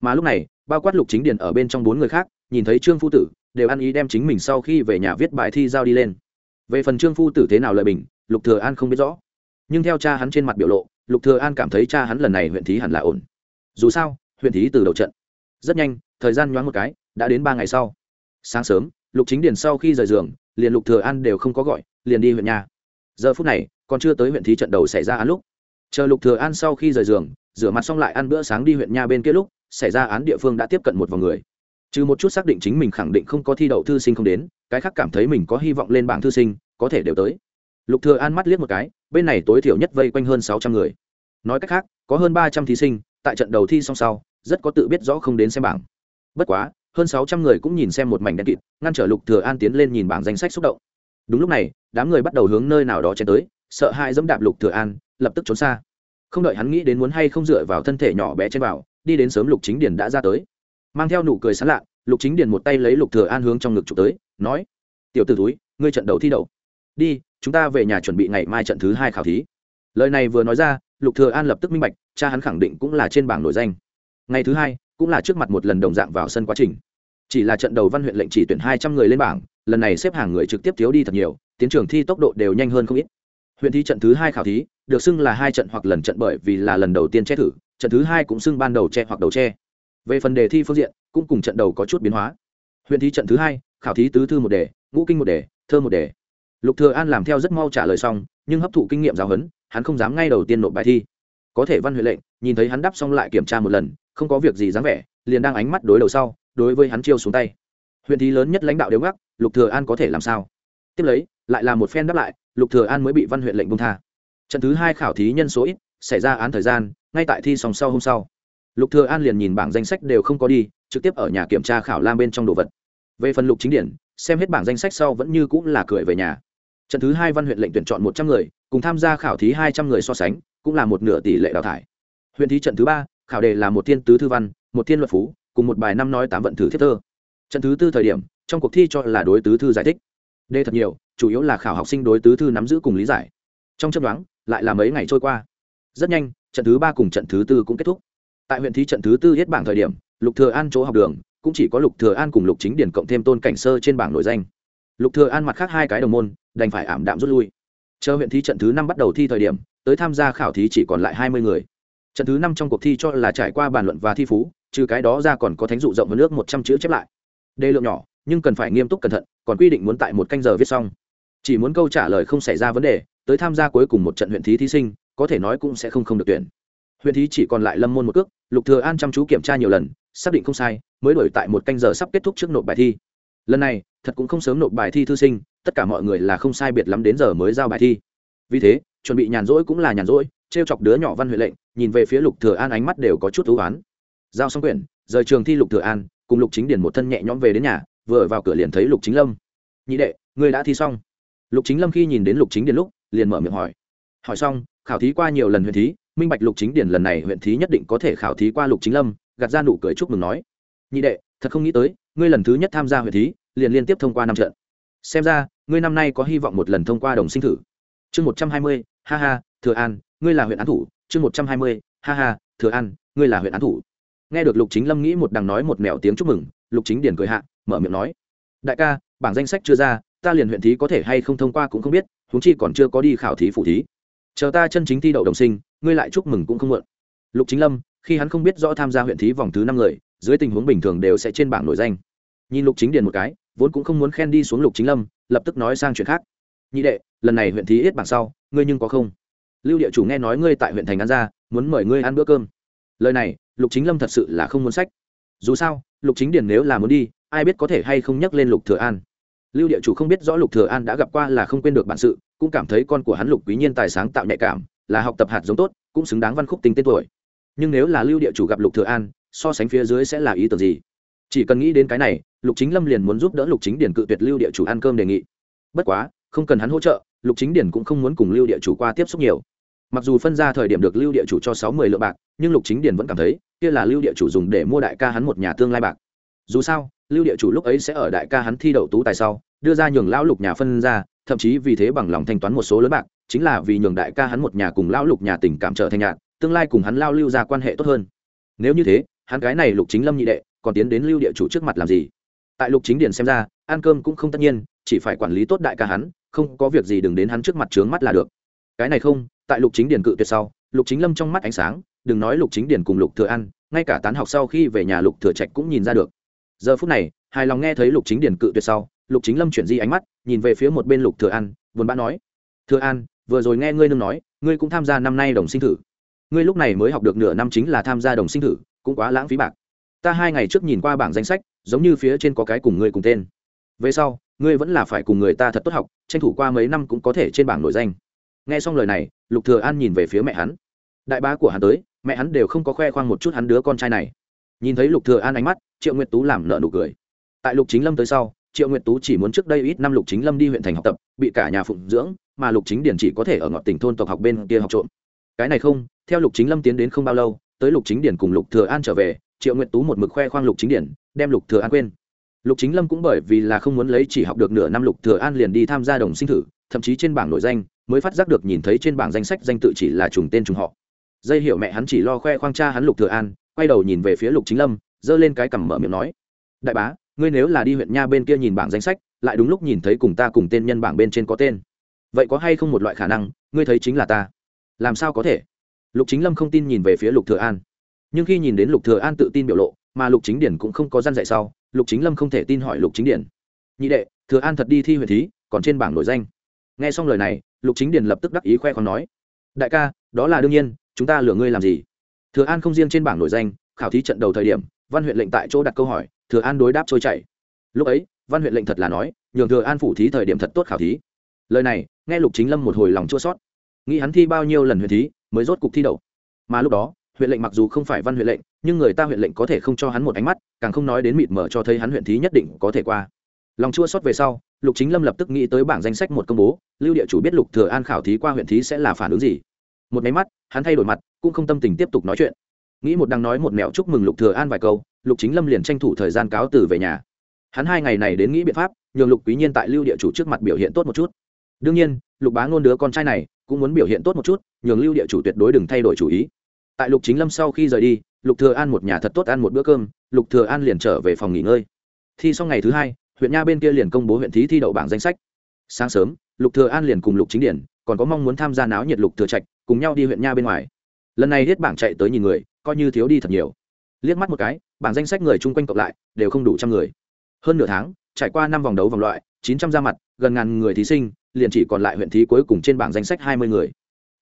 S1: Mà lúc này, bao quát lục chính điền ở bên trong bốn người khác, nhìn thấy trương phu tử, đều ăn ý đem chính mình sau khi về nhà viết bài thi giao đi lên. Về phần trương phu tử thế nào lợi bình, lục thừa an không biết rõ. Nhưng theo cha hắn trên mặt biểu lộ, lục thừa an cảm thấy cha hắn lần này huyện thí hẳn là ổn. Dù sao, huyện thí từ đầu trận. Rất nhanh, thời gian nhoáng một cái, đã đến ba ngày sau. Sáng sớm, lục chính điền sau khi rời giường, liền lục thừa an đều không có gọi, liền đi huyện nhà. Giờ phút này, còn chưa tới huyện thí trận đầu xảy ra án lúc chờ lục thừa an sau khi rời giường, rửa mặt xong lại ăn bữa sáng đi huyện nha bên kia lúc, xảy ra án địa phương đã tiếp cận một vòng người. Trừ một chút xác định chính mình khẳng định không có thi đậu thư sinh không đến, cái khác cảm thấy mình có hy vọng lên bảng thư sinh, có thể đều tới. Lục thừa an mắt liếc một cái, bên này tối thiểu nhất vây quanh hơn sáu trăm người. Nói cách khác, có hơn ba trăm thí sinh, tại trận đầu thi xong sau, rất có tự biết rõ không đến xem bảng. Bất quá, hơn sáu trăm người cũng nhìn xem một mảnh đen kịt, ngăn trở lục thừa an tiến lên nhìn bảng danh sách xúc động. Đúng lúc này, đám người bắt đầu hướng nơi nào đó chen tới, sợ hãi dẫm đạp lục thừa an lập tức trốn xa. Không đợi hắn nghĩ đến muốn hay không dựa vào thân thể nhỏ bé trên vào đi đến sớm lục chính điền đã ra tới. Mang theo nụ cười sán lạ lục chính điền một tay lấy lục thừa an hướng trong ngực chụp tới nói tiểu tử túi ngươi trận đầu thi đấu, đi chúng ta về nhà chuẩn bị ngày mai trận thứ hai khảo thí. Lời này vừa nói ra lục thừa an lập tức minh bạch cha hắn khẳng định cũng là trên bảng nổi danh. Ngày thứ hai cũng là trước mặt một lần đồng dạng vào sân quá trình. Chỉ là trận đầu văn huyện lệnh chỉ tuyển hai trăm người lên bảng lần này xếp hàng người trực tiếp thiếu đi thật nhiều tiến trường thi tốc độ đều nhanh hơn không ít huyện thi trận thứ hai khảo thí, được xưng là hai trận hoặc lần trận bởi vì là lần đầu tiên che thử, trận thứ hai cũng xưng ban đầu che hoặc đầu che. Về phần đề thi phương diện, cũng cùng trận đầu có chút biến hóa. Huyện thi trận thứ hai, khảo thí tứ thư một đề, ngũ kinh một đề, thơ một đề. Lục thừa an làm theo rất mau trả lời xong, nhưng hấp thụ kinh nghiệm giáo huấn, hắn không dám ngay đầu tiên nộp bài thi. Có thể văn huệ lệnh, nhìn thấy hắn đáp xong lại kiểm tra một lần, không có việc gì dáng vẻ, liền đang ánh mắt đối đầu sau, đối với hắn chiêu xuống tay. Huyện thí lớn nhất lãnh đạo đều ngắc, lục thừa an có thể làm sao? Tiếp lấy, lại là một phen đáp lại lục thừa an mới bị văn huyện lệnh buông tha. Trận thứ hai khảo thí nhân số ít, xảy ra án thời gian, ngay tại thi sòng sau hôm sau. Lục thừa an liền nhìn bảng danh sách đều không có đi, trực tiếp ở nhà kiểm tra khảo lam bên trong đồ vật. Về phần lục chính điển, xem hết bảng danh sách sau vẫn như cũng là cười về nhà. Trận thứ hai văn huyện lệnh tuyển chọn một trăm người, cùng tham gia khảo thí hai trăm người so sánh, cũng là một nửa tỷ lệ đào thải. Huyện thí trận thứ ba, khảo đề là một thiên tứ thư văn, một thiên luật phú, cùng một bài năm nói tám vận thử thiết thơ. Trận thứ tư thời điểm, trong cuộc thi cho là đối tứ thư giải thích. Đề thật nhiều chủ yếu là khảo học sinh đối tứ thư nắm giữ cùng lý giải. Trong chấp đoán lại là mấy ngày trôi qua. Rất nhanh, trận thứ ba cùng trận thứ tư cũng kết thúc. Tại huyện thí trận thứ tư hết bảng thời điểm, lục thừa an chỗ học đường, cũng chỉ có lục thừa an cùng lục chính điển cộng thêm tôn cảnh sơ trên bảng nổi danh. Lục thừa an mặt khác hai cái đồng môn, đành phải ảm đạm rút lui. Chờ huyện thí trận thứ năm bắt đầu thi thời điểm, tới tham gia khảo thí chỉ còn lại hai mươi người. Trận thứ năm trong cuộc thi cho là trải qua bàn luận và thi phú, trừ cái đó ra còn có thánh dụ rộng hơn nước một trăm chữ chép lại. Đề lượng nhỏ, nhưng cần phải nghiêm túc cẩn thận, còn quy định muốn tại một canh giờ viết xong chỉ muốn câu trả lời không xảy ra vấn đề, tới tham gia cuối cùng một trận huyện thí thí sinh, có thể nói cũng sẽ không không được tuyển. Huyện thí chỉ còn lại lâm môn một cước, lục thừa an chăm chú kiểm tra nhiều lần, xác định không sai, mới đổi tại một canh giờ sắp kết thúc trước nộp bài thi. Lần này, thật cũng không sớm nộp bài thi thư sinh, tất cả mọi người là không sai biệt lắm đến giờ mới giao bài thi. Vì thế, chuẩn bị nhàn rỗi cũng là nhàn rỗi, trêu chọc đứa nhỏ văn huệ lệnh, nhìn về phía lục thừa an ánh mắt đều có chút thú oán. Giao xong quyển, rời trường thi lục thừa an, cùng lục chính điển một thân nhẹ nhõm về đến nhà, vừa vào cửa liền thấy lục chính lâm. Nhị đệ, ngươi đã thi xong lục chính lâm khi nhìn đến lục chính Điền lúc, liền mở miệng hỏi. Hỏi xong, khảo thí qua nhiều lần huyện thí, minh bạch lục chính Điền lần này huyện thí nhất định có thể khảo thí qua lục chính lâm, gạt ra nụ cười chúc mừng nói. Nhị đệ, thật không nghĩ tới, ngươi lần thứ nhất tham gia huyện thí, liền liên tiếp thông qua năm trận. Xem ra, ngươi năm nay có hy vọng một lần thông qua đồng sinh thử. Chương một trăm hai mươi, ha ha, thừa an, ngươi là huyện án thủ. Chương một trăm hai mươi, ha ha, thừa an, ngươi là huyện án thủ. Nghe được lục chính lâm nghĩ một đằng nói một mẹo tiếng chúc mừng, lục chính Điền cười hạ, mở miệng nói. Đại ca, bảng danh sách chưa ra ta liền huyện thí có thể hay không thông qua cũng không biết, huống chi còn chưa có đi khảo thí phủ thí. Chờ ta chân chính thi đậu đồng sinh, ngươi lại chúc mừng cũng không muộn. Lục chính lâm, khi hắn không biết rõ tham gia huyện thí vòng thứ năm người, dưới tình huống bình thường đều sẽ trên bảng nổi danh. Nhìn lục chính điền một cái, vốn cũng không muốn khen đi xuống lục chính lâm, lập tức nói sang chuyện khác. Nhị đệ, lần này huyện thí ít bảng sau, ngươi nhưng có không? Lưu địa chủ nghe nói ngươi tại huyện thành ăn ra, muốn mời ngươi ăn bữa cơm. Lời này, lục chính lâm thật sự là không muốn sách. Dù sao, lục chính điền nếu là muốn đi, ai biết có thể hay không nhắc lên lục thừa an lưu địa chủ không biết rõ lục thừa an đã gặp qua là không quên được bản sự, cũng cảm thấy con của hắn lục quý nhiên tài sáng tạo nhạy cảm, là học tập hạt giống tốt, cũng xứng đáng văn khúc tính tên tuổi. Nhưng nếu là lưu địa chủ gặp lục thừa an, so sánh phía dưới sẽ là ý tưởng gì? Chỉ cần nghĩ đến cái này, lục chính lâm liền muốn giúp đỡ lục chính điển cự tuyệt lưu địa chủ ăn cơm đề nghị. Bất quá, không cần hắn hỗ trợ, lục chính điển cũng không muốn cùng lưu địa chủ qua tiếp xúc nhiều. Mặc dù phân ra thời điểm được lưu địa chủ cho sáu mươi lượng bạc, nhưng lục chính điển vẫn cảm thấy, kia là lưu địa chủ dùng để mua đại ca hắn một nhà tương lai bạc. Dù sao lưu địa chủ lúc ấy sẽ ở đại ca hắn thi đậu tú tài sau, đưa ra nhường lão lục nhà phân ra, thậm chí vì thế bằng lòng thanh toán một số lớn bạc, chính là vì nhường đại ca hắn một nhà cùng lão lục nhà tình cảm trở thành nhạt tương lai cùng hắn lao lưu ra quan hệ tốt hơn. Nếu như thế, hắn cái này lục chính lâm nhị đệ, còn tiến đến lưu địa chủ trước mặt làm gì? Tại lục chính điển xem ra, ăn cơm cũng không tất nhiên, chỉ phải quản lý tốt đại ca hắn, không có việc gì đừng đến hắn trước mặt trướng mắt là được. Cái này không, tại lục chính điển cự tuyệt sau, lục chính lâm trong mắt ánh sáng, đừng nói lục chính điển cùng lục thừa ăn ngay cả tán học sau khi về nhà lục thừa trạch cũng nhìn ra được giờ phút này, hài lòng nghe thấy lục chính điển cự tuyệt sau, lục chính lâm chuyển di ánh mắt, nhìn về phía một bên lục thừa an, buồn bã nói, thừa an, vừa rồi nghe ngươi nương nói, ngươi cũng tham gia năm nay đồng sinh thử. Ngươi lúc này mới học được nửa năm chính là tham gia đồng sinh thử, cũng quá lãng phí bạc. Ta hai ngày trước nhìn qua bảng danh sách, giống như phía trên có cái cùng ngươi cùng tên. Về sau, ngươi vẫn là phải cùng người ta thật tốt học, tranh thủ qua mấy năm cũng có thể trên bảng nổi danh. Nghe xong lời này, lục thừa an nhìn về phía mẹ hắn. Đại bá của hắn tới, mẹ hắn đều không có khoe khoang một chút hắn đứa con trai này. Nhìn thấy lục thừa an ánh mắt triệu nguyệt tú làm nợ nụ cười. Tại lục chính lâm tới sau, triệu nguyệt tú chỉ muốn trước đây ít năm lục chính lâm đi huyện thành học tập, bị cả nhà phụng dưỡng, mà lục chính điển chỉ có thể ở ngọn tỉnh thôn tộc học bên kia học trộm. Cái này không, theo lục chính lâm tiến đến không bao lâu, tới lục chính điển cùng lục thừa an trở về, triệu nguyệt tú một mực khoe khoang lục chính điển, đem lục thừa an quên. Lục chính lâm cũng bởi vì là không muốn lấy chỉ học được nửa năm lục thừa an liền đi tham gia đồng sinh thử, thậm chí trên bảng nội danh, mới phát giác được nhìn thấy trên bảng danh sách danh tự chỉ là trùng tên trùng họ. Dây hiểu mẹ hắn chỉ lo khoe khoang cha hắn lục thừa an, quay đầu nhìn về phía lục chính lâm giơ lên cái cằm mở miệng nói, đại bá, ngươi nếu là đi huyện nha bên kia nhìn bảng danh sách, lại đúng lúc nhìn thấy cùng ta cùng tên nhân bảng bên trên có tên. Vậy có hay không một loại khả năng, ngươi thấy chính là ta? Làm sao có thể? Lục chính lâm không tin nhìn về phía lục thừa an. Nhưng khi nhìn đến lục thừa an tự tin biểu lộ, mà lục chính điển cũng không có gian dạy sau, lục chính lâm không thể tin hỏi lục chính điển. Nhị đệ, thừa an thật đi thi huyện thí, còn trên bảng nổi danh. Nghe xong lời này, lục chính điển lập tức đắc ý khoe khoang nói, đại ca, đó là đương nhiên, chúng ta lừa ngươi làm gì? Thừa an không riêng trên bảng nổi danh, khảo thí trận đầu thời điểm văn huyện lệnh tại chỗ đặt câu hỏi, thừa an đối đáp trôi chảy. Lúc ấy, văn huyện lệnh thật là nói, nhường thừa an phủ thí thời điểm thật tốt khảo thí. Lời này, nghe lục chính lâm một hồi lòng chua sót nghĩ hắn thi bao nhiêu lần huyện thí, mới rốt cục thi đậu. Mà lúc đó, huyện lệnh mặc dù không phải văn huyện lệnh, nhưng người ta huyện lệnh có thể không cho hắn một ánh mắt, càng không nói đến mịt mở cho thấy hắn huyện thí nhất định có thể qua. Lòng chua sót về sau, lục chính lâm lập tức nghĩ tới bảng danh sách một công bố, lưu địa chủ biết lục thừa an khảo thí qua huyện thí sẽ là phản ứng gì. Một máy mắt, hắn thay đổi mặt, cũng không tâm tình tiếp tục nói chuyện nghĩ một đang nói một mẹo chúc mừng lục thừa an vài câu, lục chính lâm liền tranh thủ thời gian cáo từ về nhà. Hắn hai ngày này đến nghĩ biện pháp, nhường lục quý nhiên tại lưu địa chủ trước mặt biểu hiện tốt một chút. Đương nhiên, lục bá ngôn đứa con trai này cũng muốn biểu hiện tốt một chút, nhường lưu địa chủ tuyệt đối đừng thay đổi chủ ý. Tại lục chính lâm sau khi rời đi, lục thừa an một nhà thật tốt ăn một bữa cơm, lục thừa an liền trở về phòng nghỉ ngơi. Thi xong ngày thứ hai, huyện nha bên kia liền công bố huyện thí thi đậu bảng danh sách. Sáng sớm, lục thừa an liền cùng lục chính điển, còn có mong muốn tham gia náo nhiệt lục thừa trạch, cùng nhau đi huyện nha bên ngoài. Lần này hết bảng chạy tới nhìn người coi như thiếu đi thật nhiều. Liếc mắt một cái, bảng danh sách người chung quanh cộng lại, đều không đủ trăm người. Hơn nửa tháng, trải qua năm vòng đấu vòng loại, chín trăm ra mặt, gần ngàn người thí sinh, liền chỉ còn lại huyện thí cuối cùng trên bảng danh sách hai mươi người.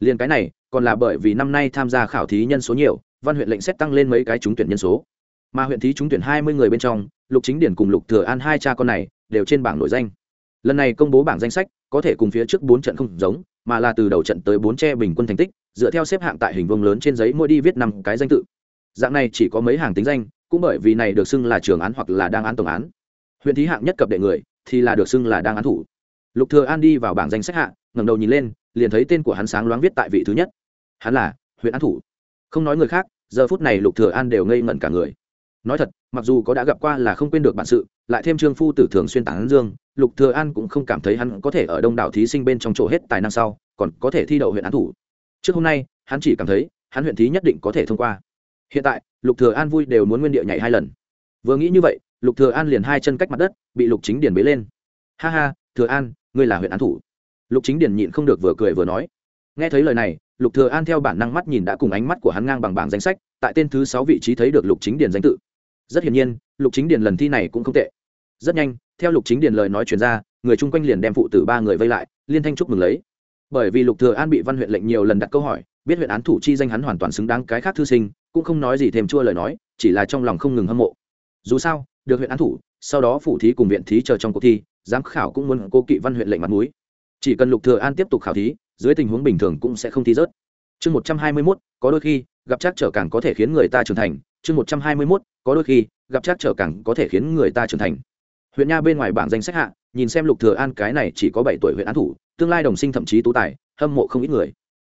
S1: Liền cái này, còn là bởi vì năm nay tham gia khảo thí nhân số nhiều, văn huyện lệnh xét tăng lên mấy cái trúng tuyển nhân số. Mà huyện thí trúng tuyển hai mươi người bên trong, lục chính điển cùng lục thừa an hai cha con này, đều trên bảng nổi danh. Lần này công bố bảng danh sách, có thể cùng phía trước bốn trận không giống, mà là từ đầu trận tới bốn tre bình quân thành tích dựa theo xếp hạng tại hình vuông lớn trên giấy mỗi đi viết năm cái danh tự. Dạng này chỉ có mấy hàng tính danh, cũng bởi vì này được xưng là trường án hoặc là đang án tổng án. Huyện thí hạng nhất cập đệ người, thì là được xưng là đang án thủ. Lục thừa an đi vào bảng danh sách hạng ngẩng đầu nhìn lên, liền thấy tên của hắn sáng loáng viết tại vị thứ nhất. Hắn là huyện án thủ. Không nói người khác, giờ phút này lục thừa an đều ngây ngẩn cả người. Nói thật, mặc dù có đã gặp qua là không quên được bản sự, lại thêm trương phu tử thường xuyên tán dương, lục thừa an cũng không cảm thấy hắn có thể ở đông đảo thí sinh bên trong chỗ hết tài năng sau, còn có thể thi đậu huyện án thủ trước hôm nay, hắn chỉ cảm thấy, hắn huyện thí nhất định có thể thông qua. Hiện tại, lục thừa an vui đều muốn nguyên địa nhảy hai lần. Vừa nghĩ như vậy, lục thừa an liền hai chân cách mặt đất, bị lục chính điền bế lên. Ha ha, thừa an, ngươi là huyện án thủ. Lục chính điền nhịn không được vừa cười vừa nói. Nghe thấy lời này, lục thừa an theo bản năng mắt nhìn đã cùng ánh mắt của hắn ngang bằng bảng danh sách, tại tên thứ sáu vị trí thấy được lục chính điền danh tự. Rất hiển nhiên, lục chính điền lần thi này cũng không tệ. Rất nhanh, theo lục chính điền lời nói truyền ra, người chung quanh liền đem phụ tử ba người vây lại, liên thanh chúc mừng lấy bởi vì lục thừa an bị văn huyện lệnh nhiều lần đặt câu hỏi biết huyện án thủ chi danh hắn hoàn toàn xứng đáng cái khác thư sinh cũng không nói gì thêm chua lời nói chỉ là trong lòng không ngừng hâm mộ. Dù sao được huyện án thủ sau đó phủ thí cùng viện thí chờ trong cuộc thi giám khảo cũng muốn cô kỵ văn huyện lệnh mặt mũi. Chỉ cần lục thừa an tiếp tục khảo thí dưới tình huống bình thường cũng sẽ không thi rớt. Chương một trăm hai mươi 121, có đôi khi gặp chắc trở càng có thể khiến người ta trưởng thành. Chương một trăm hai mươi 121, có đôi khi gặp chắc trở càng có thể khiến người ta trưởng thành huyện nha bên ngoài bảng danh sách hạ, nhìn xem lục thừa an cái này chỉ có bảy tuổi huyện án thủ, tương lai đồng sinh thậm chí tú tài, hâm mộ không ít người.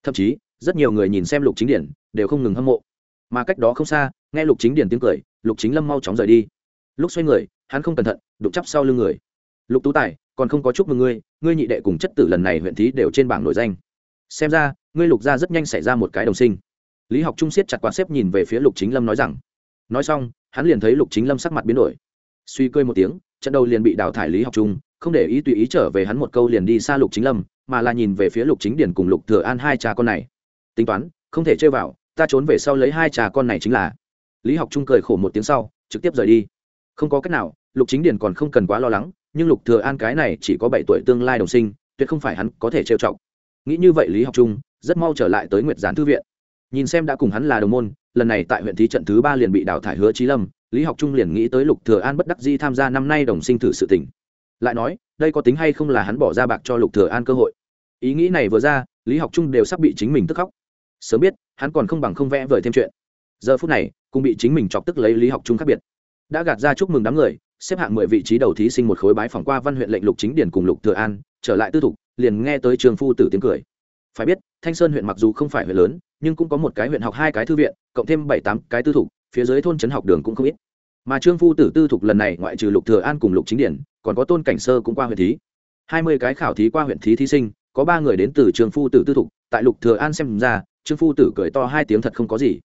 S1: Thậm chí, rất nhiều người nhìn xem lục chính điển, đều không ngừng hâm mộ. Mà cách đó không xa, nghe lục chính điển tiếng cười, lục chính lâm mau chóng rời đi. Lúc xoay người, hắn không cẩn thận, đụng chắp sau lưng người. Lục tú tài, còn không có chúc mừng ngươi ngươi nhị đệ cùng chất tử lần này huyện thí đều trên bảng nổi danh. Xem ra, ngươi lục gia rất nhanh xảy ra một cái đồng sinh. Lý học trung siết chặt quạt xếp nhìn về phía lục chính lâm nói rằng. Nói xong, hắn liền thấy lục chính lâm sắc mặt biến đổi. Suy cười một tiếng trận đầu liền bị đào thải lý học trung, không để ý tùy ý trở về hắn một câu liền đi xa lục chính lâm, mà là nhìn về phía lục chính điển cùng lục thừa an hai cha con này. Tính toán, không thể chơi vào, ta trốn về sau lấy hai cha con này chính là. Lý học trung cười khổ một tiếng sau, trực tiếp rời đi. Không có cách nào, lục chính điển còn không cần quá lo lắng, nhưng lục thừa an cái này chỉ có bảy tuổi tương lai đồng sinh, tuyệt không phải hắn có thể trêu chọc. Nghĩ như vậy lý học trung, rất mau trở lại tới nguyệt gián thư viện. Nhìn xem đã cùng hắn là đồng môn, lần này tại huyện thí trận thứ ba liền bị đào thải hứa trí lâm lý học trung liền nghĩ tới lục thừa an bất đắc dĩ tham gia năm nay đồng sinh thử sự tình. Lại nói, đây có tính hay không là hắn bỏ ra bạc cho lục thừa an cơ hội? Ý nghĩ này vừa ra, lý học trung đều sắp bị chính mình tức khóc. Sớm biết, hắn còn không bằng không vẽ vời thêm chuyện. Giờ phút này, cũng bị chính mình chọc tức lấy lý học trung khác biệt. Đã gạt ra chúc mừng đám người, xếp hạng mười vị trí đầu thí sinh một khối bái phỏng qua văn huyện lệnh lục chính điển cùng lục thừa an, trở lại tư thục, liền nghe tới trường phu tử tiếng cười. Phải biết, thanh sơn huyện mặc dù không phải huyện lớn, nhưng cũng có một cái huyện học hai cái thư viện, cộng thêm bảy tám cái tư thục phía dưới thôn trấn học đường cũng không ít. Mà trương phu tử tư thục lần này ngoại trừ lục thừa an cùng lục chính điển, còn có tôn cảnh sơ cũng qua huyện thí. Hai mươi cái khảo thí qua huyện thí thí sinh, có ba người đến từ trường phu tử tư thục, tại lục thừa an xem ra, trương phu tử cười to hai tiếng thật không có gì.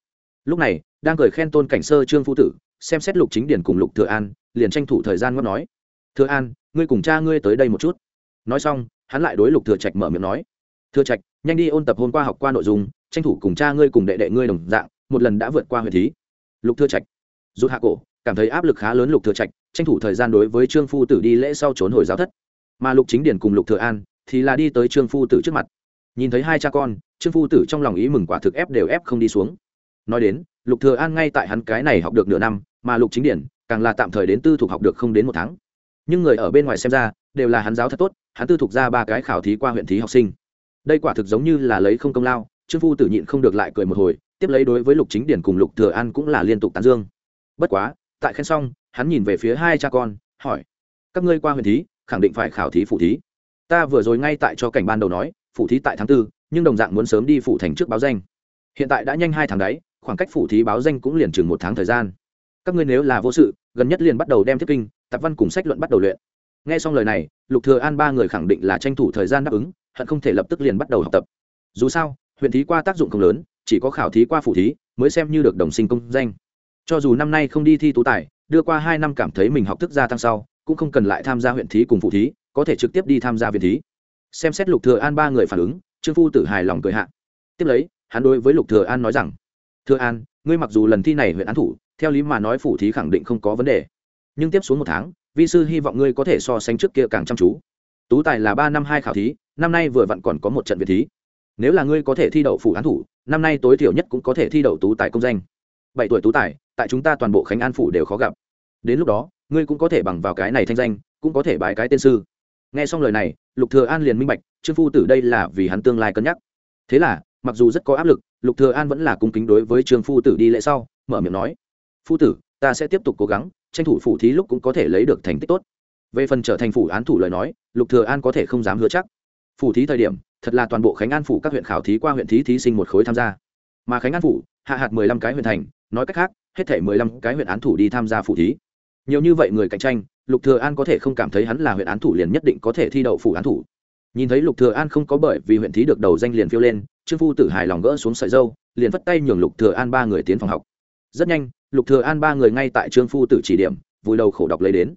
S1: Lúc này, đang cười khen tôn cảnh sơ, trương phu tử, xem xét lục chính điển cùng lục thừa an, liền tranh thủ thời gian ngót nói. Thừa an, ngươi cùng cha ngươi tới đây một chút. Nói xong, hắn lại đối lục thừa trạch mở miệng nói. Thừa trạch, nhanh đi ôn tập hôm qua học qua nội dung, tranh thủ cùng cha ngươi cùng đệ đệ ngươi đồng dạng, một lần đã vượt qua huyện thí lục thừa trạch. Rút hạ cổ, cảm thấy áp lực khá lớn lục thừa trạch, tranh thủ thời gian đối với trương phu tử đi lễ sau trốn hồi giáo thất. Mà lục chính điển cùng lục thừa an thì là đi tới trương phu tử trước mặt. Nhìn thấy hai cha con, trương phu tử trong lòng ý mừng quả thực ép đều ép không đi xuống. Nói đến, lục thừa an ngay tại hắn cái này học được nửa năm, mà lục chính điển càng là tạm thời đến tư thục học được không đến một tháng. Nhưng người ở bên ngoài xem ra, đều là hắn giáo thật tốt, hắn tư thục ra ba cái khảo thí qua huyện thí học sinh. Đây quả thực giống như là lấy không công lao, trương phu tử nhịn không được lại cười một hồi tiếp lấy đối với lục chính điển cùng lục thừa an cũng là liên tục tán dương. Bất quá, tại khen xong, hắn nhìn về phía hai cha con, hỏi, các ngươi qua huyện thí, khẳng định phải khảo thí phụ thí. Ta vừa rồi ngay tại cho cảnh ban đầu nói phụ thí tại tháng tư, nhưng đồng dạng muốn sớm đi phụ thành trước báo danh. Hiện tại đã nhanh hai tháng đấy, khoảng cách phụ thí báo danh cũng liền chừng một tháng thời gian. Các ngươi nếu là vô sự, gần nhất liền bắt đầu đem thiết kinh, tập văn cùng sách luận bắt đầu luyện. Nghe xong lời này, lục thừa an ba người khẳng định là tranh thủ thời gian đáp ứng, hận không thể lập tức liền bắt đầu học tập. Dù sao, huyện thí qua tác dụng không lớn chỉ có khảo thí qua phụ thí, mới xem như được đồng sinh công danh. Cho dù năm nay không đi thi tú tài, đưa qua hai năm cảm thấy mình học thức gia tăng sau, cũng không cần lại tham gia huyện thí cùng phụ thí, có thể trực tiếp đi tham gia viện thí. Xem xét lục thừa an ba người phản ứng, trương phu tử hài lòng cười hạ. Tiếp lấy, hắn đối với lục thừa an nói rằng, thừa an, ngươi mặc dù lần thi này huyện án thủ, theo lý mà nói phủ thí khẳng định không có vấn đề. Nhưng tiếp xuống một tháng, vi sư hy vọng ngươi có thể so sánh trước kia càng chăm chú. Tú tài là ba năm hai khảo thí, năm nay vừa vặn còn có một trận viện thí. Nếu là ngươi có thể thi đậu phủ án thủ năm nay tối thiểu nhất cũng có thể thi đậu tú tài công danh. Bảy tuổi tú tài, tại chúng ta toàn bộ khánh an phủ đều khó gặp. Đến lúc đó, ngươi cũng có thể bằng vào cái này thanh danh, cũng có thể bài cái tên sư. Nghe xong lời này, lục thừa an liền minh bạch, trương phu tử đây là vì hắn tương lai cân nhắc. Thế là, mặc dù rất có áp lực, lục thừa an vẫn là cung kính đối với trương phu tử đi lễ sau, mở miệng nói, phu tử, ta sẽ tiếp tục cố gắng, tranh thủ phủ thí lúc cũng có thể lấy được thành tích tốt. Về phần trở thành phủ án thủ lời nói, lục thừa an có thể không dám hứa chắc phủ thí thời điểm, thật là toàn bộ khánh an phủ các huyện khảo thí qua huyện thí thí sinh một khối tham gia. Mà khánh an phủ, hạ hạt mười lăm cái huyện thành, nói cách khác, hết thể mười lăm cái huyện án thủ đi tham gia phủ thí. Nhiều như vậy người cạnh tranh, lục thừa an có thể không cảm thấy hắn là huyện án thủ liền nhất định có thể thi đậu phủ án thủ. Nhìn thấy lục thừa an không có bởi vì huyện thí được đầu danh liền phiêu lên, trương phu tử hài lòng gỡ xuống sợi dâu, liền vất tay nhường lục thừa an ba người tiến phòng học. Rất nhanh, lục thừa an ba người ngay tại trương phu tử chỉ điểm, vui đầu khổ đọc lấy đến.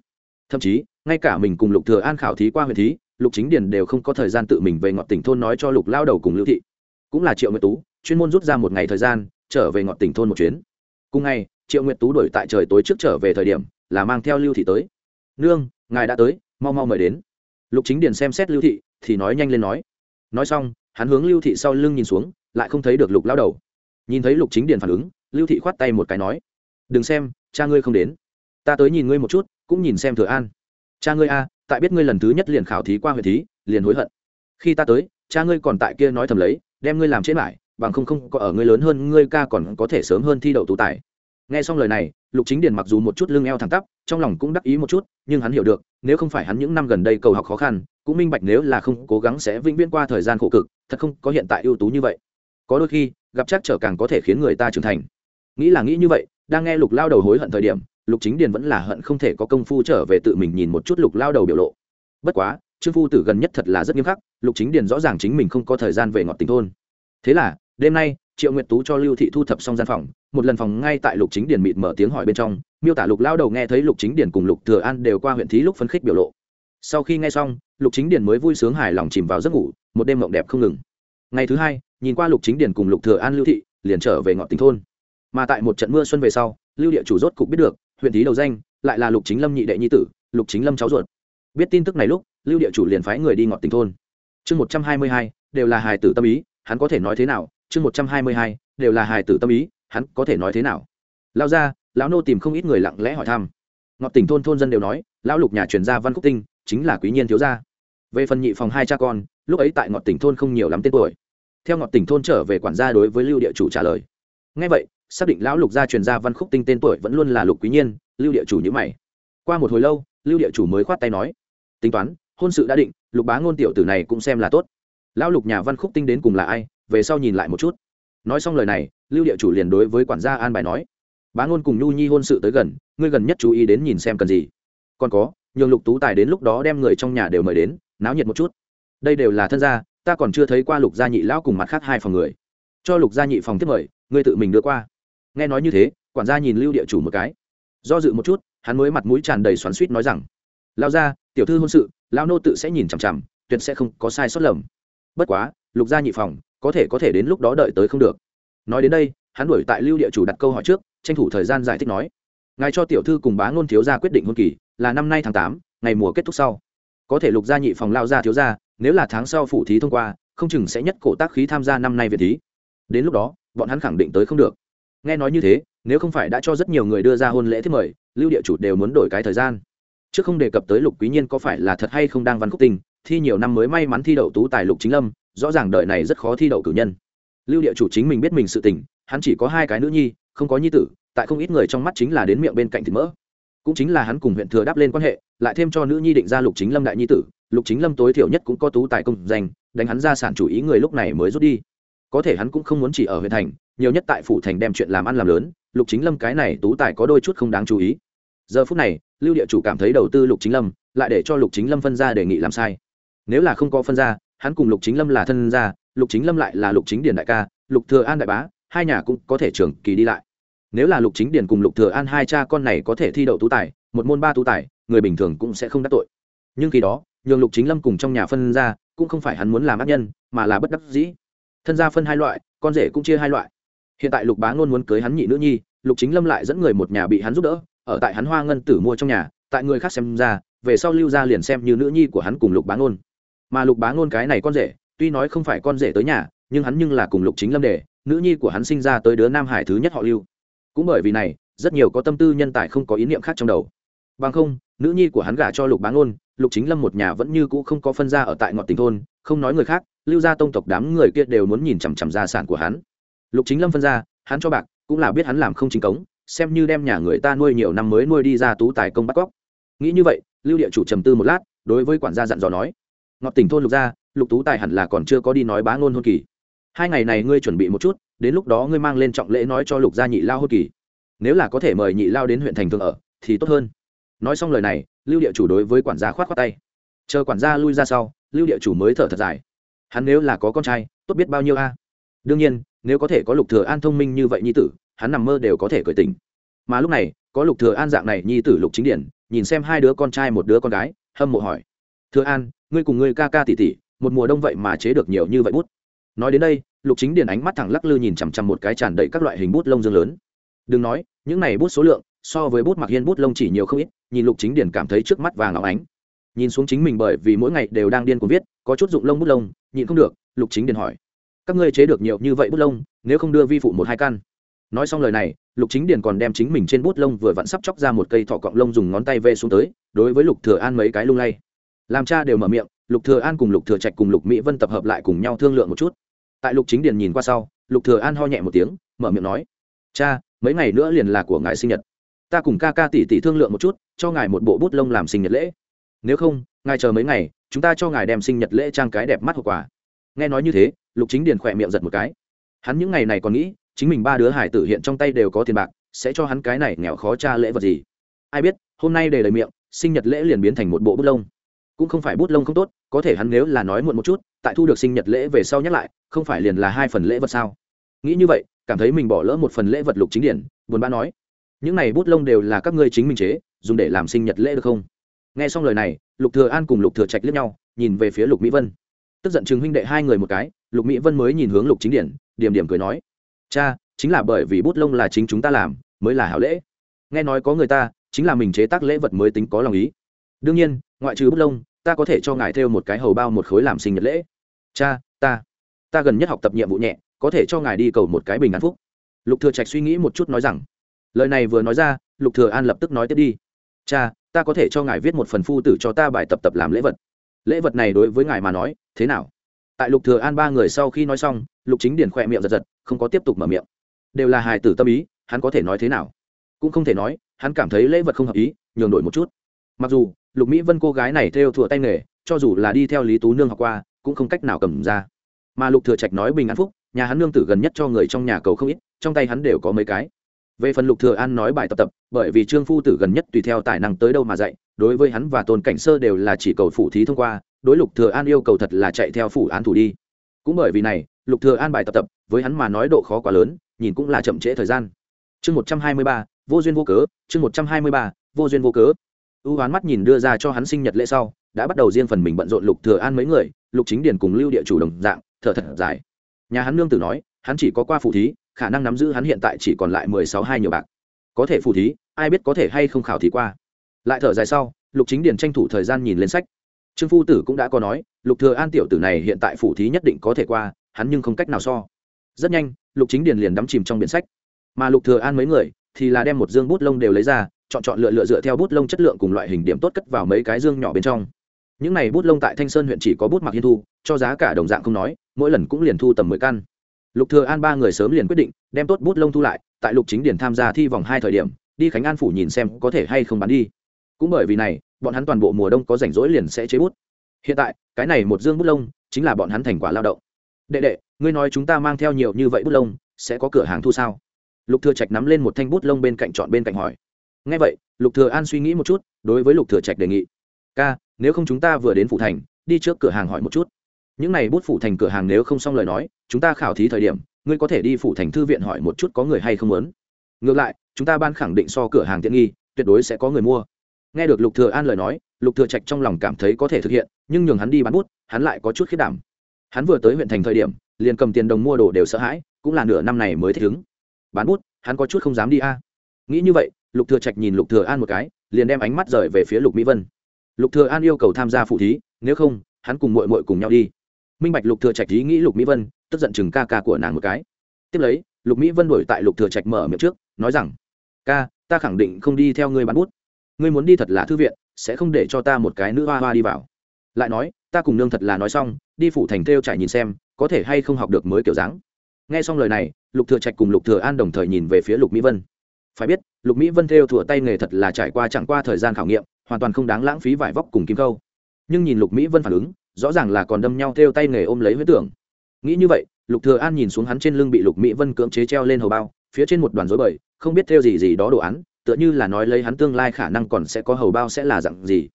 S1: Thậm chí, ngay cả mình cùng lục thừa an khảo thí qua huyện thí lục chính điền đều không có thời gian tự mình về ngọn tỉnh thôn nói cho lục lao đầu cùng lưu thị. Cũng là triệu nguyệt tú, chuyên môn rút ra một ngày thời gian, trở về ngọn tỉnh thôn một chuyến. Cùng ngày, triệu nguyệt tú đổi tại trời tối trước trở về thời điểm, là mang theo lưu thị tới. Nương, ngài đã tới, mau mau mời đến. Lục chính điền xem xét lưu thị, thì nói nhanh lên nói. Nói xong, hắn hướng lưu thị sau lưng nhìn xuống, lại không thấy được lục lao đầu. Nhìn thấy lục chính điền phản ứng, lưu thị khoát tay một cái nói. Đừng xem, cha ngươi không đến. Ta tới nhìn ngươi một chút, cũng nhìn xem thừa an. Cha ngươi a tại biết ngươi lần thứ nhất liền khảo thí qua huyện thí, liền hối hận. Khi ta tới, cha ngươi còn tại kia nói thầm lấy, đem ngươi làm chết lại, bằng không không có ở ngươi lớn hơn ngươi ca còn có thể sớm hơn thi đậu tú tài. Nghe xong lời này, lục chính điền mặc dù một chút lưng eo thẳng tắp, trong lòng cũng đắc ý một chút, nhưng hắn hiểu được, nếu không phải hắn những năm gần đây cầu học khó khăn, cũng minh bạch nếu là không cố gắng sẽ vĩnh viễn qua thời gian khổ cực, thật không có hiện tại ưu tú như vậy. Có đôi khi, gặp chắc trở càng có thể khiến người ta trưởng thành. Nghĩ là nghĩ như vậy, đang nghe lục lao đầu hối hận thời điểm lục chính điền vẫn là hận không thể có công phu trở về tự mình nhìn một chút lục lao đầu biểu lộ. Bất quá, trương phu tử gần nhất thật là rất nghiêm khắc, lục chính điền rõ ràng chính mình không có thời gian về ngọt tình thôn. Thế là, đêm nay, triệu nguyệt tú cho lưu thị thu thập xong gian phòng, một lần phòng ngay tại lục chính điền mịt mở tiếng hỏi bên trong, miêu tả lục lao đầu nghe thấy lục chính điền cùng lục thừa an đều qua huyện thí lúc phấn khích biểu lộ. Sau khi nghe xong, lục chính điền mới vui sướng hài lòng chìm vào giấc ngủ, một đêm mộng đẹp không ngừng. Ngày thứ hai, nhìn qua lục chính điền cùng lục thừa an, lưu thị, liền trở về ngọn tỉnh thôn. Mà tại một trận mưa xuân về sau, lưu địa chủ rốt cục biết được huyện thí đầu danh, lại là lục chính lâm nhị đệ nhi tử, lục chính lâm cháu ruột. Biết tin tức này lúc, lưu địa chủ liền phái người đi ngọn tỉnh thôn. Chương một trăm hai mươi hai, đều là hài tử tâm ý, hắn có thể nói thế nào? Chương một trăm hai mươi hai, đều là hài tử tâm ý, hắn có thể nói thế nào? Lao ra lão nô tìm không ít người lặng lẽ hỏi thăm. Ngọt tỉnh thôn thôn dân đều nói, lão lục nhà truyền gia văn khúc tinh, chính là quý nhiên thiếu gia. Về phần nhị phòng hai cha con, lúc ấy tại ngọt tỉnh thôn không nhiều lắm tên tuổi. Theo ngọt tỉnh thôn trở về quản gia đối với lưu địa chủ trả lời. Ngay vậy xác định lão lục gia truyền gia văn khúc tinh tên tuổi vẫn luôn là lục quý nhiên, lưu địa chủ nhữ mày. Qua một hồi lâu, lưu địa chủ mới khoát tay nói, tính toán, hôn sự đã định, lục bá ngôn tiểu tử này cũng xem là tốt. Lão lục nhà văn khúc tinh đến cùng là ai, về sau nhìn lại một chút. Nói xong lời này, lưu địa chủ liền đối với quản gia an bài nói, bá ngôn cùng nhu nhi hôn sự tới gần, ngươi gần nhất chú ý đến nhìn xem cần gì. Còn có, nhường lục tú tài đến lúc đó đem người trong nhà đều mời đến, náo nhiệt một chút. Đây đều là thân gia, ta còn chưa thấy qua lục gia nhị lão cùng mặt khác hai phòng người. Cho lục gia nhị phòng tiếp mời, ngươi tự mình đưa qua nghe nói như thế, quản gia nhìn lưu địa chủ một cái. Do dự một chút, hắn mới mặt mũi tràn đầy xoắn suýt nói rằng lao ra tiểu thư hôn sự lao nô tự sẽ nhìn chằm chằm, tuyệt sẽ không có sai sót lầm. Bất quá, lục gia nhị phòng, có thể có thể đến lúc đó đợi tới không được. Nói đến đây, hắn đuổi tại lưu địa chủ đặt câu hỏi trước, tranh thủ thời gian giải thích nói, ngài cho tiểu thư cùng bá ngôn thiếu gia quyết định hôn kỳ, là năm nay tháng tám, ngày mùa kết thúc sau. Có thể lục gia nhị phòng lao gia thiếu gia, nếu là tháng sau phụ thí thông qua, không chừng sẽ nhất cổ tác khí tham gia năm nay việt thí. Đến lúc đó, bọn hắn khẳng định tới không được nghe nói như thế, nếu không phải đã cho rất nhiều người đưa ra hôn lễ thiết mời, lưu địa chủ đều muốn đổi cái thời gian. Trước không đề cập tới lục quý nhiên có phải là thật hay không đang văn khúc tình, thi nhiều năm mới may mắn thi đậu tú tài lục chính lâm, rõ ràng đời này rất khó thi đậu cử nhân. Lưu địa chủ chính mình biết mình sự tình, hắn chỉ có hai cái nữ nhi, không có nhi tử, tại không ít người trong mắt chính là đến miệng bên cạnh thịt mỡ. Cũng chính là hắn cùng huyện thừa đáp lên quan hệ, lại thêm cho nữ nhi định ra lục chính lâm đại nhi tử, lục chính lâm tối thiểu nhất cũng có tú tài công danh, đánh hắn ra sản chủ ý người lúc này mới rút đi có thể hắn cũng không muốn chỉ ở huyện thành, nhiều nhất tại phủ thành đem chuyện làm ăn làm lớn, lục chính lâm cái này tú tài có đôi chút không đáng chú ý. Giờ phút này, lưu địa chủ cảm thấy đầu tư lục chính lâm, lại để cho lục chính lâm phân ra đề nghị làm sai. Nếu là không có phân ra, hắn cùng lục chính lâm là thân gia, lục chính lâm lại là lục chính điền đại ca, lục thừa an đại bá, hai nhà cũng có thể trường kỳ đi lại. Nếu là lục chính điền cùng lục thừa an hai cha con này có thể thi đậu tú tài, một môn ba tú tài, người bình thường cũng sẽ không đắc tội. Nhưng khi đó, nhường lục chính lâm cùng trong nhà phân ra, cũng không phải hắn muốn làm ác nhân, mà là bất đắc dĩ thân gia phân hai loại, con rể cũng chia hai loại. Hiện tại lục bá ngôn muốn cưới hắn nhị nữ nhi, lục chính lâm lại dẫn người một nhà bị hắn giúp đỡ, ở tại hắn hoa ngân tử mua trong nhà, tại người khác xem ra, về sau lưu ra liền xem như nữ nhi của hắn cùng lục bá ngôn. Mà lục bá ngôn cái này con rể, tuy nói không phải con rể tới nhà, nhưng hắn nhưng là cùng lục chính lâm để, nữ nhi của hắn sinh ra tới đứa nam hải thứ nhất họ lưu. Cũng bởi vì này, rất nhiều có tâm tư nhân tài không có ý niệm khác trong đầu. Bằng không, nữ nhi của hắn gả cho lục bá ngôn lục chính lâm một nhà vẫn như cũ không có phân ra ở tại ngọn Tình thôn, không nói người khác, lưu gia tông tộc đám người kia đều muốn nhìn chằm chằm gia sản của hắn. Lục chính lâm phân ra, hắn cho bạc, cũng là biết hắn làm không chính cống, xem như đem nhà người ta nuôi nhiều năm mới nuôi đi ra tú tài công bắt cóc. Nghĩ như vậy, lưu địa chủ trầm tư một lát, đối với quản gia dặn dò nói ngọt tỉnh thôn lục gia, lục tú tài hẳn là còn chưa có đi nói bá ngôn hôn kỳ. Hai ngày này ngươi chuẩn bị một chút, đến lúc đó ngươi mang lên trọng lễ nói cho lục gia nhị lao hôn kỳ. Nếu là có thể mời nhị lao đến huyện thành thường ở, thì tốt hơn nói xong lời này, lưu địa chủ đối với quản gia khoát khoát tay. Chờ quản gia lui ra sau, lưu địa chủ mới thở thật dài. Hắn nếu là có con trai, tốt biết bao nhiêu a. Đương nhiên, nếu có thể có lục thừa an thông minh như vậy nhi tử, hắn nằm mơ đều có thể cởi tình mà lúc này, có lục thừa an dạng này nhi tử lục chính điển, nhìn xem hai đứa con trai một đứa con gái, hâm mộ hỏi. Thừa an, ngươi cùng ngươi ca ca tỷ tỷ, một mùa đông vậy mà chế được nhiều như vậy bút? Nói đến đây, lục chính điển ánh mắt thẳng lắc lư nhìn chằm chằm một cái tràn đầy các loại hình bút lông dương lớn. Đừng nói, những này bút số lượng so với bút mặc hiên bút lông chỉ nhiều không ít, nhìn lục chính điển cảm thấy trước mắt vàng óng ánh. Nhìn xuống chính mình bởi vì mỗi ngày đều đang điên cuồng viết, có chút dụng lông bút lông, nhịn không được, lục chính điển hỏi, các ngươi chế được nhiều như vậy bút lông, nếu không đưa vi phụ một hai căn? Nói xong lời này, lục chính điền còn đem chính mình trên bút lông vừa vặn sắp chóc ra một cây thọ cọng lông dùng ngón tay vê xuống tới, đối với lục thừa an mấy cái lung lay. Làm cha đều mở miệng, lục thừa an cùng lục thừa trạch cùng lục mỹ vân tập hợp lại cùng nhau thương lượng một chút. Tại lục chính điền nhìn qua sau, lục thừa an ho nhẹ một tiếng, mở miệng nói, cha, mấy ngày nữa liền là của ngài sinh nhật ta cùng ca ca tỷ tỷ thương lượng một chút, cho ngài một bộ bút lông làm sinh nhật lễ. Nếu không, ngài chờ mấy ngày, chúng ta cho ngài đem sinh nhật lễ trang cái đẹp mắt hậu quả. Nghe nói như thế, lục chính điền khỏe miệng giật một cái. Hắn những ngày này còn nghĩ, chính mình ba đứa hải tử hiện trong tay đều có tiền bạc, sẽ cho hắn cái này nghèo khó cha lễ vật gì? Ai biết, hôm nay để lời miệng, sinh nhật lễ liền biến thành một bộ bút lông. Cũng không phải bút lông không tốt, có thể hắn nếu là nói muộn một chút, tại thu được sinh nhật lễ về sau nhắc lại, không phải liền là hai phần lễ vật sao? Nghĩ như vậy, cảm thấy mình bỏ lỡ một phần lễ vật lục chính điển buồn bã nói những này bút lông đều là các ngươi chính mình chế, dùng để làm sinh nhật lễ được không? Nghe xong lời này, lục thừa an cùng lục thừa trạch liếc nhau, nhìn về phía lục mỹ vân. Tức giận chừng huynh đệ hai người một cái, lục mỹ vân mới nhìn hướng lục chính điển, điểm điểm cười nói, cha, chính là bởi vì bút lông là chính chúng ta làm, mới là hảo lễ. Nghe nói có người ta, chính là mình chế tác lễ vật mới tính có lòng ý. Đương nhiên, ngoại trừ bút lông, ta có thể cho ngài theo một cái hầu bao một khối làm sinh nhật lễ. Cha, ta ta gần nhất học tập nhiệm vụ nhẹ, có thể cho ngài đi cầu một cái bình an phúc. Lục thừa trạch suy nghĩ một chút nói rằng lời này vừa nói ra, lục thừa an lập tức nói tiếp đi. Cha, ta có thể cho ngài viết một phần phu tử cho ta bài tập tập làm lễ vật. Lễ vật này đối với ngài mà nói, thế nào? Tại lục thừa an ba người sau khi nói xong, lục chính điển khoe miệng giật giật, không có tiếp tục mở miệng. Đều là hài tử tâm ý, hắn có thể nói thế nào? Cũng không thể nói, hắn cảm thấy lễ vật không hợp ý, nhường đổi một chút. Mặc dù, lục mỹ vân cô gái này theo thừa tay nghề, cho dù là đi theo lý tú nương học qua, cũng không cách nào cầm ra. Mà lục thừa trạch nói bình an phúc, nhà hắn nương tử gần nhất cho người trong nhà cầu không ít, trong tay hắn đều có mấy cái về phần lục thừa an nói bài tập tập, bởi vì trương phu tử gần nhất tùy theo tài năng tới đâu mà dạy, đối với hắn và tôn cảnh sơ đều là chỉ cầu phủ thí thông qua, đối lục thừa an yêu cầu thật là chạy theo phủ án thủ đi. Cũng bởi vì này, lục thừa an bài tập tập, với hắn mà nói độ khó quá lớn, nhìn cũng là chậm trễ thời gian. Chương một trăm hai mươi ba, vô duyên vô cớ, chương một trăm hai mươi ba, vô duyên vô cớ. U hoán mắt nhìn đưa ra cho hắn sinh nhật lễ sau, đã bắt đầu riêng phần mình bận rộn lục thừa an mấy người, lục chính điền cùng lưu địa chủ đồng dạng, thở thật dài. Nhà hắn nương tử nói, hắn chỉ có qua phụ thí khả năng nắm giữ hắn hiện tại chỉ còn lại mười sáu hai nhiều bạc. Có thể phù thí, ai biết có thể hay không khảo thí qua. Lại thở dài sau, lục chính điền tranh thủ thời gian nhìn lên sách. Trương phu tử cũng đã có nói, lục thừa an tiểu tử này hiện tại phù thí nhất định có thể qua, hắn nhưng không cách nào so. Rất nhanh, lục chính điền liền đắm chìm trong biển sách. Mà lục thừa an mấy người, thì là đem một dương bút lông đều lấy ra, chọn chọn lựa lựa dựa theo bút lông chất lượng cùng loại hình điểm tốt cất vào mấy cái dương nhỏ bên trong. Những này bút lông tại thanh sơn huyện chỉ có bút mặc hiên thu, cho giá cả đồng dạng không nói, mỗi lần cũng liền thu tầm mười căn lục thừa an ba người sớm liền quyết định, đem tốt bút lông thu lại, tại lục chính điển tham gia thi vòng hai thời điểm, đi khánh an phủ nhìn xem có thể hay không bán đi. Cũng bởi vì này, bọn hắn toàn bộ mùa đông có rảnh rỗi liền sẽ chế bút. Hiện tại, cái này một dương bút lông, chính là bọn hắn thành quả lao động. Đệ đệ, ngươi nói chúng ta mang theo nhiều như vậy bút lông, sẽ có cửa hàng thu sao? Lục thừa trạch nắm lên một thanh bút lông bên cạnh chọn bên cạnh hỏi. Nghe vậy, lục thừa an suy nghĩ một chút, đối với lục thừa trạch đề nghị. Ca, nếu không chúng ta vừa đến phủ thành, đi trước cửa hàng hỏi một chút những này bút phủ thành cửa hàng nếu không xong lời nói, chúng ta khảo thí thời điểm, ngươi có thể đi phủ thành thư viện hỏi một chút có người hay không muốn. Ngược lại, chúng ta ban khẳng định so cửa hàng tiện nghi, tuyệt đối sẽ có người mua. Nghe được lục thừa an lời nói, lục thừa trạch trong lòng cảm thấy có thể thực hiện, nhưng nhường hắn đi bán bút, hắn lại có chút khiết đảm. Hắn vừa tới huyện thành thời điểm, liền cầm tiền đồng mua đồ đều sợ hãi, cũng là nửa năm này mới thích ứng. Bán bút, hắn có chút không dám đi a. Nghĩ như vậy, lục thừa trạch nhìn lục thừa an một cái, liền đem ánh mắt rời về phía lục mỹ vân. Lục thừa an yêu cầu tham gia phụ thí, nếu không, hắn cùng muội muội cùng nhau đi minh bạch lục thừa trạch ý nghĩ lục mỹ vân, tức giận chừng ca ca của nàng một cái. Tiếp lấy, lục mỹ vân đuổi tại lục thừa trạch mở miệng trước, nói rằng, ca, ta khẳng định không đi theo ngươi bán bút. Ngươi muốn đi thật là thư viện, sẽ không để cho ta một cái nữ hoa hoa đi vào. Lại nói, ta cùng nương thật là nói xong, đi phủ thành theo trải nhìn xem, có thể hay không học được mới kiểu dáng. Nghe xong lời này, lục thừa trạch cùng lục thừa an đồng thời nhìn về phía lục mỹ vân. Phải biết, lục mỹ vân theo thừa tay nghề thật là trải qua chẳng qua thời gian khảo nghiệm, hoàn toàn không đáng lãng phí vải vóc cùng kim câu nhưng nhìn lục mỹ vân phản ứng rõ ràng là còn đâm nhau theo tay nghề ôm lấy huyết tưởng. Nghĩ như vậy, lục thừa an nhìn xuống hắn trên lưng bị lục mỹ vân cưỡng chế treo lên hầu bao, phía trên một đoàn rối bời, không biết theo gì gì đó đồ án, tựa như là nói lấy hắn tương lai khả năng còn sẽ có hầu bao sẽ là dạng gì.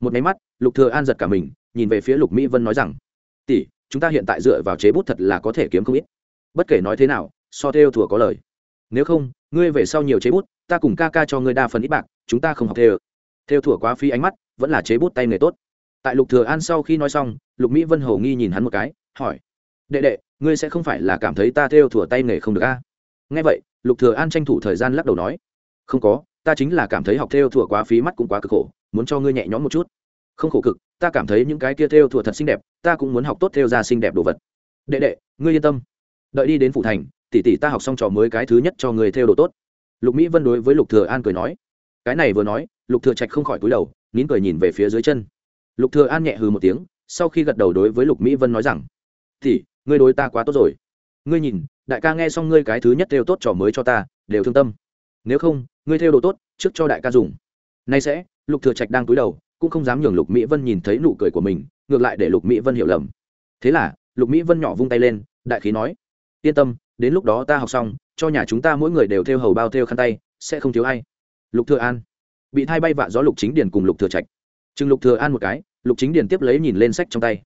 S1: Một máy mắt, lục thừa an giật cả mình, nhìn về phía lục mỹ vân nói rằng, tỷ, chúng ta hiện tại dựa vào chế bút thật là có thể kiếm không ít. Bất kể nói thế nào, so theo thừa có lời. Nếu không, ngươi về sau nhiều chế bút, ta cùng ca ca cho ngươi đa phần ít bạc, chúng ta không học theo. Theo thừa quá phí ánh mắt, vẫn là chế bút tay nghề tốt tại lục thừa an sau khi nói xong, lục mỹ vân hồ nghi nhìn hắn một cái, hỏi, đệ đệ, ngươi sẽ không phải là cảm thấy ta theo thủa tay nghề không được a? Nghe vậy, lục thừa an tranh thủ thời gian lắc đầu nói, không có, ta chính là cảm thấy học theo thủa quá phí mắt cũng quá cực khổ, muốn cho ngươi nhẹ nhõm một chút. Không khổ cực, ta cảm thấy những cái kia theo thủa thật xinh đẹp, ta cũng muốn học tốt theo ra xinh đẹp đồ vật. Đệ đệ, ngươi yên tâm. Đợi đi đến phủ thành, tỷ tỷ ta học xong trò mới cái thứ nhất cho người theo đồ tốt. Lục mỹ vân đối với lục thừa an cười nói. Cái này vừa nói, lục thừa trạch không khỏi cúi đầu, nín cười nhìn về phía dưới chân lục thừa an nhẹ hừ một tiếng, sau khi gật đầu đối với lục mỹ vân nói rằng, tỷ, ngươi đối ta quá tốt rồi. Ngươi nhìn, đại ca nghe xong ngươi cái thứ nhất theo tốt trò mới cho ta, đều thương tâm. Nếu không, ngươi theo đồ tốt, trước cho đại ca dùng. Nay sẽ, lục thừa trạch đang cúi đầu, cũng không dám nhường lục mỹ vân nhìn thấy nụ cười của mình, ngược lại để lục mỹ vân hiểu lầm. Thế là, lục mỹ vân nhỏ vung tay lên, đại khí nói, yên tâm, đến lúc đó ta học xong, cho nhà chúng ta mỗi người đều theo hầu bao theo khăn tay, sẽ không thiếu ai. Lục thừa an bị thay bay vạ gió lục chính điền cùng lục thừa trạch chừng lục thừa an một cái, lục chính điền tiếp lấy nhìn lên sách trong tay.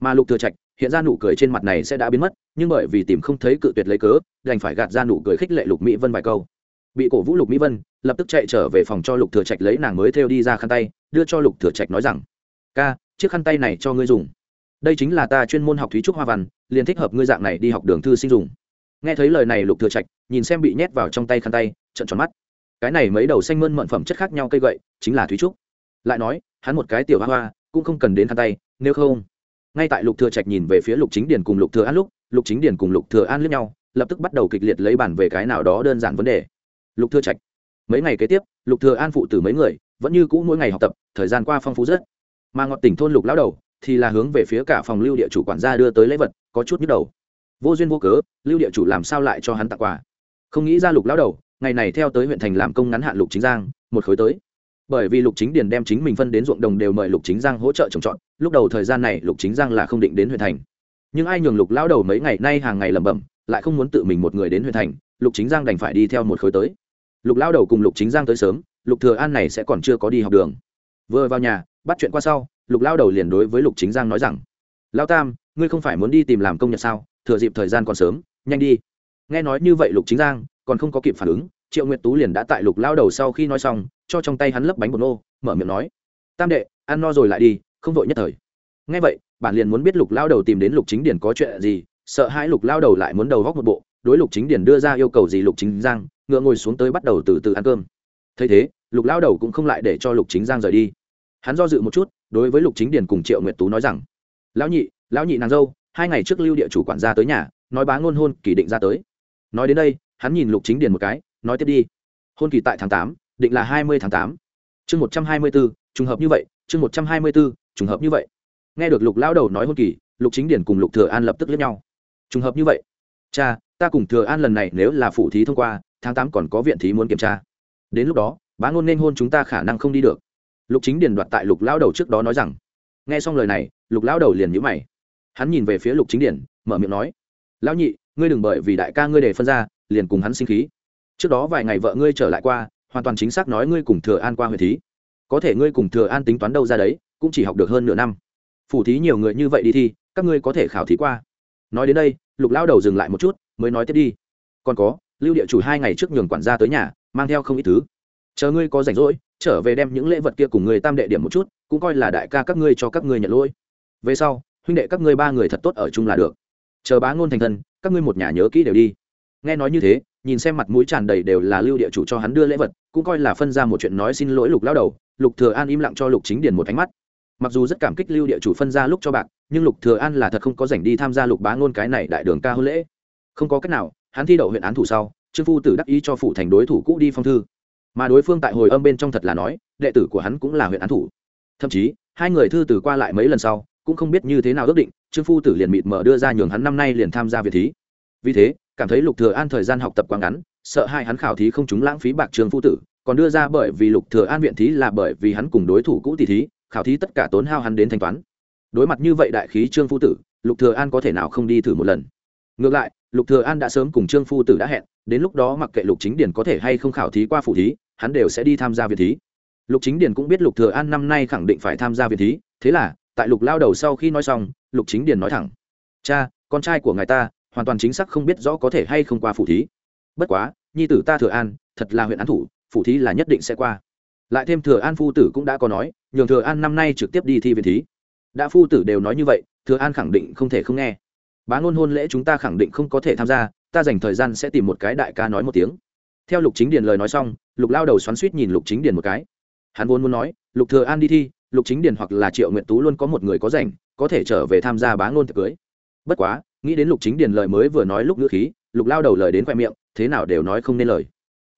S1: Mà lục thừa trạch, hiện ra nụ cười trên mặt này sẽ đã biến mất, nhưng bởi vì tìm không thấy cự tuyệt lấy cớ, đành phải gạt ra nụ cười khích lệ lục mỹ vân vài câu. Bị cổ vũ lục mỹ vân, lập tức chạy trở về phòng cho lục thừa trạch lấy nàng mới theo đi ra khăn tay, đưa cho lục thừa trạch nói rằng, ca, chiếc khăn tay này cho ngươi dùng. Đây chính là ta chuyên môn học thúy trúc hoa văn, liền thích hợp ngươi dạng này đi học đường thư sinh dùng. Nghe thấy lời này lục thừa trạch, nhìn xem bị nhét vào trong tay khăn tay, trợn tròn mắt. Cái này mấy đầu xanh mơn mận phẩm chất khác nhau cây gậy, chính là thúy trúc. Lại nói hắn một cái tiểu hoa hoa, cũng không cần đến khăn tay, nếu không, ngay tại lục thừa trạch nhìn về phía lục chính điền cùng lục thừa an lúc, lục chính điền cùng lục thừa an liếc nhau, lập tức bắt đầu kịch liệt lấy bản về cái nào đó đơn giản vấn đề. Lục thừa trạch, mấy ngày kế tiếp, lục thừa an phụ tử mấy người, vẫn như cũ mỗi ngày học tập, thời gian qua phong phú rất. Mà ngọt tỉnh thôn lục lão đầu, thì là hướng về phía cả phòng lưu địa chủ quản gia đưa tới lễ vật, có chút nhức đầu. Vô duyên vô cớ, lưu địa chủ làm sao lại cho hắn tặng quà? Không nghĩ ra lục lão đầu, ngày này theo tới huyện thành làm công ngắn hạn lục chính giang, một khối tới bởi vì lục chính điền đem chính mình phân đến ruộng đồng đều mời lục chính giang hỗ trợ trồng trọt, lúc đầu thời gian này lục chính giang là không định đến huyện thành. Nhưng ai nhường lục lão đầu mấy ngày nay hàng ngày lẩm bẩm, lại không muốn tự mình một người đến huyện thành, lục chính giang đành phải đi theo một khối tới. Lục lão đầu cùng lục chính giang tới sớm, lục thừa an này sẽ còn chưa có đi học đường. Vừa vào nhà, bắt chuyện qua sau, lục lao đầu liền đối với lục chính giang nói rằng lao tam, ngươi không phải muốn đi tìm làm công nhật sao? Thừa dịp thời gian còn sớm, nhanh đi. Nghe nói như vậy lục chính giang còn không có kịp phản ứng triệu nguyệt tú liền đã tại lục lao đầu sau khi nói xong, cho trong tay hắn lấp bánh bột nô, mở miệng nói, tam đệ, ăn no rồi lại đi, không vội nhất thời. Nghe vậy, bản liền muốn biết lục lao đầu tìm đến lục chính điển có chuyện gì, sợ hãi lục lao đầu lại muốn đầu góc một bộ, đối lục chính điển đưa ra yêu cầu gì lục chính giang, ngựa ngồi xuống tới bắt đầu từ từ ăn cơm. Thấy thế, lục lao đầu cũng không lại để cho lục chính giang rời đi. Hắn do dự một chút, đối với lục chính điển cùng triệu nguyệt tú nói rằng, lão nhị lão nhị nàng dâu, hai ngày trước lưu địa chủ quản gia tới nhà, nói bá ngôn hôn kỳ định ra tới. Nói đến đây, hắn nhìn lục chính điển một cái nói tiếp đi. Hôn kỳ tại tháng tám, định là hai mươi tháng tám. Chương một trăm hai mươi bốn, trùng hợp như vậy, chương một trăm hai mươi bốn, trùng hợp như vậy. Nghe được lục lao đầu nói hôn kỳ, lục chính điển cùng lục thừa an lập tức lướt nhau. Trùng hợp như vậy. Cha, ta cùng thừa an lần này nếu là phủ thí thông qua, tháng tám còn có viện thí muốn kiểm tra. Đến lúc đó, bá ngôn nên hôn chúng ta khả năng không đi được. Lục chính điển đoạt tại lục lao đầu trước đó nói rằng. Nghe xong lời này, lục lao đầu liền nhíu mày. Hắn nhìn về phía lục chính điển, mở miệng nói. Lão nhị, ngươi đừng bởi vì đại ca ngươi để phân ra, liền cùng hắn sinh khí trước đó vài ngày vợ ngươi trở lại qua, hoàn toàn chính xác nói ngươi cùng thừa an qua huyện thí. Có thể ngươi cùng thừa an tính toán đâu ra đấy, cũng chỉ học được hơn nửa năm. Phủ thí nhiều người như vậy đi thi, các ngươi có thể khảo thí qua. Nói đến đây, lục lao đầu dừng lại một chút, mới nói tiếp đi. Còn có, lưu địa chủ hai ngày trước nhường quản gia tới nhà, mang theo không ít thứ. Chờ ngươi có rảnh rỗi, trở về đem những lễ vật kia cùng người tam đệ điểm một chút, cũng coi là đại ca các ngươi cho các ngươi nhận lỗi. Về sau, huynh đệ các ngươi ba người thật tốt ở chung là được. Chờ bá ngôn thành thân, các ngươi một nhà nhớ kỹ đều đi. Nghe nói như thế nhìn xem mặt mũi tràn đầy đều là lưu địa chủ cho hắn đưa lễ vật, cũng coi là phân ra một chuyện nói xin lỗi lục lao đầu, lục thừa an im lặng cho lục chính điền một ánh mắt. Mặc dù rất cảm kích lưu địa chủ phân ra lúc cho bạc, nhưng lục thừa an là thật không có rảnh đi tham gia lục bá ngôn cái này đại đường ca hôn lễ. Không có cách nào, hắn thi đậu huyện án thủ sau, trương phu tử đắc ý cho phụ thành đối thủ cũ đi phong thư. Mà đối phương tại hồi âm bên trong thật là nói, đệ tử của hắn cũng là huyện án thủ. Thậm chí, hai người thư từ qua lại mấy lần sau, cũng không biết như thế nào ước định, trương phu tử liền mịt mở đưa ra nhường hắn năm nay liền tham gia việt thí. Vì thế cảm thấy lục thừa an thời gian học tập quá ngắn, sợ hai hắn khảo thí không chúng lãng phí bạc trương phu tử, còn đưa ra bởi vì lục thừa an viện thí là bởi vì hắn cùng đối thủ cũ tỷ thí, khảo thí tất cả tốn hao hắn đến thanh toán. Đối mặt như vậy đại khí trương phu tử, lục thừa an có thể nào không đi thử một lần? Ngược lại, lục thừa an đã sớm cùng trương phu tử đã hẹn, đến lúc đó mặc kệ lục chính điển có thể hay không khảo thí qua phủ thí, hắn đều sẽ đi tham gia viện thí. Lục chính điển cũng biết lục thừa an năm nay khẳng định phải tham gia viện thí, thế là, tại lục lao đầu sau khi nói xong, lục chính điển nói thẳng, cha, con trai của ngài ta hoàn toàn chính xác không biết rõ có thể hay không qua phủ thí. Bất quá, nhi tử ta thừa an, thật là huyện án thủ, phủ thí là nhất định sẽ qua. Lại thêm thừa an phu tử cũng đã có nói, nhường thừa an năm nay trực tiếp đi thi viện thí. Đã phu tử đều nói như vậy, thừa an khẳng định không thể không nghe. Bá ngôn hôn lễ chúng ta khẳng định không có thể tham gia, ta dành thời gian sẽ tìm một cái đại ca nói một tiếng. Theo lục chính điền lời nói xong, lục lao đầu xoắn suýt nhìn lục chính điền một cái. Hắn vốn muốn nói, lục thừa an đi thi, lục chính điền hoặc là triệu nguyện tú luôn có một người có rảnh, có thể trở về tham gia bá ngôn thực cưới. Bất quá nghĩ đến lục chính điền lời mới vừa nói lúc ngữ khí, lục lao đầu lời đến khoe miệng, thế nào đều nói không nên lời.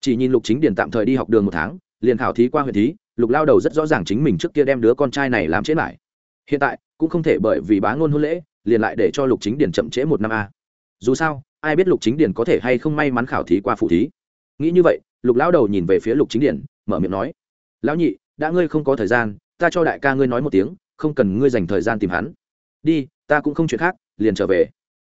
S1: Chỉ nhìn lục chính điền tạm thời đi học đường một tháng, liền khảo thí qua huyện thí, lục lao đầu rất rõ ràng chính mình trước kia đem đứa con trai này làm chết lại. Hiện tại, cũng không thể bởi vì bá ngôn hôn lễ, liền lại để cho lục chính điền chậm trễ một năm a. Dù sao, ai biết lục chính điền có thể hay không may mắn khảo thí qua phủ thí. Nghĩ như vậy, lục lao đầu nhìn về phía lục chính điền, mở miệng nói, lão nhị, đã ngươi không có thời gian, ta cho đại ca ngươi nói một tiếng, không cần ngươi dành thời gian tìm hắn. Đi, ta cũng không chuyện khác, liền trở về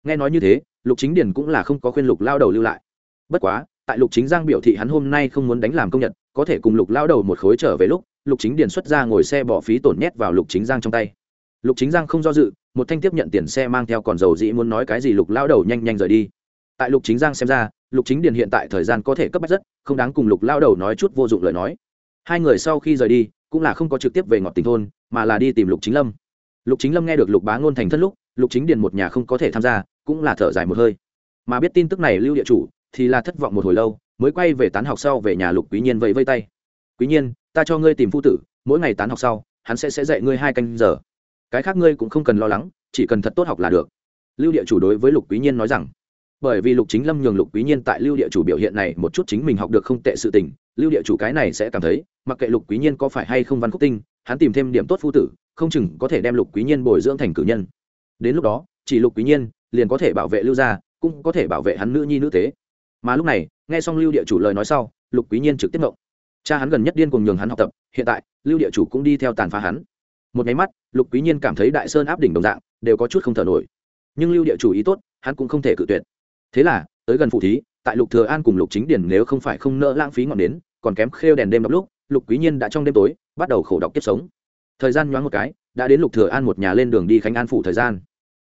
S1: nghe nói như thế, lục chính điền cũng là không có khuyên lục lao đầu lưu lại. Bất quá, tại lục chính giang biểu thị hắn hôm nay không muốn đánh làm công nhận có thể cùng lục lao đầu một khối trở về lúc, lục chính điền xuất ra ngồi xe bỏ phí tổn nhét vào lục chính giang trong tay. Lục chính giang không do dự, một thanh tiếp nhận tiền xe mang theo còn dầu dĩ muốn nói cái gì lục lao đầu nhanh nhanh rời đi. Tại lục chính giang xem ra, lục chính điền hiện tại thời gian có thể cấp bách rất, không đáng cùng lục lao đầu nói chút vô dụng lời nói. Hai người sau khi rời đi, cũng là không có trực tiếp về ngọt tình thôn, mà là đi tìm lục chính lâm. Lục chính lâm nghe được lục bá ngôn thành thân lúc lục chính điền một nhà không có thể tham gia, cũng là thở dài một hơi. Mà biết tin tức này lưu địa chủ, thì là thất vọng một hồi lâu, mới quay về tán học sau về nhà lục quý nhiên vẫy vây tay. Quý nhiên, ta cho ngươi tìm phu tử, mỗi ngày tán học sau, hắn sẽ sẽ dạy ngươi hai canh giờ. Cái khác ngươi cũng không cần lo lắng, chỉ cần thật tốt học là được. Lưu địa chủ đối với lục quý nhiên nói rằng. Bởi vì lục chính lâm nhường lục quý nhiên tại lưu địa chủ biểu hiện này một chút chính mình học được không tệ sự tình, lưu địa chủ cái này sẽ cảm thấy, mặc kệ lục quý nhiên có phải hay không văn khúc tinh, hắn tìm thêm điểm tốt phu tử, không chừng có thể đem lục quý nhiên bồi dưỡng thành cử nhân đến lúc đó, chỉ lục quý nhiên liền có thể bảo vệ lưu gia, cũng có thể bảo vệ hắn nữ nhi nữ tế. Mà lúc này, nghe xong lưu địa chủ lời nói sau, lục quý nhiên trực tiếp ngộng. Cha hắn gần nhất điên cùng nhường hắn học tập, hiện tại, lưu địa chủ cũng đi theo tàn phá hắn. Một máy mắt, lục quý nhiên cảm thấy đại sơn áp đỉnh đồng dạng, đều có chút không thở nổi. Nhưng lưu địa chủ ý tốt, hắn cũng không thể cự tuyệt. Thế là, tới gần phụ thí, tại lục thừa an cùng lục chính điển nếu không phải không nỡ lãng phí ngọn nến, còn kém khêu đèn đêm đọc lúc, lục quý nhiên đã trong đêm tối, bắt đầu khổ đọc kiếp sống. Thời gian nhoáng một cái, đã đến lục thừa an một nhà lên đường đi khánh an phủ thời gian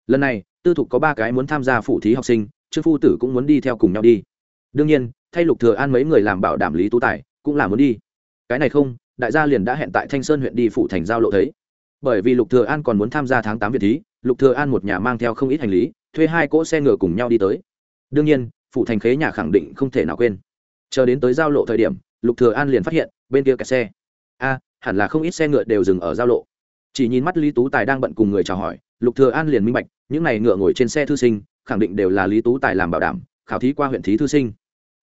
S1: lần này, tư thục có ba cái muốn tham gia phụ thí học sinh trương phu tử cũng muốn đi theo cùng nhau đi. Đương nhiên, thay lục thừa an mấy người làm bảo đảm lý tú tài, cũng là muốn đi. Cái này không, đại gia liền đã hẹn tại thanh sơn huyện đi phụ thành giao lộ thấy. Bởi vì lục thừa an còn muốn tham gia tháng tám việt thí, lục thừa an một nhà mang theo không ít hành lý, thuê hai cỗ xe ngựa cùng nhau đi tới. Đương nhiên phụ thành khế nhà khẳng định không thể nào quên. Chờ đến tới giao lộ thời điểm, lục thừa an liền phát hiện, bên kia kẹt xe. A, hẳn là không ít xe ngựa đều dừng ở giao lộ. Chỉ nhìn mắt lý tú tài đang bận cùng người chào hỏi lục thừa an liền minh bạch, những này ngựa ngồi trên xe thư sinh, khẳng định đều là lý tú tài làm bảo đảm, khảo thí qua huyện thí thư sinh.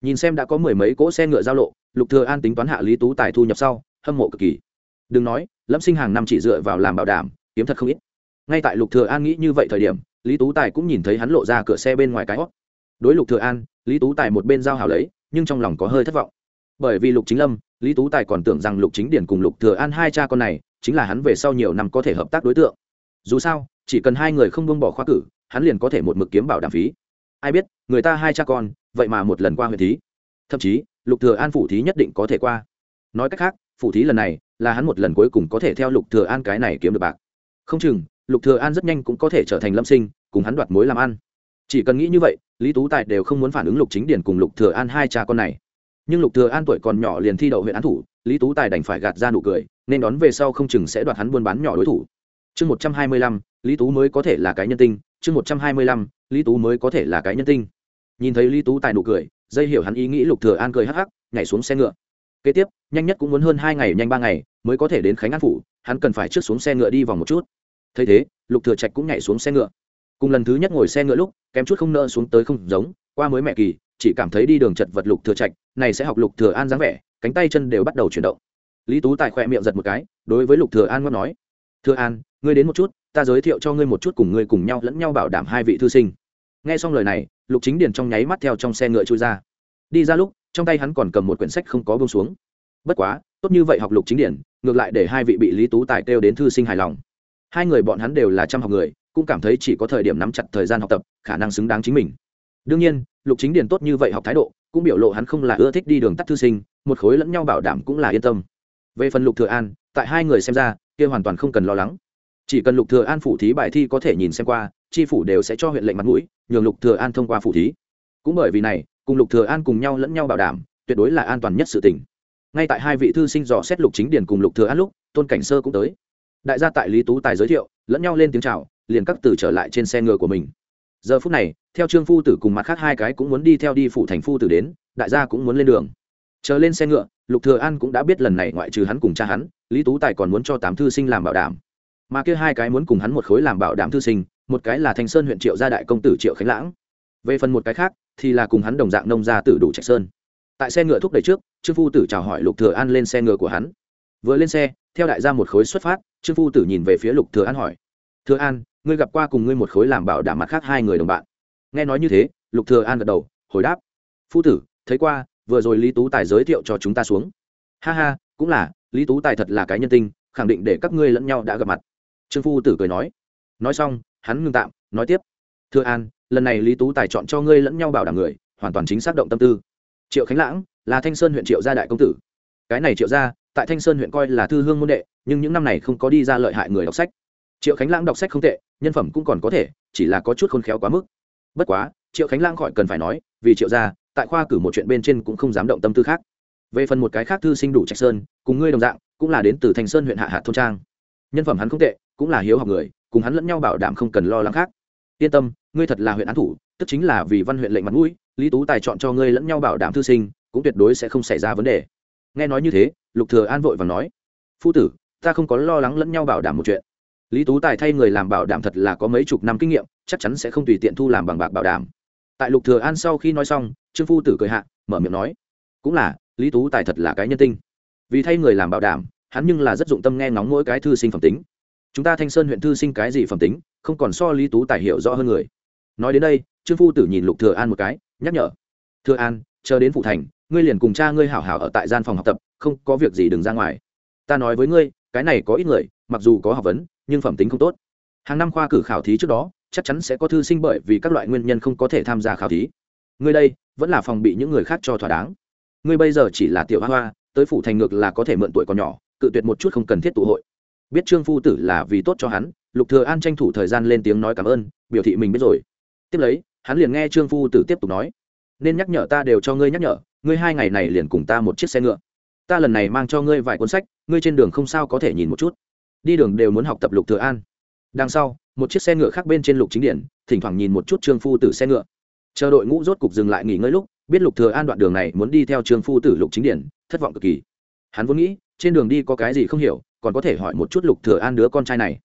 S1: Nhìn xem đã có mười mấy cỗ xe ngựa giao lộ, lục thừa an tính toán hạ lý tú tài thu nhập sau, hâm mộ cực kỳ. Đừng nói, lâm sinh hàng năm chỉ dựa vào làm bảo đảm, kiếm thật không ít. Ngay tại lục thừa an nghĩ như vậy thời điểm, lý tú tài cũng nhìn thấy hắn lộ ra cửa xe bên ngoài cái hót đối lục thừa an, lý tú tài một bên giao hảo lấy, nhưng trong lòng có hơi thất vọng. Bởi vì lục chính lâm, lý tú tài còn tưởng rằng lục chính điển cùng lục thừa an hai cha con này, chính là hắn về sau nhiều năm có thể hợp tác đối tượng. Dù sao chỉ cần hai người không buông bỏ khoa cử, hắn liền có thể một mực kiếm bảo đảm phí. Ai biết, người ta hai cha con, vậy mà một lần qua huyện thí. Thậm chí, lục thừa an phủ thí nhất định có thể qua. Nói cách khác, phủ thí lần này là hắn một lần cuối cùng có thể theo lục thừa an cái này kiếm được bạc. Không chừng, lục thừa an rất nhanh cũng có thể trở thành lâm sinh, cùng hắn đoạt mối làm ăn. Chỉ cần nghĩ như vậy, lý tú tài đều không muốn phản ứng lục chính điển cùng lục thừa an hai cha con này. Nhưng lục thừa an tuổi còn nhỏ liền thi đậu huyện án thủ, lý tú tài đành phải gạt ra nụ cười, nên đón về sau không chừng sẽ đoạt hắn buôn bán nhỏ đối thủ. Chương một trăm hai mươi lăm lý tú mới có thể là cái nhân tinh, chương một trăm hai mươi lăm, lý tú mới có thể là cái nhân tinh. Nhìn thấy lý tú tài nụ cười, dây hiểu hắn ý nghĩ lục thừa an cười hắc hắc, nhảy xuống xe ngựa. Kế tiếp, nhanh nhất cũng muốn hơn hai ngày, nhanh ba ngày mới có thể đến khánh an phủ, hắn cần phải trước xuống xe ngựa đi vòng một chút. Thấy thế, lục thừa trạch cũng nhảy xuống xe ngựa. Cùng lần thứ nhất ngồi xe ngựa lúc, kém chút không nỡ xuống tới không giống, qua mới mẹ kỳ, chỉ cảm thấy đi đường chật vật lục thừa trạch, này sẽ học lục thừa an dáng vẻ, cánh tay chân đều bắt đầu chuyển động. Lý tú tài khoe miệng giật một cái, đối với lục thừa an ngót nói, thừa an ngươi đến một chút, ta giới thiệu cho ngươi một chút cùng ngươi cùng nhau lẫn nhau bảo đảm hai vị thư sinh. Nghe xong lời này, lục chính điền trong nháy mắt theo trong xe ngựa trôi ra. Đi ra lúc, trong tay hắn còn cầm một quyển sách không có bông xuống. Bất quá, tốt như vậy học lục chính điển ngược lại để hai vị bị lý tú tài kêu đến thư sinh hài lòng. Hai người bọn hắn đều là trăm học người, cũng cảm thấy chỉ có thời điểm nắm chặt thời gian học tập, khả năng xứng đáng chính mình. Đương nhiên, lục chính điển tốt như vậy học thái độ, cũng biểu lộ hắn không là ưa thích đi đường tắt thư sinh, một khối lẫn nhau bảo đảm cũng là yên tâm. Về phần lục thừa an, tại hai người xem ra, kia hoàn toàn không cần lo lắng chỉ cần lục thừa an phủ thí bài thi có thể nhìn xem qua, tri phủ đều sẽ cho huyện lệnh mặt mũi, nhường lục thừa an thông qua phủ thí. Cũng bởi vì này, cùng lục thừa an cùng nhau lẫn nhau bảo đảm, tuyệt đối là an toàn nhất sự tình. Ngay tại hai vị thư sinh dò xét lục chính điển cùng lục thừa an lúc, tôn cảnh sơ cũng tới. Đại gia tại lý tú tài giới thiệu, lẫn nhau lên tiếng chào, liền các từ trở lại trên xe ngựa của mình. Giờ phút này, theo trương phu tử cùng mặt khác hai cái cũng muốn đi theo đi phủ thành phu tử đến, đại gia cũng muốn lên đường. Chờ lên xe ngựa, lục thừa an cũng đã biết lần này ngoại trừ hắn cùng cha hắn, lý tú tài còn muốn cho tám thư sinh làm bảo đảm mà kia hai cái muốn cùng hắn một khối làm bảo đảm thư sinh, một cái là thanh sơn huyện triệu gia đại công tử triệu khánh lãng. Về phần một cái khác, thì là cùng hắn đồng dạng nông gia tử đủ trạch sơn. Tại xe ngựa thúc đẩy trước, trương phu tử chào hỏi lục thừa an lên xe ngựa của hắn. Vừa lên xe, theo đại gia một khối xuất phát, trương phu tử nhìn về phía lục thừa an hỏi, thừa an, ngươi gặp qua cùng ngươi một khối làm bảo đảm mặt khác hai người đồng bạn? Nghe nói như thế, lục thừa an gật đầu, hồi đáp, phu tử, thấy qua, vừa rồi lý tú tài giới thiệu cho chúng ta xuống. Ha ha, cũng là, lý tú tài thật là cái nhân tinh, khẳng định để các ngươi lẫn nhau đã gặp mặt trương phu tử cười nói. Nói xong, hắn ngừng tạm, nói tiếp. Thưa an, lần này lý tú tài chọn cho ngươi lẫn nhau bảo đảm người, hoàn toàn chính xác động tâm tư. Triệu khánh lãng là thanh sơn huyện triệu gia đại công tử. Cái này triệu gia, tại thanh sơn huyện coi là thư hương môn đệ, nhưng những năm này không có đi ra lợi hại người đọc sách. Triệu khánh lãng đọc sách không tệ, nhân phẩm cũng còn có thể, chỉ là có chút khôn khéo quá mức. Bất quá, triệu khánh lãng khỏi cần phải nói, vì triệu gia, tại khoa cử một chuyện bên trên cũng không dám động tâm tư khác. Về phần một cái khác thư sinh đủ trạch sơn, cùng ngươi đồng dạng, cũng là đến từ thanh sơn huyện hạ hạt thôn trang. Nhân phẩm hắn không tệ cũng là hiếu học người, cùng hắn lẫn nhau bảo đảm không cần lo lắng khác. Yên tâm, ngươi thật là huyện án thủ, tức chính là vì văn huyện lệnh mặt mũi, lý tú tài chọn cho ngươi lẫn nhau bảo đảm thư sinh, cũng tuyệt đối sẽ không xảy ra vấn đề. Nghe nói như thế, lục thừa an vội và nói, phu tử, ta không có lo lắng lẫn nhau bảo đảm một chuyện. Lý tú tài thay người làm bảo đảm thật là có mấy chục năm kinh nghiệm, chắc chắn sẽ không tùy tiện thu làm bằng bạc bảo đảm. Tại lục thừa an sau khi nói xong, trương phu tử cười hạ, mở miệng nói, cũng là, lý tú tài thật là cái nhân tinh. Vì thay người làm bảo đảm, hắn nhưng là rất dụng tâm nghe ngóng mỗi cái thư sinh phẩm tính chúng ta thanh sơn huyện thư sinh cái gì phẩm tính, không còn so lý tú tài hiểu rõ hơn người. Nói đến đây, trương phu tử nhìn lục thừa an một cái, nhắc nhở. Thừa an, chờ đến phụ thành, ngươi liền cùng cha ngươi hảo hảo ở tại gian phòng học tập, không có việc gì đừng ra ngoài. Ta nói với ngươi, cái này có ít người, mặc dù có học vấn, nhưng phẩm tính không tốt. Hàng năm khoa cử khảo thí trước đó, chắc chắn sẽ có thư sinh bởi vì các loại nguyên nhân không có thể tham gia khảo thí. Ngươi đây, vẫn là phòng bị những người khác cho thỏa đáng. Ngươi bây giờ chỉ là tiểu hoa hoa, tới phủ thành ngược là có thể mượn tuổi còn nhỏ, cự tuyệt một chút không cần thiết tụ hội biết trương phu tử là vì tốt cho hắn, lục thừa an tranh thủ thời gian lên tiếng nói cảm ơn, biểu thị mình biết rồi. Tiếp lấy, hắn liền nghe trương phu tử tiếp tục nói, nên nhắc nhở ta đều cho ngươi nhắc nhở, ngươi hai ngày này liền cùng ta một chiếc xe ngựa. Ta lần này mang cho ngươi vài cuốn sách, ngươi trên đường không sao có thể nhìn một chút. Đi đường đều muốn học tập lục thừa an. Đằng sau, một chiếc xe ngựa khác bên trên lục chính điện thỉnh thoảng nhìn một chút trương phu tử xe ngựa. Chờ đội ngũ rốt cục dừng lại nghỉ ngơi lúc, biết lục thừa an đoạn đường này muốn đi theo trương phu tử lục chính điện thất vọng cực kỳ hắn vốn nghĩ, trên đường đi có cái gì không hiểu, còn có thể hỏi một chút lục thừa an đứa con trai này.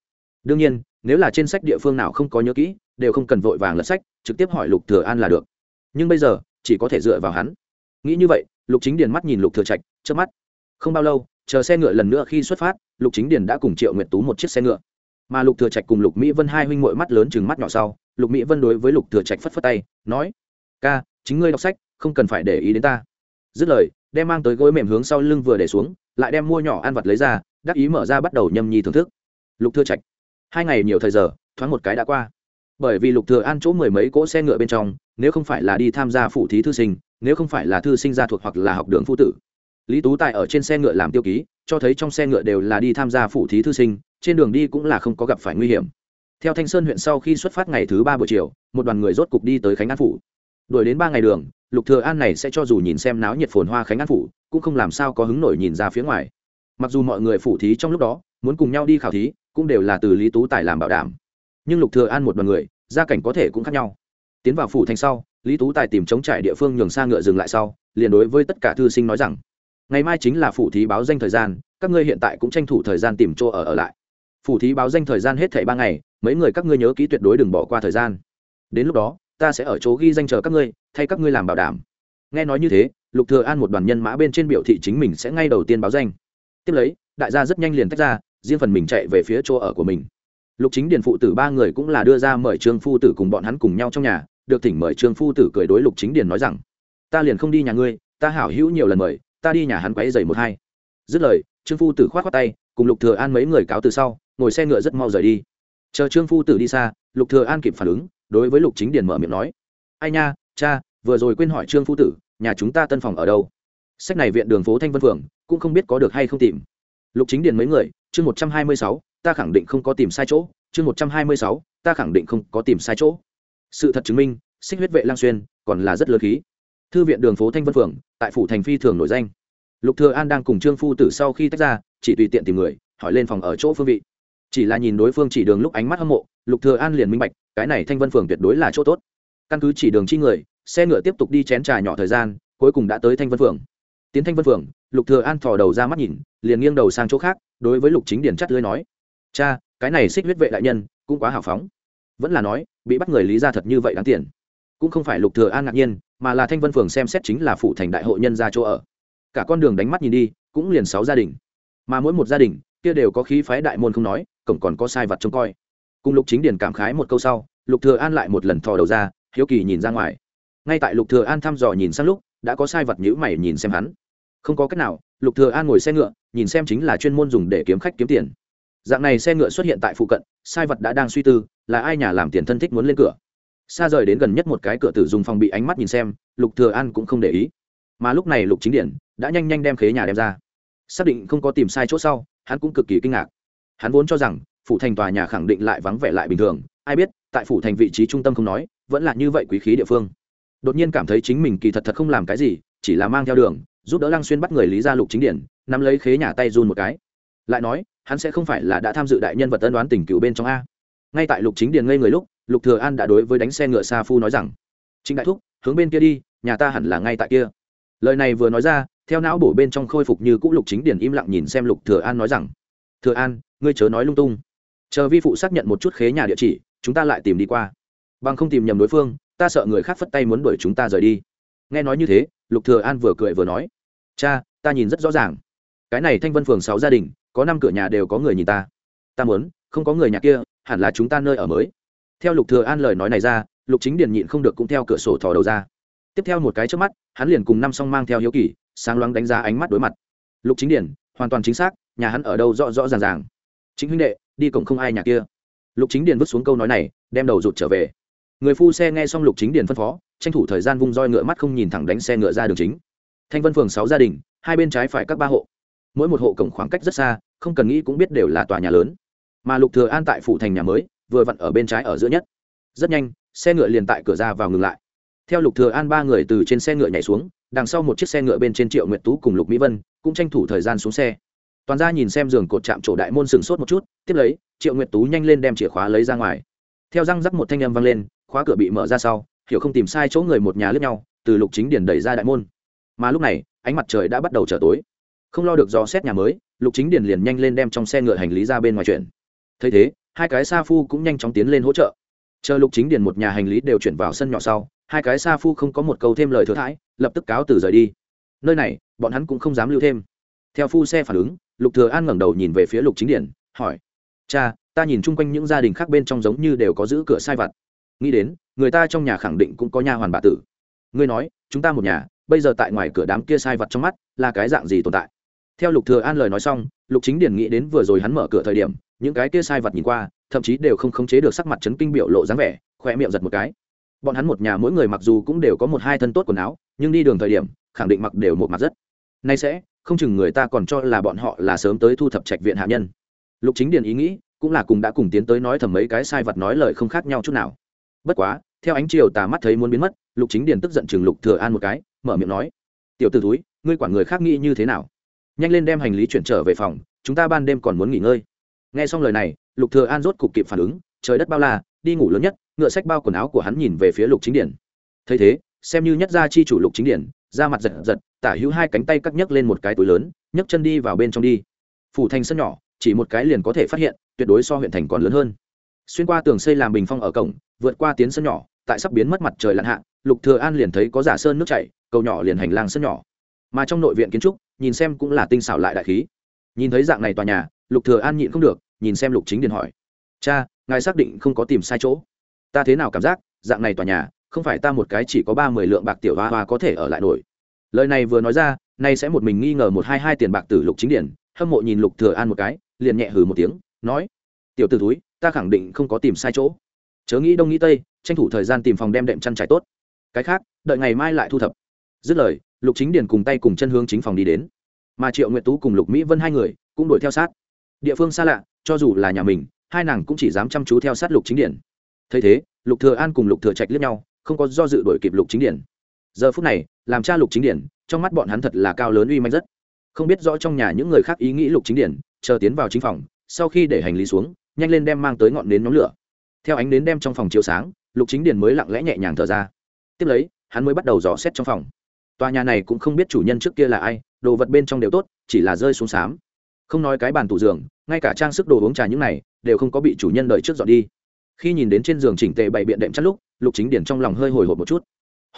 S1: Đương nhiên, nếu là trên sách địa phương nào không có nhớ kỹ, đều không cần vội vàng lật sách, trực tiếp hỏi lục thừa an là được. Nhưng bây giờ, chỉ có thể dựa vào hắn. Nghĩ như vậy, lục chính điền mắt nhìn lục thừa trạch, chớp mắt. Không bao lâu, chờ xe ngựa lần nữa khi xuất phát, lục chính điền đã cùng triệu nguyệt tú một chiếc xe ngựa. Mà lục thừa trạch cùng lục mỹ vân hai huynh muội mắt lớn chừng mắt nhỏ sau, lục mỹ vân đối với lục thừa trạch phất phất tay, nói, ca, chính ngươi đọc sách, không cần phải để ý đến ta. Dứt lời đem mang tới gối mềm hướng sau lưng vừa để xuống, lại đem mua nhỏ ăn vặt lấy ra, đắc ý mở ra bắt đầu nhâm nhi thưởng thức. Lục thừa trạch. Hai ngày nhiều thời giờ, thoáng một cái đã qua. Bởi vì lục thừa an chỗ mười mấy cỗ xe ngựa bên trong, nếu không phải là đi tham gia phụ thí thư sinh, nếu không phải là thư sinh gia thuộc hoặc là học đường phụ tử. Lý tú tài ở trên xe ngựa làm tiêu ký, cho thấy trong xe ngựa đều là đi tham gia phụ thí thư sinh, trên đường đi cũng là không có gặp phải nguy hiểm. Theo thanh sơn huyện sau khi xuất phát ngày thứ ba buổi chiều, một đoàn người rốt cục đi tới khánh an phủ. Đuổi đến ba ngày đường lục thừa an này sẽ cho dù nhìn xem náo nhiệt phồn hoa khánh an phủ, cũng không làm sao có hứng nổi nhìn ra phía ngoài. Mặc dù mọi người phủ thí trong lúc đó, muốn cùng nhau đi khảo thí, cũng đều là từ lý tú tài làm bảo đảm. Nhưng lục thừa an một đoàn người, gia cảnh có thể cũng khác nhau. Tiến vào phủ thành sau, lý tú tài tìm chống trải địa phương nhường xa ngựa dừng lại sau, liền đối với tất cả thư sinh nói rằng, ngày mai chính là phủ thí báo danh thời gian, các ngươi hiện tại cũng tranh thủ thời gian tìm chỗ ở ở lại. Phủ thí báo danh thời gian hết thảy ba ngày, mấy người các ngươi nhớ kỹ tuyệt đối đừng bỏ qua thời gian. Đến lúc đó ta sẽ ở chỗ ghi danh chờ các ngươi, thay các ngươi làm bảo đảm. Nghe nói như thế, lục thừa an một đoàn nhân mã bên trên biểu thị chính mình sẽ ngay đầu tiên báo danh. Tiếp lấy, đại gia rất nhanh liền tách ra, riêng phần mình chạy về phía chỗ ở của mình. Lục chính điền phụ tử ba người cũng là đưa ra mời trương phu tử cùng bọn hắn cùng nhau trong nhà, được thỉnh mời trương phu tử cười đối lục chính điền nói rằng, ta liền không đi nhà ngươi, ta hảo hữu nhiều lần mời, ta đi nhà hắn quấy giày một hai. Dứt lời, trương phu tử khoát khoát tay, cùng lục thừa an mấy người cáo từ sau, ngồi xe ngựa rất mau rời đi. Chờ trương phu tử đi xa, lục thừa an kịp phản ứng đối với lục chính điền mở miệng nói, ai nha, cha, vừa rồi quên hỏi trương phu tử, nhà chúng ta tân phòng ở đâu? Sách này viện đường phố thanh vân phường, cũng không biết có được hay không tìm. Lục chính điền mấy người, chương một trăm hai mươi sáu, ta khẳng định không có tìm sai chỗ, chương một trăm hai mươi sáu, ta khẳng định không có tìm sai chỗ. Sự thật chứng minh, xích huyết vệ lang xuyên còn là rất lớn khí. Thư viện đường phố thanh vân phường, tại phủ thành phi thường nổi danh. Lục thừa an đang cùng trương phu tử sau khi tách ra, chỉ tùy tiện tìm người, hỏi lên phòng ở chỗ phương vị. Chỉ là nhìn đối phương chỉ đường lúc ánh mắt hâm mộ lục thừa an liền minh bạch, cái này thanh vân phường tuyệt đối là chỗ tốt. Căn cứ chỉ đường chi người, xe ngựa tiếp tục đi chén trà nhỏ thời gian, cuối cùng đã tới thanh vân phường. Tiến thanh vân phường, lục thừa an thò đầu ra mắt nhìn, liền nghiêng đầu sang chỗ khác, đối với lục chính điển chắt lưỡi nói, cha, cái này xích huyết vệ đại nhân, cũng quá hào phóng. Vẫn là nói, bị bắt người lý ra thật như vậy đáng tiền. Cũng không phải lục thừa an ngạc nhiên, mà là thanh vân phường xem xét chính là phụ thành đại hội nhân gia chỗ ở. Cả con đường đánh mắt nhìn đi, cũng liền sáu gia đình. Mà mỗi một gia đình, kia đều có khí phái đại môn không nói, cổng còn có sai vật trông coi cùng lục chính điển cảm khái một câu sau, lục thừa an lại một lần thò đầu ra, hiếu kỳ nhìn ra ngoài. Ngay tại lục thừa an thăm dò nhìn sang lúc, đã có sai vật nhữ mày nhìn xem hắn. Không có cách nào, lục thừa an ngồi xe ngựa, nhìn xem chính là chuyên môn dùng để kiếm khách kiếm tiền. Dạng này xe ngựa xuất hiện tại phụ cận, sai vật đã đang suy tư, là ai nhà làm tiền thân thích muốn lên cửa. Xa rời đến gần nhất một cái cửa tử dùng phòng bị ánh mắt nhìn xem, lục thừa an cũng không để ý. Mà lúc này lục chính điển đã nhanh nhanh đem khế nhà đem ra. Xác định không có tìm sai chỗ sau, hắn cũng cực kỳ kinh ngạc. Hắn vốn cho rằng phủ thành tòa nhà khẳng định lại vắng vẻ lại bình thường. Ai biết, tại phủ thành vị trí trung tâm không nói, vẫn là như vậy quý khí địa phương. Đột nhiên cảm thấy chính mình kỳ thật thật không làm cái gì, chỉ là mang theo đường, giúp đỡ lăng xuyên bắt người lý gia lục chính điển nắm lấy khế nhà tay run một cái. Lại nói, hắn sẽ không phải là đã tham dự đại nhân vật tân đoán tình cựu bên trong a. Ngay tại lục chính điền ngây người lúc, lục thừa an đã đối với đánh xe ngựa xa phu nói rằng chính đại thúc, hướng bên kia đi, nhà ta hẳn là ngay tại kia. Lời này vừa nói ra, theo não bổ bên trong khôi phục như cũ lục chính điền im lặng nhìn xem lục thừa an nói rằng, thừa an, ngươi chớ nói lung tung chờ vi phụ xác nhận một chút khế nhà địa chỉ, chúng ta lại tìm đi qua. Bằng không tìm nhầm đối phương, ta sợ người khác phất tay muốn đuổi chúng ta rời đi. Nghe nói như thế, lục thừa an vừa cười vừa nói, cha, ta nhìn rất rõ ràng. Cái này thanh vân phường sáu gia đình, có năm cửa nhà đều có người nhìn ta. Ta muốn, không có người nhà kia, hẳn là chúng ta nơi ở mới. Theo lục thừa an lời nói này ra, lục chính điền nhịn không được cũng theo cửa sổ thò đầu ra. Tiếp theo một cái trước mắt, hắn liền cùng năm song mang theo hiếu kỳ, sáng loáng đánh giá ánh mắt đối mặt. Lục chính điền, hoàn toàn chính xác, nhà hắn ở đâu rõ rõ ràng ràng. Chính huynh đệ đi cổng không ai nhà kia. Lục chính điền vứt xuống câu nói này, đem đầu rụt trở về. Người phu xe nghe xong lục chính điền phân phó, tranh thủ thời gian vung roi ngựa mắt không nhìn thẳng đánh xe ngựa ra đường chính. Thanh vân phường sáu gia đình, hai bên trái phải các ba hộ. Mỗi một hộ cổng khoảng cách rất xa, không cần nghĩ cũng biết đều là tòa nhà lớn. Mà lục thừa an tại phủ thành nhà mới, vừa vặn ở bên trái ở giữa nhất. Rất nhanh, xe ngựa liền tại cửa ra vào ngừng lại. Theo lục thừa an ba người từ trên xe ngựa nhảy xuống, đằng sau một chiếc xe ngựa bên trên triệu nguyệt tú cùng lục mỹ vân cũng tranh thủ thời gian xuống xe. Toàn gia nhìn xem giường cột chạm chỗ đại môn sừng sốt một chút tiếp lấy, triệu nguyệt tú nhanh lên đem chìa khóa lấy ra ngoài. Theo răng rắc một thanh âm vang lên, khóa cửa bị mở ra sau, hiểu không tìm sai chỗ người một nhà lướt nhau, từ lục chính điển đẩy ra đại môn. Mà lúc này, ánh mặt trời đã bắt đầu trở tối. Không lo được do xét nhà mới, lục chính điển liền nhanh lên đem trong xe ngựa hành lý ra bên ngoài chuyển. Thấy thế, hai cái sa phu cũng nhanh chóng tiến lên hỗ trợ. Chờ lục chính điển một nhà hành lý đều chuyển vào sân nhỏ sau, hai cái sa phu không có một câu thêm lời thừa thãi, lập tức cáo từ rời đi. Nơi này, bọn hắn cũng không dám lưu thêm. Theo phu xe phản ứng, lục thừa an ngẩng đầu nhìn về phía lục chính điển hỏi cha, ta nhìn chung quanh những gia đình khác bên trong giống như đều có giữ cửa sai vặt. Nghĩ đến, người ta trong nhà khẳng định cũng có nha hoàn bà tử. Ngươi nói, chúng ta một nhà, bây giờ tại ngoài cửa đám kia sai vặt trong mắt, là cái dạng gì tồn tại? Theo lục thừa an lời nói xong, lục chính điển nghĩ đến vừa rồi hắn mở cửa thời điểm, những cái kia sai vặt nhìn qua, thậm chí đều không khống chế được sắc mặt chấn kinh biểu lộ dáng vẻ khoe miệng giật một cái. Bọn hắn một nhà mỗi người mặc dù cũng đều có một hai thân tốt quần áo, nhưng đi đường thời điểm, khẳng định mặc đều một mặt rất. Nay sẽ, không chừng người ta còn cho là bọn họ là sớm tới thu thập trạch viện hạ nhân lục chính điền ý nghĩ, cũng là cùng đã cùng tiến tới nói thầm mấy cái sai vật nói lời không khác nhau chút nào. Bất quá, theo ánh chiều tà mắt thấy muốn biến mất, lục chính điền tức giận chừng lục thừa an một cái, mở miệng nói, tiểu tử túi ngươi quản người khác nghĩ như thế nào? Nhanh lên đem hành lý chuyển trở về phòng, chúng ta ban đêm còn muốn nghỉ ngơi. Nghe xong lời này, lục thừa an rốt cục kịp phản ứng, trời đất bao la, đi ngủ lớn nhất, ngựa sách bao quần áo của hắn nhìn về phía lục chính điển thấy thế, xem như nhất gia chi chủ lục chính điển ra mặt giật giật, tả hữu hai cánh tay cắt nhấc lên một cái túi lớn, nhấc chân đi vào bên trong đi. Phủ thành sân nhỏ chỉ một cái liền có thể phát hiện, tuyệt đối so huyện thành còn lớn hơn. Xuyên qua tường xây làm bình phong ở cổng, vượt qua tiến sân nhỏ, tại sắp biến mất mặt trời lặn hạ, lục thừa an liền thấy có giả sơn nước chảy, cầu nhỏ liền hành lang sân nhỏ. Mà trong nội viện kiến trúc, nhìn xem cũng là tinh xảo lại đại khí. Nhìn thấy dạng này tòa nhà, lục thừa an nhịn không được, nhìn xem lục chính điền hỏi. Cha, ngài xác định không có tìm sai chỗ? Ta thế nào cảm giác, dạng này tòa nhà, không phải ta một cái chỉ có ba mươi lượng bạc tiểu hoa hoa có thể ở lại nổi? Lời này vừa nói ra, nay sẽ một mình nghi ngờ một hai hai tiền bạc từ lục chính điển hâm mộ nhìn lục thừa an một cái liền nhẹ hừ một tiếng, nói, tiểu tử túi ta khẳng định không có tìm sai chỗ. Chớ nghĩ đông nghĩ tây, tranh thủ thời gian tìm phòng đem đệm chăn trải tốt. Cái khác, đợi ngày mai lại thu thập. Dứt lời, lục chính điển cùng tay cùng chân hướng chính phòng đi đến. Mà triệu nguyệt tú cùng lục mỹ vân hai người cũng đuổi theo sát. Địa phương xa lạ, cho dù là nhà mình, hai nàng cũng chỉ dám chăm chú theo sát lục chính điển thấy thế, lục thừa an cùng lục thừa trạch liếc nhau, không có do dự đuổi kịp lục chính điển giờ phút này, làm cha lục chính điển trong mắt bọn hắn thật là cao lớn uy manh rất. Không biết rõ trong nhà những người khác ý nghĩ lục chính điển chờ tiến vào chính phòng, sau khi để hành lý xuống, nhanh lên đem mang tới ngọn nến nhóm lửa. Theo ánh nến đem trong phòng chiếu sáng, lục chính điển mới lặng lẽ nhẹ nhàng thở ra. Tiếp lấy, hắn mới bắt đầu dò xét trong phòng. Tòa nhà này cũng không biết chủ nhân trước kia là ai, đồ vật bên trong đều tốt, chỉ là rơi xuống xám. Không nói cái bàn tủ giường, ngay cả trang sức đồ uống trà những này, đều không có bị chủ nhân đợi trước dọn đi. Khi nhìn đến trên giường chỉnh tề bày biện đệm chắt lúc, lục chính điển trong lòng hơi hồi hộp một chút.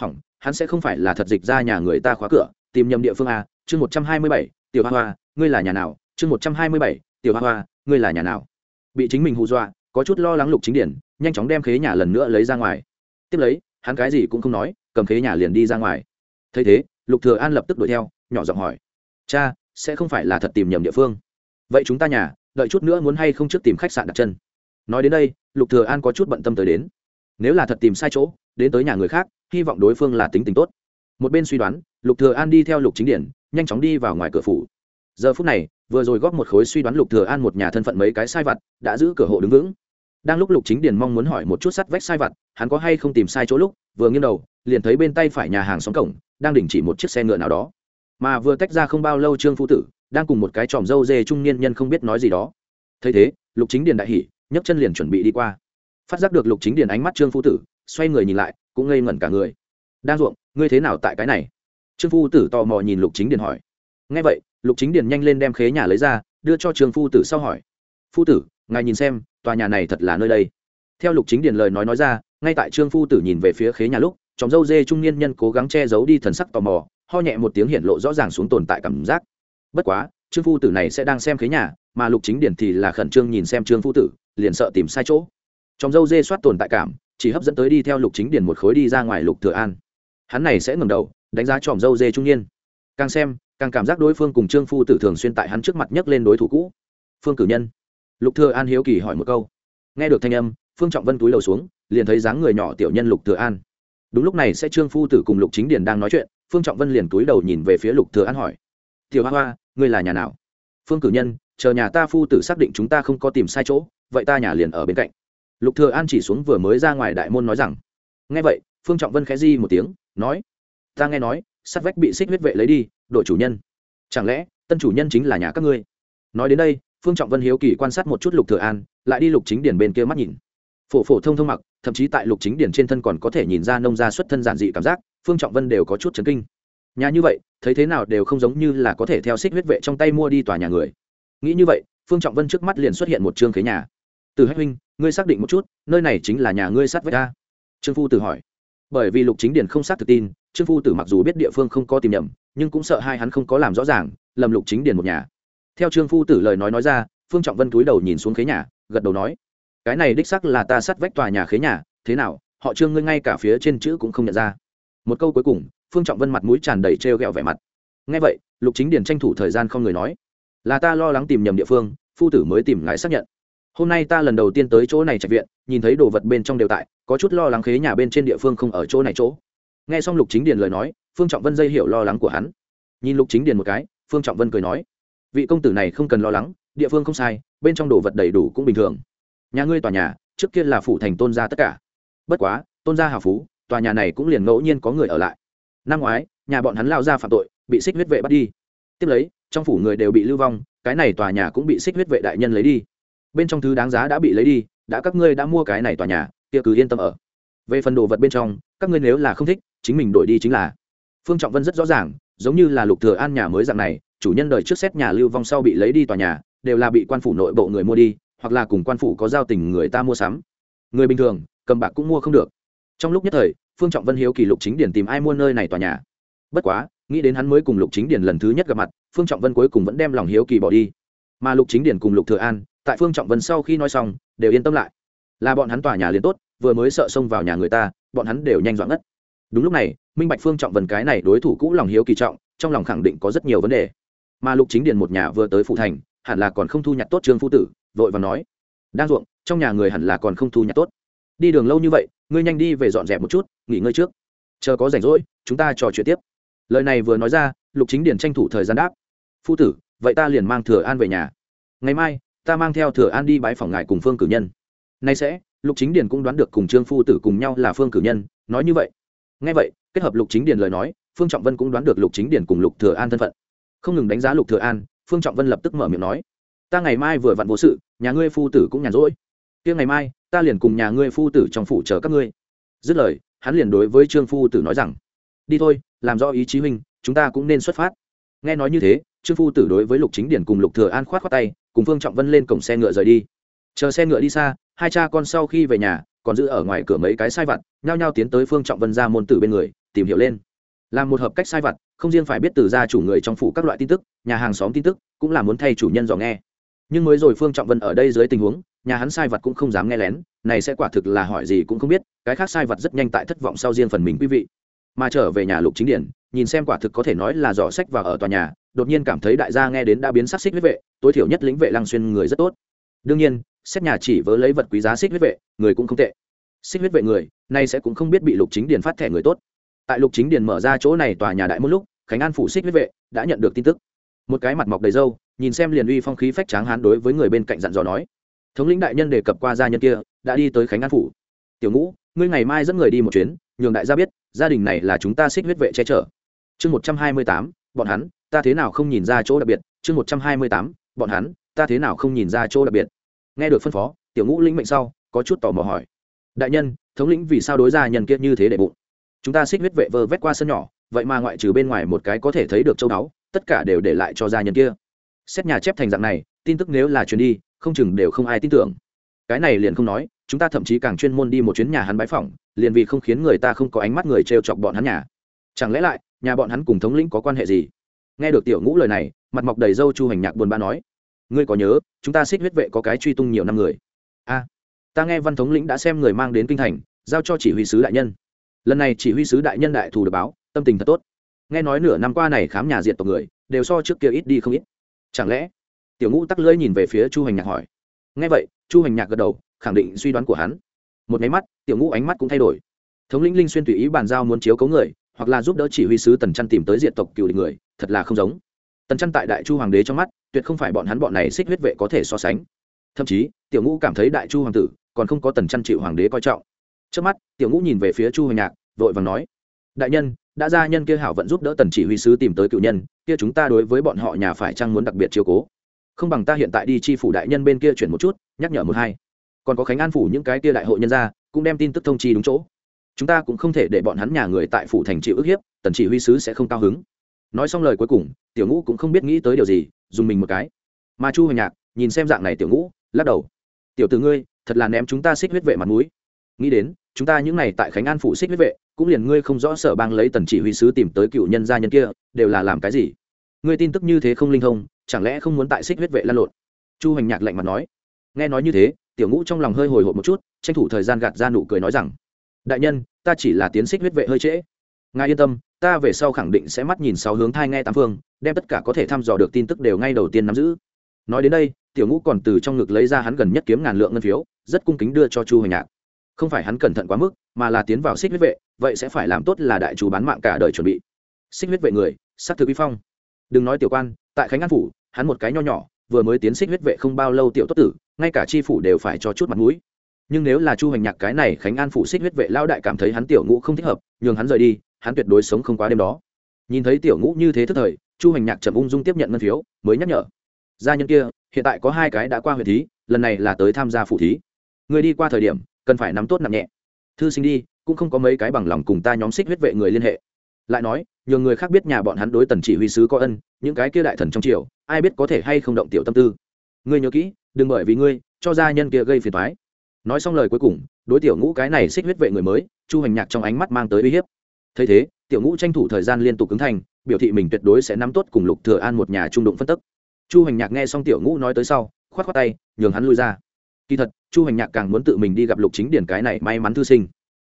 S1: Hỏng, hắn sẽ không phải là thật dịch ra nhà người ta khóa cửa, tìm nhầm địa phương a chương một trăm hai mươi bảy, tiểu hoa hoa, ngươi là nhà nào? Chương một trăm hai mươi bảy, tiểu hoa hoa, ngươi là nhà nào? Bị chính mình hù dọa, có chút lo lắng lục chính điển, nhanh chóng đem khế nhà lần nữa lấy ra ngoài. Tiếp lấy, hắn cái gì cũng không nói, cầm khế nhà liền đi ra ngoài. Thấy thế, lục thừa an lập tức đuổi theo, nhỏ giọng hỏi, cha, sẽ không phải là thật tìm nhầm địa phương? Vậy chúng ta nhà, đợi chút nữa muốn hay không trước tìm khách sạn đặt chân? Nói đến đây, lục thừa an có chút bận tâm tới đến. Nếu là thật tìm sai chỗ, đến tới nhà người khác, hy vọng đối phương là tính tình tốt. Một bên suy đoán, lục thừa an đi theo lục chính điển, nhanh chóng đi vào ngoài cửa phủ giờ phút này, vừa rồi góp một khối suy đoán lục thừa an một nhà thân phận mấy cái sai vặt, đã giữ cửa hộ đứng vững. Đang lúc lục chính điền mong muốn hỏi một chút sắt vách sai vặt, hắn có hay không tìm sai chỗ lúc, vừa nghiêng đầu, liền thấy bên tay phải nhà hàng xóm cổng, đang đình chỉ một chiếc xe ngựa nào đó. Mà vừa tách ra không bao lâu trương phu tử, đang cùng một cái tròm dâu dê trung niên nhân không biết nói gì đó. Thấy thế, lục chính điền đại hỉ, nhấc chân liền chuẩn bị đi qua. Phát giác được lục chính điền ánh mắt trương phu tử, xoay người nhìn lại, cũng ngây ngẩn cả người. Đang ruộng, ngươi thế nào tại cái này? Trương phu tử tò mò nhìn lục chính điền hỏi. Nghe vậy lục chính điền nhanh lên đem khế nhà lấy ra, đưa cho Trường phu tử sau hỏi, phu tử, ngài nhìn xem, tòa nhà này thật là nơi đây. Theo lục chính điền lời nói nói ra, ngay tại trương phu tử nhìn về phía khế nhà lúc chóng dâu dê trung niên nhân cố gắng che giấu đi thần sắc tò mò, ho nhẹ một tiếng hiện lộ rõ ràng xuống tồn tại cảm giác. Bất quá, trương phu tử này sẽ đang xem khế nhà, mà lục chính điển thì là khẩn trương nhìn xem trương phu tử, liền sợ tìm sai chỗ. Trong dâu dê soát tồn tại cảm, chỉ hấp dẫn tới đi theo lục chính điển một khối đi ra ngoài lục thừa an. Hắn này sẽ ngẩng đầu, đánh giá tròm dâu dê trung niên. Càng xem càng cảm giác đối phương cùng trương phu tử thường xuyên tại hắn trước mặt nhấc lên đối thủ cũ. Phương cử nhân. Lục thừa an hiếu kỳ hỏi một câu. Nghe được thanh âm, phương trọng vân túi lầu xuống, liền thấy dáng người nhỏ tiểu nhân lục thừa an. Đúng lúc này sẽ trương phu tử cùng lục chính điển đang nói chuyện, phương trọng vân liền túi đầu nhìn về phía lục thừa an hỏi. Tiểu hoa hoa, ngươi là nhà nào? Phương cử nhân, chờ nhà ta phu tử xác định chúng ta không có tìm sai chỗ, vậy ta nhà liền ở bên cạnh. Lục thừa an chỉ xuống vừa mới ra ngoài đại môn nói rằng. Nghe vậy, phương trọng vân khẽ di một tiếng, nói, ta nghe nói, sắt vách bị xích huyết vệ lấy đi đội chủ nhân. Chẳng lẽ, tân chủ nhân chính là nhà các ngươi? Nói đến đây, phương trọng vân hiếu kỳ quan sát một chút lục thừa an, lại đi lục chính điển bên kia mắt nhìn. Phổ phổ thông thông mặc, thậm chí tại lục chính điển trên thân còn có thể nhìn ra nông gia xuất thân giản dị cảm giác, phương trọng vân đều có chút chấn kinh. Nhà như vậy, thấy thế nào đều không giống như là có thể theo xích huyết vệ trong tay mua đi tòa nhà người. Nghĩ như vậy, phương trọng vân trước mắt liền xuất hiện một trương khế nhà. Từ hách huynh, ngươi xác định một chút, nơi này chính là nhà ngươi sát vách ta trương phu tử hỏi. Bởi vì lục chính điển không xác thực tin, trương phu tử mặc dù biết địa phương không có tìm nhầm nhưng cũng sợ hai hắn không có làm rõ ràng lầm lục chính điền một nhà. Theo trương phu tử lời nói nói ra, phương trọng vân cúi đầu nhìn xuống khế nhà, gật đầu nói, cái này đích sắc là ta sát vách tòa nhà khế nhà, thế nào, họ trương ngươi ngay cả phía trên chữ cũng không nhận ra. Một câu cuối cùng, phương trọng vân mặt mũi tràn đầy trêu ghẹo vẻ mặt. Ngay vậy, lục chính điền tranh thủ thời gian không người nói, là ta lo lắng tìm nhầm địa phương, phu tử mới tìm ngài xác nhận. Hôm nay ta lần đầu tiên tới chỗ này trạch viện, nhìn thấy đồ vật bên trong đều tại, có chút lo lắng khế nhà bên trên địa phương không ở chỗ này chỗ. Nghe xong lục chính điền lời nói phương trọng vân dây hiểu lo lắng của hắn. Nhìn lục chính điền một cái, phương trọng vân cười nói, vị công tử này không cần lo lắng, địa phương không sai, bên trong đồ vật đầy đủ cũng bình thường. Nhà ngươi tòa nhà, trước kia là phủ thành tôn gia tất cả. Bất quá, tôn gia hào phú, tòa nhà này cũng liền ngẫu nhiên có người ở lại. Năm ngoái, nhà bọn hắn lao ra phạm tội, bị xích huyết vệ bắt đi. Tiếp lấy, trong phủ người đều bị lưu vong, cái này tòa nhà cũng bị xích huyết vệ đại nhân lấy đi. Bên trong thứ đáng giá đã bị lấy đi, đã các ngươi đã mua cái này tòa nhà, kia cứ yên tâm ở. Về phần đồ vật bên trong, các ngươi nếu là không thích, chính mình đổi đi chính là phương trọng vân rất rõ ràng, giống như là lục thừa an nhà mới dạng này, chủ nhân đời trước xét nhà lưu vong sau bị lấy đi tòa nhà, đều là bị quan phủ nội bộ người mua đi, hoặc là cùng quan phủ có giao tình người ta mua sắm. Người bình thường, cầm bạc cũng mua không được. Trong lúc nhất thời, phương trọng vân hiếu kỳ lục chính điển tìm ai mua nơi này tòa nhà. Bất quá, nghĩ đến hắn mới cùng lục chính điển lần thứ nhất gặp mặt, phương trọng vân cuối cùng vẫn đem lòng hiếu kỳ bỏ đi. Mà lục chính điển cùng lục thừa an, tại phương trọng vân sau khi nói xong, đều yên tâm lại. Là bọn hắn tòa nhà liền tốt, vừa mới sợ xông vào nhà người ta, bọn hắn đều nhanh dọn ngất. Đúng lúc này minh bạch phương trọng vần cái này đối thủ cũ lòng hiếu kỳ trọng, trong lòng khẳng định có rất nhiều vấn đề. Mà lục chính điền một nhà vừa tới phụ thành, hẳn là còn không thu nhặt tốt trương phu tử, vội và nói đang ruộng, trong nhà người hẳn là còn không thu nhặt tốt. Đi đường lâu như vậy, ngươi nhanh đi về dọn dẹp một chút, nghỉ ngơi trước. Chờ có rảnh rỗi, chúng ta trò chuyện tiếp. Lời này vừa nói ra, lục chính điền tranh thủ thời gian đáp, phu tử, vậy ta liền mang thừa an về nhà. Ngày mai, ta mang theo thừa an đi bãi phòng ngài cùng phương cử nhân. Nay sẽ, lục chính điền cũng đoán được cùng trương phu tử cùng nhau là phương cử nhân, nói như vậy. Ngay vậy kết hợp lục chính điền lời nói, phương trọng vân cũng đoán được lục chính điền cùng lục thừa an thân phận. Không ngừng đánh giá lục thừa an, phương trọng vân lập tức mở miệng nói, ta ngày mai vừa vặn vô sự, nhà ngươi phu tử cũng nhàn rỗi. Kia ngày mai, ta liền cùng nhà ngươi phu tử trong phủ chờ các ngươi. Dứt lời, hắn liền đối với trương phu tử nói rằng, đi thôi, làm rõ ý chí huynh, chúng ta cũng nên xuất phát. Nghe nói như thế, trương phu tử đối với lục chính điển cùng lục thừa an khoát khoát tay, cùng phương trọng vân lên cổng xe ngựa rời đi. Chờ xe ngựa đi xa, hai cha con sau khi về nhà, còn giữ ở ngoài cửa mấy cái sai vặt, nhao nhao tiến tới phương trọng vân ra môn tử bên người tìm hiểu lên. Làm một hợp cách sai vặt, không riêng phải biết từ gia chủ người trong phủ các loại tin tức, nhà hàng xóm tin tức, cũng là muốn thay chủ nhân dò nghe. Nhưng mới rồi phương trọng vân ở đây dưới tình huống, nhà hắn sai vật cũng không dám nghe lén, này sẽ quả thực là hỏi gì cũng không biết, cái khác sai vật rất nhanh tại thất vọng sau riêng phần mình quý vị. Mà trở về nhà lục chính điển, nhìn xem quả thực có thể nói là dò sách và ở tòa nhà, đột nhiên cảm thấy đại gia nghe đến đã biến sắc xích huyết vệ, tối thiểu nhất lĩnh vệ lăng xuyên người rất tốt. Đương nhiên, xét nhà chỉ vớ lấy vật quý giá xích huyết vệ, người cũng không tệ. Xích huyết vệ người, nay sẽ cũng không biết bị lục chính điển phát thẻ người tốt tại lục chính điền mở ra chỗ này tòa nhà đại một lúc, khánh an phủ xích huyết vệ đã nhận được tin tức. Một cái mặt mọc đầy râu, nhìn xem liền uy phong khí phách tráng hán đối với người bên cạnh dặn dò nói. Thống lĩnh đại nhân đề cập qua gia nhân kia, đã đi tới khánh an phủ. Tiểu ngũ, ngươi ngày mai dẫn người đi một chuyến, nhường đại gia biết, gia đình này là chúng ta xích huyết vệ che chở. Chương một trăm hai mươi tám, bọn hắn, ta thế nào không nhìn ra chỗ đặc biệt? Chương một trăm hai mươi tám, bọn hắn, ta thế nào không nhìn ra chỗ đặc biệt? Nghe được phân phó, tiểu ngũ lĩnh mệnh sau, có chút tò mò hỏi. Đại nhân, thống lĩnh vì sao đối gia nhân kia như thế để bụng? Chúng ta xích huyết vệ vơ vét qua sân nhỏ, vậy mà ngoại trừ bên ngoài một cái có thể thấy được châu đáo tất cả đều để lại cho gia nhân kia. Xét nhà chép thành dạng này, tin tức nếu là chuyến đi, không chừng đều không ai tin tưởng. Cái này liền không nói, chúng ta thậm chí càng chuyên môn đi một chuyến nhà hắn bái phỏng, liền vì không khiến người ta không có ánh mắt người t chọc bọn hắn nhà. Chẳng lẽ lại, nhà bọn hắn cùng thống lĩnh có quan hệ gì? Nghe được tiểu ngũ lời này, mặt mọc đầy dâu chu hành nhạc buồn bã nói, ngươi có nhớ, chúng ta xích huyết vệ có cái truy tung nhiều năm người? A, ta nghe văn thống lĩnh đã xem người mang đến kinh thành, giao cho chỉ huy sứ đại nhân lần này chỉ huy sứ đại nhân đại thù được báo, tâm tình thật tốt. Nghe nói nửa năm qua này khám nhà diệt tộc người, đều so trước kia ít đi không ít. Chẳng lẽ? Tiểu ngũ tắc lưỡi nhìn về phía chu hành nhạc hỏi. Nghe vậy, chu hành nhạc gật đầu, khẳng định suy đoán của hắn. Một máy mắt, tiểu ngũ ánh mắt cũng thay đổi. Thống lĩnh linh xuyên tùy ý bàn giao muốn chiếu cấu người, hoặc là giúp đỡ chỉ huy sứ tần trăn tìm tới diện tộc cựu địch người, thật là không giống. Tần trăn tại đại chu hoàng đế trong mắt, tuyệt không phải bọn hắn bọn này xích huyết vệ có thể so sánh. Thậm chí, tiểu ngũ cảm thấy đại chu hoàng tử còn không có tần chăn chịu hoàng đế coi trọng trước mắt, tiểu ngũ nhìn về phía chu hoành nhạc, vội vàng nói, đại nhân, đã ra nhân kia hảo vận giúp đỡ tần chỉ huy sứ tìm tới cựu nhân, kia chúng ta đối với bọn họ nhà phải chăng muốn đặc biệt chiếu cố? Không bằng ta hiện tại đi chi phủ đại nhân bên kia chuyển một chút, nhắc nhở một hai. Còn có khánh an phủ những cái kia đại hội nhân gia, cũng đem tin tức thông chi đúng chỗ. Chúng ta cũng không thể để bọn hắn nhà người tại phủ thành chịu ức hiếp, tần chỉ huy sứ sẽ không cao hứng. Nói xong lời cuối cùng, tiểu ngũ cũng không biết nghĩ tới điều gì, dùng mình một cái. Mà chu hoành nhạc nhìn xem dạng này tiểu ngũ, lắc đầu, tiểu t ngươi, thật là ném chúng ta xích huyết vệ mặt mũi. Nghĩ đến chúng ta những này tại khánh an phủ xích huyết vệ, cũng liền ngươi không rõ sở bang lấy tần chỉ huy sứ tìm tới cựu nhân gia nhân kia, đều là làm cái gì? Ngươi tin tức như thế không linh thông, chẳng lẽ không muốn tại xích huyết vệ lan lộn? Chu hành nhạc lạnh mặt nói. Nghe nói như thế, tiểu ngũ trong lòng hơi hồi hộp một chút, tranh thủ thời gian gạt ra nụ cười nói rằng, đại nhân, ta chỉ là tiến xích huyết vệ hơi trễ. Ngài yên tâm, ta về sau khẳng định sẽ mắt nhìn sáu hướng thai nghe tám phương, đem tất cả có thể thăm dò được tin tức đều ngay đầu tiên nắm giữ. Nói đến đây, tiểu ngũ còn từ trong ngực lấy ra hắn gần nhất kiếm ngàn lượng ngân phiếu, rất cung kính đưa cho chu hoành nhạc không phải hắn cẩn thận quá mức, mà là tiến vào xích huyết vệ, vậy sẽ phải làm tốt là đại chủ bán mạng cả đời chuẩn bị. Xích huyết vệ người s ắ c thực vi phong. Đừng nói tiểu quan, tại khánh an phủ, hắn một cái nho nhỏ, vừa mới tiến xích huyết vệ không bao lâu tiểu tốt tử, ngay cả tri phủ đều phải cho chút mặt mũi. Nhưng nếu là chu hành nhạc cái này khánh an phủ xích huyết vệ lao đại cảm thấy hắn tiểu ngũ không thích hợp, nhường hắn rời đi, hắn tuyệt đối sống không quá đêm đó. Nhìn thấy tiểu ngũ như thế thức thời, chu hành nhạc chậm ung dung tiếp nhận ngân phiếu, mới nhắc nhở. Gia nhân kia, hiện tại có hai cái đã qua huyện thí, lần này là tới tham gia phủ thí. Người đi qua thời điểm cần phải nắm tốt nặng nhẹ. Thư sinh đi, cũng không có mấy cái bằng lòng cùng ta nhóm xích huyết vệ người liên hệ. Lại nói nhiều người khác biết nhà bọn hắn đối tần chỉ huy sứ có ân, những cái kia đại thần trong triều, ai biết có thể hay không động tiểu tâm tư. Ngươi nhớ kỹ, đừng bởi vì ngươi, cho gia nhân kia gây phiền thoái nói xong lời cuối cùng, đối tiểu ngũ cái này xích huyết vệ người mới, chu hành nhạc trong ánh mắt mang tới uy hiếp. Thấy thế, tiểu ngũ tranh thủ thời gian liên tục cứng thành, biểu thị mình tuyệt đối sẽ nắm tốt cùng lục thừa an một nhà trung đụng phân tức. Chu hành nhạc nghe xong tiểu ngũ nói tới sau, khoát khoát tay, nhường hắn lui ra kỳ thật, chu hành nhạc càng muốn tự mình đi gặp lục chính điển cái này may mắn thư sinh.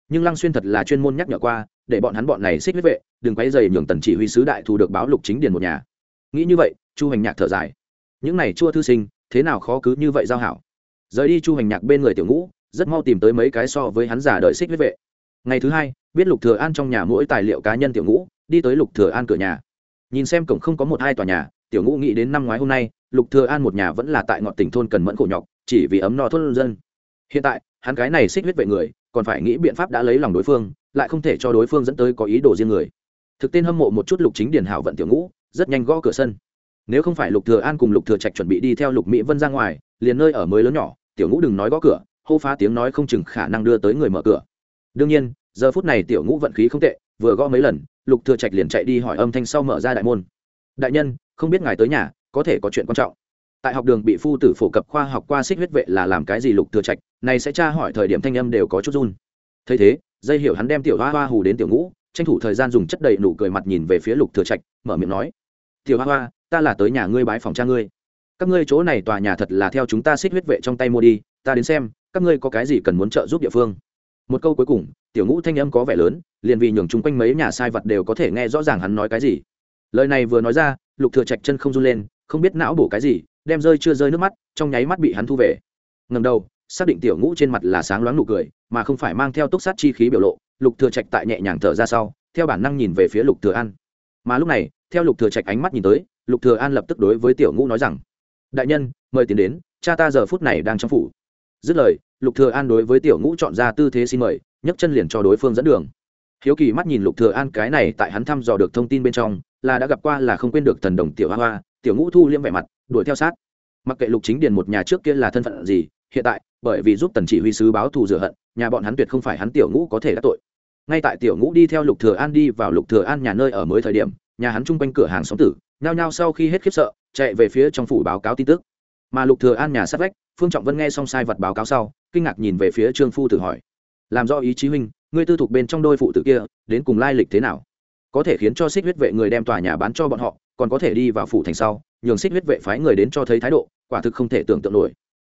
S1: Nhưng lăng xuyên thật là chuyên môn nhắc nhở qua, để bọn hắn bọn này xích huyết vệ, đừng quay dày nhường tần chỉ huy sứ đại thu được báo lục chính điển một nhà. Nghĩ như vậy, chu hành nhạc thở dài. Những này chua thư sinh, thế nào khó cứ như vậy giao hảo? Rời đi chu hành nhạc bên người tiểu ngũ, rất mau tìm tới mấy cái so với hắn giả đợi xích huyết vệ. Ngày thứ hai, biết lục thừa an trong nhà mỗi tài liệu cá nhân tiểu ngũ, đi tới lục thừa an cửa nhà. Nhìn xem cổng không có một hai tòa nhà, tiểu ngũ nghĩ đến năm ngoái hôm nay, lục thừa an một nhà vẫn là tại ngọn tỉnh thôn cần mẫn khổ nhọc chỉ vì ấm no thôn dân. Hiện tại, hắn cái này xích huyết vệ người, còn phải nghĩ biện pháp đã lấy lòng đối phương, lại không thể cho đối phương dẫn tới có ý đồ riêng người. Thực tên hâm mộ một chút lục chính điển hảo vận tiểu ngũ, rất nhanh gõ cửa sân. Nếu không phải lục thừa an cùng lục thừa trạch chuẩn bị đi theo lục mỹ vân ra ngoài, liền nơi ở mới lớn nhỏ, tiểu ngũ đừng nói gõ cửa, hô phá tiếng nói không chừng khả năng đưa tới người mở cửa. Đương nhiên, giờ phút này tiểu ngũ vận khí không tệ, vừa gõ mấy lần, lục thừa trạch liền chạy đi hỏi âm thanh sau mở ra đại môn. Đại nhân, không biết ngài tới nhà, có thể có chuyện quan trọng tại học đường bị phu tử phổ cập khoa học qua xích huyết vệ là làm cái gì lục thừa trạch, này sẽ tra hỏi thời điểm thanh âm đều có chút run. Thấy thế, dây hiểu hắn đem tiểu hoa hoa hù đến tiểu ngũ, tranh thủ thời gian dùng chất đầy nụ cười mặt nhìn về phía lục thừa trạch, mở miệng nói, tiểu hoa hoa, ta là tới nhà ngươi bái phòng cha ngươi. Các ngươi chỗ này tòa nhà thật là theo chúng ta xích huyết vệ trong tay mua đi, ta đến xem, các ngươi có cái gì cần muốn trợ giúp địa phương. Một câu cuối cùng, tiểu ngũ thanh âm có vẻ lớn, liền vì nhường chung quanh mấy nhà sai vật đều có thể nghe rõ ràng hắn nói cái gì. Lời này vừa nói ra, lục thừa trạch chân không run lên, không biết não bổ cái gì đem rơi chưa rơi nước mắt, trong nháy mắt bị hắn thu về. Ngầm đầu, xác định tiểu ngũ trên mặt là sáng loáng nụ cười, mà không phải mang theo túc sát chi khí biểu lộ, lục thừa trạch tại nhẹ nhàng thở ra sau, theo bản năng nhìn về phía lục thừa an. Mà lúc này, theo lục thừa trạch ánh mắt nhìn tới, lục thừa an lập tức đối với tiểu ngũ nói rằng, đại nhân, mời tiến đến, cha ta giờ phút này đang trong phủ. Dứt lời, lục thừa an đối với tiểu ngũ chọn ra tư thế xin mời, nhấc chân liền cho đối phương dẫn đường. Hiếu kỳ mắt nhìn lục thừa an, cái này tại hắn thăm dò được thông tin bên trong, là đã gặp qua là không quên được thần đồng tiểu hoa hoa, tiểu ngũ thu liêm vẻ mặt đuổi theo sát. Mặc kệ lục chính điền một nhà trước kia là thân phận gì, hiện tại, bởi vì giúp tần chỉ huy sứ báo thù rửa hận, nhà bọn hắn tuyệt không phải hắn tiểu ngũ có thể đắc tội. Ngay tại tiểu ngũ đi theo lục thừa an đi vào lục thừa an nhà nơi ở mới thời điểm, nhà hắn chung quanh cửa hàng sống tử, nhao nhao sau khi hết khiếp sợ, chạy về phía trong phủ báo cáo tin tức. Mà lục thừa an nhà sát vách, phương trọng vân nghe xong sai vật báo cáo sau, kinh ngạc nhìn về phía trương phu tử hỏi, làm do ý chí huynh, ngươi tư thuộc bên trong đôi phụ tử kia, đến cùng lai lịch thế nào? Có thể khiến cho xích huyết vệ người đem tòa nhà bán cho bọn họ, còn có thể đi vào phủ thành sau nhường xích huyết vệ phái người đến cho thấy thái độ, quả thực không thể tưởng tượng nổi.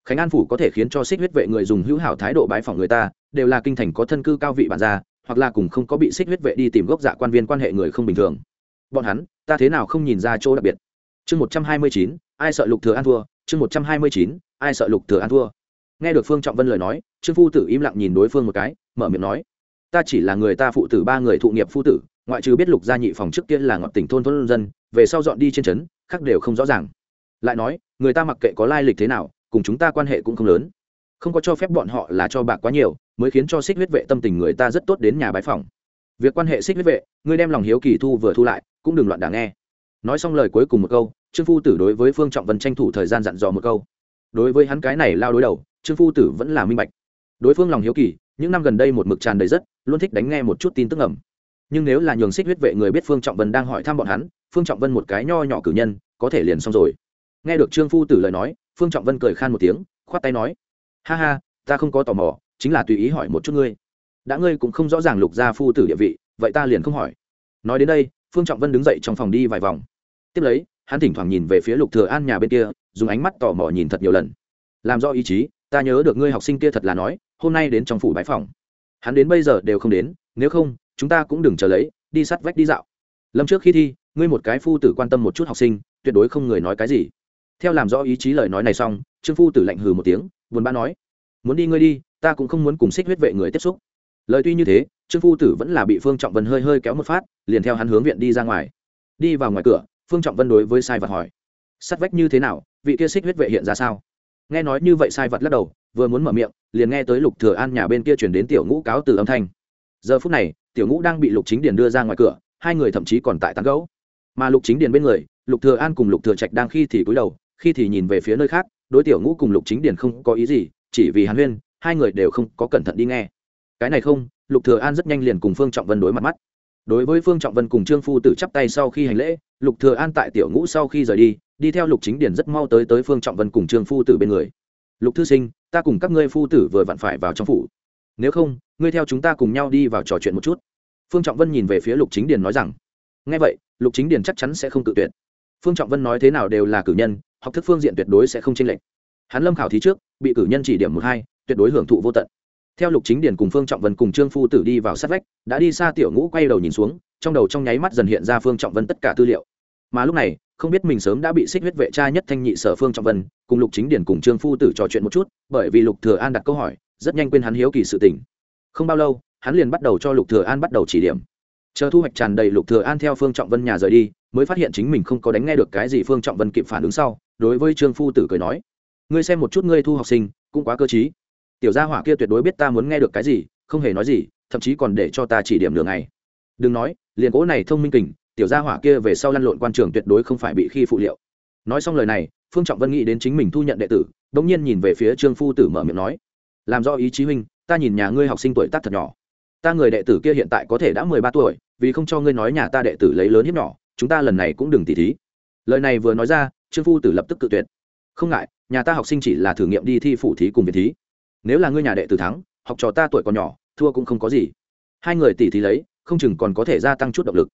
S1: Khánh an phủ có thể khiến cho xích huyết vệ người dùng hữu hảo thái độ bái phỏng người ta, đều là kinh thành có thân cư cao vị bản gia, hoặc là cùng không có bị xích huyết vệ đi tìm gốc dạ quan viên quan hệ người không bình thường. Bọn hắn, ta thế nào không nhìn ra chỗ đặc biệt? Chương một trăm hai mươi chín, ai sợ lục thừa an thua? Chương một trăm hai mươi chín, ai sợ lục thừa an thua? Nghe được phương trọng vân lời nói, trương phu tử im lặng nhìn đối phương một cái, mở miệng nói, ta chỉ là người ta phụ tử ba người thụ nghiệp phu tử, ngoại trừ biết lục gia nhị phòng trước kia là ngọn tỉnh thôn thôn dân, về sau dọn đi trên trấn khác đều không rõ ràng. Lại nói, người ta mặc kệ có lai lịch thế nào, cùng chúng ta quan hệ cũng không lớn. Không có cho phép bọn họ là cho bạc quá nhiều, mới khiến cho xích huyết vệ tâm tình người ta rất tốt đến nhà bái phòng. Việc quan hệ xích huyết vệ ngươi đem lòng hiếu kỳ thu vừa thu lại, cũng đừng loạn đảng nghe. Nói xong lời cuối cùng một câu, trương phu tử đối với phương trọng vân tranh thủ thời gian dặn dò một câu. Đối với hắn cái này lao đối đầu, trương phu tử vẫn là minh bạch. Đối phương lòng hiếu kỳ, những năm gần đây một mực tràn đầy rất, luôn thích đánh nghe một chút tin tức ẩm nhưng nếu là nhường xích huyết vệ người biết phương trọng vân đang hỏi thăm bọn hắn phương trọng vân một cái nho nhỏ cử nhân có thể liền xong rồi nghe được trương phu tử lời nói phương trọng vân cười khan một tiếng khoát tay nói ha ha ta không có tò mò chính là tùy ý hỏi một chút ngươi đã ngươi cũng không rõ ràng lục gia phu tử địa vị vậy ta liền không hỏi nói đến đây phương trọng vân đứng dậy trong phòng đi vài vòng tiếp lấy hắn thỉnh thoảng nhìn về phía lục thừa an nhà bên kia dùng ánh mắt tò mò nhìn thật nhiều lần làm do ý chí ta nhớ được ngươi học sinh kia thật là nói hôm nay đến trong phủ bãi phòng hắn đến bây giờ đều không đến nếu không chúng ta cũng đừng chờ lấy, đi sát vách đi dạo. Lâm trước khi thi, ngươi một cái phu tử quan tâm một chút học sinh, tuyệt đối không người nói cái gì. Theo làm rõ ý chí lời nói này xong, trương phu tử lạnh hừ một tiếng, buồn bã nói, muốn đi ngươi đi, ta cũng không muốn cùng xích huyết vệ người tiếp xúc. Lời tuy như thế, trương phu tử vẫn là bị phương trọng vân hơi hơi kéo một phát, liền theo hắn hướng viện đi ra ngoài. Đi vào ngoài cửa, phương trọng vân đối với sai vật hỏi, sắt vách như thế nào, vị kia xích huyết vệ hiện ra sao? Nghe nói như vậy, sai vật lắc đầu, vừa muốn mở miệng, liền nghe tới lục thừa an nhà bên kia chuyển đến tiểu ngũ cáo từ âm thanh giờ phút này, tiểu ngũ đang bị lục chính điền đưa ra ngoài cửa, hai người thậm chí còn tại tán gấu mà lục chính điền bên người, lục thừa an cùng lục thừa trạch đang khi thì cúi đầu, khi thì nhìn về phía nơi khác, đối tiểu ngũ cùng lục chính điền không có ý gì, chỉ vì hàn huyên, hai người đều không có cẩn thận đi nghe. Cái này không, lục thừa an rất nhanh liền cùng phương trọng vân đối mặt mắt. Đối với phương trọng vân cùng trương phu tử chắp tay sau khi hành lễ, lục thừa an tại tiểu ngũ sau khi rời đi đi theo lục chính điền rất mau tới tới phương trọng vân cùng trương phu tử bên người. Lục thư sinh, ta cùng các ngươi phu tử vừa vặn phải vào trong phủ nếu không, ngươi theo chúng ta cùng nhau đi vào trò chuyện một chút. Phương trọng vân nhìn về phía lục chính Điền nói rằng, nghe vậy, lục chính Điền chắc chắn sẽ không tự tuyệt. Phương trọng vân nói thế nào đều là cử nhân, học thức phương diện tuyệt đối sẽ không chênh lệch. Hắn lâm khảo thí trước, bị cử nhân chỉ điểm một hai, tuyệt đối hưởng thụ vô tận. Theo lục chính Điền cùng phương trọng vân cùng trương phu tử đi vào sát vách, đã đi xa tiểu ngũ quay đầu nhìn xuống, trong đầu trong nháy mắt dần hiện ra phương trọng vân tất cả tư liệu. Mà lúc này, không biết mình sớm đã bị xích huyết vệ cha nhất thanh nhị sở phương trọng vân cùng lục chính điển cùng trương phu tử trò chuyện một chút, bởi vì lục thừa an đặt câu hỏi rất nhanh quên hắn hiếu kỳ sự tình. Không bao lâu, hắn liền bắt đầu cho lục thừa an bắt đầu chỉ điểm. Chờ thu hoạch tràn đầy, lục thừa an theo phương trọng vân nhà rời đi, mới phát hiện chính mình không có đánh nghe được cái gì phương trọng vân kịp phản ứng sau, đối với trương phu tử cười nói, ngươi xem một chút ngươi thu học sinh, cũng quá cơ trí. Tiểu gia hỏa kia tuyệt đối biết ta muốn nghe được cái gì, không hề nói gì, thậm chí còn để cho ta chỉ điểm đường này đừng nói, liền cố này thông minh kình, tiểu gia hỏa kia về sau lăn lộn quan trường tuyệt đối không phải bị khi phụ liệu. Nói xong lời này, phương trọng vân nghĩ đến chính mình thu nhận đệ tử đ ỗ n g nhiên nhìn về phía trương phu tử mở miệng nói làm do ý chí huynh, ta nhìn nhà ngươi học sinh tuổi tác thật nhỏ. Ta người đệ tử kia hiện tại có thể đã mười ba tuổi, vì không cho ngươi nói nhà ta đệ tử lấy lớn hiếp nhỏ, chúng ta lần này cũng đừng tỉ thí. Lời này vừa nói ra, trương phu tử lập tức cự tuyệt. Không ngại, nhà ta học sinh chỉ là thử nghiệm đi thi phủ thí cùng việt thí. Nếu là ngươi nhà đệ tử thắng, học trò ta tuổi còn nhỏ, thua cũng không có gì. Hai người tỉ thí lấy, không chừng còn có thể gia tăng chút động lực.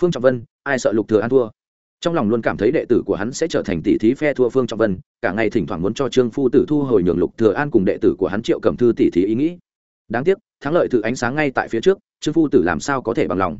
S1: Phương trọng vân, ai sợ lục thừa an thua? Trong lòng luôn cảm thấy đệ tử của hắn sẽ trở thành tỷ thí phe thua phương trọng vân, cả ngày thỉnh thoảng muốn cho trương phu tử thu hồi nhường lục thừa an cùng đệ tử của hắn triệu cẩm thư tỷ thí ý nghĩ. Đáng tiếc, thắng lợi thử ánh sáng ngay tại phía trước, trương phu tử làm sao có thể bằng lòng.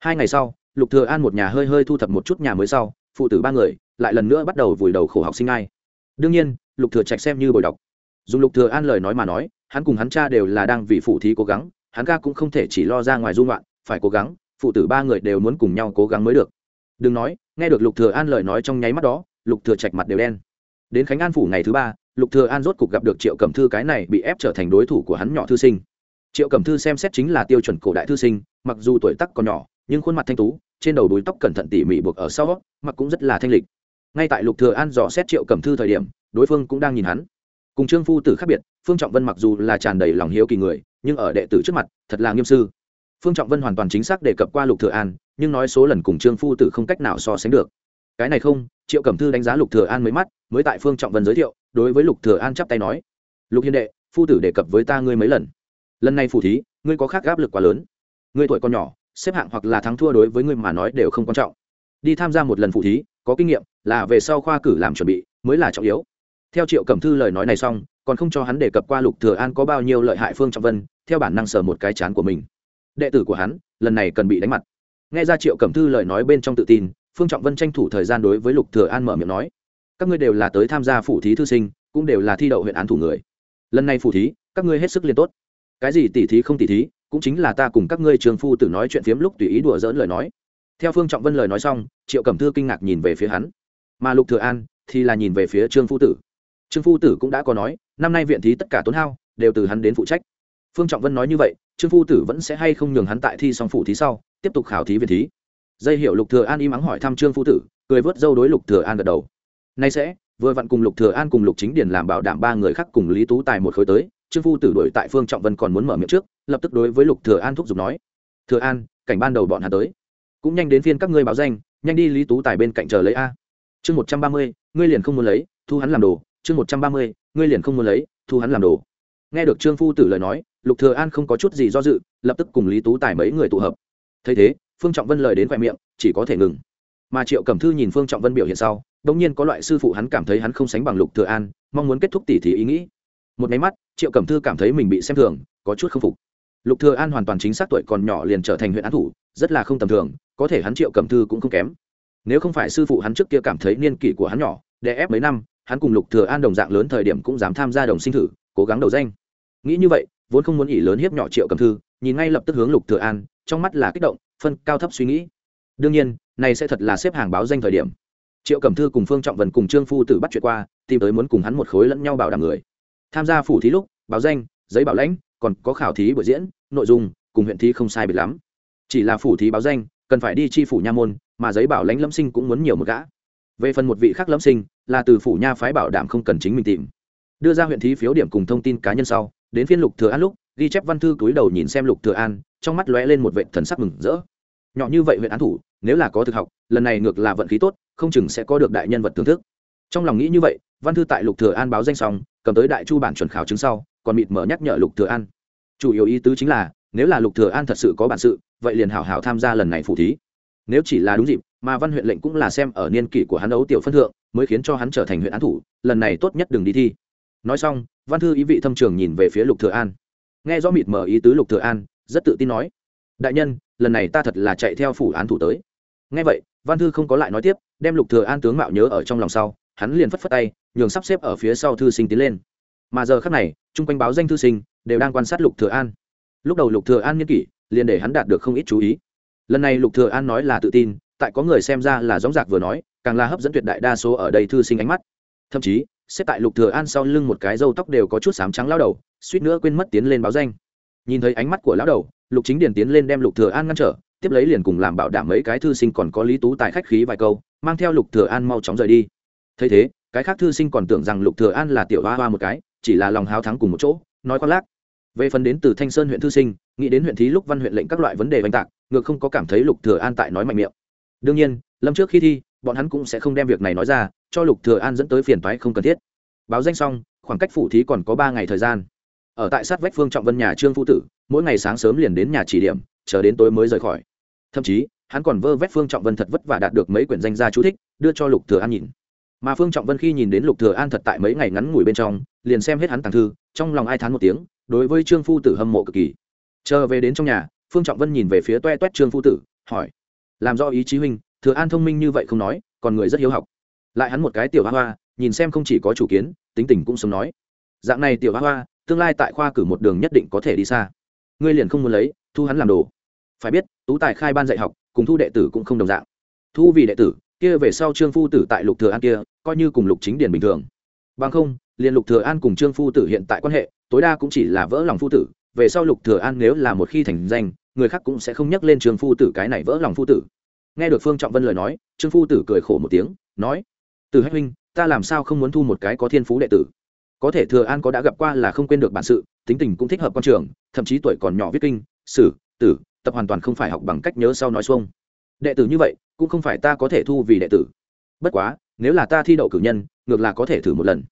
S1: Hai ngày sau, lục thừa an một nhà hơi hơi thu thập một chút nhà mới sau phụ tử ba người lại lần nữa bắt đầu vùi đầu khổ học sinh ai. Đương nhiên, lục thừa trạch xem như bồi đọc. Dùng lục thừa an lời nói mà nói, hắn cùng hắn cha đều là đang vì phụ thí cố gắng, hắn ca cũng không thể chỉ lo ra ngoài du ngoạn, phải cố gắng phụ tử ba người đều muốn cùng nhau cố gắng mới được. Đừng nói nghe được lục thừa an lời nói trong nháy mắt đó, lục thừa trạch mặt đều đen. Đến khánh an phủ ngày thứ ba, lục thừa an rốt cục gặp được triệu cẩm thư cái này bị ép trở thành đối thủ của hắn nhỏ thư sinh. Triệu cẩm thư xem xét chính là tiêu chuẩn cổ đại thư sinh, mặc dù tuổi tác còn nhỏ, nhưng khuôn mặt thanh tú, trên đầu đuôi tóc cẩn thận tỉ mỉ buộc ở sau, mặc cũng rất là thanh lịch. Ngay tại lục thừa an dò xét triệu cẩm thư thời điểm, đối phương cũng đang nhìn hắn. Cùng trương phu tử khác biệt, phương trọng vân mặc dù là tràn đầy lòng hiếu kỳ người, nhưng ở đệ tử trước mặt, thật là nghiêm sư. Phương trọng vân hoàn toàn chính xác đề cập qua lục thừa an nhưng nói số lần cùng trương phu tử không cách nào so sánh được. Cái này không, triệu cẩm thư đánh giá lục thừa an mới mắt, mới tại phương trọng vân giới thiệu, đối với lục thừa an chắp tay nói, lục hiền đệ, phu tử đề cập với ta ngươi mấy lần. Lần này phù thí, ngươi có khác áp lực quá lớn. Ngươi tuổi còn nhỏ, xếp hạng hoặc là thắng thua đối với ngươi mà nói đều không quan trọng. Đi tham gia một lần phù thí, có kinh nghiệm, là về sau khoa cử làm chuẩn bị, mới là trọng yếu. Theo triệu cẩm thư lời nói này xong, còn không cho hắn đề cập qua lục thừa an có bao nhiêu lợi hại phương trọng vân, theo bản năng sở một cái chán của mình. Đệ tử của hắn, lần này cần bị đánh mặt nghe ra triệu cẩm thư lời nói bên trong tự tin, phương trọng vân tranh thủ thời gian đối với lục thừa an mở miệng nói, các ngươi đều là tới tham gia phủ thí thư sinh, cũng đều là thi đậu huyện án thủ người. Lần này phủ thí, các ngươi hết sức liên tốt. Cái gì tỉ thí không tỉ thí, cũng chính là ta cùng các ngươi trường phu tử nói chuyện phiếm lúc tùy ý đùa dỡn lời nói. Theo phương trọng vân lời nói xong, triệu cẩm thư kinh ngạc nhìn về phía hắn. Mà lục thừa an thì là nhìn về phía trương phu tử. Trương phu tử cũng đã có nói, năm nay viện thí tất cả tốn hao, đều từ hắn đến phụ trách. Phương trọng vân nói như vậy, trương phu tử vẫn sẽ hay không nhường hắn tại thi xong phủ thí sau tiếp tục khảo thí viện thí. Dây hiệu lục thừa an im ắng hỏi thăm trương phu tử, cười vớt dâu đối lục thừa an gật đầu. Nay sẽ, vừa vặn cùng lục thừa an cùng lục chính điển làm bảo đảm ba người khác cùng lý tú tài một khối tới, trương phu tử đuổi tại phương trọng vân còn muốn mở miệng trước, lập tức đối với lục thừa an thúc giục nói, thừa an, cảnh ban đầu bọn hắn tới. Cũng nhanh đến phiên các ngươi báo danh, nhanh đi lý tú tài bên cạnh chờ lấy a. Chương một trăm ba mươi, ngươi liền không muốn lấy, thu hắn làm đồ. Chương một trăm ba mươi, ngươi liền không muốn lấy, thu hắn làm đồ. Nghe được trương phu tử lời nói, lục thừa an không có chút gì do dự, lập tức cùng lý tú tài mấy người tụ hợp thấy thế, phương trọng vân lời đến khoe miệng, chỉ có thể ngừng. Mà triệu cẩm thư nhìn phương trọng vân biểu hiện sau, đống nhiên có loại sư phụ hắn cảm thấy hắn không sánh bằng lục thừa an, mong muốn kết thúc tỷ thí ý nghĩ. Một máy mắt, triệu cẩm thư cảm thấy mình bị xem thường, có chút không phục. Lục thừa an hoàn toàn chính xác tuổi còn nhỏ liền trở thành huyện án thủ, rất là không tầm thường, có thể hắn triệu cẩm thư cũng không kém. Nếu không phải sư phụ hắn trước kia cảm thấy niên kỷ của hắn nhỏ, đè ép mấy năm, hắn cùng lục thừa an đồng dạng lớn thời điểm cũng dám tham gia đồng sinh thử, cố gắng đầu danh. Nghĩ như vậy, vốn không muốn ỉ lớn hiếp nhỏ triệu cẩm thư, nhìn ngay lập tức hướng lục thừa an trong mắt là kích động, phân cao thấp suy nghĩ. Đương nhiên, này sẽ thật là xếp hàng báo danh thời điểm. Triệu cẩm thư cùng phương trọng vân cùng trương phu tử bắt chuyện qua, tìm tới muốn cùng hắn một khối lẫn nhau bảo đảm người. Tham gia phủ thí lúc, báo danh, giấy bảo lãnh, còn có khảo thí buổi diễn, nội dung, cùng huyện thí không sai biệt lắm. Chỉ là phủ thí báo danh, cần phải đi chi phủ nha môn, mà giấy bảo lãnh lâm sinh cũng muốn nhiều một gã. Về phần một vị khác lâm sinh, là từ phủ nha phái bảo đảm không cần chính mình tìm. Đưa ra huyện thí phiếu điểm cùng thông tin cá nhân sau, đến phiên lục thừa an lúc, ghi chép văn thư túi đầu nhìn xem lục thừa an trong mắt lóe lên một vệ thần sắc mừng rỡ. Nhỏ như vậy huyện án thủ, nếu là có thực học, lần này ngược là vận khí tốt, không chừng sẽ có được đại nhân vật thưởng thức. Trong lòng nghĩ như vậy, văn thư tại lục thừa an báo danh xong, cầm tới đại chu bản chuẩn khảo chứng sau, còn mịt mở nhắc nhở lục thừa an. Chủ yếu ý tứ chính là, nếu là lục thừa an thật sự có bản sự, vậy liền hảo hảo tham gia lần này phụ thí. Nếu chỉ là đúng dịp, mà văn huyện lệnh cũng là xem ở niên kỷ của hắn ấu tiểu phân thượng, mới khiến cho hắn trở thành huyện án thủ, lần này tốt nhất đừng đi thi. Nói xong, văn thư ý vị thâm trường nhìn về phía lục thừa an. Nghe rõ mịt mở ý tứ lục thừa an rất tự tin nói, đại nhân, lần này ta thật là chạy theo phủ án thủ tới. Nghe vậy, văn thư không có lại nói tiếp, đem lục thừa an tướng mạo nhớ ở trong lòng sau, hắn liền phất phất tay, nhường sắp xếp ở phía sau thư sinh tiến lên. Mà giờ khắc này, chung quanh báo danh thư sinh đều đang quan sát lục thừa an. Lúc đầu lục thừa an nghiên kỷ, liền để hắn đạt được không ít chú ý. Lần này lục thừa an nói là tự tin, tại có người xem ra là giống dạc vừa nói, càng là hấp dẫn tuyệt đại đa số ở đây thư sinh ánh mắt. Thậm chí, xếp tại lục thừa an sau lưng một cái râu tóc đều có chút sám trắng lao đầu, suýt nữa quên mất tiến lên báo danh nhìn thấy ánh mắt của lão đầu, lục chính điền tiến lên đem lục thừa an ngăn trở, tiếp lấy liền cùng làm bảo đảm mấy cái thư sinh còn có lý tú tài khách khí vài câu, mang theo lục thừa an mau chóng rời đi. Thấy thế, cái khác thư sinh còn tưởng rằng lục thừa an là tiểu hoa hoa một cái, chỉ là lòng háo thắng cùng một chỗ, nói khoác lác. Về phần đến từ thanh sơn huyện thư sinh, nghĩ đến huyện thí lúc văn huyện lệnh các loại vấn đề vành tạc, ngược không có cảm thấy lục thừa an tại nói mạnh miệng. Đương nhiên, lâm trước khi thi, bọn hắn cũng sẽ không đem việc này nói ra, cho lục thừa an dẫn tới phiền toái không cần thiết. Báo danh xong, khoảng cách phủ thí còn có ba ngày thời gian ở tại sát vách phương trọng vân nhà trương phu tử, mỗi ngày sáng sớm liền đến nhà chỉ điểm, chờ đến tối mới rời khỏi. Thậm chí, hắn còn vơ vét phương trọng vân thật vất vả đạt được mấy quyển danh gia chú thích, đưa cho lục thừa an nhìn. Mà phương trọng vân khi nhìn đến lục thừa an thật tại mấy ngày ngắn ngủi bên trong, liền xem hết hắn tàng thư, trong lòng ai thán một tiếng, đối với trương phu tử hâm mộ cực kỳ. Chờ về đến trong nhà, phương trọng vân nhìn về phía toe toét trương phu tử, hỏi, làm do ý chí huynh, thừa an thông minh như vậy không nói, còn người rất hiếu học. Lại hắn một cái tiểu hoa hoa, nhìn xem không chỉ có chủ kiến, tính tình cũng sống nói, dạng này tiểu hoa hoa tương lai tại khoa cử một đường nhất định có thể đi xa. Ngươi liền không muốn lấy, thu hắn làm đồ. Phải biết, tú tài khai ban dạy học, cùng thu đệ tử cũng không đồng dạng. Thu vì đệ tử, kia về sau trương phu tử tại lục thừa an kia, coi như cùng lục chính điển bình thường. Bằng không, liền lục thừa an cùng trương phu tử hiện tại quan hệ, tối đa cũng chỉ là vỡ lòng phu tử. Về sau lục thừa an nếu là một khi thành danh, người khác cũng sẽ không nhắc lên trương phu tử cái này vỡ lòng phu tử. Nghe được phương trọng vân lời nói, trương phu tử cười khổ một tiếng, nói, từ hách huynh, ta làm sao không muốn thu một cái có thiên phú đệ tử? Có thể thừa an có đã gặp qua là không quên được bản sự, tính tình cũng thích hợp con trường, thậm chí tuổi còn nhỏ viết kinh, sử, tử, tập hoàn toàn không phải học bằng cách nhớ sau nói xuông. Đệ tử như vậy, cũng không phải ta có thể thu vì đệ tử. Bất quá, nếu là ta thi đậu cử nhân, ngược là có thể thử một lần.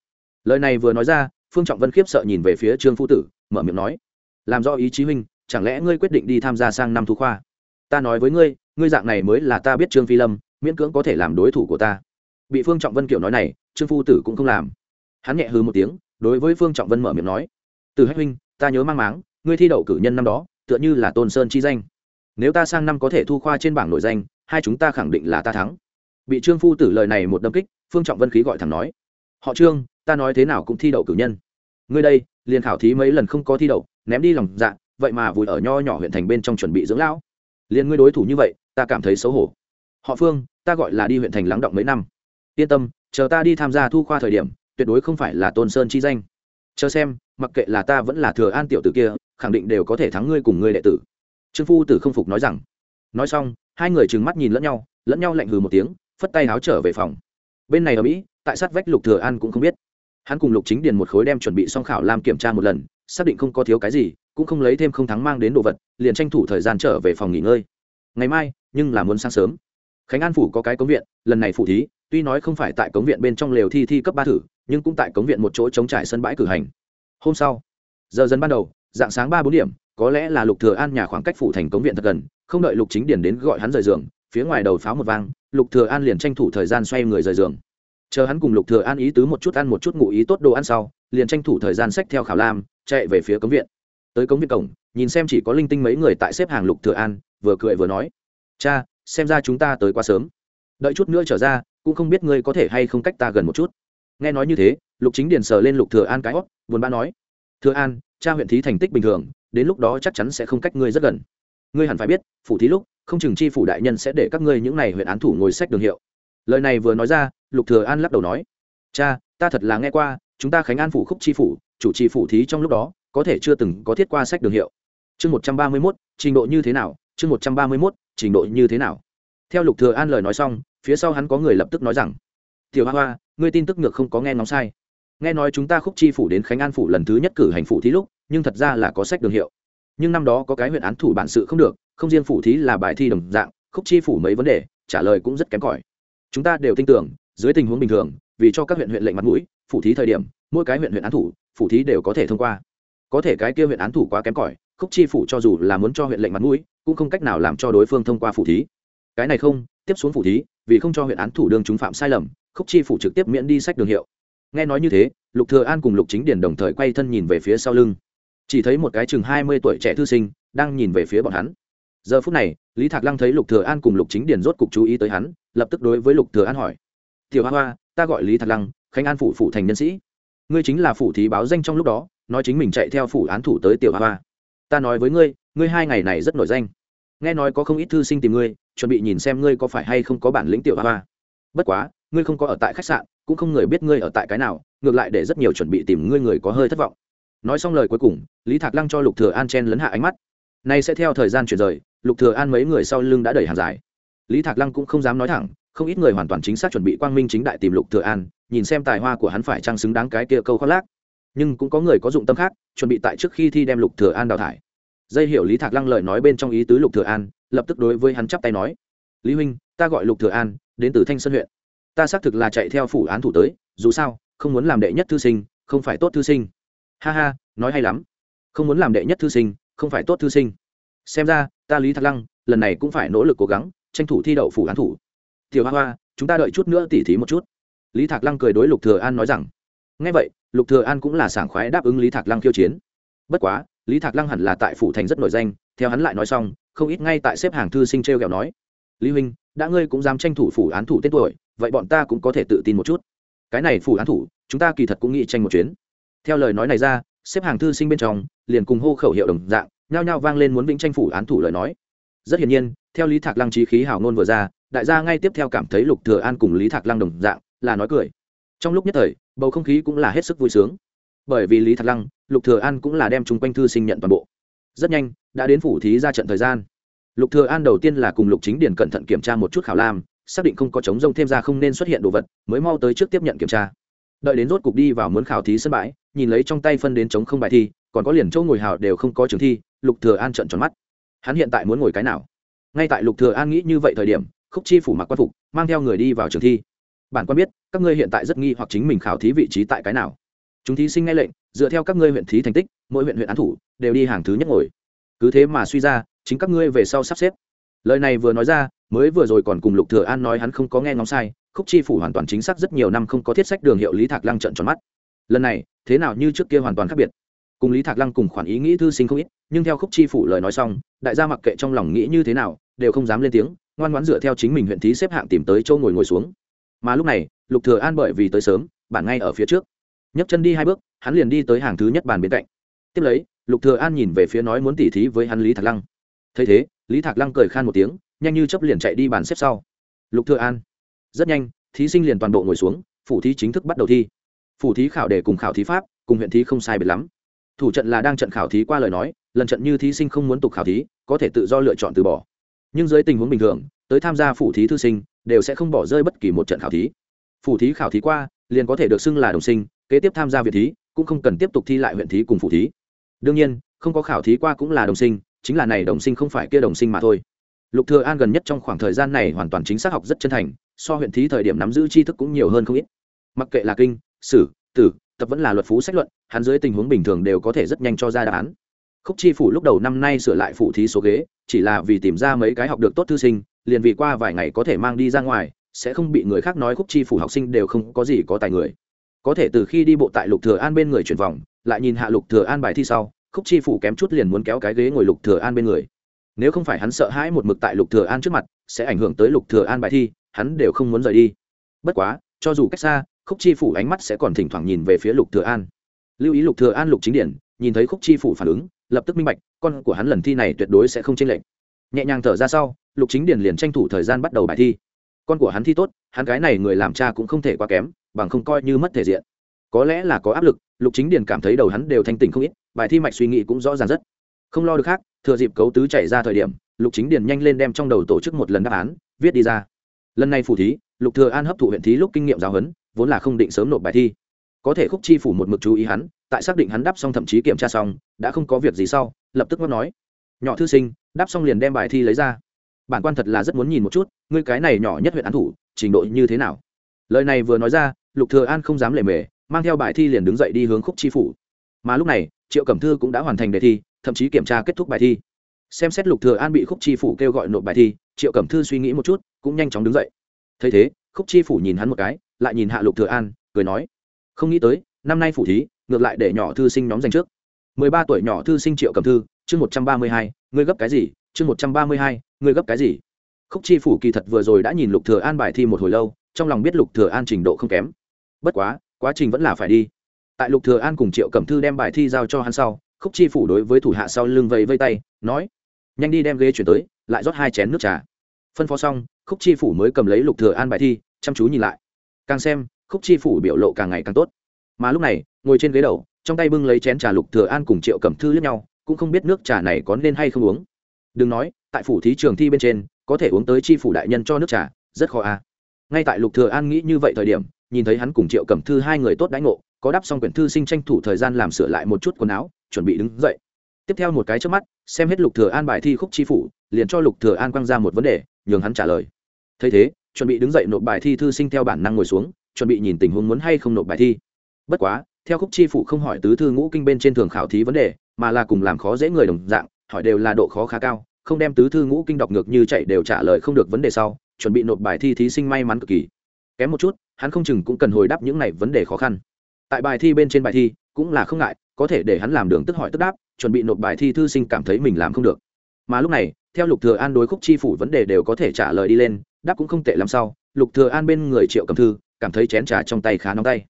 S1: Lời này vừa nói ra, phương trọng vân khiếp sợ nhìn về phía trương phu tử, mở miệng nói, làm do ý chí huynh, chẳng lẽ ngươi quyết định đi tham gia sang năm thu khoa? Ta nói với ngươi ngươi dạng này mới là ta biết trương phi lâm, miễn cưỡng có thể làm đối thủ của ta. Bị phương trọng vân kiểu nói này, trương phu tử cũng không làm. Hắn nhẹ hư một tiếng đối với phương trọng vân mở miệng nói từ hách huynh ta nhớ mang máng ngươi thi đậu cử nhân năm đó tựa như là tôn sơn chi danh nếu ta sang năm có thể thu khoa trên bảng nội danh hai chúng ta khẳng định là ta thắng bị trương phu tử lời này một đâm kích phương trọng vân khí gọi thẳng nói họ trương ta nói thế nào cũng thi đậu cử nhân ngươi đây liền khảo thí mấy lần không có thi đậu ném đi lòng dạ vậy mà vùi ở nho nhỏ huyện thành bên trong chuẩn bị dưỡng lão liền ngươi đối thủ như vậy ta cảm thấy xấu hổ họ phương ta gọi là đi huyện thành lắng động mấy năm yên tâm chờ ta đi tham gia thu khoa thời điểm tuyệt đối không phải là tôn sơn chi danh. Chờ xem, mặc kệ là ta vẫn là thừa an tiểu tử kia, khẳng định đều có thể thắng ngươi cùng ngươi đệ tử. Trương phu tử không phục nói rằng. Nói xong, hai người trừng mắt nhìn lẫn nhau lẫn nhau lạnh hừ một tiếng, phất tay áo trở về phòng. Bên này ở mỹ, tại sát vách lục thừa an cũng không biết. Hắn cùng lục chính điền một khối đem chuẩn bị xong khảo làm kiểm tra một lần, xác định không có thiếu cái gì, cũng không lấy thêm không thắng mang đến đồ vật, liền tranh thủ thời gian trở về phòng nghỉ ngơi. Ngày mai, nhưng là muốn sáng sớm. Khánh an phủ có cái cống viện, lần này phủ thí, tuy nói không phải tại cống viện bên trong lều thi thi cấp ba thử nhưng cũng tại cống viện một chỗ chống trải sân bãi cử hành. Hôm sau, giờ dần ban đầu, dạng sáng ba bốn điểm, có lẽ là lục thừa an nhà khoảng cách phủ thành cống viện thật gần, không đợi lục chính điển đến gọi hắn rời giường, phía ngoài đầu pháo một vang, lục thừa an liền tranh thủ thời gian xoay người rời giường. Chờ hắn cùng lục thừa an ý tứ một chút ăn một chút ngủ ý tốt đồ ăn sau, liền tranh thủ thời gian xách theo khảo lam, chạy về phía cống viện. Tới cống viện cổng, nhìn xem chỉ có linh tinh mấy người tại xếp hàng lục thừa an, vừa cười vừa nói, cha, xem ra chúng ta tới quá sớm. Đợi chút nữa trở ra, cũng không biết ngươi có thể hay không cách ta gần một chút nghe nói như thế lục chính điền sờ lên lục thừa an cái hót buồn bã nói thừa an cha huyện thí thành tích bình thường đến lúc đó chắc chắn sẽ không cách ngươi rất gần. Ngươi hẳn phải biết phủ thí lúc không chừng chi phủ đại nhân sẽ để các ngươi những này huyện án thủ ngồi sách đường hiệu. Lời này vừa nói ra lục thừa an lắc đầu nói cha ta thật là nghe qua chúng ta khánh an phủ khúc chi phủ chủ trì phủ thí trong lúc đó có thể chưa từng có thiết qua sách đường hiệu. Chương một trăm ba mươi 131, trình độ như thế nào? Chương một trăm ba mươi 131, trình độ như thế nào? Theo lục thừa an lời nói xong phía sau hắn có người lập tức nói rằng tiểu hoa hoa, ngươi tin tức ngược không có nghe ngóng sai. Nghe nói chúng ta khúc chi phủ đến khánh an phủ lần thứ nhất cử hành phủ thí lúc, nhưng thật ra là có sách đường hiệu. Nhưng năm đó có cái huyện án thủ bản sự không được, không riêng phủ thí là bài thi đồng dạng, khúc chi phủ mấy vấn đề, trả lời cũng rất kém cỏi. Chúng ta đều tin tưởng, dưới tình huống bình thường, vì cho các huyện huyện lệnh mặt mũi, phủ thí thời điểm, mỗi cái huyện huyện án thủ, phủ thí đều có thể thông qua. Có thể cái kia huyện án thủ quá kém cỏi, khúc chi phủ cho dù là muốn cho huyện lệnh mặt mũi, cũng không cách nào làm cho đối phương thông qua phủ thí. Cái này không, tiếp xuống phủ thí, vì không cho huyện án thủ đương chúng phạm sai lầm khúc chi phủ trực tiếp miễn đi sách đường hiệu. Nghe nói như thế, lục thừa an cùng lục chính điền đồng thời quay thân nhìn về phía sau lưng. Chỉ thấy một cái chừng hai mươi tuổi trẻ thư sinh đang nhìn về phía bọn hắn. Giờ phút này, lý thạc lăng thấy lục thừa an cùng lục chính điền rốt cục chú ý tới hắn, lập tức đối với lục thừa an hỏi. Tiểu hoa hoa, ta gọi lý thạc lăng, khánh an phủ phủ thành nhân sĩ. Ngươi chính là phủ thí báo danh trong lúc đó, nói chính mình chạy theo phủ án thủ tới tiểu hoa hoa. Ta nói với ngươi ngươi hai ngày này rất nổi danh. Nghe nói có không ít thư sinh tìm ngươi, chuẩn bị nhìn xem ngươi có phải hay không có bản lĩnh tiểu hoa hoa. Bất quá ngươi không có ở tại khách sạn, cũng không người biết ngươi ở tại cái nào, ngược lại để rất nhiều chuẩn bị tìm ngươi người có hơi thất vọng. Nói xong lời cuối cùng, lý thạc lăng cho lục thừa an chen lấn hạ ánh mắt. Nay sẽ theo thời gian chuyển rời, lục thừa an mấy người sau lưng đã đẩy hàng dài. Lý thạc lăng cũng không dám nói thẳng, không ít người hoàn toàn chính xác chuẩn bị quang minh chính đại tìm lục thừa an, nhìn xem tài hoa của hắn phải trang xứng đáng cái kia câu khoác lác. Nhưng cũng có người có dụng tâm khác, chuẩn bị tại trước khi thi đem lục thừa an đào thải. Dây hiểu lý thạc lăng lời nói bên trong ý tứ lục thừa an, lập tức đối với hắn chắp tay nói, lý huynh, ta gọi lục thừa an, đến từ thanh sơn huyện ta xác thực là chạy theo phủ án thủ tới, dù sao, không muốn làm đệ nhất thư sinh, không phải tốt thư sinh. Ha ha, nói hay lắm. Không muốn làm đệ nhất thư sinh, không phải tốt thư sinh. Xem ra, ta lý thạc lăng, lần này cũng phải nỗ lực cố gắng, tranh thủ thi đậu phủ án thủ. Tiểu hoa hoa, chúng ta đợi chút nữa tỉ thí một chút. Lý thạc lăng cười đối lục thừa an nói rằng, Nghe vậy, lục thừa an cũng là sảng khoái đáp ứng lý thạc lăng khiêu chiến. Bất quá, lý thạc lăng hẳn là tại phủ thành rất nổi danh, theo hắn lại nói xong, không ít ngay tại xếp hàng thư sinh treo kẹo nói, lý huynh, đã ngươi cũng dám tranh thủ phủ án thủ tên tuổi vậy bọn ta cũng có thể tự tin một chút. Cái này phủ án thủ, chúng ta kỳ thật cũng nghĩ tranh một chuyến. Theo lời nói này ra, xếp hàng thư sinh bên trong, liền cùng hô khẩu hiệu đồng dạng, nhao nhao vang lên muốn vĩnh tranh phủ án thủ lời nói. Rất hiển nhiên, theo lý thạc lăng trí khí hào ngôn vừa ra, đại gia ngay tiếp theo cảm thấy lục thừa an cùng lý thạc lăng đồng dạng, là nói cười. Trong lúc nhất thời, bầu không khí cũng là hết sức vui sướng. Bởi vì lý thạc lăng, lục thừa an cũng là đem chung quanh thư sinh nhận toàn bộ. Rất nhanh, đã đến phủ thí ra trận thời gian. Lục thừa an đầu tiên là cùng lục chính điển cẩn thận kiểm tra một chút khảo lam xác định không có chống rông thêm ra không nên xuất hiện đồ vật, mới mau tới trước tiếp nhận kiểm tra. Đợi đến rốt cục đi vào muốn khảo thí sân bãi, nhìn lấy trong tay phân đến chống không bài thi, còn có liền chỗ ngồi hào đều không có trường thi, lục thừa an trợn tròn mắt. Hắn hiện tại muốn ngồi cái nào? Ngay tại lục thừa an nghĩ như vậy thời điểm, khúc chi phủ mặc quan phục, mang theo người đi vào trường thi. Bản quan biết, các ngươi hiện tại rất nghi hoặc chính mình khảo thí vị trí tại cái nào. Chúng thí sinh nghe lệnh, dựa theo các ngươi huyện thí thành tích, mỗi huyện huyện án thủ, đều đi hàng thứ nhất ngồi. Cứ thế mà suy ra, chính các ngươi về sau sắp xếp lời này vừa nói ra, mới vừa rồi còn cùng lục thừa an nói hắn không có nghe ngóng sai, khúc chi phủ hoàn toàn chính xác rất nhiều năm không có thiết sách đường hiệu lý thạc lăng trận tròn mắt. Lần này, thế nào như trước kia hoàn toàn khác biệt. Cùng lý thạc lăng cùng khoản ý nghĩ thư sinh không ít, nhưng theo khúc chi phủ lời nói xong, đại gia mặc kệ trong lòng nghĩ như thế nào, đều không dám lên tiếng, ngoan ngoãn dựa theo chính mình huyện thí xếp hạng tìm tới châu ngồi ngồi xuống. Mà lúc này, lục thừa an bởi vì tới sớm, bản ngay ở phía trước. Nhấc chân đi hai bước, hắn liền đi tới hàng thứ nhất bàn bên cạnh. Tiếp lấy, lục thừa an nhìn về phía nói muốn tỉ thí với hắn lý thạc lăng. Thấy thế lý thạc lăng cười khan một tiếng, nhanh như chớp liền chạy đi bàn xếp sau. Lục thừa an. Rất nhanh, thí sinh liền toàn bộ ngồi xuống, phủ thí chính thức bắt đầu thi. Phủ thí khảo đề cùng khảo thí pháp, cùng huyện thí không sai biệt lắm. Thủ trận là đang trận khảo thí qua lời nói, lần trận như thí sinh không muốn tục khảo thí, có thể tự do lựa chọn từ bỏ. Nhưng dưới tình huống bình thường, tới tham gia phủ thí thư sinh, đều sẽ không bỏ rơi bất kỳ một trận khảo thí. Phủ thí khảo thí qua, liền có thể được xưng là đồng sinh, kế tiếp tham gia viện thí, cũng không cần tiếp tục thi lại huyện thí cùng phủ thí. Đương nhiên, không có khảo thí qua cũng là đồng sinh chính là này đồng sinh không phải kia đồng sinh mà thôi. Lục thừa an gần nhất trong khoảng thời gian này hoàn toàn chính xác học rất chân thành, so huyện thí thời điểm nắm giữ tri thức cũng nhiều hơn không ít. Mặc kệ là kinh, sử, tử, tập vẫn là luật phú sách luận, hắn dưới tình huống bình thường đều có thể rất nhanh cho ra đáp án. Khúc chi phủ lúc đầu năm nay sửa lại phụ thí số ghế, chỉ là vì tìm ra mấy cái học được tốt thư sinh, liền vì qua vài ngày có thể mang đi ra ngoài, sẽ không bị người khác nói khúc chi phủ học sinh đều không có gì có tài người. Có thể từ khi đi bộ tại lục thừa an bên người chuyển vòng, lại nhìn hạ lục thừa an bài thi sau khúc chi phủ kém chút liền muốn kéo cái ghế ngồi lục thừa an bên người. Nếu không phải hắn sợ hãi một mực tại lục thừa an trước mặt, sẽ ảnh hưởng tới lục thừa an bài thi, hắn đều không muốn rời đi. Bất quá, cho dù cách xa, khúc chi phủ ánh mắt sẽ còn thỉnh thoảng nhìn về phía lục thừa an. Lưu ý lục thừa an lục chính điển, nhìn thấy khúc chi phủ phản ứng, lập tức minh bạch, con của hắn lần thi này tuyệt đối sẽ không chênh lệch. Nhẹ nhàng thở ra sau, lục chính điển liền tranh thủ thời gian bắt đầu bài thi. Con của hắn thi tốt, hắn cái này người làm cha cũng không thể quá kém, bằng không coi như mất thể diện. Có lẽ là có áp lực, lục chính điển cảm thấy đầu hắn đều thanh tỉnh không ít bài thi mạch suy nghĩ cũng rõ ràng rất. Không lo được khác, thừa dịp cấu tứ chạy ra thời điểm, lục chính điền nhanh lên đem trong đầu tổ chức một lần đáp án, viết đi ra. Lần này phủ thí, lục thừa an hấp thụ huyện thí lúc kinh nghiệm giáo huấn, vốn là không định sớm nộp bài thi. Có thể khúc chi phủ một mực chú ý hắn, tại xác định hắn đáp xong thậm chí kiểm tra xong, đã không có việc gì sau, lập tức ngót nói. Nhỏ thư sinh, đáp xong liền đem bài thi lấy ra. Bản quan thật là rất muốn nhìn một chút, ngươi cái này nhỏ nhất huyện án thủ, trình độ như thế nào? Lời này vừa nói ra, lục thừa an không dám lề mề, mang theo bài thi liền đứng dậy đi hướng khúc chi phủ. Mà lúc này triệu cẩm thư cũng đã hoàn thành đề thi, thậm chí kiểm tra kết thúc bài thi. Xem xét lục thừa an bị khúc chi phủ kêu gọi nộp bài thi, triệu cẩm thư suy nghĩ một chút, cũng nhanh chóng đứng dậy. Thấy thế, khúc chi phủ nhìn hắn một cái, lại nhìn hạ lục thừa an, cười nói, không nghĩ tới, năm nay phủ thí, ngược lại để nhỏ thư sinh nhóm giành trước. Mười ba tuổi nhỏ thư sinh triệu cẩm thư, chương một trăm ba mươi hai, ngươi gấp cái gì? Chương một trăm ba mươi hai, ngươi gấp cái gì? Khúc chi phủ kỳ thật vừa rồi đã nhìn lục thừa an bài thi một hồi lâu, trong lòng biết lục thừa an trình độ không kém. Bất quá quá trình vẫn là phải đi tại lục thừa an cùng triệu cẩm thư đem bài thi giao cho hắn sau, khúc chi phủ đối với thủ hạ sau lưng vẫy vây tay, nói, nhanh đi đem ghế chuyển tới, lại rót hai chén nước trà. Phân phó xong, khúc chi phủ mới cầm lấy lục thừa an bài thi, chăm chú nhìn lại. Càng xem, khúc chi phủ biểu lộ càng ngày càng tốt. Mà lúc này, ngồi trên ghế đầu, trong tay bưng lấy chén trà lục thừa an cùng triệu cẩm thư liếc nhau, cũng không biết nước trà này có nên hay không uống. Đừng nói, tại phủ thí trường thi bên trên, có thể uống tới chi phủ đại nhân cho nước trà, rất khó à. Ngay tại lục thừa an nghĩ như vậy thời điểm, nhìn thấy hắn cùng triệu cẩm thư hai người tốt đãi ngộ có đáp xong quyển thư sinh tranh thủ thời gian làm sửa lại một chút quần áo, chuẩn bị đứng dậy. Tiếp theo một cái trước mắt, xem hết lục thừa an bài thi khúc chi phủ, liền cho lục thừa an quăng ra một vấn đề, nhường hắn trả lời. Thấy thế, chuẩn bị đứng dậy nộp bài thi thư sinh theo bản năng ngồi xuống, chuẩn bị nhìn tình huống muốn hay không nộp bài thi. Bất quá, theo khúc chi phủ không hỏi tứ thư ngũ kinh bên trên thường khảo thí vấn đề, mà là cùng làm khó dễ người đồng dạng, hỏi đều là độ khó khá cao, không đem tứ thư ngũ kinh đọc ngược như chạy đều trả lời không được vấn đề sau, chuẩn bị nộp bài thi thí sinh may mắn cực kỳ. Kém một chút, hắn không chừng cũng cần hồi đáp những này vấn đề khó khăn tại bài thi bên trên bài thi, cũng là không ngại, có thể để hắn làm đường tức hỏi tức đáp, chuẩn bị nộp bài thi thư sinh cảm thấy mình làm không được. Mà lúc này, theo lục thừa an đối khúc chi phủ vấn đề đều có thể trả lời đi lên, đáp cũng không tệ lắm sau, lục thừa an bên người triệu cầm thư, cảm thấy chén trà trong tay khá nóng tay.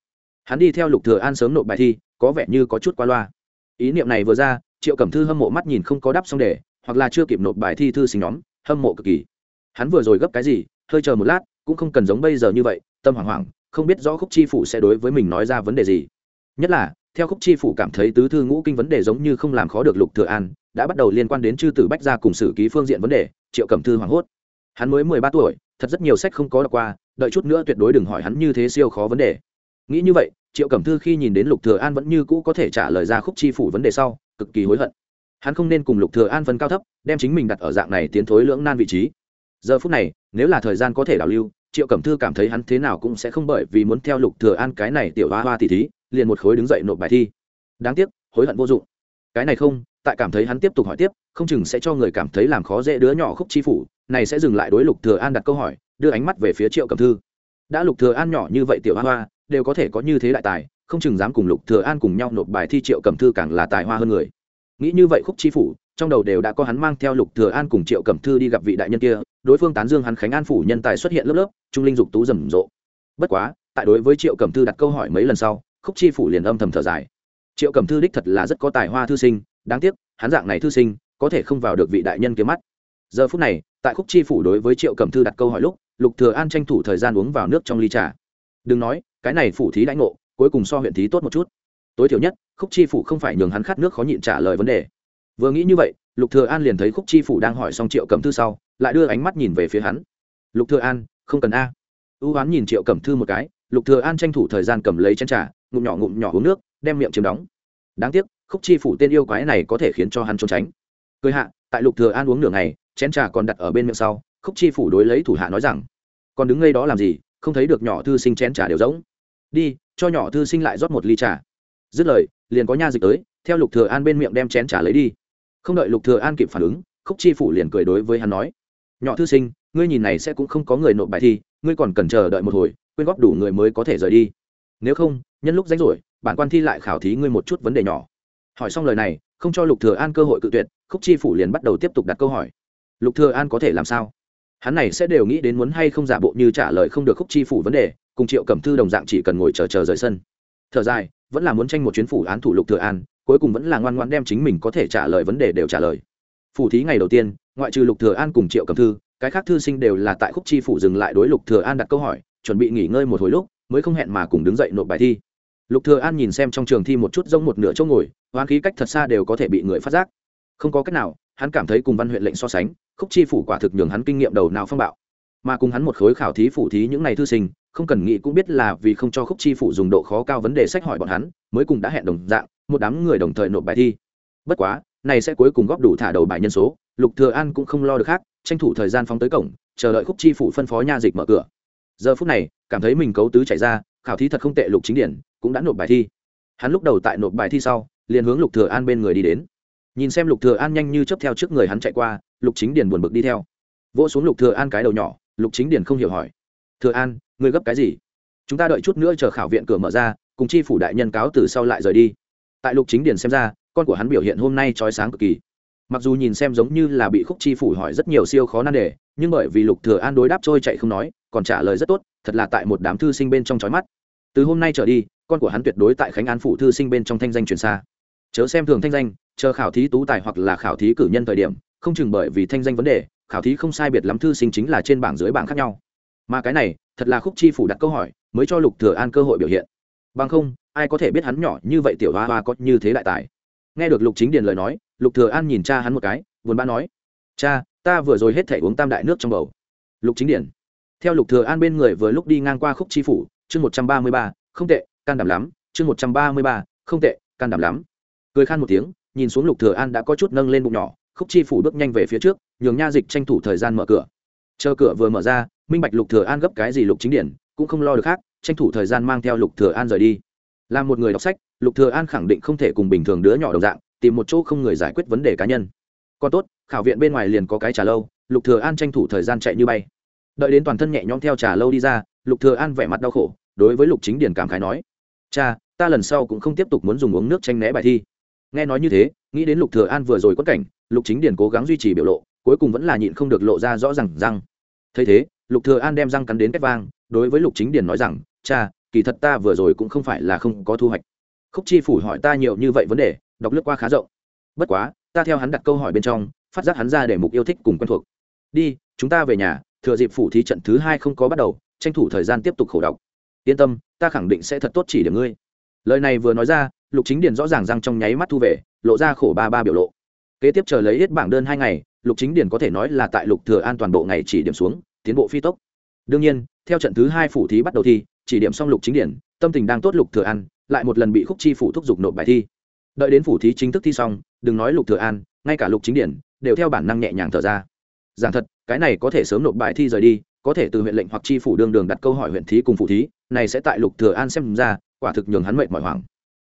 S1: Hắn đi theo lục thừa an sớm nộp bài thi, có vẻ như có chút qua loa. Ý niệm này vừa ra, triệu cẩm thư hâm mộ mắt nhìn không có đáp xong để hoặc là chưa kịp nộp bài thi thư sinh nhóm, hâm mộ cực kỳ. Hắn vừa rồi gấp cái gì, hơi chờ một lát, cũng không cần giống bây giờ như vậy, tâm hoảng hoảng không biết rõ khúc chi phủ sẽ đối với mình nói ra vấn đề gì. Nhất là, theo khúc chi phủ cảm thấy tứ thư ngũ kinh vấn đề giống như không làm khó được lục thừa an, đã bắt đầu liên quan đến chư tử bách gia cùng sử ký phương diện vấn đề, triệu cẩm thư hoảng hốt. Hắn mới mười ba tuổi, thật rất nhiều sách không có đọc qua, đợi chút nữa tuyệt đối đừng hỏi hắn như thế siêu khó vấn đề. Nghĩ như vậy, triệu cẩm thư khi nhìn đến lục thừa an vẫn như cũ có thể trả lời ra khúc chi phủ vấn đề sau, cực kỳ hối hận. Hắn không nên cùng lục thừa an phân cao thấp, đem chính mình đặt ở dạng này tiến thối lưỡng nan vị trí. Giờ phút này, nếu là thời gian có thể đảo lưu triệu cẩm thư cảm thấy hắn thế nào cũng sẽ không bởi vì muốn theo lục thừa an cái này tiểu hoa hoa tỷ thí, liền một khối đứng dậy nộp bài thi. Đáng tiếc, hối hận vô dụng. Cái này không, tại cảm thấy hắn tiếp tục hỏi tiếp, không chừng sẽ cho người cảm thấy làm khó dễ đứa nhỏ khúc chi phủ, này sẽ dừng lại đối lục thừa an đặt câu hỏi, đưa ánh mắt về phía triệu cẩm thư. Đã lục thừa an nhỏ như vậy tiểu hoa hoa, đều có thể có như thế đại tài, không chừng dám cùng lục thừa an cùng nhau nộp bài thi triệu cẩm thư càng là tài hoa hơn người. Nghĩ như vậy khúc chi phủ trong đầu đều đã có hắn mang theo lục thừa an cùng triệu cẩm thư đi gặp vị đại nhân kia, đối phương tán dương hắn khánh an phủ nhân tài xuất hiện lớp lớp, trung linh dục tú rầm rộ. Bất quá, tại đối với triệu cẩm thư đặt câu hỏi mấy lần sau, khúc chi phủ liền âm thầm thở dài. Triệu cẩm thư đích thật là rất có tài hoa thư sinh, đáng tiếc, hắn dạng này thư sinh, có thể không vào được vị đại nhân kia mắt. Giờ phút này, tại khúc chi phủ đối với triệu cẩm thư đặt câu hỏi lúc, lục thừa an tranh thủ thời gian uống vào nước trong ly trà. Đừng nói, cái này phủ thí lãnh ngộ, cuối cùng so huyện thí tốt một chút. Tối thiểu nhất, khúc chi phủ không phải nhường hắn khát nước khó nhịn trả lời vấn đề vừa nghĩ như vậy, lục thừa an liền thấy khúc chi phủ đang hỏi xong triệu cẩm thư sau, lại đưa ánh mắt nhìn về phía hắn. Lục thừa an, không cần a. Ưu ám nhìn triệu cẩm thư một cái, lục thừa an tranh thủ thời gian cầm lấy chén trà, ngụm nhỏ ngụm nhỏ uống nước, đem miệng chiếm đóng. Đáng tiếc, khúc chi phủ tên yêu quái này có thể khiến cho hắn trốn tránh. Cười hạ, tại lục thừa an uống nửa ngày, chén trà còn đặt ở bên miệng sau, khúc chi phủ đối lấy thủ hạ nói rằng, còn đứng ngay đó làm gì, không thấy được nhỏ thư sinh chén trà đều rỗng. Đi, cho nhỏ thư sinh lại rót một ly trà. Dứt lời, liền có nha dịch tới, theo lục thừa an bên miệng đem chén trà lấy đi không đợi lục thừa an kịp phản ứng, khúc chi phủ liền cười đối với hắn nói, nhỏ thư sinh, ngươi nhìn này sẽ cũng không có người nộp bài thi, ngươi còn cần chờ đợi một hồi, quyên góp đủ người mới có thể rời đi. Nếu không, nhân lúc rảnh rỗi, bản quan thi lại khảo thí ngươi một chút vấn đề nhỏ. Hỏi xong lời này, không cho lục thừa an cơ hội cự tuyệt, khúc chi phủ liền bắt đầu tiếp tục đặt câu hỏi. Lục thừa an có thể làm sao? Hắn này sẽ đều nghĩ đến muốn hay không giả bộ như trả lời không được khúc chi phủ vấn đề, cùng triệu cẩm thư đồng dạng chỉ cần ngồi chờ chờ rời sân. Thở dài, vẫn là muốn tranh một chuyến phủ án thủ lục thừa an cuối cùng vẫn là ngoan ngoãn đem chính mình có thể trả lời vấn đề đều trả lời. Phủ thí ngày đầu tiên, ngoại trừ lục thừa an cùng triệu cẩm thư, cái khác thư sinh đều là tại khúc chi phủ dừng lại đối lục thừa an đặt câu hỏi, chuẩn bị nghỉ ngơi một hồi lúc, mới không hẹn mà cùng đứng dậy nộp bài thi. Lục thừa an nhìn xem trong trường thi một chút rông một nửa chỗ ngồi hoán khí cách thật xa đều có thể bị người phát giác. Không có cách nào, hắn cảm thấy cùng văn huyện lệnh so sánh, khúc chi phủ quả thực nhường hắn kinh nghiệm đầu não phong bạo. Mà cùng hắn một khối khảo thí phủ thí những ngày thư sinh, không cần nghĩ cũng biết là vì không cho khúc chi phủ dùng độ khó cao vấn đề sách hỏi bọn hắn, mới cùng đã hẹn đồng dạng một đám người đồng thời nộp bài thi. Bất quá, này sẽ cuối cùng góp đủ thả đầu bài nhân số, lục thừa an cũng không lo được khác, tranh thủ thời gian phóng tới cổng, chờ đợi khúc chi phủ phân phó nha dịch mở cửa. Giờ phút này, cảm thấy mình cấu tứ chạy ra, khảo thí thật không tệ lục chính điển, cũng đã nộp bài thi. Hắn lúc đầu tại nộp bài thi sau, liền hướng lục thừa an bên người đi đến. Nhìn xem lục thừa an nhanh như chớp theo trước người hắn chạy qua, lục chính điển buồn bực đi theo. Vỗ xuống lục thừa an cái đầu nhỏ, lục chính điển không hiểu hỏi. Thừa an, ngươi gấp cái gì? Chúng ta đợi chút nữa chờ khảo viện cửa mở ra, cùng chi phủ đại nhân cáo từ sau lại rời đi tại lục chính điển xem ra, con của hắn biểu hiện hôm nay trói sáng cực kỳ. Mặc dù nhìn xem giống như là bị khúc chi phủ hỏi rất nhiều siêu khó nan đề, nhưng bởi vì lục thừa an đối đáp trôi chạy không nói, còn trả lời rất tốt, thật là tại một đám thư sinh bên trong trói mắt. Từ hôm nay trở đi, con của hắn tuyệt đối tại khánh an phủ thư sinh bên trong thanh danh truyền xa. Chớ xem thường thanh danh, chờ khảo thí tú tài hoặc là khảo thí cử nhân thời điểm, không chừng bởi vì thanh danh vấn đề, khảo thí không sai biệt lắm thư sinh chính là trên bảng dưới bảng khác nhau. Mà cái này, thật là khúc chi phủ đặt câu hỏi, mới cho lục thừa an cơ hội biểu hiện. Bằng không ai có thể biết hắn nhỏ như vậy tiểu hoa hoa có như thế đại tài? Nghe được lục chính điền lời nói, lục thừa an nhìn cha hắn một cái, buồn bã nói, cha, ta vừa rồi hết thể uống tam đại nước trong bầu. Lục chính điền, theo lục thừa an bên người vừa lúc đi ngang qua khúc chi phủ, chương một trăm ba mươi ba, không tệ, can đảm lắm, chương một trăm ba mươi ba, không tệ, can đảm lắm. Cười khan một tiếng, nhìn xuống lục thừa an đã có chút nâng lên bụng nhỏ, khúc chi phủ bước nhanh về phía trước, nhường nha dịch tranh thủ thời gian mở cửa. Chờ cửa vừa mở ra, minh bạch lục thừa an gấp cái gì lục chính điển cũng không lo được khác, tranh thủ thời gian mang theo lục thừa an rời đi là một người đọc sách, lục thừa an khẳng định không thể cùng bình thường đứa nhỏ đồng dạng, tìm một chỗ không người giải quyết vấn đề cá nhân. Còn tốt, khảo viện bên ngoài liền có cái trà lâu, lục thừa an tranh thủ thời gian chạy như bay. Đợi đến toàn thân nhẹ nhõm theo trà lâu đi ra, lục thừa an vẻ mặt đau khổ, đối với lục chính điển cảm khái nói, cha, ta lần sau cũng không tiếp tục muốn dùng uống nước tranh né bài thi. Nghe nói như thế, nghĩ đến lục thừa an vừa rồi quất cảnh, lục chính điển cố gắng duy trì biểu lộ, cuối cùng vẫn là nhịn không được lộ ra rõ ràng răng. Thấy thế, lục thừa an đem răng cắn đến cách vang, đối với lục chính điển nói rằng, cha kỳ thật ta vừa rồi cũng không phải là không có thu hoạch. Khúc chi phủ hỏi ta nhiều như vậy vấn đề, đọc lướt qua khá rộng. Bất quá, ta theo hắn đặt câu hỏi bên trong, phát giác hắn ra để mục yêu thích cùng quen thuộc. Đi, chúng ta về nhà, thừa dịp phủ thí trận thứ hai không có bắt đầu, tranh thủ thời gian tiếp tục khổ đọc. Yên tâm, ta khẳng định sẽ thật tốt chỉ điểm ngươi. Lời này vừa nói ra, lục chính điền rõ ràng răng trong nháy mắt thu về, lộ ra khổ ba ba biểu lộ. Kế tiếp chờ lấy hết bảng đơn hai ngày, lục chính điền có thể nói là tại lục thừa an toàn bộ ngày chỉ điểm xuống, tiến bộ phi tốc. Đương nhiên, theo trận thứ hai phủ thí bắt đầu thi chỉ điểm xong lục chính điển, tâm tình đang tốt lục thừa an, lại một lần bị khúc chi phủ thúc giục nộp bài thi. Đợi đến phủ thí chính thức thi xong, đừng nói lục thừa an, ngay cả lục chính điển, đều theo bản năng nhẹ nhàng thở ra. Giảng thật, cái này có thể sớm nộp bài thi rời đi, có thể từ huyện lệnh hoặc chi phủ đường đường đặt câu hỏi huyện thí cùng phủ thí, này sẽ tại lục thừa an xem ra, quả thực nhường hắn mệt mỏi hoảng.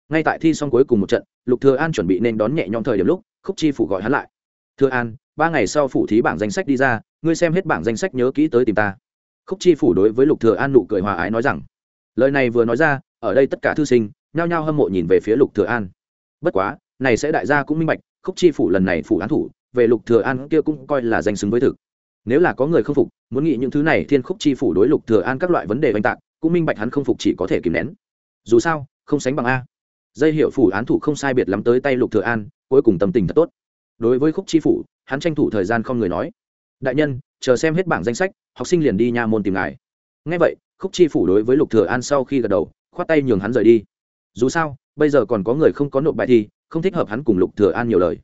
S1: Ngay tại thi xong cuối cùng một trận, lục thừa an chuẩn bị nên đón nhẹ nhõm thời điểm lúc, khúc chi phủ gọi hắn lại. Thừa an, ba ngày sau phủ thí bảng danh sách đi ra, ngươi xem hết bảng danh sách nhớ kỹ tới tìm ta khúc chi phủ đối với lục thừa an nụ cười hòa ái nói rằng, lời này vừa nói ra, ở đây tất cả thư sinh nhao nhao hâm mộ nhìn về phía lục thừa an. Bất quá, này sẽ đại gia cũng minh bạch, khúc chi phủ lần này phủ án thủ, về lục thừa an kia cũng coi là danh xứng với thực. Nếu là có người không phục, muốn nghĩ những thứ này thiên khúc chi phủ đối lục thừa an các loại vấn đề oanh tạc, cũng minh bạch hắn không phục chỉ có thể kìm nén. Dù sao, không sánh bằng a. Dây hiệu phủ án thủ không sai biệt lắm tới tay lục thừa an, cuối cùng tâm tình thật tốt. Đối với khúc chi phủ, hắn tranh thủ thời gian không người nói đại nhân, chờ xem hết bảng danh sách, học sinh liền đi nha môn tìm ngài. Ngay vậy, khúc chi phủ đối với lục thừa an sau khi gật đầu, khoát tay nhường hắn rời đi. Dù sao, bây giờ còn có người không có nộp bài thi, không thích hợp hắn cùng lục thừa an nhiều lời.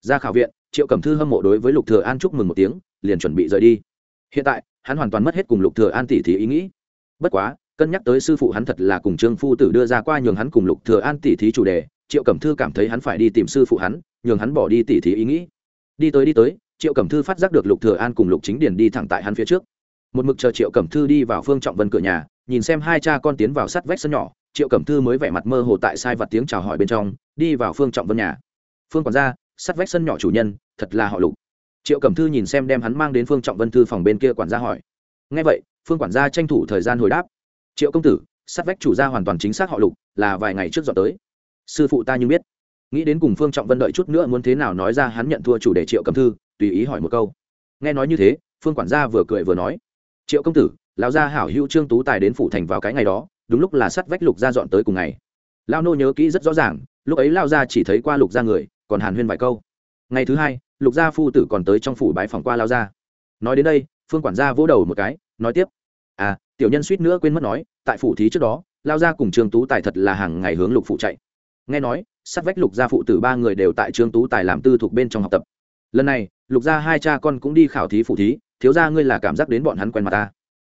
S1: Ra khảo viện, triệu cẩm thư hâm mộ đối với lục thừa an chúc mừng một tiếng, liền chuẩn bị rời đi. Hiện tại, hắn hoàn toàn mất hết cùng lục thừa an tỷ thí ý nghĩ. Bất quá, cân nhắc tới sư phụ hắn thật là cùng trương phu tử đưa ra qua nhường hắn cùng lục thừa an tỷ thí chủ đề, triệu cẩm thư cảm thấy hắn phải đi tìm sư phụ hắn, nhường hắn bỏ đi tỷ thí ý nghĩ. Đi tới đi tới triệu cẩm thư phát giác được lục thừa an cùng lục chính điền đi thẳng tại hắn phía trước. Một mực chờ triệu cẩm thư đi vào phương trọng vân cửa nhà, nhìn xem hai cha con tiến vào sắt vách sân nhỏ, triệu cẩm thư mới vẻ mặt mơ hồ tại sai vặt tiếng chào hỏi bên trong, đi vào phương trọng vân nhà. Phương quản gia, sắt vách sân nhỏ chủ nhân, thật là họ lục. Triệu cẩm thư nhìn xem đem hắn mang đến phương trọng vân thư phòng bên kia quản gia hỏi. Ngay vậy, phương quản gia tranh thủ thời gian hồi đáp. Triệu công tử, sắt vách chủ gia hoàn toàn chính xác họ lục, là vài ngày trước dọn tới. Sư phụ ta như biết. Nghĩ đến cùng phương trọng vân đợi chút nữa muốn thế nào nói ra hắn nhận thua chủ đề triệu cẩm thư tùy ý hỏi một câu. Nghe nói như thế, phương quản gia vừa cười vừa nói, triệu công tử, lão gia hảo hữu trương tú tài đến phủ thành vào cái ngày đó, đúng lúc là sắt vách lục gia dọn tới cùng ngày. Lao nô nhớ kỹ rất rõ ràng, lúc ấy lao gia chỉ thấy qua lục gia người, còn hàn huyên vài câu. Ngày thứ hai, lục gia phu tử còn tới trong phủ bái phòng qua lao gia. Nói đến đây, phương quản gia vỗ đầu một cái, nói tiếp à tiểu nhân suýt nữa quên mất nói, tại phủ thí trước đó lao gia cùng trương tú tài thật là hàng ngày hướng lục phụ chạy. Nghe nói, sắt vách lục gia phụ tử ba người đều tại trương tú tài làm tư thuộc bên trong học tập lần này, lục gia hai cha con cũng đi khảo thí phủ thí, thiếu gia ngươi là cảm giác đến bọn hắn quen mặt ta.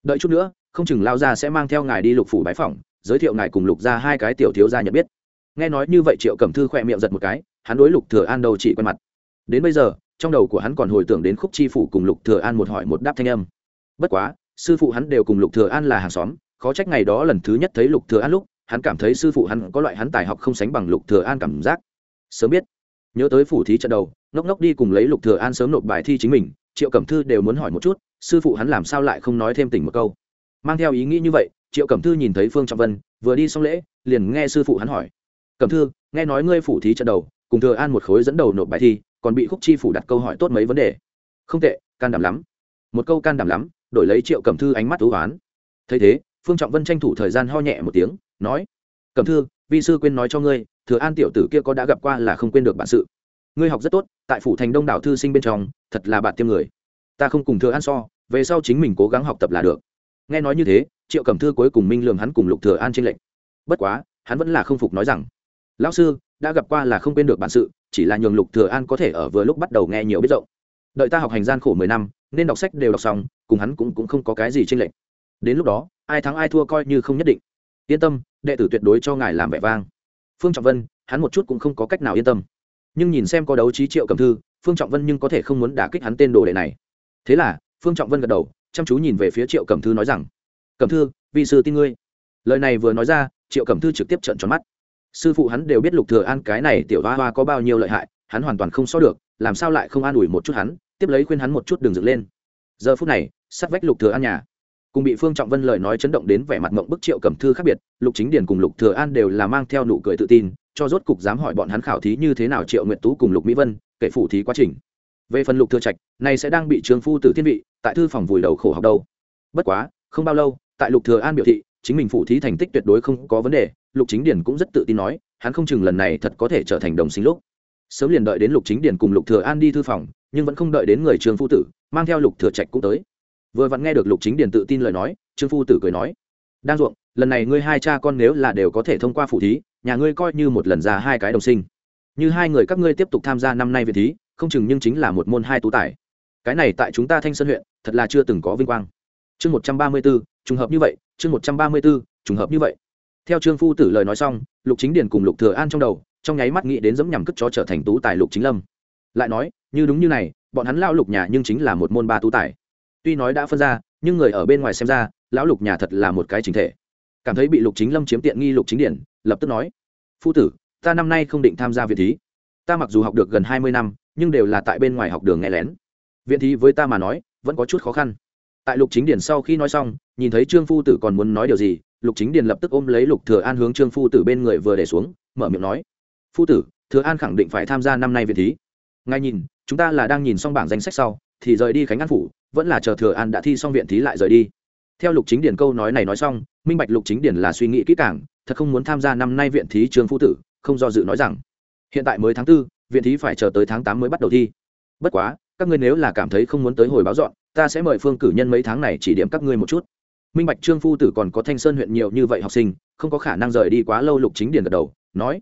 S1: Đợi chút nữa, không chừng lao gia sẽ mang theo ngài đi lục phủ bái phỏng, giới thiệu ngài cùng lục gia hai cái tiểu thiếu gia nhận biết. Nghe nói như vậy triệu cẩm thư khỏe miệng giật một cái, hắn đối lục thừa an đầu chỉ quen mặt. Đến bây giờ, trong đầu của hắn còn hồi tưởng đến khúc chi phủ cùng lục thừa an một hỏi một đáp thanh âm. Bất quá, sư phụ hắn đều cùng lục thừa an là hàng xóm, khó trách ngày đó lần thứ nhất thấy lục thừa an lúc, hắn cảm thấy sư phụ hắn có loại hắn tài học không sánh bằng lục thừa an cảm giác. Sớm biết, nhớ tới phủ thí trận đầu ngốc ngốc đi cùng lấy lục thừa an sớm nộp bài thi chính mình, triệu cẩm thư đều muốn hỏi một chút, sư phụ hắn làm sao lại không nói thêm tỉnh một câu. Mang theo ý nghĩ như vậy, triệu cẩm thư nhìn thấy phương trọng vân, vừa đi xong lễ, liền nghe sư phụ hắn hỏi. Cẩm thư, nghe nói ngươi phủ thí trận đầu, cùng thừa an một khối dẫn đầu nộp bài thi, còn bị khúc chi phủ đặt câu hỏi tốt mấy vấn đề? Không tệ, can đảm lắm. Một câu can đảm lắm, đổi lấy triệu cẩm thư ánh mắt thú oán. Thấy thế, phương trọng vân tranh thủ thời gian ho nhẹ một tiếng, nói, cẩm thư, vi sư quên nói cho ngươi, thừa an tiểu tử kia có đã gặp qua là không quên được bản sự ngươi học rất tốt, tại phủ thành đông đảo thư sinh bên trong, thật là bạn tiêm người. Ta không cùng thừa an so, về sau chính mình cố gắng học tập là được. Nghe nói như thế, triệu cẩm thư cuối cùng minh lường hắn cùng lục thừa an trên lệnh bất quá, hắn vẫn là không phục nói rằng, lão sư, đã gặp qua là không quên được bản sự, chỉ là nhường lục thừa an có thể ở vừa lúc bắt đầu nghe nhiều biết rộng. Đợi ta học hành gian khổ mười năm, nên đọc sách đều đọc xong, cùng hắn cũng cũng không có cái gì trên lệnh đến lúc đó, ai thắng ai thua coi như không nhất định. Yên tâm, đệ tử tuyệt đối cho ngài làm vẻ vang. Phương trọng vân, hắn một chút cũng không có cách nào yên tâm nhưng nhìn xem có đấu trí triệu cầm thư, phương trọng vân nhưng có thể không muốn đả kích hắn tên đồ đệ này. Thế là, phương trọng vân gật đầu, chăm chú nhìn về phía triệu cẩm thư nói rằng, cẩm thư vì sư tin ngươi. Lời này vừa nói ra, triệu cẩm thư trực tiếp trận tròn mắt. Sư phụ hắn đều biết lục thừa an cái này tiểu hoa hoa có bao nhiêu lợi hại, hắn hoàn toàn không so được, làm sao lại không an ủi một chút hắn, tiếp lấy khuyên hắn một chút đường dựng lên. Giờ phút này, sát vách lục thừa an nhà, cùng bị phương trọng vân lời nói chấn động đến vẻ mặt mộng bức triệu cẩm thư khác biệt, lục chính điển cùng lục thừa an đều là mang theo nụ cười tự tin cho rốt cục dám hỏi bọn hắn khảo thí như thế nào triệu nguyện tú cùng lục mỹ vân, kể phủ thí quá trình. Về phần lục thừa trạch này sẽ đang bị trương phu tử thiên vị, tại thư phòng vùi đầu khổ học đâu. Bất quá, không bao lâu, tại lục thừa an biểu thị, chính mình phủ thí thành tích tuyệt đối không có vấn đề, lục chính điển cũng rất tự tin nói, hắn không chừng lần này thật có thể trở thành đồng sinh lúc. Sớm liền đợi đến lục chính điển cùng lục thừa an đi thư phòng, nhưng vẫn không đợi đến người trương phu tử, mang theo lục thừa trạch cũng tới. Vừa vặn nghe được lục chính điển tự tin lời nói, trương phu tử cười nói đang ruộng, lần này ngươi hai cha con nếu là đều có thể thông qua phụ thí, nhà ngươi coi như một lần ra hai cái đồng sinh. Như hai người các ngươi tiếp tục tham gia năm nay về thí, không chừng nhưng chính là một môn hai tú tài. Cái này tại chúng ta thanh sơn huyện, thật là chưa từng có vinh quang. Chương một trăm ba mươi b ố trùng hợp như vậy, chương một trăm ba mươi b ố trùng hợp như vậy. Theo trương phu tử lời nói xong, lục chính điền cùng lục thừa an trong đầu, trong nháy mắt nghĩ đến dẫm nhằm cất chó trở thành tú tài lục chính lâm. Lại nói, như đúng như này, bọn hắn lao lục nhà nhưng chính là một môn ba tú tài. Tuy nói đã phân ra, nhưng người ở bên ngoài xem ra lão lục nhà thật là một cái chính thể. Cảm thấy bị lục chính lâm chiếm tiện nghi lục chính điển, lập tức nói, phu tử, ta năm nay không định tham gia viện thí. Ta mặc dù học được gần hai mươi năm, nhưng đều là tại bên ngoài học đường nghe lén. Viện thí với ta mà nói, vẫn có chút khó khăn. Tại lục chính điển sau khi nói xong, nhìn thấy trương phu tử còn muốn nói điều gì, lục chính điển lập tức ôm lấy lục thừa an hướng trương phu tử bên người vừa để xuống, mở miệng nói, phu tử, thừa an khẳng định phải tham gia năm nay viện thí. Ngay nhìn, chúng ta là đang nhìn xong bảng danh sách sau, thì rời đi khánh an phủ, vẫn là chờ thừa an đã thi xong viện thí lại rời đi theo lục chính điển câu nói này nói xong, minh bạch lục chính điển là suy nghĩ kỹ càng, thật không muốn tham gia năm nay viện thí trường phu tử, không do dự nói rằng, hiện tại mới tháng tư, viện thí phải chờ tới tháng tám mới bắt đầu thi. Bất quá, các ngươi nếu là cảm thấy không muốn tới hồi báo dọn, ta sẽ mời phương cử nhân mấy tháng này chỉ điểm các ngươi một chút. Minh bạch trương phu tử còn có thanh sơn huyện nhiều như vậy học sinh, không có khả năng rời đi quá lâu lục chính điển gật đầu, nói,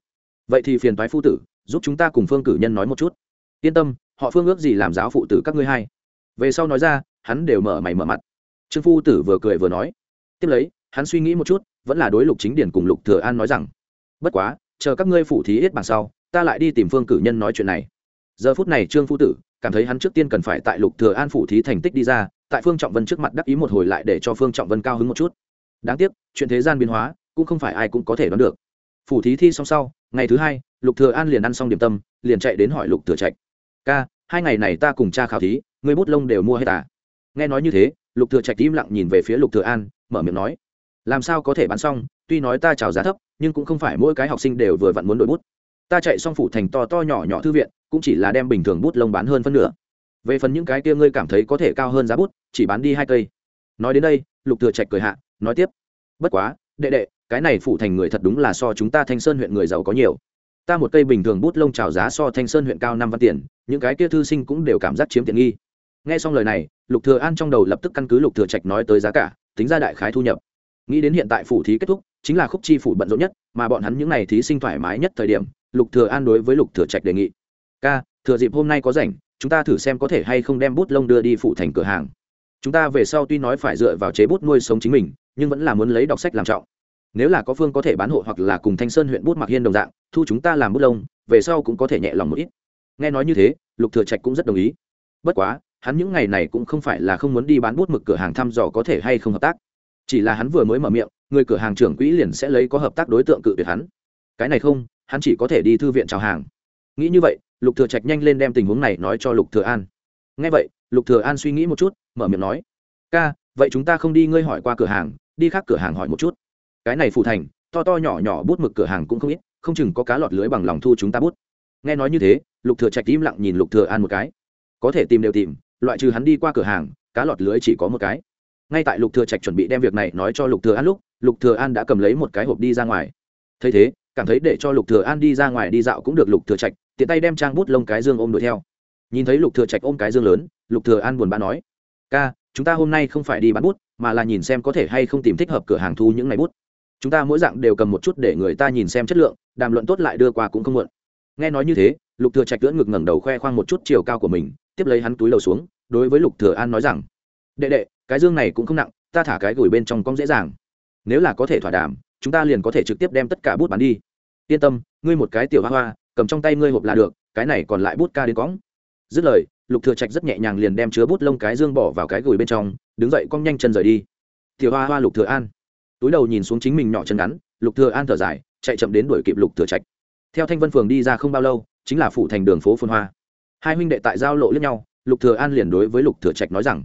S1: vậy thì phiền toái phu tử, giúp chúng ta cùng phương cử nhân nói một chút. Yên tâm, họ phương ước gì làm giáo phụ tử các ngươi hay. về sau nói ra, hắn đều mở mày mở mặt trương phu tử vừa cười vừa nói. Tiếp lấy, hắn suy nghĩ một chút, vẫn là đối lục chính điển cùng lục thừa an nói rằng, bất quá, chờ các ngươi phủ thí ít bằng sau, ta lại đi tìm phương cử nhân nói chuyện này. Giờ phút này trương phu tử cảm thấy hắn trước tiên cần phải tại lục thừa an phủ thí thành tích đi ra, tại phương trọng vân trước mặt đắc ý một hồi lại để cho phương trọng vân cao hứng một chút. Đáng tiếc, chuyện thế gian biến hóa, cũng không phải ai cũng có thể đoán được. Phủ thí thi xong sau, ngày thứ hai, lục thừa an liền ăn xong điểm tâm, liền chạy đến hỏi lục thừa trạch, ca, hai ngày này ta cùng cha khảo thí, ngươi bút lông đều mua hết à? Nghe nói như thế lục thừa trạch im lặng nhìn về phía lục thừa an, mở miệng nói, làm sao có thể bán xong? Tuy nói ta chào giá thấp, nhưng cũng không phải mỗi cái học sinh đều vừa vặn muốn đổi bút. Ta chạy xong phủ thành to to nhỏ nhỏ thư viện, cũng chỉ là đem bình thường bút lông bán hơn phân nửa. Về phần những cái kia ngươi cảm thấy có thể cao hơn giá bút, chỉ bán đi hai cây. Nói đến đây, lục thừa trạch cười hạ, nói tiếp, bất quá, đệ đệ, cái này phủ thành người thật đúng là so chúng ta thanh sơn huyện người giàu có nhiều. Ta một cây bình thường bút lông chào giá so thanh sơn huyện cao năm văn tiền, những cái kia thư sinh cũng đều cảm giác chiếm tiện nghi nghe xong lời này, lục thừa an trong đầu lập tức căn cứ lục thừa trạch nói tới giá cả, tính ra đại khái thu nhập. Nghĩ đến hiện tại phủ thí kết thúc, chính là khúc chi phủ bận rộn nhất, mà bọn hắn những này thí sinh thoải mái nhất thời điểm, lục thừa an đối với lục thừa trạch đề nghị. Ca, thừa dịp hôm nay có rảnh, chúng ta thử xem có thể hay không đem bút lông đưa đi phủ thành cửa hàng. Chúng ta về sau tuy nói phải dựa vào chế bút nuôi sống chính mình, nhưng vẫn là muốn lấy đọc sách làm trọng. Nếu là có phương có thể bán hộ hoặc là cùng thanh sơn huyện bút mặc hiên đồng dạng, thu chúng ta làm bút lông, về sau cũng có thể nhẹ lòng một ít. Nghe nói như thế, lục thừa trạch cũng rất đồng ý. Bất quá hắn những ngày này cũng không phải là không muốn đi bán bút mực cửa hàng thăm dò có thể hay không hợp tác. Chỉ là hắn vừa mới mở miệng, người cửa hàng trưởng quỹ liền sẽ lấy có hợp tác đối tượng cự tuyệt hắn. Cái này không, hắn chỉ có thể đi thư viện chào hàng. Nghĩ như vậy, lục thừa trạch nhanh lên đem tình huống này nói cho lục thừa an. Nghe vậy, lục thừa an suy nghĩ một chút, mở miệng nói, ca, vậy chúng ta không đi ngươi hỏi qua cửa hàng, đi khác cửa hàng hỏi một chút. Cái này phụ thành, to to nhỏ nhỏ bút mực cửa hàng cũng không ít, không chừng có cá lọt lưới bằng lòng thu chúng ta bút. Nghe nói như thế, lục thừa trạch im lặng nhìn lục thừa an một cái. Có thể tìm đều tìm loại trừ hắn đi qua cửa hàng, cá lọt lưới chỉ có một cái. Ngay tại lục thừa trạch chuẩn bị đem việc này nói cho lục thừa an lúc, lục thừa an đã cầm lấy một cái hộp đi ra ngoài. Thấy thế, cảm thấy để cho lục thừa an đi ra ngoài đi dạo cũng được lục thừa trạch, tiện tay đem trang bút lông cái dương ôm đuổi theo. Nhìn thấy lục thừa trạch ôm cái dương lớn, lục thừa an buồn bã nói, ca, chúng ta hôm nay không phải đi bán bút, mà là nhìn xem có thể hay không tìm thích hợp cửa hàng thu những ngày bút. Chúng ta mỗi dạng đều cầm một chút để người ta nhìn xem chất lượng, đàm luận tốt lại đưa qua cũng không muộn. Nghe nói như thế, lục thừa trạch lưỡn ngực ngẩng đầu khoe khoang một chút chiều cao của mình tiếp lấy hắn túi đầu xuống, đối với lục thừa an nói rằng, đệ đệ, cái dương này cũng không nặng, ta thả cái gửi bên trong cong dễ dàng. Nếu là có thể thỏa đàm, chúng ta liền có thể trực tiếp đem tất cả bút bán đi. Yên tâm, ngươi một cái tiểu hoa hoa, cầm trong tay ngươi hộp là được, cái này còn lại bút ca đến cõng. Dứt lời, lục thừa trạch rất nhẹ nhàng liền đem chứa bút lông cái dương bỏ vào cái gửi bên trong, đứng dậy cong nhanh chân rời đi. Tiểu hoa hoa lục thừa an. Túi đầu nhìn xuống chính mình nhỏ chân ngắn, lục thừa an thở dài, chạy chậm đến đuổi kịp lục thừa trạch. Theo thanh vân phường đi ra không bao lâu, chính là phủ thành đường phố phun hoa hai huynh đệ tại giao lộ lẫn nhau, lục thừa an liền đối với lục thừa trạch nói rằng,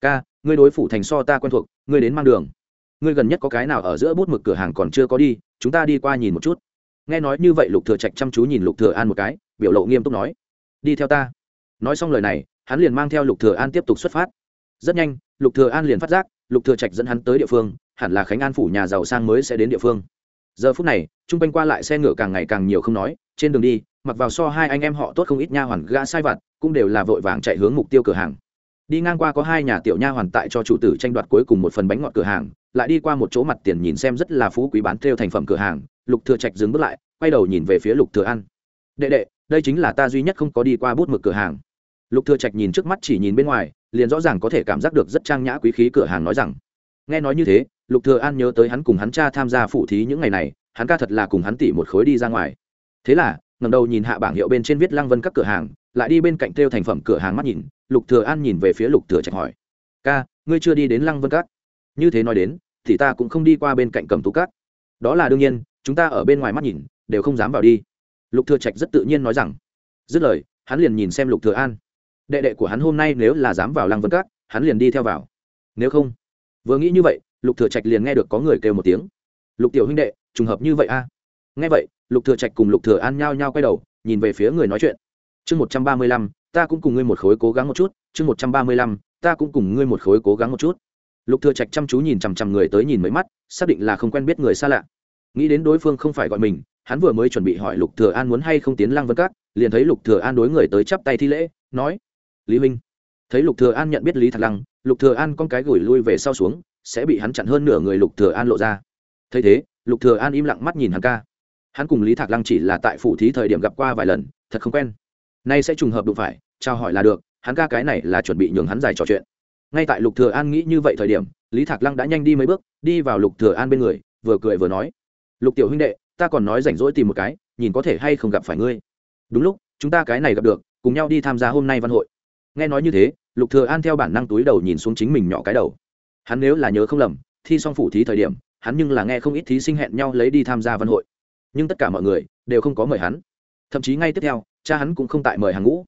S1: ca, ngươi đối phủ thành so ta quen thuộc, ngươi đến mang đường. Ngươi gần nhất có cái nào ở giữa bút mực cửa hàng còn chưa có đi, chúng ta đi qua nhìn một chút. Nghe nói như vậy, lục thừa trạch chăm chú nhìn lục thừa an một cái, biểu lộ nghiêm túc nói, đi theo ta. Nói xong lời này, hắn liền mang theo lục thừa an tiếp tục xuất phát. Rất nhanh, lục thừa an liền phát giác, lục thừa trạch dẫn hắn tới địa phương, hẳn là khánh an phủ nhà giàu sang mới sẽ đến địa phương. Giờ phút này trung quanh qua lại xe ngựa càng ngày càng nhiều không nói, trên đường đi mặc vào so hai anh em họ tốt không ít nha hoàn gã sai vặt, cũng đều là vội vàng chạy hướng mục tiêu cửa hàng. Đi ngang qua có hai nhà tiểu nha hoàn tại cho chủ tử tranh đoạt cuối cùng một phần bánh ngọt cửa hàng, lại đi qua một chỗ mặt tiền nhìn xem rất là phú quý bán theo thành phẩm cửa hàng, lục thừa trạch dừng bước lại, quay đầu nhìn về phía lục thừa an. Đệ đệ, đây chính là ta duy nhất không có đi qua bút mực cửa hàng. Lục thừa trạch nhìn trước mắt chỉ nhìn bên ngoài, liền rõ ràng có thể cảm giác được rất trang nhã quý khí cửa hàng nói rằng. Nghe nói như thế, lục thừa an nhớ tới hắn cùng hắn cha tham gia phụ thí những ngày này, hắn ca thật là cùng hắn tỷ một khối đi ra ngoài. Thế là ngẩng đầu nhìn hạ bảng hiệu bên trên viết lăng vân các cửa hàng, lại đi bên cạnh tiêu thành phẩm cửa hàng mắt nhìn, lục thừa an nhìn về phía lục thừa trạch hỏi. Ca, ngươi chưa đi đến lăng vân các? Như thế nói đến, thì ta cũng không đi qua bên cạnh cầm tú các. Đó là đương nhiên, chúng ta ở bên ngoài mắt nhìn, đều không dám vào đi. Lục thừa trạch rất tự nhiên nói rằng. Dứt lời, hắn liền nhìn xem lục thừa an. Đệ đệ của hắn hôm nay nếu là dám vào lăng vân các, hắn liền đi theo vào. Nếu không? Vừa nghĩ như vậy, lục thừa trạch liền nghe được có người kêu một tiếng. Lục tiểu huynh đệ, trùng hợp như vậy a? Nghe vậy lục thừa trạch cùng lục thừa an nhao nhao quay đầu, nhìn về phía người nói chuyện. Chương một trăm ba mươi lăm, ta cũng cùng ngươi một khối cố gắng một chút, chương một trăm ba mươi lăm, ta cũng cùng ngươi một khối cố gắng một chút. Lục thừa trạch chăm chú nhìn chằm chằm người tới nhìn mấy mắt, xác định là không quen biết người xa lạ. Nghĩ đến đối phương không phải gọi mình, hắn vừa mới chuẩn bị hỏi lục thừa an muốn hay không tiến lăng vân cát liền thấy lục thừa an đối người tới chắp tay thi lễ, nói, lý minh thấy lục thừa an nhận biết lý thạc lăng, lục thừa an con cái gửi lui về sau xuống, sẽ bị hắn chặn hơn nửa người lục thừa an lộ ra. Thấy thế, lục thừa an im lặng mắt nhìn hắn ca hắn cùng lý thạc lăng chỉ là tại phủ thí thời điểm gặp qua vài lần, thật không quen. Nay sẽ trùng hợp đụng phải chào hỏi là được, hắn ca cái này là chuẩn bị nhường hắn giải trò chuyện. Ngay tại lục thừa an nghĩ như vậy thời điểm, lý thạc lăng đã nhanh đi mấy bước, đi vào lục thừa an bên người, vừa cười vừa nói, lục tiểu huynh đệ, ta còn nói rảnh rỗi tìm một cái, nhìn có thể hay không gặp phải ngươi. Đúng lúc, chúng ta cái này gặp được, cùng nhau đi tham gia hôm nay văn hội. Nghe nói như thế, lục thừa an theo bản năng túi đầu nhìn xuống chính mình nhỏ cái đầu. Hắn nếu là nhớ không lầm, thi xong phủ thí thời điểm, hắn nhưng là nghe không ít thí sinh hẹn nhau lấy đi tham gia văn hội nhưng tất cả mọi người đều không có mời hắn. Thậm chí ngay tiếp theo, cha hắn cũng không tại mời hàng ngũ.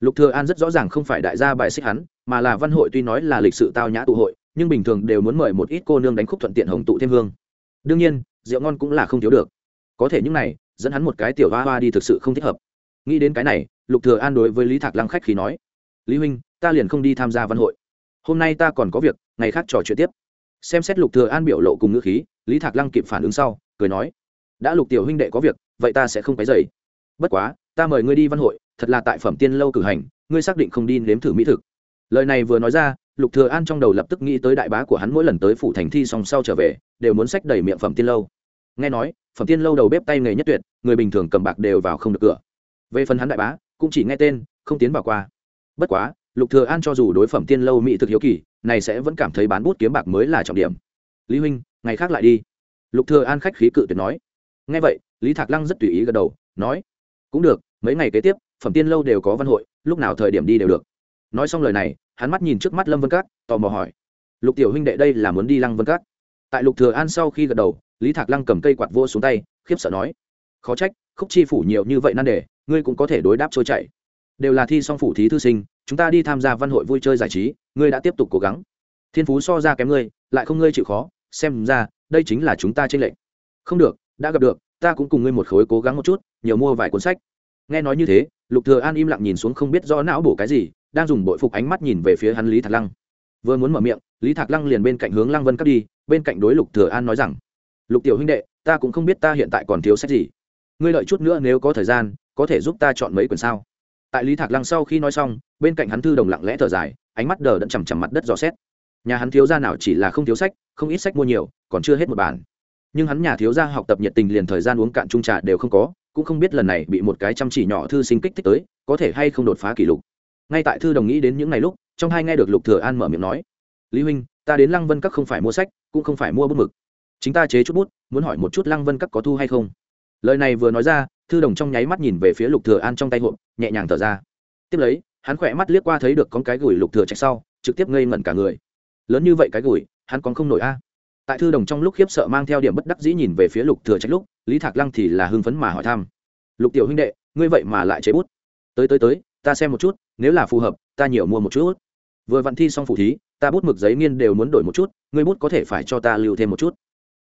S1: Lục thừa an rất rõ ràng không phải đại gia bài xích hắn, mà là văn hội tuy nói là lịch sự tao nhã tụ hội, nhưng bình thường đều muốn mời một ít cô nương đánh khúc thuận tiện hồng tụ thêm hương. Đương nhiên, rượu ngon cũng là không thiếu được. Có thể những này, dẫn hắn một cái tiểu hoa hoa đi thực sự không thích hợp. Nghĩ đến cái này, lục thừa an đối với lý thạc lăng khách khí nói, lý huynh, ta liền không đi tham gia văn hội. Hôm nay ta còn có việc, ngày khác trò chuyện tiếp. Xem xét lục thừa an biểu lộ cùng ngữ khí, lý thạc lăng kịp phản ứng sau, cười nói đã lục tiểu huynh đệ có việc, vậy ta sẽ không phải dày bất quá, ta mời ngươi đi văn hội, thật là tại phẩm tiên lâu cử hành, ngươi xác định không đi nếm thử mỹ thực. Lời này vừa nói ra, lục thừa an trong đầu lập tức nghĩ tới đại bá của hắn mỗi lần tới phủ thành thi song sau trở về, đều muốn sách đầy miệng phẩm tiên lâu. Nghe nói, phẩm tiên lâu đầu bếp tay nghề nhất tuyệt, người bình thường cầm bạc đều vào không được cửa. Về phần hắn đại bá, cũng chỉ nghe tên, không tiến vào qua. Bất quá, lục thừa an cho dù đối phẩm tiên lâu mỹ thực hiếu kỳ, này sẽ vẫn cảm thấy bán bút kiếm bạc mới là trọng điểm. Lý huynh, ngày khác lại đi. Lục thừa an khách khí cự tuyệt nói nghe vậy, lý thạc lăng rất tùy ý gật đầu, nói, cũng được, mấy ngày kế tiếp, phẩm tiên lâu đều có văn hội, lúc nào thời điểm đi đều được. Nói xong lời này, hắn mắt nhìn trước mắt lâm vân cát, tò mò hỏi, lục tiểu huynh đệ đây là muốn đi lăng vân cát? Tại lục thừa an sau khi gật đầu, lý thạc lăng cầm cây quạt vô xuống tay, khiếp sợ nói, khó trách, khúc chi phủ nhiều như vậy nan đề, ngươi cũng có thể đối đáp trôi chảy. Đều là thi song phủ thí thư sinh, chúng ta đi tham gia văn hội vui chơi giải trí, ngươi đã tiếp tục cố gắng. Thiên phú so ra kém ngươi, lại không ngươi chịu khó, xem ra, đây chính là chúng ta trên lệnh không được đã gặp được, ta cũng cùng ngươi một khối cố gắng một chút, nhiều mua vài cuốn sách. Nghe nói như thế, lục thừa an im lặng nhìn xuống không biết do não bổ cái gì, đang dùng bội phục ánh mắt nhìn về phía hắn lý thạc lăng. Vừa muốn mở miệng, lý thạc lăng liền bên cạnh hướng lăng vân cắt đi, bên cạnh đối lục thừa an nói rằng, lục tiểu huynh đệ, ta cũng không biết ta hiện tại còn thiếu sách gì. Ngươi đợi chút nữa nếu có thời gian, có thể giúp ta chọn mấy quyển sao? Tại lý thạc lăng sau khi nói xong, bên cạnh hắn thư đồng lặng lẽ thở dài, ánh mắt đờ đẫn chằm chằm mặt đất dò xét. Nhà hắn thiếu gia nào chỉ là không thiếu sách, không ít sách mua nhiều, còn chưa hết một bản nhưng hắn nhà thiếu gia học tập nhiệt tình liền thời gian uống cạn chung trà đều không có, cũng không biết lần này bị một cái chăm chỉ nhỏ thư sinh kích thích tới, có thể hay không đột phá kỷ lục. Ngay tại thư đồng nghĩ đến những ngày lúc, trong hai nghe được lục thừa an mở miệng nói, lý huynh, ta đến lăng vân các không phải mua sách, cũng không phải mua bút mực. Chính ta chế chút bút, muốn hỏi một chút lăng vân các có thu hay không? Lời này vừa nói ra, thư đồng trong nháy mắt nhìn về phía lục thừa an trong tay hộp, nhẹ nhàng thở ra. Tiếp lấy, hắn khỏe mắt liếc qua thấy được con cái gửi lục thừa chạy sau, trực tiếp ngây ngẩn cả người. Lớn như vậy cái gửi, hắn còn không nổi a tại thư đồng trong lúc khiếp sợ mang theo điểm bất đắc dĩ nhìn về phía lục thừa trách lúc, lý thạc lăng thì là hưng phấn mà hỏi thăm. Lục tiểu huynh đệ, ngươi vậy mà lại chế bút? Tới tới tới, ta xem một chút, nếu là phù hợp, ta nhiều mua một chút. Vừa vận thi xong phụ thí, ta bút mực giấy nghiên đều muốn đổi một chút, ngươi bút có thể phải cho ta lưu thêm một chút.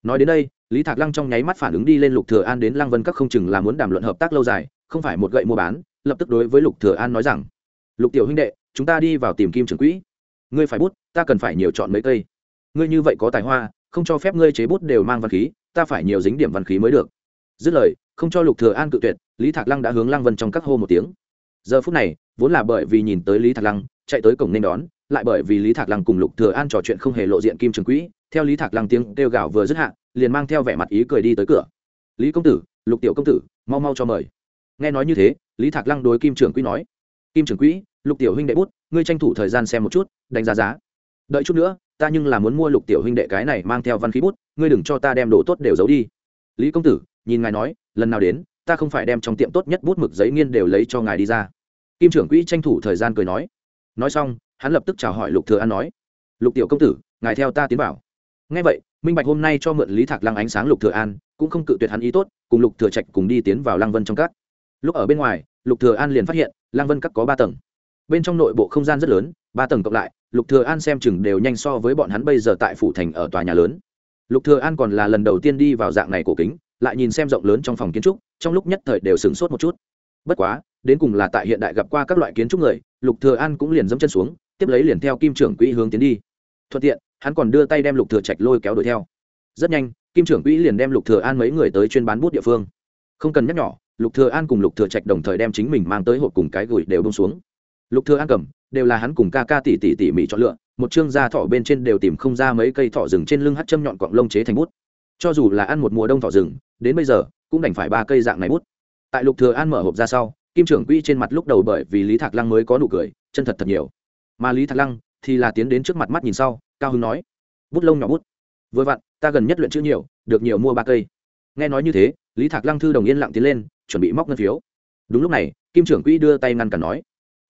S1: Nói đến đây, lý thạc lăng trong nháy mắt phản ứng đi lên lục thừa an đến lăng vân các không chừng là muốn đàm luận hợp tác lâu dài, không phải một gậy mua bán, lập tức đối với lục thừa an nói rằng, lục tiểu huynh đệ, chúng ta đi vào tìm kim trưởng quỹ. Ngươi phải bút, ta cần phải nhiều chọn mấy cây. Ngươi như vậy có tài hoa không cho phép ngươi chế bút đều mang văn khí, ta phải nhiều dính điểm văn khí mới được. Dứt lời, không cho lục thừa an cự tuyệt, lý thạc lăng đã hướng lăng vân trong các hô một tiếng. Giờ phút này, vốn là bởi vì nhìn tới lý thạc lăng, chạy tới cổng nên đón, lại bởi vì lý thạc lăng cùng lục thừa an trò chuyện không hề lộ diện kim trường quỹ, theo lý thạc lăng tiếng kêu gào vừa dứt hạ, liền mang theo vẻ mặt ý cười đi tới cửa. Lý công tử, lục tiểu công tử, mau mau cho mời. Nghe nói như thế, lý thạc lăng đối kim trường quỹ nói, kim trường quỹ, lục tiểu huynh đệ bút, ngươi tranh thủ thời gian xem một chút, đánh giá giá đợi chút nữa, ta nhưng là muốn mua lục tiểu huynh đệ cái này mang theo văn khí bút, ngươi đừng cho ta đem đồ tốt đều giấu đi. Lý công tử, nhìn ngài nói, lần nào đến, ta không phải đem trong tiệm tốt nhất bút mực giấy nghiên đều lấy cho ngài đi ra. Kim trưởng quỹ tranh thủ thời gian cười nói. Nói xong, hắn lập tức chào hỏi lục thừa an nói. Lục tiểu công tử, ngài theo ta tiến vào. Nghe vậy, minh bạch hôm nay cho mượn lý thạc lăng ánh sáng lục thừa an, cũng không cự tuyệt hắn ý tốt, cùng lục thừa trạch cùng đi tiến vào lăng vân trong các. Lúc ở bên ngoài, lục thừa an liền phát hiện, lăng vân các có ba tầng. Bên trong nội bộ không gian rất lớn, ba tầng cộng lại lục thừa an xem chừng đều nhanh so với bọn hắn bây giờ tại phủ thành ở tòa nhà lớn. Lục thừa an còn là lần đầu tiên đi vào dạng này cổ kính, lại nhìn xem rộng lớn trong phòng kiến trúc, trong lúc nhất thời đều sửng sốt một chút. Bất quá, đến cùng là tại hiện đại gặp qua các loại kiến trúc người, lục thừa an cũng liền dẫm chân xuống, tiếp lấy liền theo kim trưởng quỹ hướng tiến đi. Thuận tiện, hắn còn đưa tay đem lục thừa trạch lôi kéo đuổi theo. Rất nhanh, kim trưởng quỹ liền đem lục thừa an mấy người tới chuyên bán bút địa phương. Không cần nhắc nhỏ, lục thừa an cùng lục thừa trạch đồng thời đem chính mình mang tới hộp cùng cái gửi đều bông xuống. Lục thừa an cầm đều là hắn cùng ca ca tỷ tỷ tỷ mỉ chọn lựa, một chương da thỏ bên trên đều tìm không ra mấy cây thỏ rừng trên lưng hắt châm nhọn cọng lông chế thành bút. Cho dù là ăn một mùa đông thỏ rừng, đến bây giờ, cũng đành phải ba cây dạng này bút. Tại lục thừa an mở hộp ra sau, kim trưởng quỹ trên mặt lúc đầu bởi vì lý thạc lăng mới có nụ cười, chân thật thật nhiều. Mà lý thạc lăng thì là tiến đến trước mặt mắt nhìn sau, cao hưng nói, bút lông nhỏ bút. Vừa vặn, ta gần nhất luyện chữ nhiều, được nhiều mua ba cây. Nghe nói như thế, lý thạc lăng thư đồng yên lặng tiến lên, chuẩn bị móc ngân phiếu. Đúng lúc này, kim trưởng quỹ đưa tay ngăn cản nói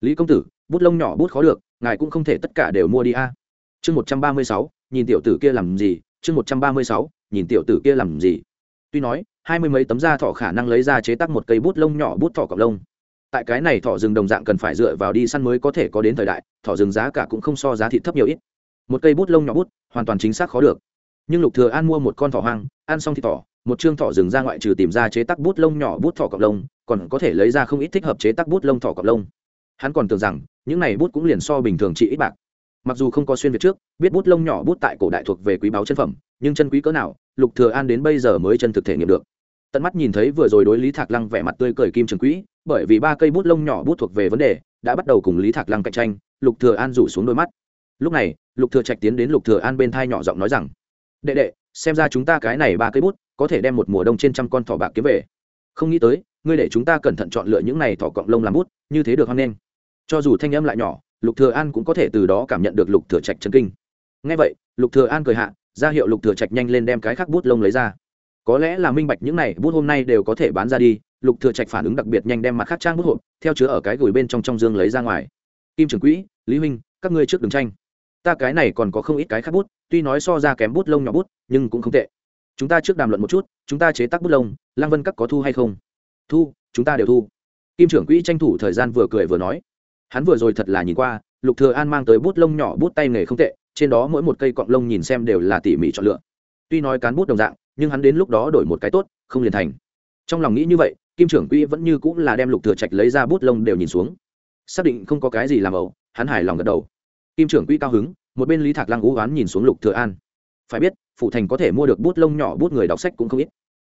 S1: lý công tử, bút lông nhỏ bút khó được, ngài cũng không thể tất cả đều mua đi a. Chương một trăm ba mươi sáu, nhìn tiểu tử kia làm gì, chương một trăm ba mươi sáu, nhìn tiểu tử kia làm gì. Tuy nói, hai mươi mấy tấm da thỏ khả năng lấy ra chế tác một cây bút lông nhỏ bút thỏ cọc lông. Tại cái này thỏ rừng đồng dạng cần phải dựa vào đi săn mới có thể có đến thời đại, Thỏ rừng giá cả cũng không so giá thịt thấp nhiều ít. Một cây bút lông nhỏ bút, hoàn toàn chính xác khó được. Nhưng lục thừa an mua một con thỏ hoang, ăn xong thì thỏ, một chương thỏ rừng ra ngoại trừ tìm ra chế tác bút lông nhỏ bút thỏ cọc lông, còn có thể lấy ra không ít thích hợp chế tác bút lông thỏ cọc lông hắn còn tưởng rằng, những này bút cũng liền so bình thường chỉ ít bạc. Mặc dù không có xuyên việt trước, biết bút lông nhỏ bút tại cổ đại thuộc về quý báu chân phẩm, nhưng chân quý cỡ nào, lục thừa an đến bây giờ mới chân thực thể nghiệm được. Tận mắt nhìn thấy vừa rồi đối lý thạc lăng vẻ mặt tươi cười kim trường quỹ bởi vì ba cây bút lông nhỏ bút thuộc về vấn đề, đã bắt đầu cùng lý thạc lăng cạnh tranh, lục thừa an rủ xuống đôi mắt. Lúc này, lục thừa trạch tiến đến lục thừa an bên thai nhỏ giọng nói rằng, đệ đệ, xem ra chúng ta cái này ba cây bút, có thể đem một mùa đông trên trăm con thỏ bạc kiếm về. Không nghĩ tới, ngươi để chúng ta cẩn thận chọn lựa những này thỏ cọng lông làm bút, như thế được hoan nghênh cho dù thanh âm lại nhỏ, lục thừa an cũng có thể từ đó cảm nhận được lục thừa trạch chấn kinh. Nghe vậy, lục thừa an cười hạ, ra hiệu lục thừa trạch nhanh lên đem cái khắc bút lông lấy ra. Có lẽ là minh bạch những này bút hôm nay đều có thể bán ra đi, lục thừa trạch phản ứng đặc biệt nhanh đem mặt khắc trang bút hộp, theo chứa ở cái gửi bên trong trong dương lấy ra ngoài. Kim trưởng quỹ, lý huynh, các ngươi trước đừng tranh. Ta cái này còn có không ít cái khác bút, tuy nói so ra kém bút lông nhỏ bút, nhưng cũng không tệ. Chúng ta trước đàm luận một chút, chúng ta chế tác bút lông lang vân các có thu hay không? Thu, chúng ta đều thu. Kim trưởng quỹ tranh thủ thời gian vừa cười vừa nói hắn vừa rồi thật là nhìn qua, lục thừa an mang tới bút lông nhỏ bút tay nghề không tệ, trên đó mỗi một cây cọng lông nhìn xem đều là tỉ mỉ chọn lựa. Tuy nói cán bút đồng dạng, nhưng hắn đến lúc đó đổi một cái tốt, không liền thành. Trong lòng nghĩ như vậy, kim trưởng quỹ vẫn như cũng là đem lục thừa trạch lấy ra bút lông đều nhìn xuống. Xác định không có cái gì làm ẩu, hắn hài lòng gật đầu. Kim trưởng quỹ cao hứng, một bên lý thạc lăng ú oán nhìn xuống lục thừa an. Phải biết phụ thành có thể mua được bút lông nhỏ bút người đọc sách cũng không ít.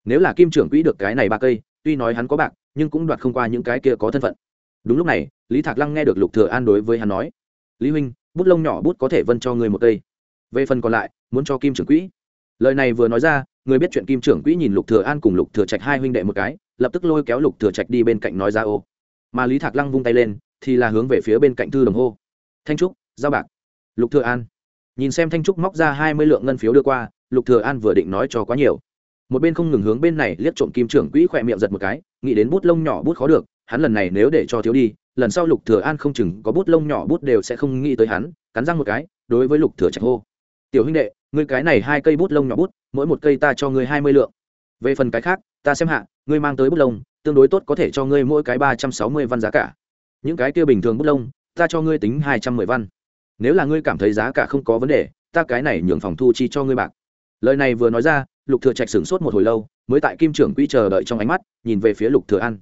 S1: Nếu là kim trưởng quỹ được cái này ba cây, tuy nói hắn có bạc, nhưng cũng đoạt không qua những cái kia có thân phận đúng lúc này, lý thạc lăng nghe được lục thừa an đối với hắn nói, lý huynh, bút lông nhỏ bút có thể vân cho người một cây. Về phần còn lại, muốn cho kim trưởng quỹ. Lời này vừa nói ra, người biết chuyện kim trưởng quỹ nhìn lục thừa an cùng lục thừa trạch hai huynh đệ một cái, lập tức lôi kéo lục thừa trạch đi bên cạnh nói ra, ô. Mà lý thạc lăng vung tay lên, thì là hướng về phía bên cạnh thư đồng hô. Thanh trúc, giao bạc. Lục thừa an nhìn xem thanh trúc móc ra hai mươi lượng ngân phiếu đưa qua, lục thừa an vừa định nói cho quá nhiều. Một bên không ngừng hướng bên này liếc trộm kim trưởng quỹ khoẹt miệng giật một cái, nghĩ đến bút lông nhỏ bút khó được hắn lần này nếu để cho thiếu đi, lần sau lục thừa an không chừng có bút lông nhỏ bút đều sẽ không nghĩ tới hắn, cắn răng một cái, đối với lục thừa trạch hô. Tiểu huynh đệ, ngươi cái này hai cây bút lông nhỏ bút, mỗi một cây ta cho ngươi hai mươi lượng. Về phần cái khác, ta xem hạ, ngươi mang tới bút lông, tương đối tốt có thể cho ngươi mỗi cái ba trăm sáu mươi văn giá cả. Những cái kia bình thường bút lông, ta cho ngươi tính hai trăm mười văn. Nếu là ngươi cảm thấy giá cả không có vấn đề, ta cái này nhường phòng thu chi cho ngươi bạc. Lời này vừa nói ra, lục thừa trạch sửng sốt một hồi lâu, mới tại kim trưởng quỹ chờ đợi trong ánh mắt, nhìn về phía lục thừa an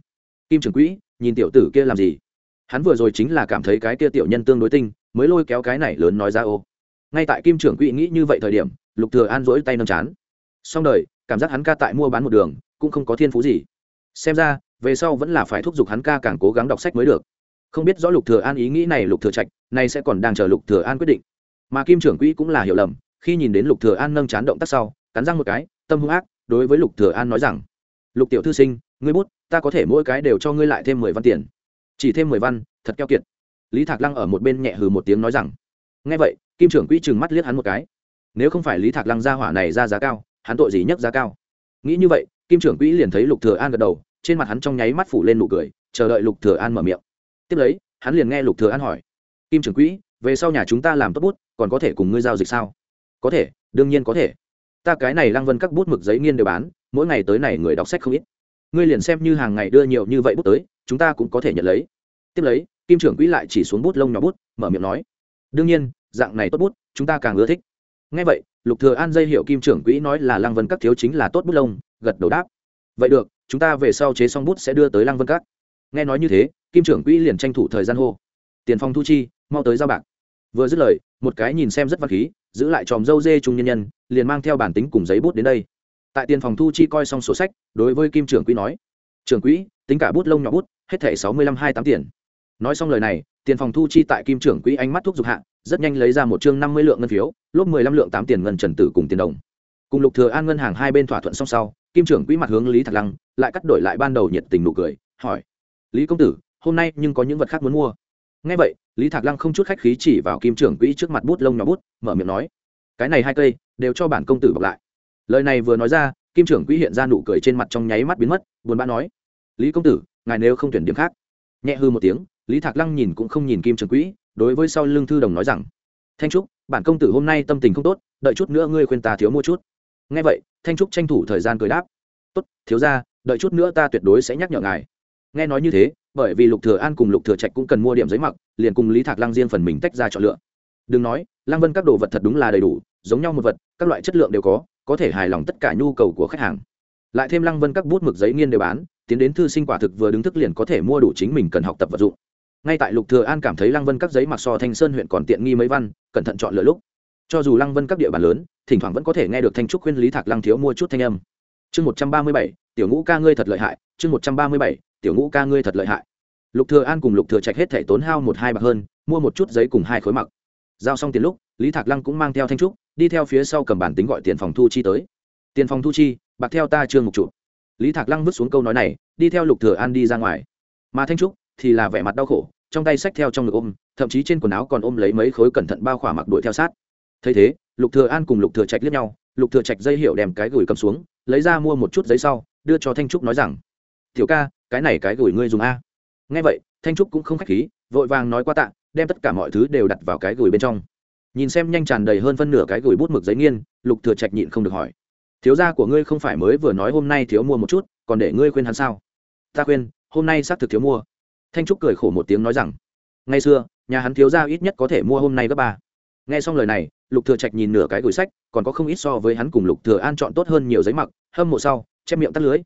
S1: kim trưởng quỹ, nhìn tiểu tử kia làm gì? Hắn vừa rồi chính là cảm thấy cái kia tiểu nhân tương đối tinh, mới lôi kéo cái này lớn nói ra ô. Ngay tại kim trưởng quỹ nghĩ như vậy thời điểm, lục thừa an rỗi tay nâng chán. Xong đời, cảm giác hắn ca tại mua bán một đường, cũng không có thiên phú gì. Xem ra, về sau vẫn là phải thúc giục hắn ca càng cố gắng đọc sách mới được. Không biết rõ lục thừa an ý nghĩ này lục thừa trạch, nay sẽ còn đang chờ lục thừa an quyết định. Mà kim trưởng quỹ cũng là hiểu lầm, khi nhìn đến lục thừa an nâng chán động tác sau, cắn răng một cái, tâm hung ác, đối với lục thừa an nói rằng, lục tiểu thư sinh, ngươi bút ta có thể mỗi cái đều cho ngươi lại thêm mười văn tiền. Chỉ thêm mười văn, thật keo kiệt. Lý thạc lăng ở một bên nhẹ hừ một tiếng nói rằng, nghe vậy, kim trưởng quỹ trừng mắt liếc hắn một cái. Nếu không phải lý thạc lăng ra hỏa này ra giá cao, hắn tội gì nhấc giá cao? Nghĩ như vậy, kim trưởng quỹ liền thấy lục thừa an gật đầu, trên mặt hắn trong nháy mắt phủ lên nụ cười, chờ đợi lục thừa an mở miệng. Tiếp lấy, hắn liền nghe lục thừa an hỏi, kim trưởng quỹ, về sau nhà chúng ta làm tốt bút, còn có thể cùng ngươi giao dịch sao? Có thể, đương nhiên có thể. Ta cái này lăng vân các bút mực giấy nghiên đều bán, mỗi ngày tới này người đọc sách không ít ngươi liền xem như hàng ngày đưa nhiều như vậy bút tới, chúng ta cũng có thể nhận lấy. Tiếp lấy, kim trưởng quỹ lại chỉ xuống bút lông nhỏ bút, mở miệng nói, đương nhiên, dạng này tốt bút, chúng ta càng ưa thích. Ngay vậy, lục thừa an dây hiệu kim trưởng quỹ nói là lăng vân các thiếu chính là tốt bút lông, gật đầu đáp, vậy được, chúng ta về sau chế xong bút sẽ đưa tới lăng vân các. Nghe nói như thế, kim trưởng quỹ liền tranh thủ thời gian hô, tiền phong thu chi, mau tới giao bạc. Vừa dứt lời, một cái nhìn xem rất văn khí, giữ lại tròm dâu dê trung nhân nhân, liền mang theo bản tính cùng giấy bút đến đây tại tiền phòng thu chi coi xong sổ sách, đối với kim trưởng quỹ nói, trưởng quỹ, tính cả bút lông nhỏ bút, hết thẻ sáu mươi lăm hai tám tiền. Nói xong lời này, tiền phòng thu chi tại kim trưởng quỹ ánh mắt thuốc dục hạ, rất nhanh lấy ra một chương năm mươi lượng ngân phiếu, lốp mười lăm lượng tám tiền ngân trần tử cùng tiền đồng. Cùng lục thừa an ngân hàng hai bên thỏa thuận xong sau, kim trưởng quỹ mặt hướng lý thạc lăng, lại cắt đổi lại ban đầu nhiệt tình nụ cười, hỏi, lý công tử, hôm nay nhưng có những vật khác muốn mua? Nghe vậy, lý thạc lăng không chút khách khí chỉ vào kim trưởng quỹ trước mặt bút lông nhỏ bút, mở miệng nói, cái này hai cây, đều cho bản công tử bọc lại lời này vừa nói ra, kim trưởng quỹ hiện ra nụ cười trên mặt trong nháy mắt biến mất, buồn bã nói, lý công tử, ngài nếu không tuyển điểm khác. Nhẹ hư một tiếng, lý thạc lăng nhìn cũng không nhìn kim trưởng quỹ, đối với sau lưng thư đồng nói rằng, thanh trúc, bản công tử hôm nay tâm tình không tốt, đợi chút nữa ngươi khuyên ta thiếu mua chút. Ngay vậy, thanh trúc tranh thủ thời gian cười đáp, tốt, thiếu ra đợi chút nữa ta tuyệt đối sẽ nhắc nhở ngài. Nghe nói như thế, bởi vì lục thừa an cùng lục thừa trạch cũng cần mua điểm giấy mặc, liền cùng lý thạc lăng riêng phần mình tách ra chọn lựa. Đừng nói, lăng vân các đồ vật thật đúng là đầy đủ, giống nhau một vật, các loại chất lượng đều có có thể hài lòng tất cả nhu cầu của khách hàng. Lại thêm lăng vân các bút mực giấy nghiên đều bán, tiến đến thư sinh quả thực vừa đứng thức liền có thể mua đủ chính mình cần học tập vật dụng. Ngay tại lục thừa an cảm thấy lăng vân các giấy mặc so thanh sơn huyện còn tiện nghi mấy văn, cẩn thận chọn lựa lúc. Cho dù lăng vân các địa bàn lớn, thỉnh thoảng vẫn có thể nghe được thanh trúc khuyên lý thạc lăng thiếu mua chút thanh âm. Chương một trăm ba mươi bảy, tiểu ngũ ca ngươi thật lợi hại, chương một trăm ba mươi bảy, tiểu ngũ ca ngươi thật lợi hại. Lục thừa an cùng lục thừa trạch hết thể tốn hao một hai bạc hơn, mua một chút giấy cùng hai khối mặc. Giao xong tiền lúc, lý thạc lăng cũng mang theo thanh trúc đi theo phía sau cầm bản tính gọi tiền phòng thu chi tới. Tiền phòng thu chi, bạc theo ta trương mục trụ. Lý thạc lăng vứt xuống câu nói này, đi theo lục thừa an đi ra ngoài. Mà thanh trúc thì là vẻ mặt đau khổ, trong tay xách theo trong ngực ôm, thậm chí trên quần áo còn ôm lấy mấy khối cẩn thận bao khỏa mặc đuổi theo sát. Thấy thế, lục thừa an cùng lục thừa trạch liếc nhau, lục thừa trạch dây hiệu đem cái gửi cầm xuống, lấy ra mua một chút giấy sau, đưa cho thanh trúc nói rằng, tiểu ca, cái này cái gửi ngươi dùng a. Nghe vậy, thanh trúc cũng không khách khí, vội vàng nói qua tạ, đem tất cả mọi thứ đều đặt vào cái gửi bên trong nhìn xem nhanh tràn đầy hơn phân nửa cái gửi bút mực giấy nghiên, lục thừa trạch nhịn không được hỏi. Thiếu gia của ngươi không phải mới vừa nói hôm nay thiếu mua một chút, còn để ngươi khuyên hắn sao? Ta khuyên, hôm nay xác thực thiếu mua. Thanh trúc cười khổ một tiếng nói rằng, ngày xưa, nhà hắn thiếu gia ít nhất có thể mua hôm nay gấp ba. Nghe xong lời này, lục thừa trạch nhìn nửa cái gửi sách, còn có không ít so với hắn cùng lục thừa an chọn tốt hơn nhiều giấy mặc, hâm mộ sau, chép miệng tắt lưới.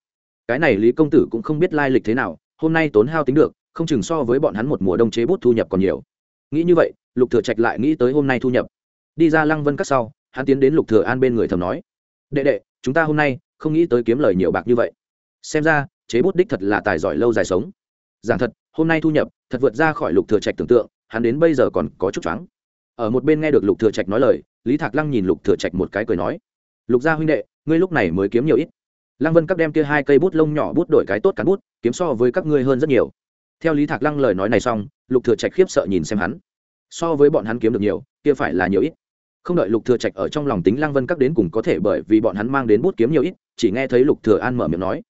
S1: Cái này lý công tử cũng không biết lai lịch thế nào, hôm nay tốn hao tính được, không chừng so với bọn hắn một mùa đông chế bút thu nhập còn nhiều. Nghĩ như vậy lục thừa trạch lại nghĩ tới hôm nay thu nhập. Đi ra lăng vân các sau, hắn tiến đến lục thừa an bên người thầm nói, đệ đệ, chúng ta hôm nay không nghĩ tới kiếm lời nhiều bạc như vậy. Xem ra, chế bút đích thật là tài giỏi lâu dài sống. Giảng thật, hôm nay thu nhập thật vượt ra khỏi lục thừa trạch tưởng tượng, hắn đến bây giờ còn có chút choáng. Ở một bên nghe được lục thừa trạch nói lời, lý thạc lăng nhìn lục thừa trạch một cái cười nói, lục gia huynh đệ, ngươi lúc này mới kiếm nhiều ít. Lăng vân các đem kia hai cây bút lông nhỏ bút đổi cái tốt cán bút, kiếm so với các ngươi hơn rất nhiều. Theo lý thạc lăng lời nói này xong, lục thừa trạch khiếp sợ nhìn xem hắn so với bọn hắn kiếm được nhiều, kia phải là nhiều ít. Không đợi lục thừa trạch ở trong lòng tính lăng vân các đến cùng có thể bởi vì bọn hắn mang đến bút kiếm nhiều ít, chỉ nghe thấy lục thừa an mở miệng nói,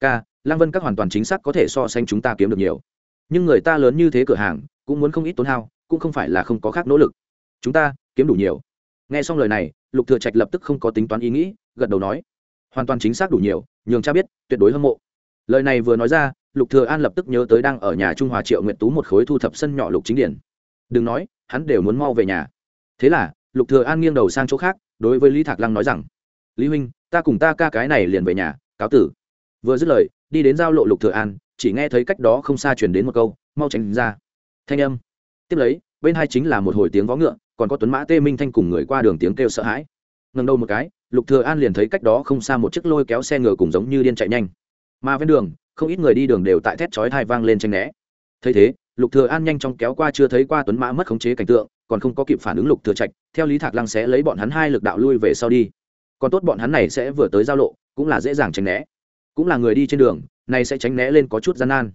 S1: ca, lăng vân các hoàn toàn chính xác có thể so sánh chúng ta kiếm được nhiều. Nhưng người ta lớn như thế cửa hàng, cũng muốn không ít tốn hao, cũng không phải là không có khác nỗ lực. Chúng ta kiếm đủ nhiều. Nghe xong lời này, lục thừa trạch lập tức không có tính toán ý nghĩ, gật đầu nói, hoàn toàn chính xác đủ nhiều, nhường cha biết, tuyệt đối hâm mộ. Lời này vừa nói ra, lục thừa an lập tức nhớ tới đang ở nhà trung hòa triệu nguyện tú một khối thu thập sân nhỏ lục chính điển đừng nói, hắn đều muốn mau về nhà. Thế là, lục thừa an nghiêng đầu sang chỗ khác, đối với lý thạc lăng nói rằng, lý huynh, ta cùng ta ca cái này liền về nhà, cáo tử. Vừa dứt lời, đi đến giao lộ lục thừa an, chỉ nghe thấy cách đó không xa truyền đến một câu, mau tránh ra. Thanh âm. Tiếp lấy, bên hai chính là một hồi tiếng vó ngựa, còn có tuấn mã tê minh thanh cùng người qua đường tiếng kêu sợ hãi. Ngẩng đầu một cái, lục thừa an liền thấy cách đó không xa một chiếc lôi kéo xe ngựa cùng giống như điên chạy nhanh. Mà ven đường, không ít người đi đường đều tại thét chói tai vang lên tranh né. Thấy thế lục thừa an nhanh chóng kéo qua chưa thấy qua tuấn mã mất khống chế cảnh tượng, còn không có kịp phản ứng lục thừa trạch, theo lý thạc lăng sẽ lấy bọn hắn hai lực đạo lui về sau đi. Còn tốt bọn hắn này sẽ vừa tới giao lộ, cũng là dễ dàng tránh né. Cũng là người đi trên đường, này sẽ tránh né lên có chút gian nan.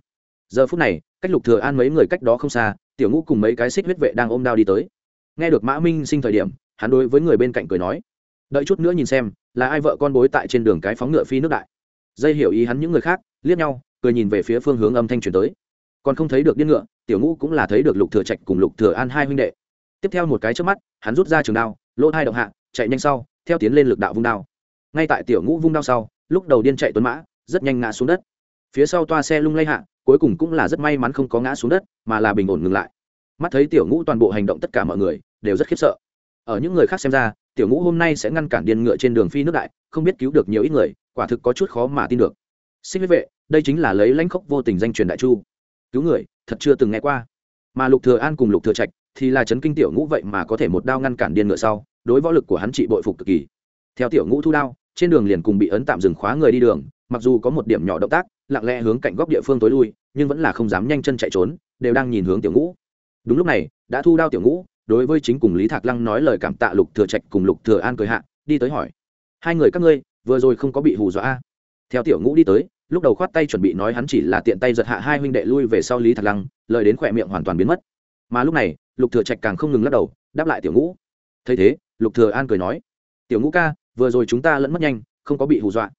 S1: Giờ phút này, cách lục thừa an mấy người cách đó không xa, tiểu ngũ cùng mấy cái xích huyết vệ đang ôm đao đi tới. Nghe được mã minh sinh thời điểm, hắn đối với người bên cạnh cười nói, đợi chút nữa nhìn xem, là ai vợ con bối tại trên đường cái phóng ngựa phi nước đại? Dây hiểu ý hắn những người khác, liếc nhau, cười nhìn về phía phương hướng âm thanh truyền tới còn không thấy được điên ngựa, tiểu ngũ cũng là thấy được lục thừa trạch cùng lục thừa an hai huynh đệ. Tiếp theo một cái trước mắt, hắn rút ra trường đao, lỗ hai động hạ, chạy nhanh sau, theo tiến lên lực đạo vung đao. Ngay tại tiểu ngũ vung đao sau, lúc đầu điên chạy tuấn mã, rất nhanh ngã xuống đất. Phía sau toa xe lung lay hạ, cuối cùng cũng là rất may mắn không có ngã xuống đất, mà là bình ổn ngừng lại. Mắt thấy tiểu ngũ toàn bộ hành động tất cả mọi người, đều rất khiếp sợ. Ở những người khác xem ra, tiểu ngũ hôm nay sẽ ngăn cản điên ngựa trên đường phi nước đại, không biết cứu được nhiều ít người, quả thực có chút khó mà tin được. Xích huyết vệ, đây chính là lấy lãnh khốc vô tình danh truyền đại chu cứu người, thật chưa từng nghe qua. Mà lục thừa an cùng lục thừa trạch thì là chấn kinh tiểu ngũ vậy mà có thể một đao ngăn cản điên ngựa sau, đối võ lực của hắn trị bội phục cực kỳ. Theo tiểu ngũ thu đao, trên đường liền cùng bị ấn tạm dừng khóa người đi đường, mặc dù có một điểm nhỏ động tác, lặng lẽ hướng cạnh góc địa phương tối lui, nhưng vẫn là không dám nhanh chân chạy trốn, đều đang nhìn hướng tiểu ngũ. Đúng lúc này, đã thu đao tiểu ngũ, đối với chính cùng lý thạc lăng nói lời cảm tạ lục thừa trạch cùng lục thừa an cười hạ, đi tới hỏi, hai người các ngươi, vừa rồi không có bị hù dọa theo tiểu ngũ đi tới lúc đầu khoát tay chuẩn bị nói hắn chỉ là tiện tay giật hạ hai huynh đệ lui về sau lý thạc lăng, lời đến khỏe miệng hoàn toàn biến mất. Mà lúc này, lục thừa trạch càng không ngừng lắc đầu, đáp lại tiểu ngũ. Thấy thế, lục thừa an cười nói, tiểu ngũ ca, vừa rồi chúng ta lẫn mất nhanh, không có bị hù dọa.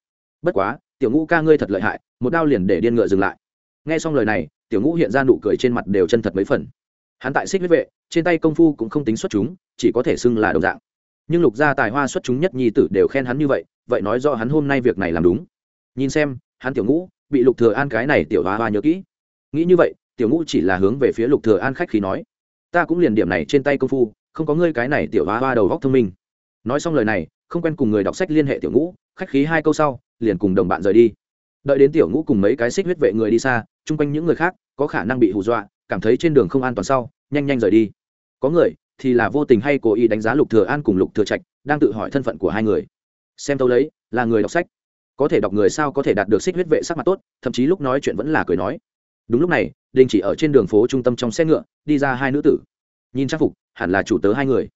S1: Bất quá, tiểu ngũ ca ngươi thật lợi hại, một đao liền để điên ngựa dừng lại. Nghe xong lời này, tiểu ngũ hiện ra nụ cười trên mặt đều chân thật mấy phần. Hắn tại xích huyết vệ, trên tay công phu cũng không tính xuất chúng, chỉ có thể xưng là đồng dạng. Nhưng lục gia tài hoa xuất chúng nhất nhi tử đều khen hắn như vậy vậy nói do hắn hôm nay việc này làm đúng. Nhìn xem hắn tiểu ngũ, bị lục thừa an cái này tiểu hoa hoa nhớ kỹ. Nghĩ như vậy, tiểu ngũ chỉ là hướng về phía lục thừa an khách khí nói, ta cũng liền điểm này trên tay công phu, không có ngươi cái này tiểu hoa hoa đầu góc thông minh. Nói xong lời này, không quen cùng người đọc sách liên hệ tiểu ngũ, khách khí hai câu sau, liền cùng đồng bạn rời đi. Đợi đến tiểu ngũ cùng mấy cái xích huyết vệ người đi xa, chung quanh những người khác, có khả năng bị hù dọa, cảm thấy trên đường không an toàn sau, nhanh nhanh rời đi. Có người thì là vô tình hay cố ý đánh giá lục thừa an cùng lục thừa trạch, đang tự hỏi thân phận của hai người. Xem tâu lấy, là người đọc sách có thể đọc người sao có thể đạt được xích huyết vệ sắc mặt tốt, thậm chí lúc nói chuyện vẫn là cười nói. Đúng lúc này, đình chỉ ở trên đường phố trung tâm trong xe ngựa, đi ra hai nữ tử. Nhìn trang phục, hẳn là chủ tớ hai người.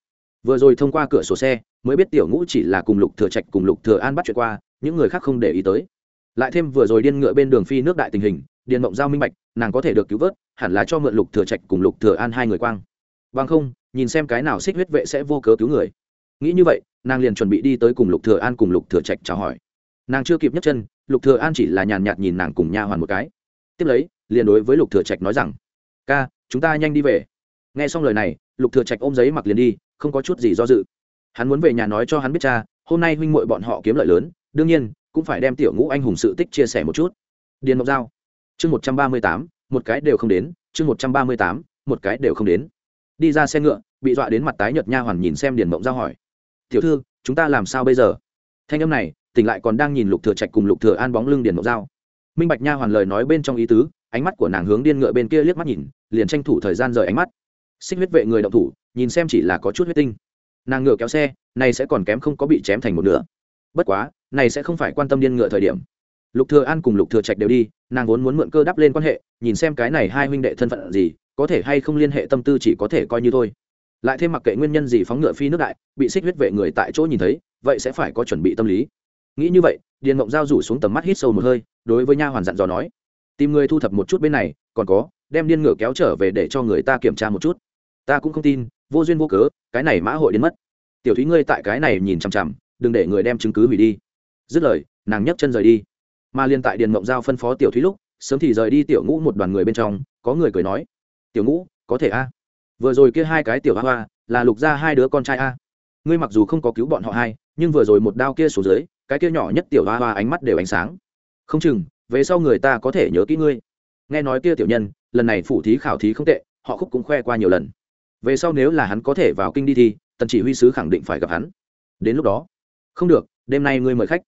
S1: Vừa rồi thông qua cửa sổ xe, mới biết tiểu ngũ chỉ là cùng lục thừa trạch cùng lục thừa an bắt chuyện qua, những người khác không để ý tới. Lại thêm vừa rồi điên ngựa bên đường phi nước đại tình hình, điền mộng giao minh bạch, nàng có thể được cứu vớt, hẳn là cho mượn lục thừa trạch cùng lục thừa an hai người quang. Bằng không, nhìn xem cái nào xích huyết vệ sẽ vô cớ cứu người. Nghĩ như vậy, nàng liền chuẩn bị đi tới cùng lục thừa an cùng lục thừa trạch chào hỏi nàng chưa kịp nhấc chân, lục thừa an chỉ là nhàn nhạt nhìn nàng cùng nha hoàn một cái. Tiếp lấy, liền đối với lục thừa trạch nói rằng, ca, chúng ta nhanh đi về. Nghe xong lời này, lục thừa trạch ôm giấy mặc liền đi, không có chút gì do dự. Hắn muốn về nhà nói cho hắn biết cha, hôm nay huynh muội bọn họ kiếm lợi lớn, đương nhiên, cũng phải đem tiểu ngũ anh hùng sự tích chia sẻ một chút. Điền ngọc giao. Chương một trăm ba mươi tám, một cái đều không đến, chương một trăm ba mươi tám, một cái đều không đến. Đi ra xe ngựa, bị dọa đến mặt tái nhợt nha hoàn nhìn xem điền mộng giao hỏi, tiểu thư, chúng ta làm sao bây giờ? Thanh âm này tỉnh lại còn đang nhìn lục thừa trạch cùng lục thừa an bóng lưng điền mộng giao minh bạch nha hoàn lời nói bên trong ý tứ, ánh mắt của nàng hướng điên ngựa bên kia liếc mắt nhìn, liền tranh thủ thời gian rời ánh mắt. Xích huyết vệ người động thủ, nhìn xem chỉ là có chút huyết tinh. Nàng ngựa kéo xe này sẽ còn kém không có bị chém thành một nửa. Bất quá, này sẽ không phải quan tâm điên ngựa thời điểm. Lục thừa an cùng lục thừa trạch đều đi, nàng vốn muốn mượn cơ đắp lên quan hệ, nhìn xem cái này hai huynh đệ thân phận gì, có thể hay không liên hệ tâm tư chỉ có thể coi như thôi. Lại thêm mặc kệ nguyên nhân gì phóng ngựa phi nước đại, bị xích huyết vệ người tại chỗ nhìn thấy, vậy sẽ phải có chuẩn bị tâm lý nghĩ như vậy, điền mộng giao rủ xuống tầm mắt hít sâu một hơi, đối với nha hoàn dặn dò nói, tìm người thu thập một chút bên này, còn có, đem điên ngựa kéo trở về để cho người ta kiểm tra một chút. Ta cũng không tin, vô duyên vô cớ, cái này mã hội đến mất. Tiểu thúy ngươi tại cái này nhìn chằm chằm, đừng để người đem chứng cứ hủy đi. Dứt lời, nàng nhấc chân rời đi. Mà liên tại điền mộng giao phân phó tiểu thúy lúc, sớm thì rời đi tiểu ngũ một đoàn người bên trong, có người cười nói, tiểu ngũ, có thể a. Vừa rồi kia hai cái tiểu hoa hoa, là lục ra hai đứa con trai a. Ngươi mặc dù không có cứu bọn họ hai, nhưng vừa rồi một đao kia xuống dưới cái kia nhỏ nhất tiểu hoa hoa ánh mắt đều ánh sáng. Không chừng, về sau người ta có thể nhớ kỹ ngươi. Nghe nói kia tiểu nhân, lần này phủ thí khảo thí không tệ, họ khúc cũng khoe qua nhiều lần. Về sau nếu là hắn có thể vào kinh đi thì tần chỉ huy sứ khẳng định phải gặp hắn. Đến lúc đó, không được, đêm nay ngươi mời khách.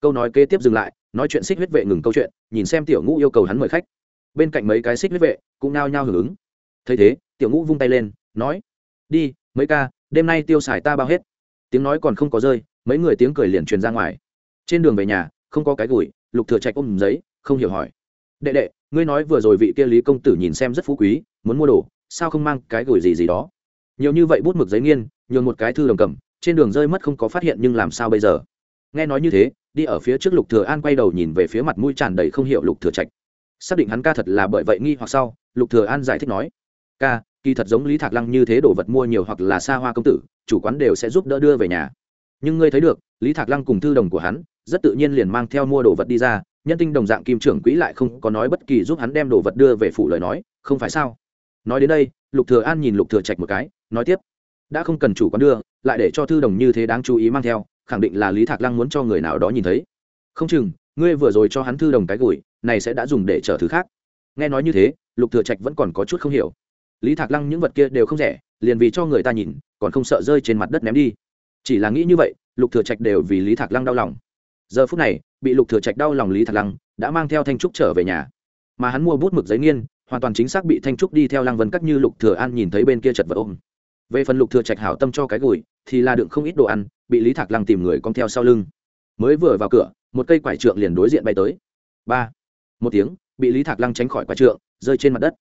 S1: Câu nói kế tiếp dừng lại, nói chuyện xích huyết vệ ngừng câu chuyện, nhìn xem tiểu ngũ yêu cầu hắn mời khách. Bên cạnh mấy cái xích huyết vệ cũng nao nhao hưởng ứng. Thấy thế, tiểu ngũ vung tay lên, nói, đi, mấy ca, đêm nay tiêu xài ta bao hết. Tiếng nói còn không có rơi mấy người tiếng cười liền truyền ra ngoài. Trên đường về nhà, không có cái gùi, lục thừa trạch ôm giấy, không hiểu hỏi. Đệ đệ, ngươi nói vừa rồi vị kia lý công tử nhìn xem rất phú quý, muốn mua đồ, sao không mang cái gửi gì gì đó? Nhiều như vậy bút mực giấy nghiên, nhường một cái thư đồng cầm, trên đường rơi mất không có phát hiện nhưng làm sao bây giờ? Nghe nói như thế, đi ở phía trước lục thừa an quay đầu nhìn về phía mặt mũi tràn đầy không hiểu lục thừa trạch. Xác định hắn ca thật là bởi vậy nghi hoặc sau, lục thừa an giải thích nói, ca, kỳ thật giống lý thạc lăng như thế đồ vật mua nhiều hoặc là xa hoa công tử, chủ quán đều sẽ giúp đỡ đưa về nhà nhưng ngươi thấy được, lý thạc lăng cùng thư đồng của hắn, rất tự nhiên liền mang theo mua đồ vật đi ra, nhân tinh đồng dạng kim trưởng quỹ lại không có nói bất kỳ giúp hắn đem đồ vật đưa về phủ lời nói, không phải sao? Nói đến đây, lục thừa an nhìn lục thừa trạch một cái, nói tiếp. Đã không cần chủ quán đưa, lại để cho thư đồng như thế đáng chú ý mang theo, khẳng định là lý thạc lăng muốn cho người nào đó nhìn thấy. Không chừng, ngươi vừa rồi cho hắn thư đồng cái gửi, này sẽ đã dùng để chở thứ khác. Nghe nói như thế, lục thừa trạch vẫn còn có chút không hiểu. Lý thạc lăng những vật kia đều không rẻ, liền vì cho người ta nhìn, còn không sợ rơi trên mặt đất ném đi chỉ là nghĩ như vậy, lục thừa trạch đều vì lý thạc lăng đau lòng. Giờ phút này, bị lục thừa trạch đau lòng lý thạc lăng đã mang theo thanh trúc trở về nhà. Mà hắn mua bút mực giấy nghiên, hoàn toàn chính xác bị thanh trúc đi theo lăng vân các như lục thừa an nhìn thấy bên kia chật vật ôm. Về phần lục thừa trạch hảo tâm cho cái gùi thì là đựng không ít đồ ăn, bị lý thạc lăng tìm người con theo sau lưng. Mới vừa vào cửa, một cây quải trượng liền đối diện bay tới. Ba. Một tiếng, bị lý thạc lăng tránh khỏi quải trượng, rơi trên mặt đất.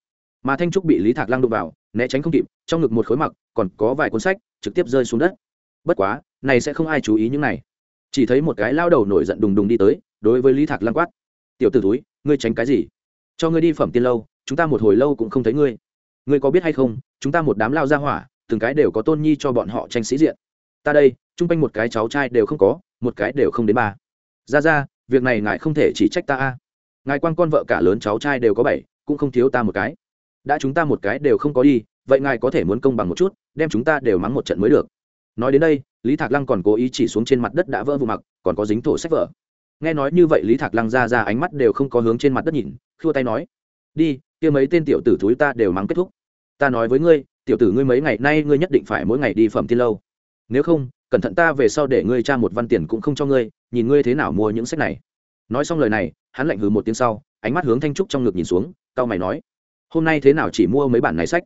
S1: Mà thanh trúc bị lý thạc lăng đụng vào, né tránh không kịp, trong ngực một khối mặc, còn có vài cuốn sách, trực tiếp rơi xuống đất bất quá, này sẽ không ai chú ý những này. Chỉ thấy một cái lao đầu nổi giận đùng đùng đi tới, đối với lý thạc lăng quát. Tiểu t ử túi ngươi tránh cái gì? Cho ngươi đi phẩm tiên lâu, chúng ta một hồi lâu cũng không thấy ngươi. Ngươi có biết hay không, chúng ta một đám lao ra hỏa, từng cái đều có tôn nhi cho bọn họ tranh sĩ diện. Ta đây, chung quanh một cái cháu trai đều không có, một cái đều không đến ba. Ra ra, việc này ngài không thể chỉ trách ta a. Ngài quan con vợ cả lớn cháu trai đều có bảy, cũng không thiếu ta một cái. Đã chúng ta một cái đều không có đi, vậy ngài có thể muốn công bằng một chút, đem chúng ta đều mắng một trận mới được nói đến đây, lý thạc lăng còn cố ý chỉ xuống trên mặt đất đã vỡ vụ mặc, còn có dính thổ sách vở. Nghe nói như vậy lý thạc lăng ra ra ánh mắt đều không có hướng trên mặt đất nhìn, khua tay nói, đi, kia mấy tên tiểu tử thúi ta đều mắng kết thúc. Ta nói với ngươi, tiểu tử ngươi mấy ngày nay ngươi nhất định phải mỗi ngày đi phẩm tin lâu. Nếu không, cẩn thận ta về sau để ngươi tra một văn tiền cũng không cho ngươi, nhìn ngươi thế nào mua những sách này. Nói xong lời này, hắn lạnh hừ một tiếng sau, ánh mắt hướng thanh trúc trong ngực nhìn xuống, cao mày nói, hôm nay thế nào chỉ mua mấy bản này sách?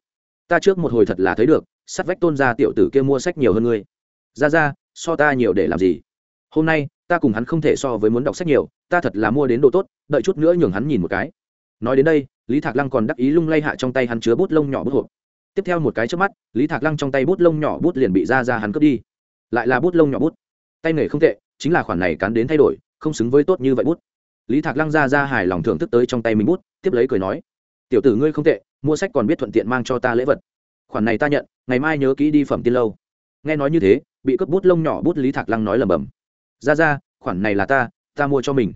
S1: Ta trước một hồi thật là thấy được sắt vách tôn gia tiểu tử kia mua sách nhiều hơn ngươi. Ra ra, so ta nhiều để làm gì? Hôm nay, ta cùng hắn không thể so với muốn đọc sách nhiều, ta thật là mua đến đồ tốt, đợi chút nữa nhường hắn nhìn một cái. Nói đến đây, lý thạc lăng còn đắc ý lung lay hạ trong tay hắn chứa bút lông nhỏ bút hộp. Tiếp theo một cái trước mắt, lý thạc lăng trong tay bút lông nhỏ bút liền bị ra ra hắn cướp đi. Lại là bút lông nhỏ bút. Tay nghề không tệ, chính là khoản này cán đến thay đổi, không xứng với tốt như vậy bút. Lý thạc lăng ra ra hài lòng thưởng thức tới trong tay mình bút, tiếp lấy cười nói, tiểu tử ngươi không tệ, mua sách còn biết thuận tiện mang cho ta lễ vật khoản này ta nhận, ngày mai nhớ kỹ đi phẩm tiên lâu. Nghe nói như thế, bị cướp bút lông nhỏ bút lý thạc lăng nói lầm bầm ra ra, khoản này là ta ta mua cho mình.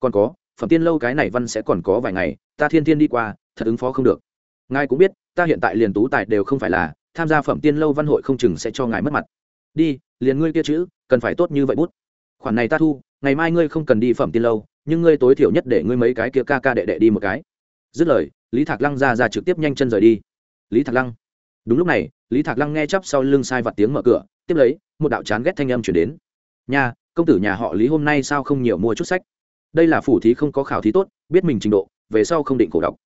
S1: Còn có, phẩm tiên lâu cái này văn sẽ còn có vài ngày, ta thiên thiên đi qua, thật ứng phó không được. Ngài cũng biết, ta hiện tại liền tú tài đều không phải là, tham gia phẩm tiên lâu văn hội không chừng sẽ cho ngài mất mặt. Đi, liền ngươi kia chữ, cần phải tốt như vậy bút. Khoản này ta thu, ngày mai ngươi không cần đi phẩm tiên lâu, nhưng ngươi tối thiểu nhất để ngươi mấy cái kia ca ca đệ đệ đi một cái. Dứt lời, lý thạc lăng ra ra trực tiếp nhanh chân rời đi. Lý thạc lăng đúng lúc này, lý thạc lăng nghe chắp sau lưng sai vặt tiếng mở cửa, tiếp lấy, một đạo chán ghét thanh âm chuyển đến. Nhà công tử nhà họ lý hôm nay sao không nhiều mua chút sách? Đây là phủ thí không có khảo thí tốt, biết mình trình độ, về sau không định cổ đọc.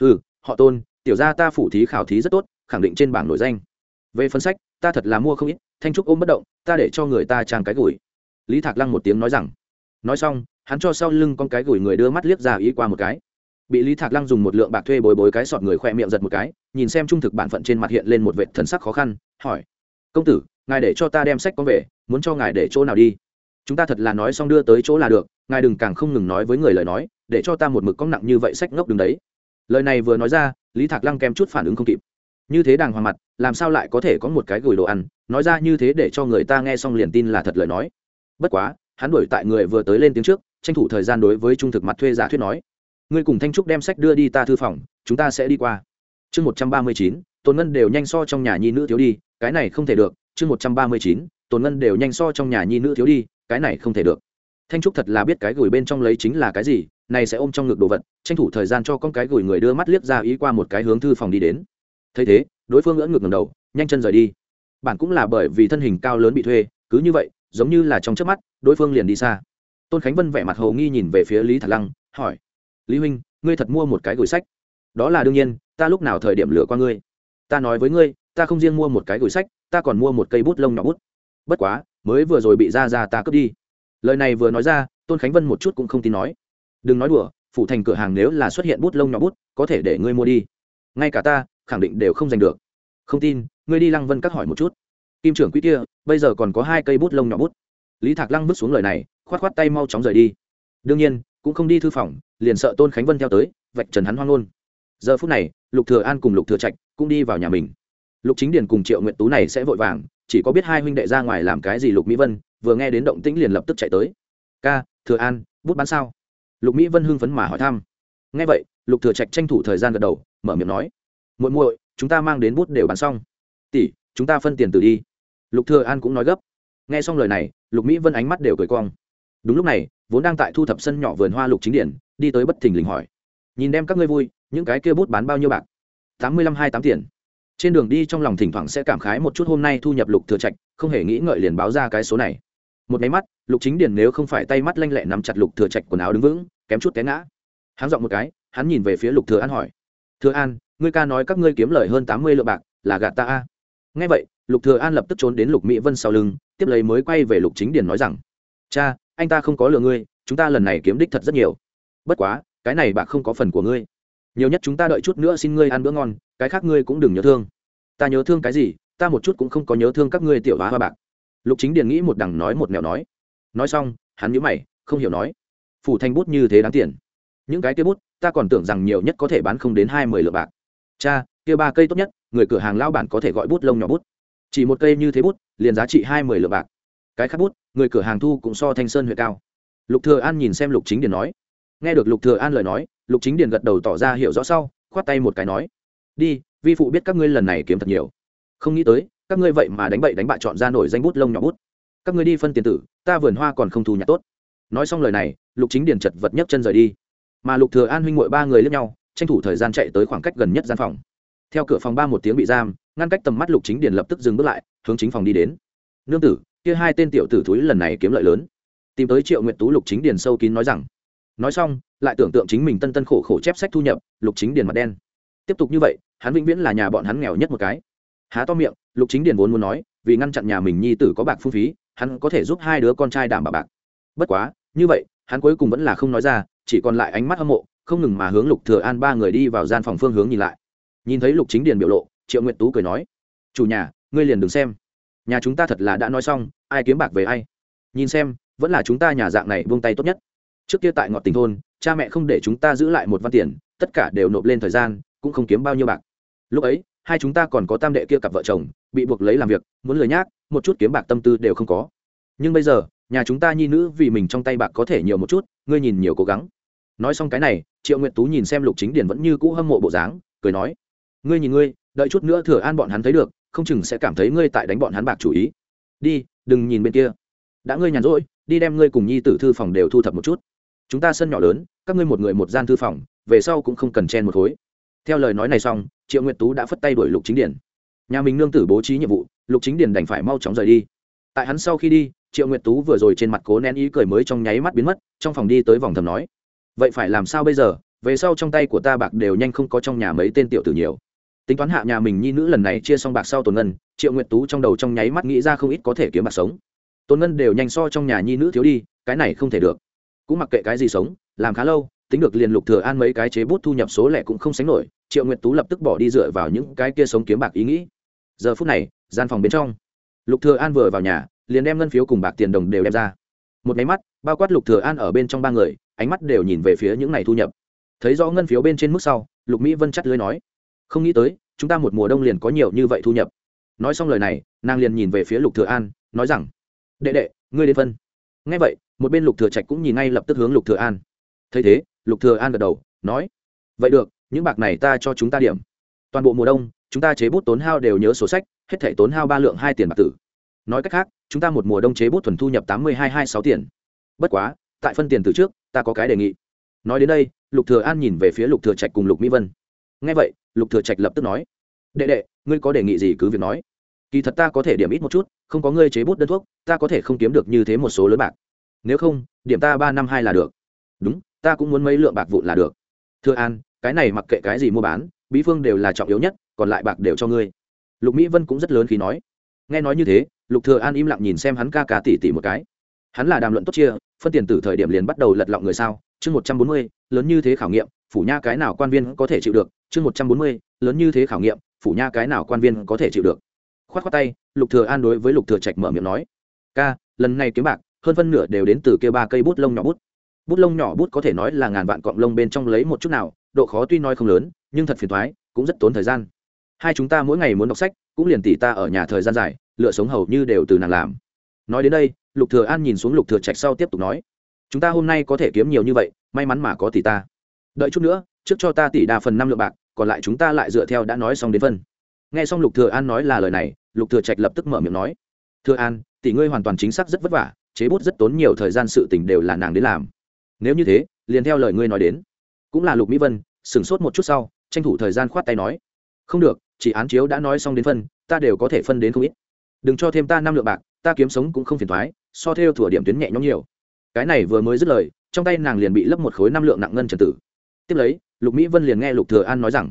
S1: Ừ họ tôn, tiểu ra ta phủ thí khảo thí rất tốt, khẳng định trên bảng nổi danh. Về phân sách, ta thật là mua không ít, thanh trúc ôm bất động, ta để cho người ta trang cái gửi. Lý thạc lăng một tiếng nói rằng. Nói xong, hắn cho sau lưng con cái gửi người đưa mắt liếc ra ý qua một cái bị lý thạc lăng dùng một lượng bạc thuê bồi bồi cái sọt người khoe miệng giật một cái, nhìn xem trung thực bản phận trên mặt hiện lên một vệ thần sắc khó khăn, hỏi, công tử, ngài để cho ta đem sách con về, muốn cho ngài để chỗ nào đi? Chúng ta thật là nói xong đưa tới chỗ là được, ngài đừng càng không ngừng nói với người lời nói, để cho ta một mực cóng nặng như vậy sách ngốc đứng đấy. Lời này vừa nói ra, lý thạc lăng kèm chút phản ứng không kịp. Như thế đàng hoàng mặt, làm sao lại có thể có một cái gửi đồ ăn, nói ra như thế để cho người ta nghe xong liền tin là thật lời nói. Bất quá, hắn đuổi tại người vừa tới lên tiếng trước, tranh thủ thời gian đối với trung thực mặt thuê giả thuyết nói ngươi cùng thanh trúc đem sách đưa đi ta thư phòng, chúng ta sẽ đi qua. Chương một trăm ba mươi chín tồn ngân đều nhanh so trong nhà nhi nữ thiếu đi, cái này không thể được. Chương một trăm ba mươi chín tồn ngân đều nhanh so trong nhà nhi nữ thiếu đi, cái này không thể được. Thanh trúc thật là biết cái gửi bên trong lấy chính là cái gì, này sẽ ôm trong ngực đồ vật, tranh thủ thời gian cho con cái gửi người đưa mắt liếc ra ý qua một cái hướng thư phòng đi đến. Thấy thế, đối phương ngỡ ngược ngầm đầu, nhanh chân rời đi. Bản cũng là bởi vì thân hình cao lớn bị thuê, cứ như vậy, giống như là trong trước mắt, đối phương liền đi xa. Tôn khánh vân vẻ mặt hồ nghi nhìn về phía lý thạc lăng, hỏi lý huynh, ngươi thật mua một cái gửi sách. Đó là đương nhiên, ta lúc nào thời điểm lựa qua ngươi? Ta nói với ngươi, ta không riêng mua một cái gửi sách, ta còn mua một cây bút lông nhỏ bút. Bất quá, mới vừa rồi bị ra ra ta cướp đi. Lời này vừa nói ra, tôn khánh vân một chút cũng không tin nói. Đừng nói đùa, phủ thành cửa hàng nếu là xuất hiện bút lông nhỏ bút, có thể để ngươi mua đi. Ngay cả ta, khẳng định đều không giành được. Không tin, ngươi đi lăng vân các hỏi một chút. Kim trưởng quý kia, bây giờ còn có hai cây bút lông nhỏ bút. Lý thạc lăng bước xuống lời này, khoát khoát tay mau chóng rời đi. Đương nhiên cũng không đi thư phòng, liền sợ tôn khánh vân theo tới, vạch trần hắn hoang ngôn. Giờ phút này, lục thừa an cùng lục thừa trạch cũng đi vào nhà mình. Lục chính điền cùng triệu nguyện tú này sẽ vội vàng, chỉ có biết hai huynh đệ ra ngoài làm cái gì lục mỹ vân, vừa nghe đến động tĩnh liền lập tức chạy tới. Ca, thừa an, bút bán sao? Lục mỹ vân hưng phấn mà hỏi thăm. Nghe vậy, lục thừa trạch tranh thủ thời gian gật đầu, mở miệng nói, muội muội, chúng ta mang đến bút đều bán xong. Tỷ, chúng ta phân tiền từ đi. Lục thừa an cũng nói gấp. Nghe xong lời này, lục mỹ vân ánh mắt đều cười cong. Đúng lúc này vốn đang tại thu thập sân nhỏ vườn hoa lục chính điển, đi tới bất thình lình hỏi. Nhìn đem các ngươi vui, những cái kia bút bán bao nhiêu bạc? Tám mươi lăm hai tám tiền. Trên đường đi trong lòng thỉnh thoảng sẽ cảm khái một chút hôm nay thu nhập lục thừa trạch, không hề nghĩ ngợi liền báo ra cái số này. Một máy mắt, lục chính điển nếu không phải tay mắt lanh lẹ nắm chặt lục thừa trạch quần áo đứng vững, kém chút té ngã. Hắn giọng một cái, hắn nhìn về phía lục thừa an hỏi. Thừa an, ngươi ca nói các ngươi kiếm lời hơn tám mươi lượng bạc, là gạt ta a? Nghe vậy, lục thừa an lập tức trốn đến lục mỹ vân sau lưng, tiếp lấy mới quay về lục chính điển nói rằng. Cha anh ta không có lừa ngươi, chúng ta lần này kiếm đích thật rất nhiều. Bất quá, cái này bạc không có phần của ngươi. Nhiều nhất chúng ta đợi chút nữa xin ngươi ăn bữa ngon, cái khác ngươi cũng đừng nhớ thương. Ta nhớ thương cái gì, ta một chút cũng không có nhớ thương các ngươi tiểu hóa hoa bạc. Lục chính điền nghĩ một đằng nói một nẻo nói. Nói xong, hắn nhíu mày, không hiểu nói. Phủ thanh bút như thế đáng tiền. Những cái kia bút, ta còn tưởng rằng nhiều nhất có thể bán không đến hai mươi lượng bạc. Cha, kia ba cây tốt nhất, người cửa hàng lao bản có thể gọi bút lông nhỏ bút. Chỉ một cây như thế bút, liền giá trị hai mươi lượng bạc cái khác bút, người cửa hàng thu cũng so thanh sơn huyện cao. Lục thừa an nhìn xem lục chính điền nói. Nghe được lục thừa an lời nói, lục chính điền gật đầu tỏ ra hiểu rõ sau, khoát tay một cái nói. Đi, vi phụ biết các ngươi lần này kiếm thật nhiều. Không nghĩ tới, các ngươi vậy mà đánh bậy đánh bại chọn ra nổi danh bút lông nhỏ bút. Các ngươi đi phân tiền tử, ta vườn hoa còn không thu nhặt tốt. Nói xong lời này, lục chính điền chật vật nhấc chân rời đi. Mà lục thừa an huynh muội ba người lướt nhau, tranh thủ thời gian chạy tới khoảng cách gần nhất gian phòng. Theo cửa phòng ba một tiếng bị giam, ngăn cách tầm mắt lục chính điền lập tức dừng bước lại, hướng chính phòng đi đến. Nương tử kia hai tên tiểu tử thúi lần này kiếm lợi lớn. Tìm tới triệu nguyện tú, lục chính điền sâu kín nói rằng, nói xong, lại tưởng tượng chính mình tân tân khổ khổ chép sách thu nhập, lục chính điền mặt đen. Tiếp tục như vậy, hắn vĩnh viễn là nhà bọn hắn nghèo nhất một cái. Há to miệng, lục chính điền vốn muốn nói, vì ngăn chặn nhà mình nhi tử có bạc phung phí, hắn có thể giúp hai đứa con trai đảm bảo bạc. Bất quá, như vậy, hắn cuối cùng vẫn là không nói ra, chỉ còn lại ánh mắt hâm mộ, không ngừng mà hướng lục thừa an ba người đi vào gian phòng phương hướng nhìn lại. Nhìn thấy lục chính điền biểu lộ, triệu nguyện tú cười nói, chủ nhà, ngươi liền đừng xem nhà chúng ta thật là đã nói xong, ai kiếm bạc về ai. Nhìn xem, vẫn là chúng ta nhà dạng này buông tay tốt nhất. Trước kia tại ngọt tình thôn, cha mẹ không để chúng ta giữ lại một văn tiền, tất cả đều nộp lên thời gian, cũng không kiếm bao nhiêu bạc. Lúc ấy, hai chúng ta còn có tam đệ kia cặp vợ chồng, bị buộc lấy làm việc, muốn lười nhác, một chút kiếm bạc tâm tư đều không có. Nhưng bây giờ, nhà chúng ta nhi nữ vì mình trong tay bạc có thể nhiều một chút, ngươi nhìn nhiều cố gắng. Nói xong cái này, triệu nguyện tú nhìn xem lục chính điển vẫn như cũ hâm mộ bộ dáng, cười nói, ngươi nhìn ngươi, đợi chút nữa thừa an bọn hắn thấy được không chừng sẽ cảm thấy ngươi tại đánh bọn hắn bạc chủ ý. Đi, đừng nhìn bên kia. Đã ngươi nhàn rỗi, đi đem ngươi cùng nhi tử thư phòng đều thu thập một chút. Chúng ta sân nhỏ lớn, các ngươi một người một gian thư phòng, về sau cũng không cần chen một khối. Theo lời nói này xong, triệu nguyệt tú đã phất tay đuổi lục chính điển nhà mình nương tử bố trí nhiệm vụ, lục chính điển đành phải mau chóng rời đi. Tại hắn sau khi đi, triệu nguyệt tú vừa rồi trên mặt cố nén ý cười mới trong nháy mắt biến mất, trong phòng đi tới vòng thầm nói, vậy phải làm sao bây giờ? Về sau trong tay của ta bạc đều nhanh không có trong nhà mấy tên tiểu tử nhiều tính toán hạ nhà mình nhi nữ lần này chia xong bạc sau tồn ngân, triệu nguyệt tú trong đầu trong nháy mắt nghĩ ra không ít có thể kiếm bạc sống. Tồn ngân đều nhanh so trong nhà nhi nữ thiếu đi, cái này không thể được. Cũng mặc kệ cái gì sống, làm khá lâu, tính được liền lục thừa an mấy cái chế bút thu nhập số lẻ cũng không sánh nổi, triệu nguyệt tú lập tức bỏ đi dựa vào những cái kia sống kiếm bạc ý nghĩ. Giờ phút này, gian phòng bên trong, lục thừa an vừa vào nhà, liền đem ngân phiếu cùng bạc tiền đồng đều đem ra. Một máy mắt, bao quát lục thừa an ở bên trong ba người, ánh mắt đều nhìn về phía những này thu nhập. Thấy rõ ngân phiếu bên trên mức sau, lục mỹ vân chắt lưới nói không nghĩ tới, chúng ta một mùa đông liền có nhiều như vậy thu nhập. Nói xong lời này, nàng liền nhìn về phía lục thừa an, nói rằng, đệ đệ, ngươi đến phân. Nghe vậy, một bên lục thừa trạch cũng nhìn ngay lập tức hướng lục thừa an. Thấy thế, lục thừa an gật đầu, nói, vậy được, những bạc này ta cho chúng ta điểm. Toàn bộ mùa đông, chúng ta chế bút tốn hao đều nhớ sổ sách, hết thảy tốn hao ba lượng hai tiền bạc tử. Nói cách khác, chúng ta một mùa đông chế bút thuần thu nhập tám mươi hai hai sáu tiền. Bất quá, tại phân tiền từ trước, ta có cái đề nghị. Nói đến đây, lục thừa an nhìn về phía lục thừa trạch cùng lục mỹ vân. Nghe vậy lục thừa trạch lập tức nói, đệ đệ, ngươi có đề nghị gì cứ việc nói. Kỳ thật ta có thể điểm ít một chút, không có ngươi chế bút đơn thuốc, ta có thể không kiếm được như thế một số lớn bạc. Nếu không, điểm ta ba năm hai là được. Đúng, ta cũng muốn mấy lượng bạc vụn là được. Thưa an, cái này mặc kệ cái gì mua bán, bí phương đều là trọng yếu nhất, còn lại bạc đều cho ngươi. Lục mỹ vân cũng rất lớn khi nói. Nghe nói như thế, lục thừa an im lặng nhìn xem hắn ca ca tỉ tỉ một cái. Hắn là đàm luận tốt chia, phân tiền từ thời điểm liền bắt đầu lật lọng người sao? Chương một trăm bốn mươi, lớn như thế khảo nghiệm phủ nha cái nào quan viên có thể chịu được? Chương một trăm bốn mươi lớn như thế khảo nghiệm phủ nha cái nào quan viên có thể chịu được? Khoát khoát tay lục thừa an đối với lục thừa trạch mở miệng nói ca lần này kiếm bạc hơn phân nửa đều đến từ kia ba cây bút lông nhỏ bút. Bút lông nhỏ bút có thể nói là ngàn vạn cọng lông bên trong lấy một chút nào độ khó tuy nói không lớn nhưng thật phiền thoái, cũng rất tốn thời gian. Hai chúng ta mỗi ngày muốn đọc sách cũng liền tỷ ta ở nhà thời gian dài lựa sống hầu như đều từ nàng làm. Nói đến đây lục thừa an nhìn xuống lục thừa trạch sau tiếp tục nói chúng ta hôm nay có thể kiếm nhiều như vậy may mắn mà có tỷ ta đợi chút nữa, trước cho ta tỷ đa phần năm lượng bạc, còn lại chúng ta lại dựa theo đã nói xong đến phân. Nghe xong lục thừa an nói là lời này, lục thừa trạch lập tức mở miệng nói, thừa an tỷ ngươi hoàn toàn chính xác rất vất vả, chế bút rất tốn nhiều thời gian sự tình đều là nàng đến làm. Nếu như thế, liền theo lời ngươi nói đến. Cũng là lục mỹ vân, sửng sốt một chút sau, tranh thủ thời gian khoát tay nói, không được, chỉ án chiếu đã nói xong đến phân, ta đều có thể phân đến không ít. Đừng cho thêm ta năm lượng bạc, ta kiếm sống cũng không phiền thoái, so theo thủa điểm tuyến nhẹ nhõm nhiều. Cái này vừa mới dứt lời, trong tay nàng liền bị lấp một khối năm lượng nặng ngân trần tử tiếp lấy, lục mỹ vân liền nghe lục thừa an nói rằng,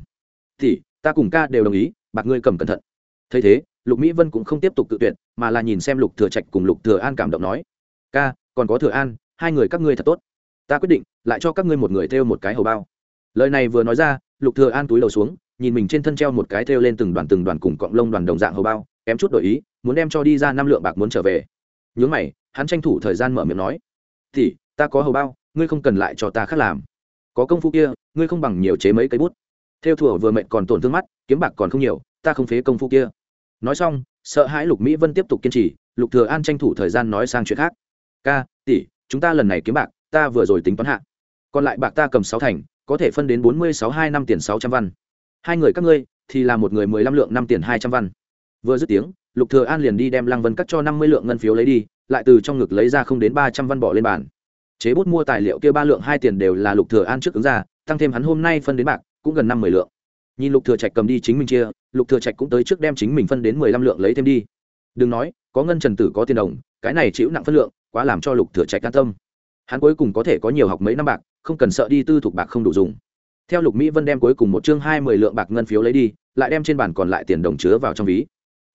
S1: thì, ta cùng ca đều đồng ý, bạc ngươi cầm cẩn thận. Thấy thế, lục mỹ vân cũng không tiếp tục tự tuyệt, mà là nhìn xem lục thừa trạch cùng lục thừa an cảm động nói, ca, còn có thừa an, hai người các ngươi thật tốt. Ta quyết định, lại cho các ngươi một người theo một cái hầu bao. Lời này vừa nói ra, lục thừa an túi đầu xuống, nhìn mình trên thân treo một cái thêu lên từng đoàn từng đoàn cùng cọng lông đoàn đồng dạng hầu bao, kém chút đổi ý, muốn đem cho đi ra năm lượng bạc muốn trở về. Nhướng mày, hắn tranh thủ thời gian mở miệng nói, thì, ta có hầu bao, ngươi không cần lại cho ta khác làm có công phu kia, ngươi không bằng nhiều chế mấy cây bút. Theo thủa vừa mệnh còn tổn thương mắt, kiếm bạc còn không nhiều, ta không phế công phu kia. Nói xong, sợ hãi lục mỹ vân tiếp tục kiên trì, lục thừa an tranh thủ thời gian nói sang chuyện khác. Ca, tỷ, chúng ta lần này kiếm bạc, ta vừa rồi tính toán hạ. Còn lại bạc ta cầm sáu thành, có thể phân đến bốn mươi sáu hai năm tiền sáu trăm văn. Hai người các ngươi, thì là một người mười lăm lượng năm tiền hai trăm văn. Vừa dứt tiếng, lục thừa an liền đi đem lăng vân cắt cho năm mươi lượng ngân phiếu lấy đi, lại từ trong ngực lấy ra không đến ba trăm văn bỏ lên bàn chế bút mua tài liệu kia ba lượng hai tiền đều là lục thừa an trước ứng ra, tăng thêm hắn hôm nay phân đến bạc, cũng gần năm mười lượng. Nhìn lục thừa trạch cầm đi chính mình chia, lục thừa trạch cũng tới trước đem chính mình phân đến mười lăm lượng lấy thêm đi. Đừng nói, có ngân trần tử có tiền đồng, cái này chịu nặng phân lượng, quá làm cho lục thừa trạch an tâm. Hắn cuối cùng có thể có nhiều học mấy năm bạc, không cần sợ đi tư thuộc bạc không đủ dùng. Theo lục mỹ vân đem cuối cùng một chương hai mười lượng bạc ngân phiếu lấy đi, lại đem trên bàn còn lại tiền đồng chứa vào trong ví.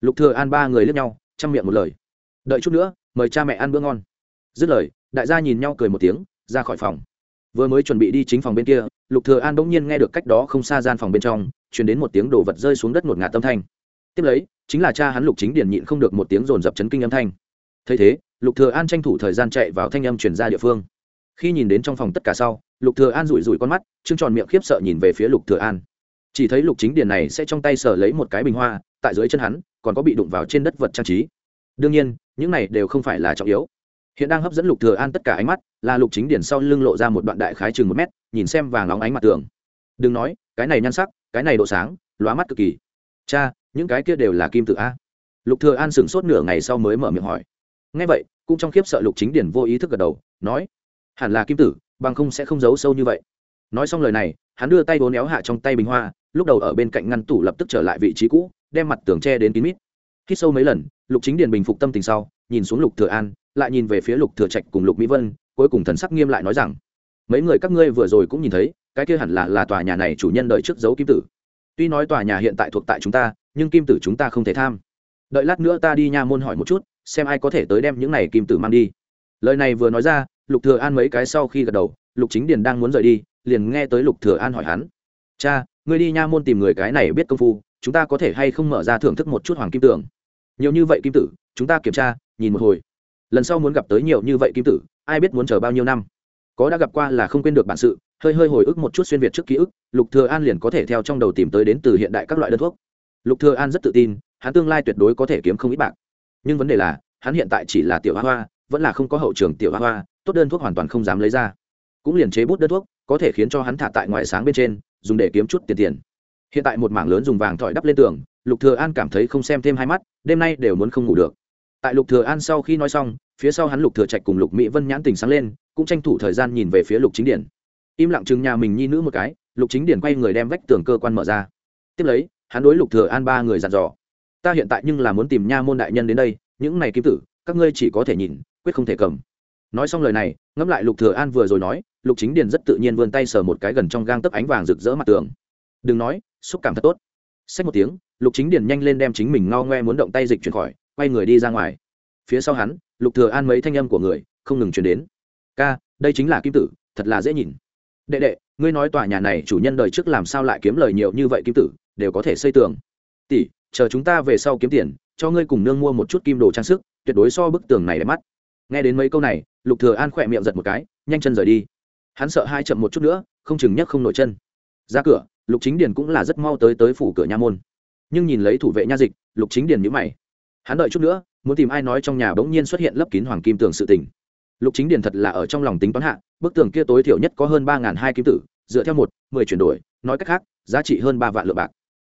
S1: Lục thừa an ba người liếc nhau, chăm miệng một lời. Đợi chút nữa, mời cha mẹ ăn bữa ngon. Dứt lời đại gia nhìn nhau cười một tiếng, ra khỏi phòng. Vừa mới chuẩn bị đi chính phòng bên kia, lục thừa an bỗng nhiên nghe được cách đó không xa gian phòng bên trong, truyền đến một tiếng đồ vật rơi xuống đất ngột ngạt tâm thanh. Tiếp lấy, chính là cha hắn lục chính điển nhịn không được một tiếng rồn rập chấn kinh âm thanh. Thấy thế, lục thừa an tranh thủ thời gian chạy vào thanh âm truyền ra địa phương. Khi nhìn đến trong phòng tất cả sau, lục thừa an rủi rủi con mắt, trương tròn miệng khiếp sợ nhìn về phía lục thừa an. Chỉ thấy lục chính điển này sẽ trong tay sờ lấy một cái bình hoa, tại dưới chân hắn, còn có bị đụng vào trên đất vật trang trí. Đương nhiên, những này đều không phải là trọng yếu hiện đang hấp dẫn lục thừa an tất cả ánh mắt, là lục chính điển sau lưng lộ ra một đoạn đại khái chừng một mét, nhìn xem vàng nóng ánh mặt tường. Đừng nói, cái này nhan sắc, cái này độ sáng, lóa mắt cực kỳ. Cha, những cái kia đều là kim tự a. Lục thừa an sững sốt nửa ngày sau mới mở miệng hỏi. Nghe vậy, cũng trong khiếp sợ lục chính điển vô ý thức gật đầu, nói, hẳn là kim tử, bằng không sẽ không giấu sâu như vậy. Nói xong lời này, hắn đưa tay bốn éo hạ trong tay bình hoa, lúc đầu ở bên cạnh ngăn tủ lập tức trở lại vị trí cũ, đem mặt tường che đến kín mít. Khi sâu mấy lần, lục chính điền bình phục tâm tình sau, nhìn xuống lục thừa an lại nhìn về phía lục thừa trạch cùng lục mỹ vân, cuối cùng thần sắc nghiêm lại nói rằng, mấy người các ngươi vừa rồi cũng nhìn thấy, cái kia hẳn là là tòa nhà này chủ nhân đợi trước dấu kim tử. Tuy nói tòa nhà hiện tại thuộc tại chúng ta, nhưng kim tử chúng ta không thể tham. Đợi lát nữa ta đi nha môn hỏi một chút, xem ai có thể tới đem những này kim tử mang đi. Lời này vừa nói ra, lục thừa an mấy cái sau khi gật đầu, lục chính điền đang muốn rời đi, liền nghe tới lục thừa an hỏi hắn, cha, ngươi đi nha môn tìm người cái này biết công phu, chúng ta có thể hay không mở ra thưởng thức một chút hoàng kim tưởng nhiều như vậy kim tử, chúng ta kiểm tra, nhìn một hồi lần sau muốn gặp tới nhiều như vậy kim tử, ai biết muốn chờ bao nhiêu năm. Có đã gặp qua là không quên được bản sự, hơi hơi hồi ức một chút xuyên việt trước ký ức, lục thừa an liền có thể theo trong đầu tìm tới đến từ hiện đại các loại đơn thuốc. Lục thừa an rất tự tin, hắn tương lai tuyệt đối có thể kiếm không ít bạc. Nhưng vấn đề là, hắn hiện tại chỉ là tiểu hoa hoa, vẫn là không có hậu trường tiểu hoa hoa, tốt đơn thuốc hoàn toàn không dám lấy ra. Cũng liền chế bút đơn thuốc, có thể khiến cho hắn thả tại ngoại sáng bên trên, dùng để kiếm chút tiền tiền. Hiện tại một mảng lớn dùng vàng thỏi đắp lên tường, lục thừa an cảm thấy không xem thêm hai mắt, đêm nay đều muốn không ngủ được tại lục thừa an sau khi nói xong, phía sau hắn lục thừa trạch cùng lục mỹ vân nhãn tình sáng lên, cũng tranh thủ thời gian nhìn về phía lục chính điển. Im lặng chừng nhà mình nhi nữ một cái, lục chính điển quay người đem vách tường cơ quan mở ra. Tiếp lấy, hắn đối lục thừa an ba người dặn dò. Ta hiện tại nhưng là muốn tìm nha môn đại nhân đến đây, những này kim tử, các ngươi chỉ có thể nhìn, quyết không thể cầm. Nói xong lời này, ngẫm lại lục thừa an vừa rồi nói, lục chính điền rất tự nhiên vươn tay sờ một cái gần trong gang tấc ánh vàng rực rỡ mặt tường. Đừng nói, xúc cảm thật tốt. Xách một tiếng, lục chính điền nhanh lên đem chính mình ngao ngoe muốn động tay dịch chuyển khỏi quay người đi ra ngoài. Phía sau hắn, lục thừa an mấy thanh âm của người không ngừng truyền đến. Ca, đây chính là kim tử, thật là dễ nhìn. Đệ đệ, ngươi nói tòa nhà này chủ nhân đời trước làm sao lại kiếm lời nhiều như vậy kim tử, đều có thể xây tường. Tỷ, chờ chúng ta về sau kiếm tiền, cho ngươi cùng nương mua một chút kim đồ trang sức, tuyệt đối so bức tường này đẹp mắt. Nghe đến mấy câu này, lục thừa an khỏe miệng giật một cái, nhanh chân rời đi. Hắn sợ hai chậm một chút nữa, không chừng nhất không nổi chân. Ra cửa, lục chính điền cũng là rất mau tới tới phủ cửa nha môn. Nhưng nhìn lấy thủ vệ nha dịch, lục chính điền nhíu mày hắn đợi chút nữa, muốn tìm ai nói trong nhà bỗng nhiên xuất hiện lấp kín hoàng kim tường sự tình. Lục chính điền thật là ở trong lòng tính toán hạ, bức tường kia tối thiểu nhất có hơn ba n hai kim tử, dựa theo một, mười chuyển đổi, nói cách khác, giá trị hơn ba vạn lượng bạc.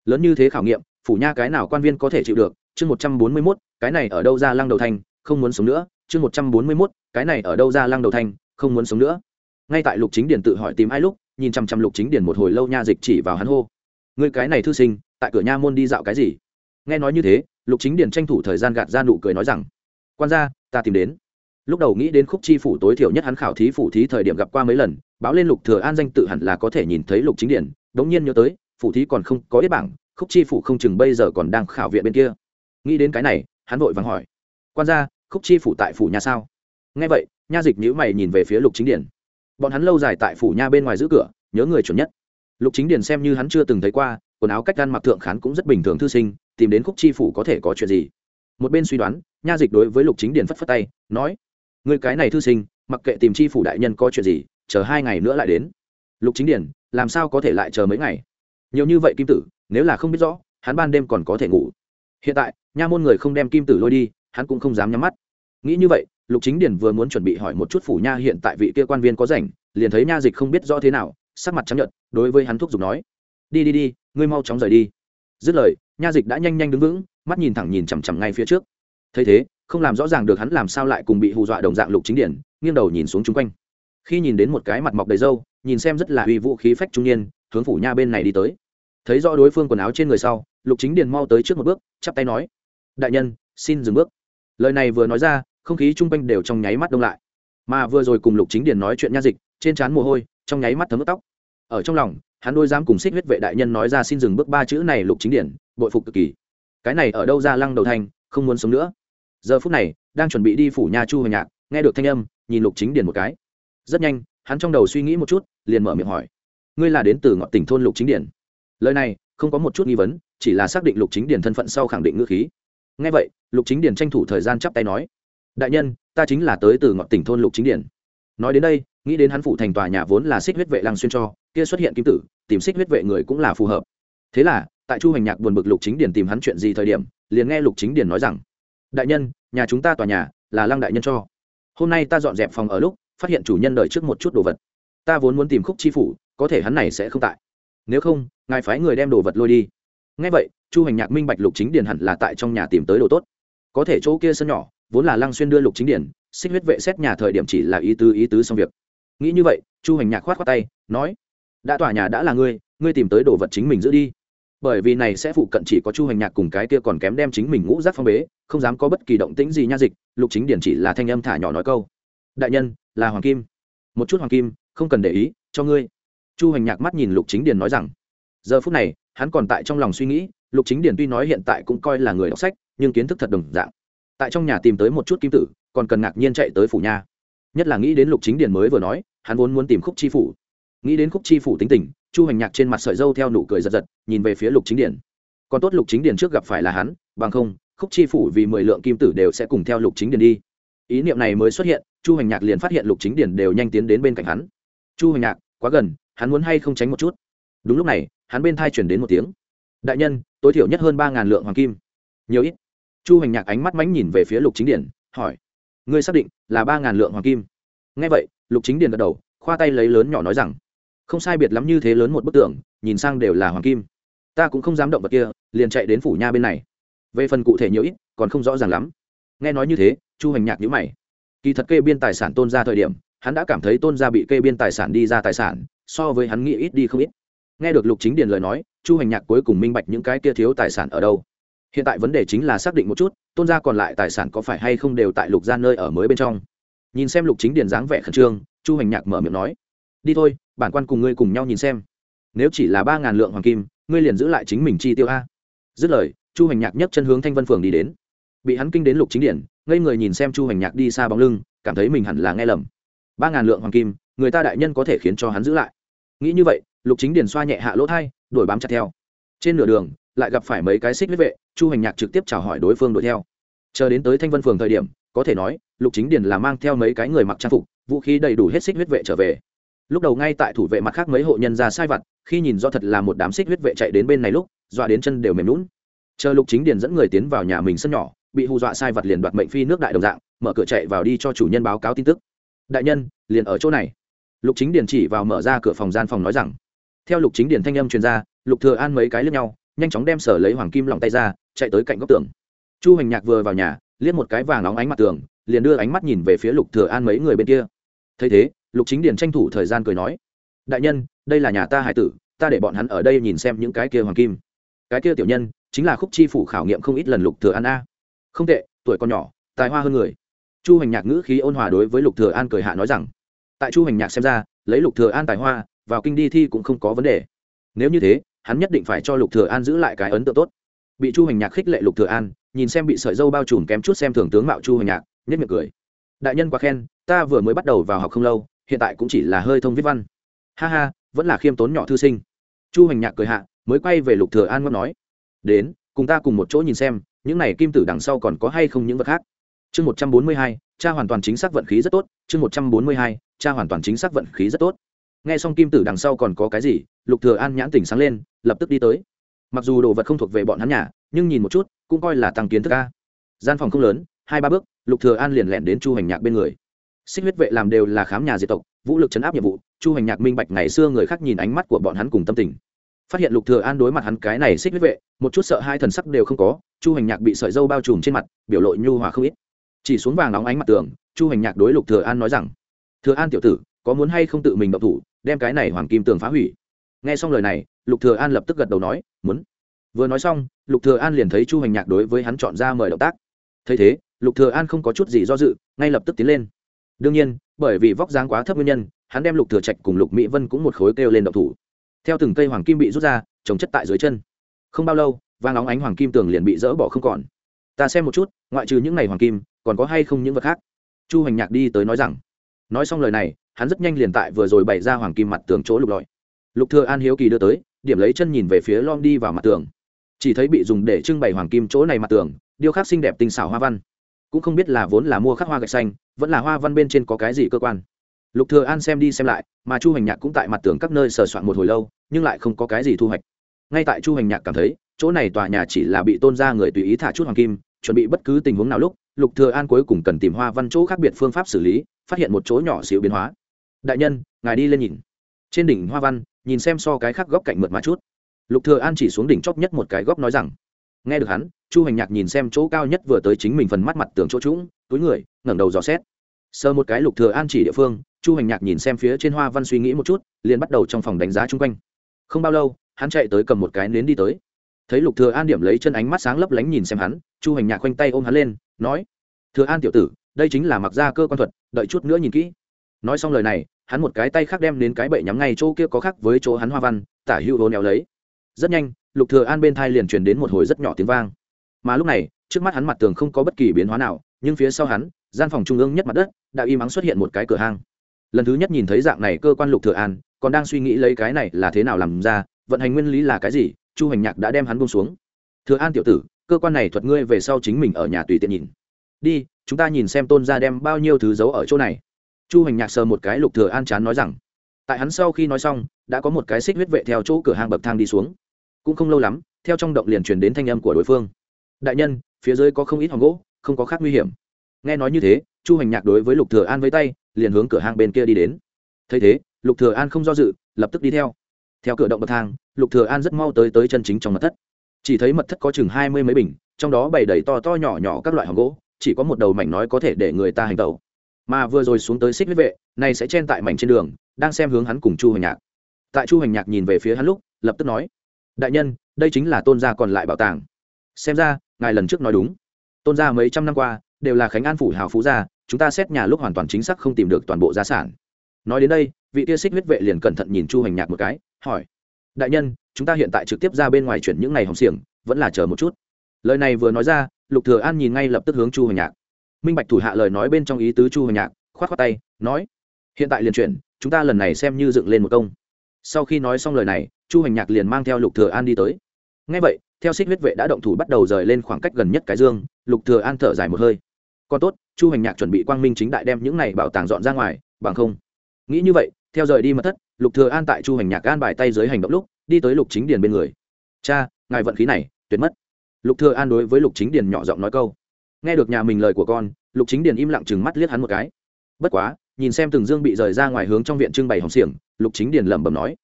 S1: Lớn như thế khảo nghiệm, phủ nha cái nào quan viên có thể chịu được? Chương một trăm bốn mươi mốt, cái này ở đâu ra lăng đầu thanh không muốn sống nữa. Chương một trăm bốn mươi mốt, cái này ở đâu ra lăng đầu thanh không muốn sống nữa. Ngay tại lục chính điền tự hỏi tìm ai lúc, nhìn chăm chăm lục chính điền một hồi lâu nha dịch chỉ vào hắn hô. Người cái này thư sinh, tại cửa nha môn đi dạo cái gì? Nghe nói như thế lục chính điền tranh thủ thời gian gạt ra nụ cười nói rằng, quan gia, ta tìm đến. Lúc đầu nghĩ đến khúc chi phủ tối thiểu nhất hắn khảo thí phủ thí thời điểm gặp qua mấy lần, báo lên lục thừa an danh tự hẳn là có thể nhìn thấy lục chính điển đống nhiên nhớ tới, phủ thí còn không có ít bảng, khúc chi phủ không chừng bây giờ còn đang khảo viện bên kia. Nghĩ đến cái này, hắn vội vàng hỏi, quan gia, khúc chi phủ tại phủ nhà sao? Nghe vậy, nha dịch nhíu mày nhìn về phía lục chính điển bọn hắn lâu dài tại phủ nha bên ngoài giữ cửa, nhớ người chuẩn nhất. Lục chính điền xem như hắn chưa từng thấy qua, quần áo cách gan mặc thượng khán cũng rất bình thường thư sinh tìm đến khúc chi phủ có thể có chuyện gì? Một bên suy đoán, nha dịch đối với lục chính điền phất phất tay, nói người cái này thư sinh, mặc kệ tìm chi phủ đại nhân có chuyện gì, chờ hai ngày nữa lại đến. Lục chính điền, làm sao có thể lại chờ mấy ngày? Nhiều như vậy kim tử, nếu là không biết rõ, hắn ban đêm còn có thể ngủ. Hiện tại, nha môn người không đem kim tử lôi đi, hắn cũng không dám nhắm mắt. Nghĩ như vậy, lục chính điền vừa muốn chuẩn bị hỏi một chút phủ nha hiện tại vị kia quan viên có rảnh, liền thấy nha dịch không biết rõ thế nào, sắc mặt trắng nhợt, đối với hắn thúc giục nói, đi đi đi, ngươi mau chóng rời đi dứt lời, nha dịch đã nhanh nhanh đứng vững, mắt nhìn thẳng nhìn chằm chằm ngay phía trước. Thấy thế, không làm rõ ràng được hắn làm sao lại cùng bị hù dọa đồng dạng lục chính điển, nghiêng đầu nhìn xuống chung quanh. Khi nhìn đến một cái mặt mọc đầy râu, nhìn xem rất là uy vũ khí phách trung niên, hướng phủ nha bên này đi tới. Thấy rõ đối phương quần áo trên người sau, lục chính điền mau tới trước một bước, chắp tay nói, đại nhân, xin dừng bước. Lời này vừa nói ra, không khí chung quanh đều trong nháy mắt đông lại. Mà vừa rồi cùng lục chính điền nói chuyện nha dịch, trên trán mồ hôi, trong nháy mắt thấm ướt tóc ở trong lòng, hắn đôi dám cùng xích huyết vệ đại nhân nói ra xin dừng bước ba chữ này lục chính điển, bội phục cực kỳ. Cái này ở đâu ra lăng đầu thanh không muốn sống nữa. Giờ phút này, đang chuẩn bị đi phủ nhà chu hồi nhạc, nghe được thanh âm, nhìn lục chính điển một cái. Rất nhanh, hắn trong đầu suy nghĩ một chút, liền mở miệng hỏi. Ngươi là đến từ ngọn tỉnh thôn lục chính điển. Lời này, không có một chút nghi vấn, chỉ là xác định lục chính điển thân phận sau khẳng định ngữ khí. Nghe vậy, lục chính điển tranh thủ thời gian chắp tay nói. Đại nhân, ta chính là tới từ ngọn tỉnh thôn lục chính điển. Nói đến đây, nghĩ đến hắn phụ thành tòa nhà vốn là xích huyết vệ lăng xuyên cho kia xuất hiện kim tử, tìm xích huyết vệ người cũng là phù hợp. Thế là, tại chu hành nhạc buồn bực lục chính điển tìm hắn chuyện gì thời điểm, liền nghe lục chính điển nói rằng, đại nhân, nhà chúng ta tòa nhà là lăng đại nhân cho. Hôm nay ta dọn dẹp phòng ở lúc, phát hiện chủ nhân đợi trước một chút đồ vật. Ta vốn muốn tìm khúc chi phủ, có thể hắn này sẽ không tại. Nếu không, ngài phái người đem đồ vật lôi đi. Ngay vậy, chu hành nhạc minh bạch lục chính điển hẳn là tại trong nhà tìm tới đồ tốt. Có thể chỗ kia sân nhỏ, vốn là lăng xuyên đưa lục chính điển xích huyết vệ xét nhà thời điểm chỉ là ý tứ ý tứ xong việc. Nghĩ như vậy, chu hành nhạc khoát khoát tay, nói đã tòa nhà đã là ngươi ngươi tìm tới đồ vật chính mình giữ đi. Bởi vì này sẽ phụ cận chỉ có chu hành nhạc cùng cái kia còn kém đem chính mình ngũ rác phong bế, không dám có bất kỳ động tĩnh gì nha dịch, lục chính điển chỉ là thanh âm thả nhỏ nói câu. Đại nhân, là hoàng kim. Một chút hoàng kim, không cần để ý, cho ngươi. Chu hành nhạc mắt nhìn lục chính điển nói rằng. Giờ phút này, hắn còn tại trong lòng suy nghĩ, lục chính điển tuy nói hiện tại cũng coi là người đọc sách, nhưng kiến thức thật đồng dạng. Tại trong nhà tìm tới một chút kim tử, còn cần ngạc nhiên chạy tới phủ nha. Nhất là nghĩ đến lục chính điển mới vừa nói, hắn vốn muốn tìm khúc chi phủ nghĩ đến khúc chi phủ tính tình, chu hành nhạc trên mặt sợi dâu theo nụ cười giật giật, nhìn về phía lục chính điển còn tốt lục chính điển trước gặp phải là hắn, bằng không, khúc chi phủ vì mười lượng kim tử đều sẽ cùng theo lục chính điển đi. Ý niệm này mới xuất hiện, chu hành nhạc liền phát hiện lục chính điển đều nhanh tiến đến bên cạnh hắn. Chu hành nhạc, quá gần, hắn muốn hay không tránh một chút? Đúng lúc này, hắn bên thai chuyển đến một tiếng. Đại nhân, tối thiểu nhất hơn ba ngàn lượng hoàng kim. Nhiều ít. Chu hành nhạc ánh mắt mánh nhìn về phía lục chính điển hỏi. Ngươi xác định là ba ngàn lượng hoàng kim? Ngay vậy, lục chính điển gật đầu, khoa tay lấy lớn nhỏ nói rằng không sai biệt lắm như thế lớn một bức tượng nhìn sang đều là hoàng kim. Ta cũng không dám động vật kia, liền chạy đến phủ nha bên này. Về phần cụ thể nhiều ít, còn không rõ ràng lắm. Nghe nói như thế, chu hành nhạc nhữ mày. Kỳ thật kê biên tài sản tôn ra thời điểm, hắn đã cảm thấy tôn ra bị kê biên tài sản đi ra tài sản, so với hắn nghĩ ít đi không ít. Nghe được lục chính điền lời nói, chu hành nhạc cuối cùng minh bạch những cái kia thiếu tài sản ở đâu. Hiện tại vấn đề chính là xác định một chút, tôn gia còn lại tài sản có phải hay không đều tại lục gia nơi ở mới bên trong. Nhìn xem lục chính điền dáng vẻ khẩn trương, chu hành nhạc mở miệng nói đi thôi, bản quan cùng ngươi cùng nhau nhìn xem. Nếu chỉ là ba ngàn lượng hoàng kim, ngươi liền giữ lại chính mình chi tiêu a. Dứt lời, chu hành nhạc nhấc chân hướng thanh vân phường đi đến. Bị hắn kinh đến lục chính điển ngây người nhìn xem chu hành nhạc đi xa bóng lưng, cảm thấy mình hẳn là nghe lầm. Ba ngàn lượng hoàng kim, người ta đại nhân có thể khiến cho hắn giữ lại. Nghĩ như vậy, lục chính điển xoa nhẹ hạ lỗ thai, đuổi bám chặt theo. Trên nửa đường, lại gặp phải mấy cái xích huyết vệ, chu hành nhạc trực tiếp chào hỏi đối phương đuổi theo. Chờ đến tới thanh vân phường thời điểm, có thể nói, lục chính điền là mang theo mấy cái người mặc trang phục, vũ khí đầy đủ hết xích huyết vệ trở về lúc đầu ngay tại thủ vệ mặt khác mấy hộ nhân ra sai vặt, khi nhìn do thật là một đám xích huyết vệ chạy đến bên này lúc, dọa đến chân đều mềm lún chờ lục chính điền dẫn người tiến vào nhà mình sân nhỏ, bị hù dọa sai vặt liền đoạt mệnh phi nước đại đồng dạng, mở cửa chạy vào đi cho chủ nhân báo cáo tin tức. Đại nhân, liền ở chỗ này. Lục chính điền chỉ vào mở ra cửa phòng gian phòng nói rằng. Theo lục chính điền thanh âm truyền ra, lục thừa an mấy cái lướt nhau, nhanh chóng đem sở lấy hoàng kim lỏng tay ra, chạy tới cạnh góc tường. Chu hành nhạc vừa vào nhà, liếc một cái vàng nóng ánh mặt tường, liền đưa ánh mắt nhìn về phía lục thừa an mấy người bên kia. Thấy thế lục chính điền tranh thủ thời gian cười nói, đại nhân, đây là nhà ta hải tử, ta để bọn hắn ở đây nhìn xem những cái kia hoàng kim. Cái kia tiểu nhân chính là khúc chi phủ khảo nghiệm không ít lần lục thừa an a. Không tệ, tuổi còn nhỏ, tài hoa hơn người. Chu hành nhạc ngữ khí ôn hòa đối với lục thừa an cười hạ nói rằng, tại chu hành nhạc xem ra, lấy lục thừa an tài hoa, vào kinh đi thi cũng không có vấn đề. Nếu như thế, hắn nhất định phải cho lục thừa an giữ lại cái ấn tượng tốt. Bị chu hành nhạc khích lệ lục thừa an, nhìn xem bị sợi dâu bao trùm kém chút xem thường tướng mạo chu hành nhạc nhất miệng cười. Đại nhân quá khen, ta vừa mới bắt đầu vào học không lâu hiện tại cũng chỉ là hơi thông viết văn. Ha ha, vẫn là khiêm tốn nhỏ thư sinh. Chu hành nhạc cười hạ, mới quay về lục thừa an ngót nói, đến, cùng ta cùng một chỗ nhìn xem, những này kim tử đằng sau còn có hay không những vật khác. Chương một trăm bốn mươi hai, cha hoàn toàn chính xác vận khí rất tốt. Chương một trăm bốn mươi hai, cha hoàn toàn chính xác vận khí rất tốt. Nghe xong kim tử đằng sau còn có cái gì, lục thừa an nhãn tỉnh sáng lên, lập tức đi tới. Mặc dù đồ vật không thuộc về bọn hắn nhà, nhưng nhìn một chút, cũng coi là tăng kiến thức ca gian phòng không lớn, hai ba bước, lục thừa an liền lẹn đến chu hành nhạc bên người xích huyết vệ làm đều là khám nhà diệt tộc, vũ lực chấn áp nhiệm vụ, chu hành nhạc minh bạch ngày xưa người khác nhìn ánh mắt của bọn hắn cùng tâm tình. Phát hiện lục thừa an đối mặt hắn cái này xích huyết vệ, một chút sợ hai thần sắc đều không có, chu hành nhạc bị sợi dâu bao trùm trên mặt, biểu lộ nhu hòa không ít. Chỉ xuống vàng nóng ánh mặt tường, chu hành nhạc đối lục thừa an nói rằng, thừa an tiểu tử, có muốn hay không tự mình động thủ, đem cái này hoàng kim tường phá hủy? Nghe xong lời này, lục thừa an lập tức gật đầu nói, muốn. Vừa nói xong, lục thừa an liền thấy chu hành nhạc đối với hắn chọn ra mời động tác. Thấy thế, lục thừa an không có chút gì do dự, ngay lập tức tiến lên đương nhiên, bởi vì vóc dáng quá thấp nguyên nhân, hắn đem lục thừa trạch cùng lục mỹ vân cũng một khối kêu lên động thủ. Theo từng cây hoàng kim bị rút ra trồng chất tại dưới chân. Không bao lâu, vàng óng ánh hoàng kim tường liền bị dỡ bỏ không còn. Ta xem một chút, ngoại trừ những này hoàng kim, còn có hay không những vật khác? Chu hành nhạc đi tới nói rằng. Nói xong lời này, hắn rất nhanh liền tại vừa rồi bày ra hoàng kim mặt tường chỗ lục lọi. Lục thừa an hiếu kỳ đưa tới, điểm lấy chân nhìn về phía lom đi vào mặt tường. Chỉ thấy bị dùng để trưng bày hoàng kim chỗ này mặt tường, điêu khắc xinh đẹp tinh xảo hoa văn cũng không biết là vốn là mua khắc hoa gạch xanh, vẫn là hoa văn bên trên có cái gì cơ quan. Lục thừa an xem đi xem lại, mà chu hành nhạc cũng tại mặt tường các nơi sờ soạn một hồi lâu, nhưng lại không có cái gì thu hoạch. Ngay tại chu hành nhạc cảm thấy, chỗ này tòa nhà chỉ là bị tôn ra người tùy ý thả chút hoàng kim, chuẩn bị bất cứ tình huống nào lúc, lục thừa an cuối cùng cần tìm hoa văn chỗ khác biệt phương pháp xử lý, phát hiện một chỗ nhỏ xíu biến hóa. Đại nhân, ngài đi lên nhìn. Trên đỉnh hoa văn, nhìn xem so cái khác góc cạnh mượt mà chút. Lục thừa an chỉ xuống đỉnh chóp nhất một cái góc nói rằng, nghe được hắn chu hành nhạc nhìn xem chỗ cao nhất vừa tới chính mình phần mắt mặt tường chỗ trũng, túi người, ngẩng đầu dò xét. Sơ một cái lục thừa an chỉ địa phương, chu hành nhạc nhìn xem phía trên hoa văn suy nghĩ một chút, liền bắt đầu trong phòng đánh giá chung quanh. Không bao lâu, hắn chạy tới cầm một cái nến đi tới. Thấy lục thừa an điểm lấy chân ánh mắt sáng lấp lánh nhìn xem hắn, chu hành nhạc khoanh tay ôm hắn lên, nói, thừa an tiểu tử, đây chính là mặc ra cơ quan thuật, đợi chút nữa nhìn kỹ. Nói xong lời này, hắn một cái tay khác đem đến cái bệ nhắm ngay chỗ kia có khác với chỗ hắn hoa văn, tả hữu hố neo lấy. Rất nhanh, lục thừa an bên thai liền truyền đến một hồi rất nhỏ tiếng vang mà lúc này, trước mắt hắn mặt tường không có bất kỳ biến hóa nào, nhưng phía sau hắn, gian phòng trung ương nhất mặt đất, đã im ắng xuất hiện một cái cửa hang. Lần thứ nhất nhìn thấy dạng này cơ quan lục thừa an, còn đang suy nghĩ lấy cái này là thế nào làm ra, vận hành nguyên lý là cái gì, chu hành nhạc đã đem hắn buông xuống. Thừa an tiểu tử, cơ quan này thuật ngươi về sau chính mình ở nhà tùy tiện nhìn. Đi, chúng ta nhìn xem tôn gia đem bao nhiêu thứ giấu ở chỗ này. Chu hành nhạc sờ một cái lục thừa an chán nói rằng, tại hắn sau khi nói xong, đã có một cái xích huyết vệ theo chỗ cửa hàng bậc thang đi xuống. Cũng không lâu lắm, theo trong động liền truyền đến thanh âm của đối phương đại nhân, phía dưới có không ít hòn gỗ, không có khác nguy hiểm. Nghe nói như thế, chu hành nhạc đối với lục thừa an với tay, liền hướng cửa hàng bên kia đi đến. Thấy thế, lục thừa an không do dự, lập tức đi theo. Theo cửa động bậc thang, lục thừa an rất mau tới tới chân chính trong mật thất. Chỉ thấy mật thất có chừng hai mươi mấy bình, trong đó bày đầy to to nhỏ nhỏ các loại hòn gỗ, chỉ có một đầu mảnh nói có thể để người ta hành tẩu. Mà vừa rồi xuống tới xích huyết vệ, này sẽ chen tại mảnh trên đường, đang xem hướng hắn cùng chu hành nhạc. Tại chu hành nhạc nhìn về phía hắn lúc, lập tức nói, đại nhân, đây chính là tôn gia còn lại bảo tàng. Xem ra ngài lần trước nói đúng. Tôn gia mấy trăm năm qua, đều là khánh an phủ hào phú gia, chúng ta xét nhà lúc hoàn toàn chính xác không tìm được toàn bộ gia sản. Nói đến đây, vị tia xích huyết vệ liền cẩn thận nhìn chu hành nhạc một cái, hỏi, đại nhân, chúng ta hiện tại trực tiếp ra bên ngoài chuyển những ngày hồng xiềng, vẫn là chờ một chút. Lời này vừa nói ra, lục thừa an nhìn ngay lập tức hướng chu hành nhạc. Minh bạch thủ hạ lời nói bên trong ý tứ chu hành nhạc, khoát khoát tay, nói, hiện tại liền chuyển, chúng ta lần này xem như dựng lên một công. Sau khi nói xong lời này, chu hành nhạc liền mang theo lục thừa an đi tới. Ngay vậy theo xích huyết vệ đã động thủ bắt đầu rời lên khoảng cách gần nhất cái dương, lục thừa an thở dài một hơi. Còn tốt, chu hành nhạc chuẩn bị quang minh chính đại đem những này bảo tàng dọn ra ngoài, bằng không. Nghĩ như vậy, theo rời đi mật thất, lục thừa an tại chu hành nhạc an bài tay dưới hành động lúc, đi tới lục chính điền bên người. Cha, ngài vận khí này, tuyệt mất. Lục thừa an đối với lục chính điền nhỏ giọng nói câu. Nghe được nhà mình lời của con, lục chính điền im lặng chừng mắt liếc hắn một cái. Bất quá, nhìn xem từng dương bị rời ra ngoài hướng trong viện trưng bày hồng xiềng, lục chính điền lẩm bẩm nói,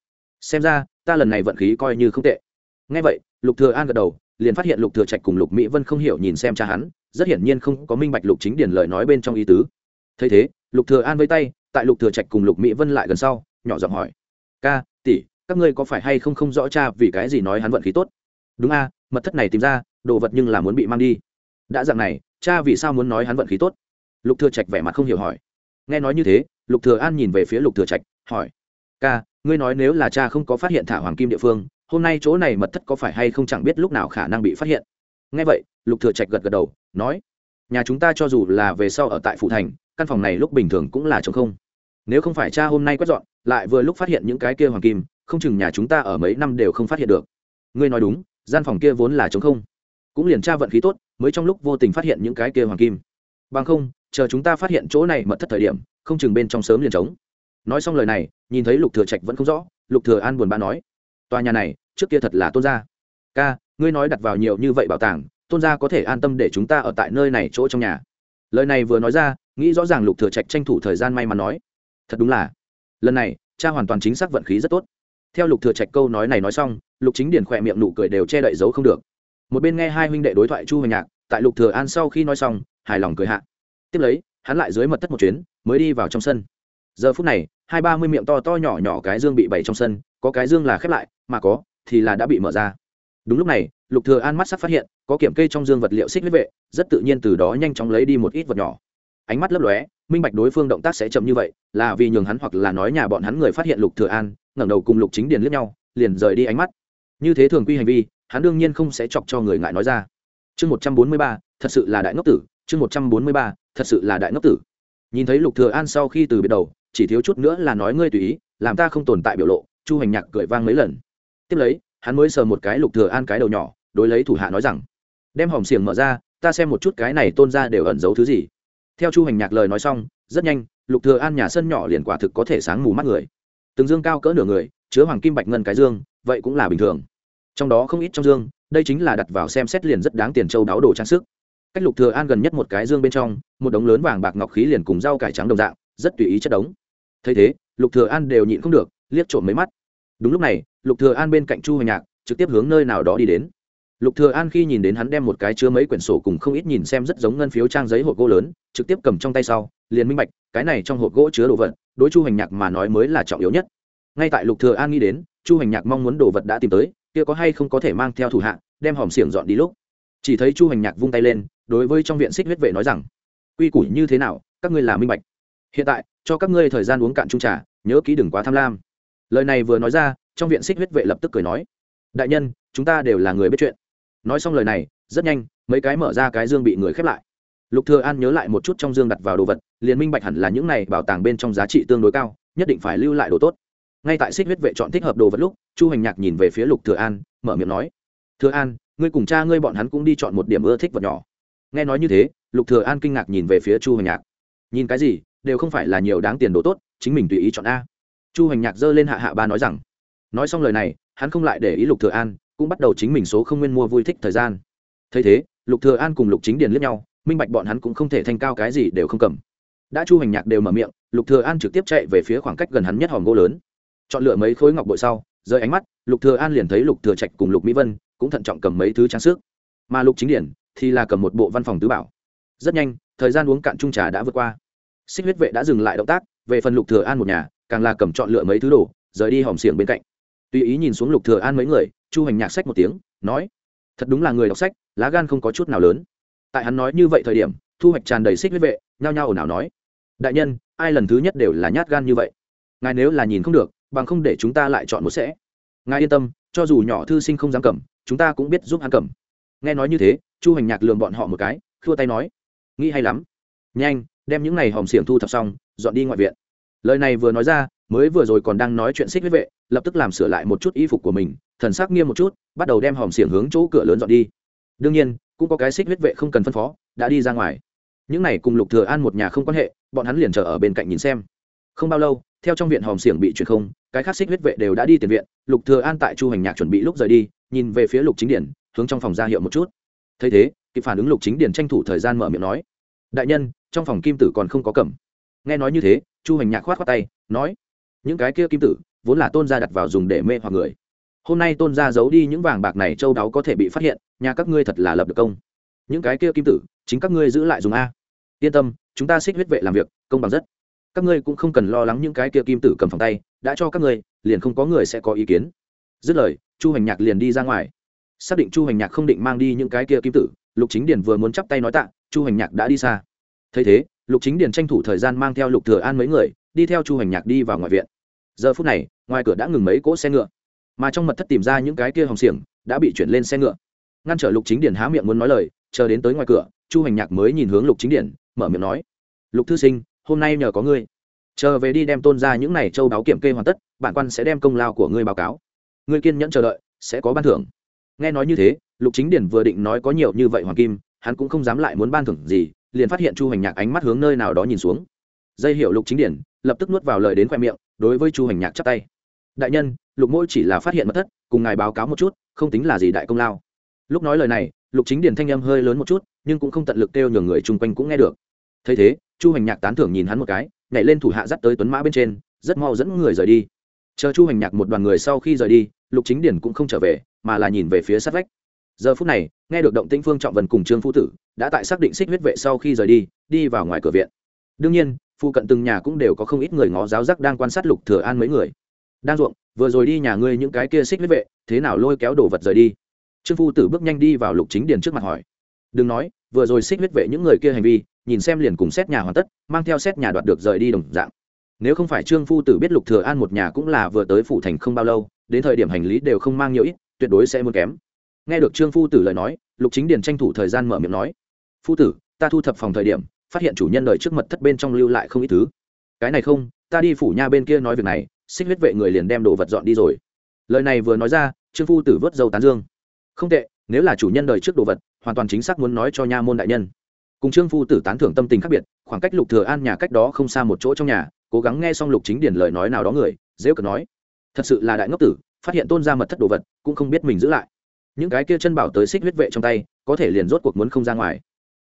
S1: xem ra, ta lần này vận khí coi như không tệ. Nghe vậy lục thừa an gật đầu, liền phát hiện lục thừa trạch cùng lục mỹ vân không hiểu nhìn xem cha hắn, rất hiển nhiên không có minh bạch lục chính điền lời nói bên trong ý tứ. Thấy thế, lục thừa an vẫy tay, tại lục thừa trạch cùng lục mỹ vân lại gần sau, nhỏ giọng hỏi, ca, tỷ, các ngươi có phải hay không không rõ cha vì cái gì nói hắn vận khí tốt? Đúng a, mật thất này tìm ra, đồ vật nhưng là muốn bị mang đi. Đã dạng này, cha vì sao muốn nói hắn vận khí tốt? Lục thừa trạch vẻ mặt không hiểu hỏi. Nghe nói như thế, lục thừa an nhìn về phía lục thừa trạch, hỏi, ca, ngươi nói nếu là cha không có phát hiện thả hoàng kim địa phương hôm nay chỗ này mật thất có phải hay không chẳng biết lúc nào khả năng bị phát hiện. Nghe vậy, lục thừa trạch gật gật đầu, nói, nhà chúng ta cho dù là về sau ở tại phủ thành, căn phòng này lúc bình thường cũng là trống không. Nếu không phải cha hôm nay quét dọn, lại vừa lúc phát hiện những cái kia hoàng kim, không chừng nhà chúng ta ở mấy năm đều không phát hiện được. Ngươi nói đúng, gian phòng kia vốn là trống không. Cũng liền tra vận khí tốt, mới trong lúc vô tình phát hiện những cái kia hoàng kim. Bằng không, chờ chúng ta phát hiện chỗ này mật thất thời điểm, không chừng bên trong sớm liền trống. Nói xong lời này, nhìn thấy lục thừa trạch vẫn không rõ, lục thừa an buồn bã nói, tòa nhà này trước kia thật là tôn gia. Ca, ngươi nói đặt vào nhiều như vậy bảo tàng, tôn gia có thể an tâm để chúng ta ở tại nơi này chỗ trong nhà. Lời này vừa nói ra, nghĩ rõ ràng lục thừa trạch tranh thủ thời gian may mắn nói, thật đúng là, lần này, cha hoàn toàn chính xác vận khí rất tốt. Theo lục thừa trạch câu nói này nói xong, lục chính điển khỏe miệng nụ cười đều che đậy giấu không được. Một bên nghe hai huynh đệ đối thoại chu hoành nhạc, tại lục thừa an sau khi nói xong, hài lòng cười hạ. Tiếp lấy, hắn lại dưới mật thất một chuyến, mới đi vào trong sân. Giờ phút này, hai ba mươi miệng to to nhỏ nhỏ cái dương bị bày trong sân, có cái dương là khép lại, mà có thì là đã bị mở ra. Đúng lúc này, lục thừa an mắt sắc phát hiện, có kiểm kê trong dương vật liệu xích huyết vệ, rất tự nhiên từ đó nhanh chóng lấy đi một ít vật nhỏ. Ánh mắt lấp lóe, minh bạch đối phương động tác sẽ chậm như vậy, là vì nhường hắn hoặc là nói nhà bọn hắn người phát hiện lục thừa an, ngẩng đầu cùng lục chính điền liếc nhau, liền rời đi ánh mắt. Như thế thường quy hành vi, hắn đương nhiên không sẽ chọc cho người ngại nói ra. Chương một trăm bốn mươi ba, thật sự là đại ngốc tử, chương một trăm bốn mươi ba, thật sự là đại ngốc tử. Nhìn thấy lục thừa an sau khi từ biệt đầu, chỉ thiếu chút nữa là nói ngươi tùy ý, làm ta không tồn tại biểu lộ, chu hành nhạc cười vang mấy lần tiếp lấy, hắn mới sờ một cái lục thừa an cái đầu nhỏ, đối lấy thủ hạ nói rằng, đem hòm xiềng mở ra, ta xem một chút cái này tôn ra đều ẩn giấu thứ gì. Theo chu hành nhạc lời nói xong, rất nhanh, lục thừa an nhà sân nhỏ liền quả thực có thể sáng mù mắt người. Từng dương cao cỡ nửa người, chứa hoàng kim bạch ngân cái dương, vậy cũng là bình thường. Trong đó không ít trong dương, đây chính là đặt vào xem xét liền rất đáng tiền châu đáo đồ trang sức. Cách lục thừa an gần nhất một cái dương bên trong, một đống lớn vàng bạc ngọc khí liền cùng rau cải trắng đồng dạng, rất tùy ý chất đống. Thấy thế, lục thừa an đều nhịn không được, liếc trộm mấy mắt. Đúng lúc này lục thừa an bên cạnh chu hoành nhạc, trực tiếp hướng nơi nào đó đi đến. Lục thừa an khi nhìn đến hắn đem một cái chứa mấy quyển sổ cùng không ít nhìn xem rất giống ngân phiếu trang giấy hộp gỗ lớn, trực tiếp cầm trong tay sau, liền minh bạch, cái này trong hộp gỗ chứa đồ vật, đối chu hoành nhạc mà nói mới là trọng yếu nhất. Ngay tại lục thừa an nghĩ đến, chu hoành nhạc mong muốn đồ vật đã tìm tới, kia có hay không có thể mang theo thủ hạ, đem hòm xiềng dọn đi lúc. Chỉ thấy chu hoành nhạc vung tay lên, đối với trong viện xích huyết vệ nói rằng, quy củ như thế nào, các ngươi là minh bạch. Hiện tại, cho các ngươi thời gian uống cạn chung trà, nhớ kỹ đừng quá tham lam. Lời này vừa nói ra trong viện xích huyết vệ lập tức cười nói, đại nhân, chúng ta đều là người biết chuyện. Nói xong lời này, rất nhanh, mấy cái mở ra cái dương bị người khép lại. Lục thừa an nhớ lại một chút trong dương đặt vào đồ vật, liền minh bạch hẳn là những này bảo tàng bên trong giá trị tương đối cao, nhất định phải lưu lại đồ tốt. Ngay tại xích huyết vệ chọn thích hợp đồ vật lúc, chu hành nhạc nhìn về phía lục thừa an, mở miệng nói, thừa an, ngươi cùng cha ngươi bọn hắn cũng đi chọn một điểm ưa thích vật nhỏ. Nghe nói như thế, lục thừa an kinh ngạc nhìn về phía chu hành nhạc. Nhìn cái gì, đều không phải là nhiều đáng tiền đồ tốt, chính mình tùy ý chọn a. Chu hành nhạc giơ lên hạ hạ ba nói rằng nói xong lời này, hắn không lại để ý lục thừa an, cũng bắt đầu chính mình số không nguyên mua vui thích thời gian. Thấy thế, lục thừa an cùng lục chính điền liếc nhau, minh bạch bọn hắn cũng không thể thành cao cái gì đều không cầm. Đã chu hành nhạc đều mở miệng, lục thừa an trực tiếp chạy về phía khoảng cách gần hắn nhất hòm gỗ lớn. Chọn lựa mấy khối ngọc bội sau rời ánh mắt, lục thừa an liền thấy lục thừa trạch cùng lục mỹ vân cũng thận trọng cầm mấy thứ trang sức. Mà lục chính điển thì là cầm một bộ văn phòng tứ bảo. Rất nhanh, thời gian uống cạn chung trà đã vượt qua. Xích huyết vệ đã dừng lại động tác, về phần lục thừa an một nhà, càng là cầm chọn lựa mấy thứ đồ, rời đi hòm xiềng bên cạnh tùy ý nhìn xuống lục thừa an mấy người, chu hành nhạc sách một tiếng, nói, thật đúng là người đọc sách, lá gan không có chút nào lớn. Tại hắn nói như vậy thời điểm, thu hoạch tràn đầy xích huyết vệ, nhao nhao ồn ào nói, đại nhân, ai lần thứ nhất đều là nhát gan như vậy? Ngài nếu là nhìn không được, bằng không để chúng ta lại chọn một sẽ. Ngài yên tâm, cho dù nhỏ thư sinh không dám cầm, chúng ta cũng biết giúp hắn cầm. Nghe nói như thế, chu hành nhạc lường bọn họ một cái, khua tay nói, nghĩ hay lắm. Nhanh, đem những này hòm xiềng thu thập xong, dọn đi ngoại viện. Lời này vừa nói ra mới vừa rồi còn đang nói chuyện xích huyết vệ, lập tức làm sửa lại một chút y phục của mình, thần sắc nghiêm một chút, bắt đầu đem hòm xiềng hướng chỗ cửa lớn dọn đi. Đương nhiên, cũng có cái xích huyết vệ không cần phân phó, đã đi ra ngoài. Những này cùng lục thừa an một nhà không quan hệ, bọn hắn liền chờ ở bên cạnh nhìn xem. Không bao lâu, theo trong viện hòm xiềng bị chuyển không, cái khác xích huyết vệ đều đã đi tiền viện, lục thừa an tại chu hành nhạc chuẩn bị lúc rời đi, nhìn về phía lục chính điển, hướng trong phòng ra hiệu một chút. Thấy thế, kịp phản ứng lục chính điển tranh thủ thời gian mở miệng nói, đại nhân, trong phòng kim tử còn không có cầm. Nghe nói như thế, chu hành nhạc khoát khoát tay, nói những cái kia kim tử vốn là tôn gia đặt vào dùng để mê hoặc người. Hôm nay tôn gia giấu đi những vàng bạc này châu đáo có thể bị phát hiện, nhà các ngươi thật là lập được công. Những cái kia kim tử, chính các ngươi giữ lại dùng a. Yên tâm, chúng ta xích huyết vệ làm việc, công bằng rất. Các ngươi cũng không cần lo lắng những cái kia kim tử cầm phòng tay, đã cho các ngươi, liền không có người sẽ có ý kiến. Dứt lời, chu hành nhạc liền đi ra ngoài. Xác định chu hành nhạc không định mang đi những cái kia kim tử, lục chính điền vừa muốn chắp tay nói tạ, chu hành nhạc đã đi xa. Thấy thế, lục chính điền tranh thủ thời gian mang theo lục thừa an mấy người, đi theo chu hành nhạc đi vào ngoại viện giờ phút này, ngoài cửa đã ngừng mấy cỗ xe ngựa, mà trong mật thất tìm ra những cái kia hồng xiềng đã bị chuyển lên xe ngựa. Ngăn trở lục chính điển há miệng muốn nói lời, chờ đến tới ngoài cửa, chu hành nhạc mới nhìn hướng lục chính điển, mở miệng nói, lục thư sinh, hôm nay nhờ có ngươi. Chờ về đi đem tôn ra những này châu đáo kiểm kê hoàn tất, bản quan sẽ đem công lao của ngươi báo cáo. Ngươi kiên nhẫn chờ đợi, sẽ có ban thưởng. Nghe nói như thế, lục chính điển vừa định nói có nhiều như vậy hoàng kim, hắn cũng không dám lại muốn ban thưởng gì, liền phát hiện chu hành nhạc ánh mắt hướng nơi nào đó nhìn xuống. Dây hiệu lục chính điển lập tức nuốt vào lời đến khoe miệng, đối với chu hành nhạc chắp tay. Đại nhân, lục mỗi chỉ là phát hiện mất thất, cùng ngài báo cáo một chút, không tính là gì đại công lao. Lúc nói lời này, lục chính Điền thanh âm hơi lớn một chút, nhưng cũng không tận lực kêu nhường người chung quanh cũng nghe được. Thấy thế, chu hành nhạc tán thưởng nhìn hắn một cái, nhảy lên thủ hạ dắt tới tuấn mã bên trên, rất mau dẫn người rời đi. Chờ chu hành nhạc một đoàn người sau khi rời đi, lục chính điển cũng không trở về, mà là nhìn về phía sát vách. Giờ phút này, nghe được động tĩnh phương trọng vần cùng trương phu tử, đã tại xác định xích huyết vệ sau khi rời đi đi vào ngoài cửa viện. Đương nhiên phụ cận từng nhà cũng đều có không ít người ngó giáo giác đang quan sát lục thừa an mấy người. Đang ruộng, vừa rồi đi nhà ngươi những cái kia xích huyết vệ, thế nào lôi kéo đồ vật rời đi? Trương phu tử bước nhanh đi vào lục chính điền trước mặt hỏi. Đừng nói, vừa rồi xích huyết vệ những người kia hành vi, nhìn xem liền cùng xét nhà hoàn tất, mang theo xét nhà đoạt được rời đi đồng dạng. Nếu không phải trương phu tử biết lục thừa an một nhà cũng là vừa tới phủ thành không bao lâu, đến thời điểm hành lý đều không mang nhiều ít, tuyệt đối sẽ muốn kém. Nghe được trương phu tử lời nói, lục chính điền tranh thủ thời gian mở miệng nói. Phu tử, ta thu thập phòng thời điểm phát hiện chủ nhân đời trước mật thất bên trong lưu lại không ít thứ. Cái này không, ta đi phủ nha bên kia nói việc này, xích huyết vệ người liền đem đồ vật dọn đi rồi. Lời này vừa nói ra, trương phu tử vớt dâu tán dương. Không tệ, nếu là chủ nhân đời trước đồ vật, hoàn toàn chính xác muốn nói cho nha môn đại nhân. Cùng trương phu tử tán thưởng tâm tình khác biệt, khoảng cách lục thừa an nhà cách đó không xa một chỗ trong nhà, cố gắng nghe xong lục chính điển lời nói nào đó người dễ cợt nói, thật sự là đại ngốc tử, phát hiện tôn gia mật thất đồ vật, cũng không biết mình giữ lại. Những cái kia chân bảo tới xích huyết vệ trong tay, có thể liền rốt cuộc muốn không ra ngoài.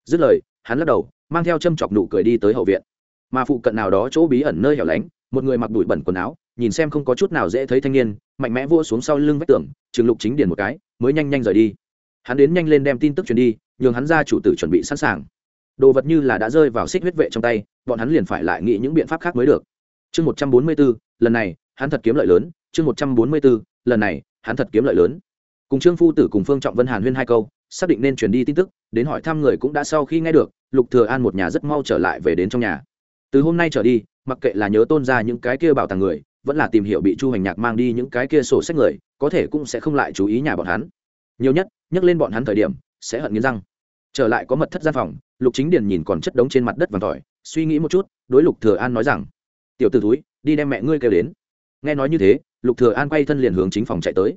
S1: Dứt lời hắn lắc đầu, mang theo châm chọc nụ cười đi tới hậu viện. Mà phụ cận nào đó chỗ bí ẩn nơi hẻo lánh, một người mặc đùi bẩn quần áo, nhìn xem không có chút nào dễ thấy thanh niên, mạnh mẽ vua xuống sau lưng vách tường, trường lục chính điền một cái, mới nhanh nhanh rời đi. Hắn đến nhanh lên đem tin tức truyền đi, nhường hắn ra chủ tử chuẩn bị sẵn sàng. Đồ vật như là đã rơi vào xích huyết vệ trong tay, bọn hắn liền phải lại nghĩ những biện pháp khác mới được. Chương một trăm bốn mươi bốn, lần này, hắn thật kiếm lợi lớn. Chương một trăm bốn mươi bốn, lần này, hắn thật kiếm lợi lớn. Cùng trương phu tử cùng phương trọng vân hàn huyên hai câu, xác định nên truyền đi tin tức đến hỏi thăm người cũng đã sau khi nghe được, lục thừa an một nhà rất mau trở lại về đến trong nhà. Từ hôm nay trở đi, mặc kệ là nhớ tôn ra những cái kia bảo tàng người, vẫn là tìm hiểu bị chu hành nhạc mang đi những cái kia sổ sách người, có thể cũng sẽ không lại chú ý nhà bọn hắn. Nhiều nhất, nhắc lên bọn hắn thời điểm, sẽ hận nghiến răng. Trở lại có mật thất gian phòng, lục chính điền nhìn còn chất đống trên mặt đất vàng tỏi, suy nghĩ một chút, đối lục thừa an nói rằng, tiểu tử túi đi đem mẹ ngươi kêu đến. Nghe nói như thế, lục thừa an quay thân liền hướng chính phòng chạy tới.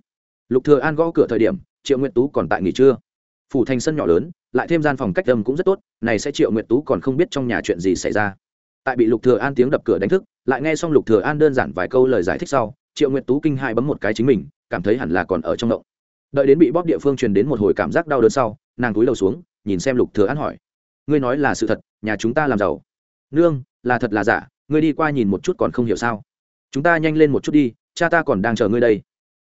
S1: Lục thừa an gõ cửa thời điểm, triệu nguyện tú còn tại nghỉ trưa phủ thành sân nhỏ lớn, lại thêm gian phòng cách âm cũng rất tốt, này sẽ triệu Nguyệt tú còn không biết trong nhà chuyện gì xảy ra. Tại bị lục thừa an tiếng đập cửa đánh thức, lại nghe xong lục thừa an đơn giản vài câu lời giải thích sau, triệu Nguyệt tú kinh hãi bấm một cái chính mình, cảm thấy hẳn là còn ở trong động. Đợi đến bị bóp địa phương truyền đến một hồi cảm giác đau đớn sau, nàng cúi đầu xuống, nhìn xem lục thừa an hỏi. Ngươi nói là sự thật, nhà chúng ta làm giàu. Nương, là thật là giả, ngươi đi qua nhìn một chút còn không hiểu sao. Chúng ta nhanh lên một chút đi, cha ta còn đang chờ ngươi đây.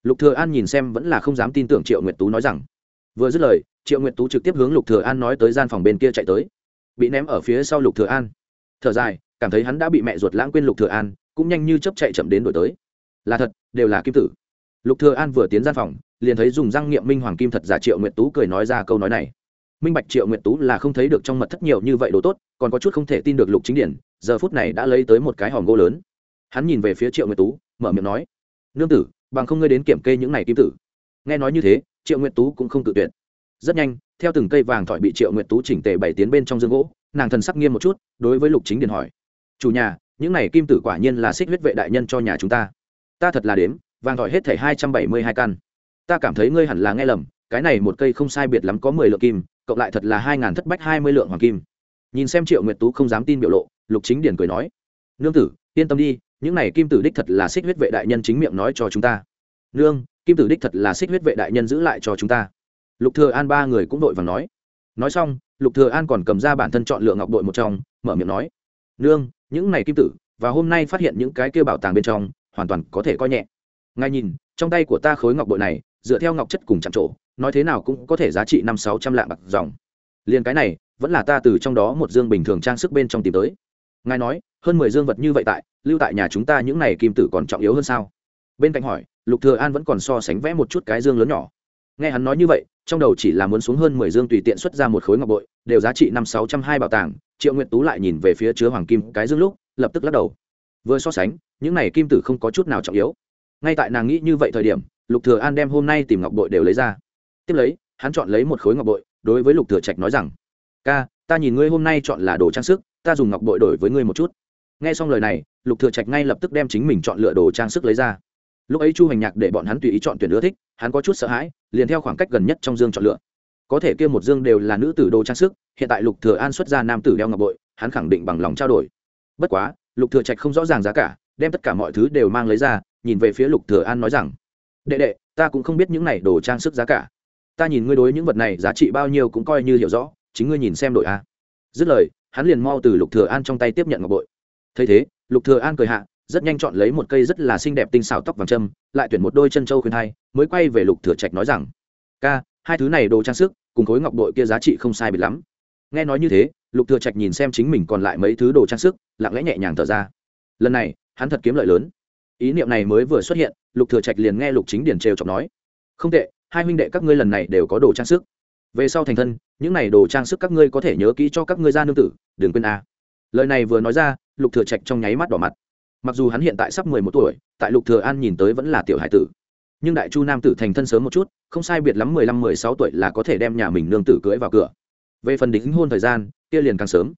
S1: Lục thừa an nhìn xem vẫn là không dám tin tưởng triệu nguyệt tú nói rằng vừa dứt lời, triệu nguyệt tú trực tiếp hướng lục thừa an nói tới gian phòng bên kia chạy tới. Bị ném ở phía sau lục thừa an. Thở dài, cảm thấy hắn đã bị mẹ ruột lãng quên lục thừa an, cũng nhanh như chớp chạy chậm đến đổi tới. Là thật, đều là kim tử. Lục thừa an vừa tiến gian phòng, liền thấy dùng răng nghiệm minh hoàng kim thật giả triệu nguyệt tú cười nói ra câu nói này. Minh bạch triệu nguyệt tú là không thấy được trong mật thất nhiều như vậy đồ tốt, còn có chút không thể tin được lục chính điển, giờ phút này đã lấy tới một cái hòm gỗ lớn. Hắn nhìn về phía triệu nguyệt tú, mở miệng nói, nương tử, bằng không ngươi đến kiểm kê những này kim tử. Nghe nói như thế triệu nguyệt tú cũng không tự tuyệt. Rất nhanh, theo từng cây vàng thỏi bị triệu nguyệt tú chỉnh tề bảy tiến bên trong dương gỗ, nàng thần sắc nghiêm một chút, đối với lục chính điền hỏi, chủ nhà, những này kim tử quả nhiên là xích huyết vệ đại nhân cho nhà chúng ta. Ta thật là đếm, vàng thỏi hết thảy hai trăm bảy mươi hai căn. Ta cảm thấy ngươi hẳn là nghe lầm, cái này một cây không sai biệt lắm có mười lượng kim, cộng lại thật là hai ngàn thất bách hai mươi lượng hoàng kim. Nhìn xem triệu nguyệt tú không dám tin biểu lộ, lục chính Điền cười nói, nương tử, yên tâm đi, những này kim tử đích thật là xích huyết vệ đại nhân chính miệng nói cho chúng ta. Nương kim tử đích thật là xích huyết vệ đại nhân giữ lại cho chúng ta. Lục thừa an ba người cũng đội vàng nói. Nói xong, lục thừa an còn cầm ra bản thân chọn lựa ngọc đội một trong, mở miệng nói. Nương, những này kim tử, và hôm nay phát hiện những cái kia bảo tàng bên trong, hoàn toàn có thể coi nhẹ. Ngay nhìn, trong tay của ta khối ngọc bội này, dựa theo ngọc chất cùng chạm trổ, nói thế nào cũng có thể giá trị năm sáu trăm lạng bạc dòng. Liền cái này, vẫn là ta từ trong đó một dương bình thường trang sức bên trong tìm tới. Ngài nói, hơn mười dương vật như vậy tại, lưu tại nhà chúng ta những này kim tử còn trọng yếu hơn sao? Bên cạnh hỏi lục thừa an vẫn còn so sánh vẽ một chút cái dương lớn nhỏ. Nghe hắn nói như vậy, trong đầu chỉ là muốn xuống hơn mười dương tùy tiện xuất ra một khối ngọc bội, đều giá trị năm sáu trăm hai bảo tàng, triệu nguyệt tú lại nhìn về phía chứa hoàng kim cái dương lúc, lập tức lắc đầu. Vừa so sánh, những này kim tử không có chút nào trọng yếu. Ngay tại nàng nghĩ như vậy thời điểm, lục thừa an đem hôm nay tìm ngọc bội đều lấy ra. Tiếp lấy, hắn chọn lấy một khối ngọc bội, đối với lục thừa trạch nói rằng, ca, ta nhìn ngươi hôm nay chọn là đồ trang sức, ta dùng ngọc bội đổi với ngươi một chút. Nghe xong lời này, lục thừa trạch ngay lập tức đem chính mình chọn lựa đồ trang sức lấy ra lúc ấy chu hành nhạc để bọn hắn tùy ý chọn tuyển ưa thích, hắn có chút sợ hãi, liền theo khoảng cách gần nhất trong dương chọn lựa. Có thể kia một dương đều là nữ tử đồ trang sức, hiện tại lục thừa an xuất ra nam tử đeo ngọc bội, hắn khẳng định bằng lòng trao đổi. Bất quá, lục thừa trạch không rõ ràng giá cả, đem tất cả mọi thứ đều mang lấy ra, nhìn về phía lục thừa an nói rằng, đệ đệ, ta cũng không biết những này đồ trang sức giá cả. Ta nhìn ngươi đối những vật này giá trị bao nhiêu cũng coi như hiểu rõ, chính ngươi nhìn xem đội a. Dứt lời, hắn liền mau từ lục thừa an trong tay tiếp nhận ngọc bội. Thấy thế, lục thừa an cười hạ rất nhanh chọn lấy một cây rất là xinh đẹp tinh xảo tóc vàng trâm lại tuyển một đôi chân châu khuyên thai mới quay về lục thừa trạch nói rằng, ca, hai thứ này đồ trang sức, cùng khối ngọc bội kia giá trị không sai biệt lắm. Nghe nói như thế, lục thừa trạch nhìn xem chính mình còn lại mấy thứ đồ trang sức, lặng lẽ nhẹ nhàng thở ra. Lần này, hắn thật kiếm lợi lớn. Ý niệm này mới vừa xuất hiện, lục thừa trạch liền nghe lục chính điển trêu chọc nói, không tệ, hai huynh đệ các ngươi lần này đều có đồ trang sức. Về sau thành thân, những này đồ trang sức các ngươi có thể nhớ kỹ cho các ngươi gia nương tử, đừng quên a. Lời này vừa nói ra, lục thừa trạch trong nháy mắt đỏ mặt mặc dù hắn hiện tại sắp mười một tuổi, tại lục thừa an nhìn tới vẫn là tiểu hải tử. Nhưng đại chu nam tử thành thân sớm một chút, không sai biệt lắm mười lăm, mười sáu tuổi là có thể đem nhà mình nương tử cưới vào cửa. Về phần đính hôn thời gian, kia liền càng sớm.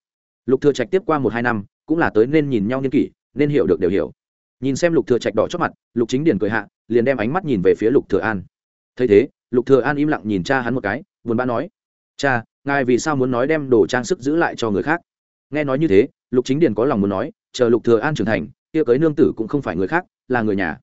S1: Lục thừa trạch tiếp qua một hai năm, cũng là tới nên nhìn nhau niên kỷ, nên hiểu được đều hiểu. Nhìn xem lục thừa trạch đỏ chót mặt, lục chính điền cười hạ, liền đem ánh mắt nhìn về phía lục thừa an. Thấy thế, lục thừa an im lặng nhìn cha hắn một cái, buồn bã nói, cha, ngài vì sao muốn nói đem đồ trang sức giữ lại cho người khác? Nghe nói như thế, lục chính điền có lòng muốn nói, chờ lục thừa an trưởng thành kia cưới nương tử cũng không phải người khác, là người nhà.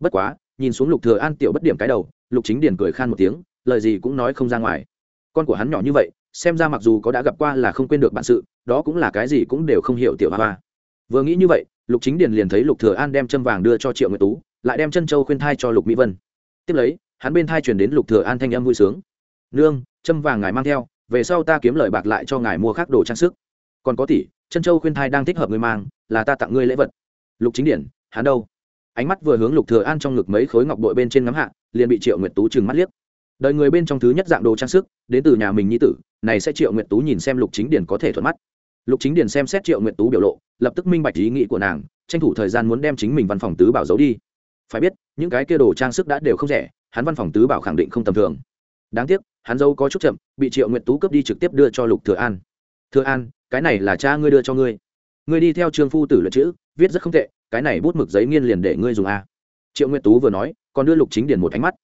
S1: Bất quá, nhìn xuống lục thừa an tiểu bất điểm cái đầu, lục chính điền cười khan một tiếng, lời gì cũng nói không ra ngoài. Con của hắn nhỏ như vậy, xem ra mặc dù có đã gặp qua là không quên được bản sự, đó cũng là cái gì cũng đều không hiểu tiểu hoa hoa. Vừa nghĩ như vậy, lục chính điền liền thấy lục thừa an đem châm vàng đưa cho triệu nguyệt tú, lại đem chân châu khuyên thai cho lục mỹ vân. Tiếp lấy, hắn bên thai truyền đến lục thừa an thanh âm vui sướng. Nương, châm vàng ngài mang theo, về sau ta kiếm lời bạc lại cho ngài mua khác đồ trang sức. Còn có tỷ, chân châu khuyên thai đang thích hợp người mang, là ta tặng ngươi lễ vật lục chính điển, hắn đâu? Ánh mắt vừa hướng lục thừa an trong ngực mấy khối ngọc bội bên trên ngắm hạ, liền bị triệu nguyệt tú trừng mắt liếc. Đời người bên trong thứ nhất dạng đồ trang sức, đến từ nhà mình nhi tử, này sẽ triệu nguyệt tú nhìn xem lục chính điển có thể thuận mắt. Lục chính điển xem xét triệu nguyệt tú biểu lộ, lập tức minh bạch ý nghĩ của nàng, tranh thủ thời gian muốn đem chính mình văn phòng tứ bảo giấu đi. Phải biết, những cái kia đồ trang sức đã đều không rẻ, hắn văn phòng tứ bảo khẳng định không tầm thường. Đáng tiếc, hắn dâu có chút chậm, bị triệu nguyệt tú cướp đi trực tiếp đưa cho lục thừa an. Thừa an, cái này là cha ngươi đưa cho ngươi ngươi đi theo trương phu tử luận chữ, viết rất không tệ, cái này bút mực giấy nghiên liền để ngươi dùng a. Triệu nguyệt tú vừa nói, còn đưa lục chính điền một ánh mắt.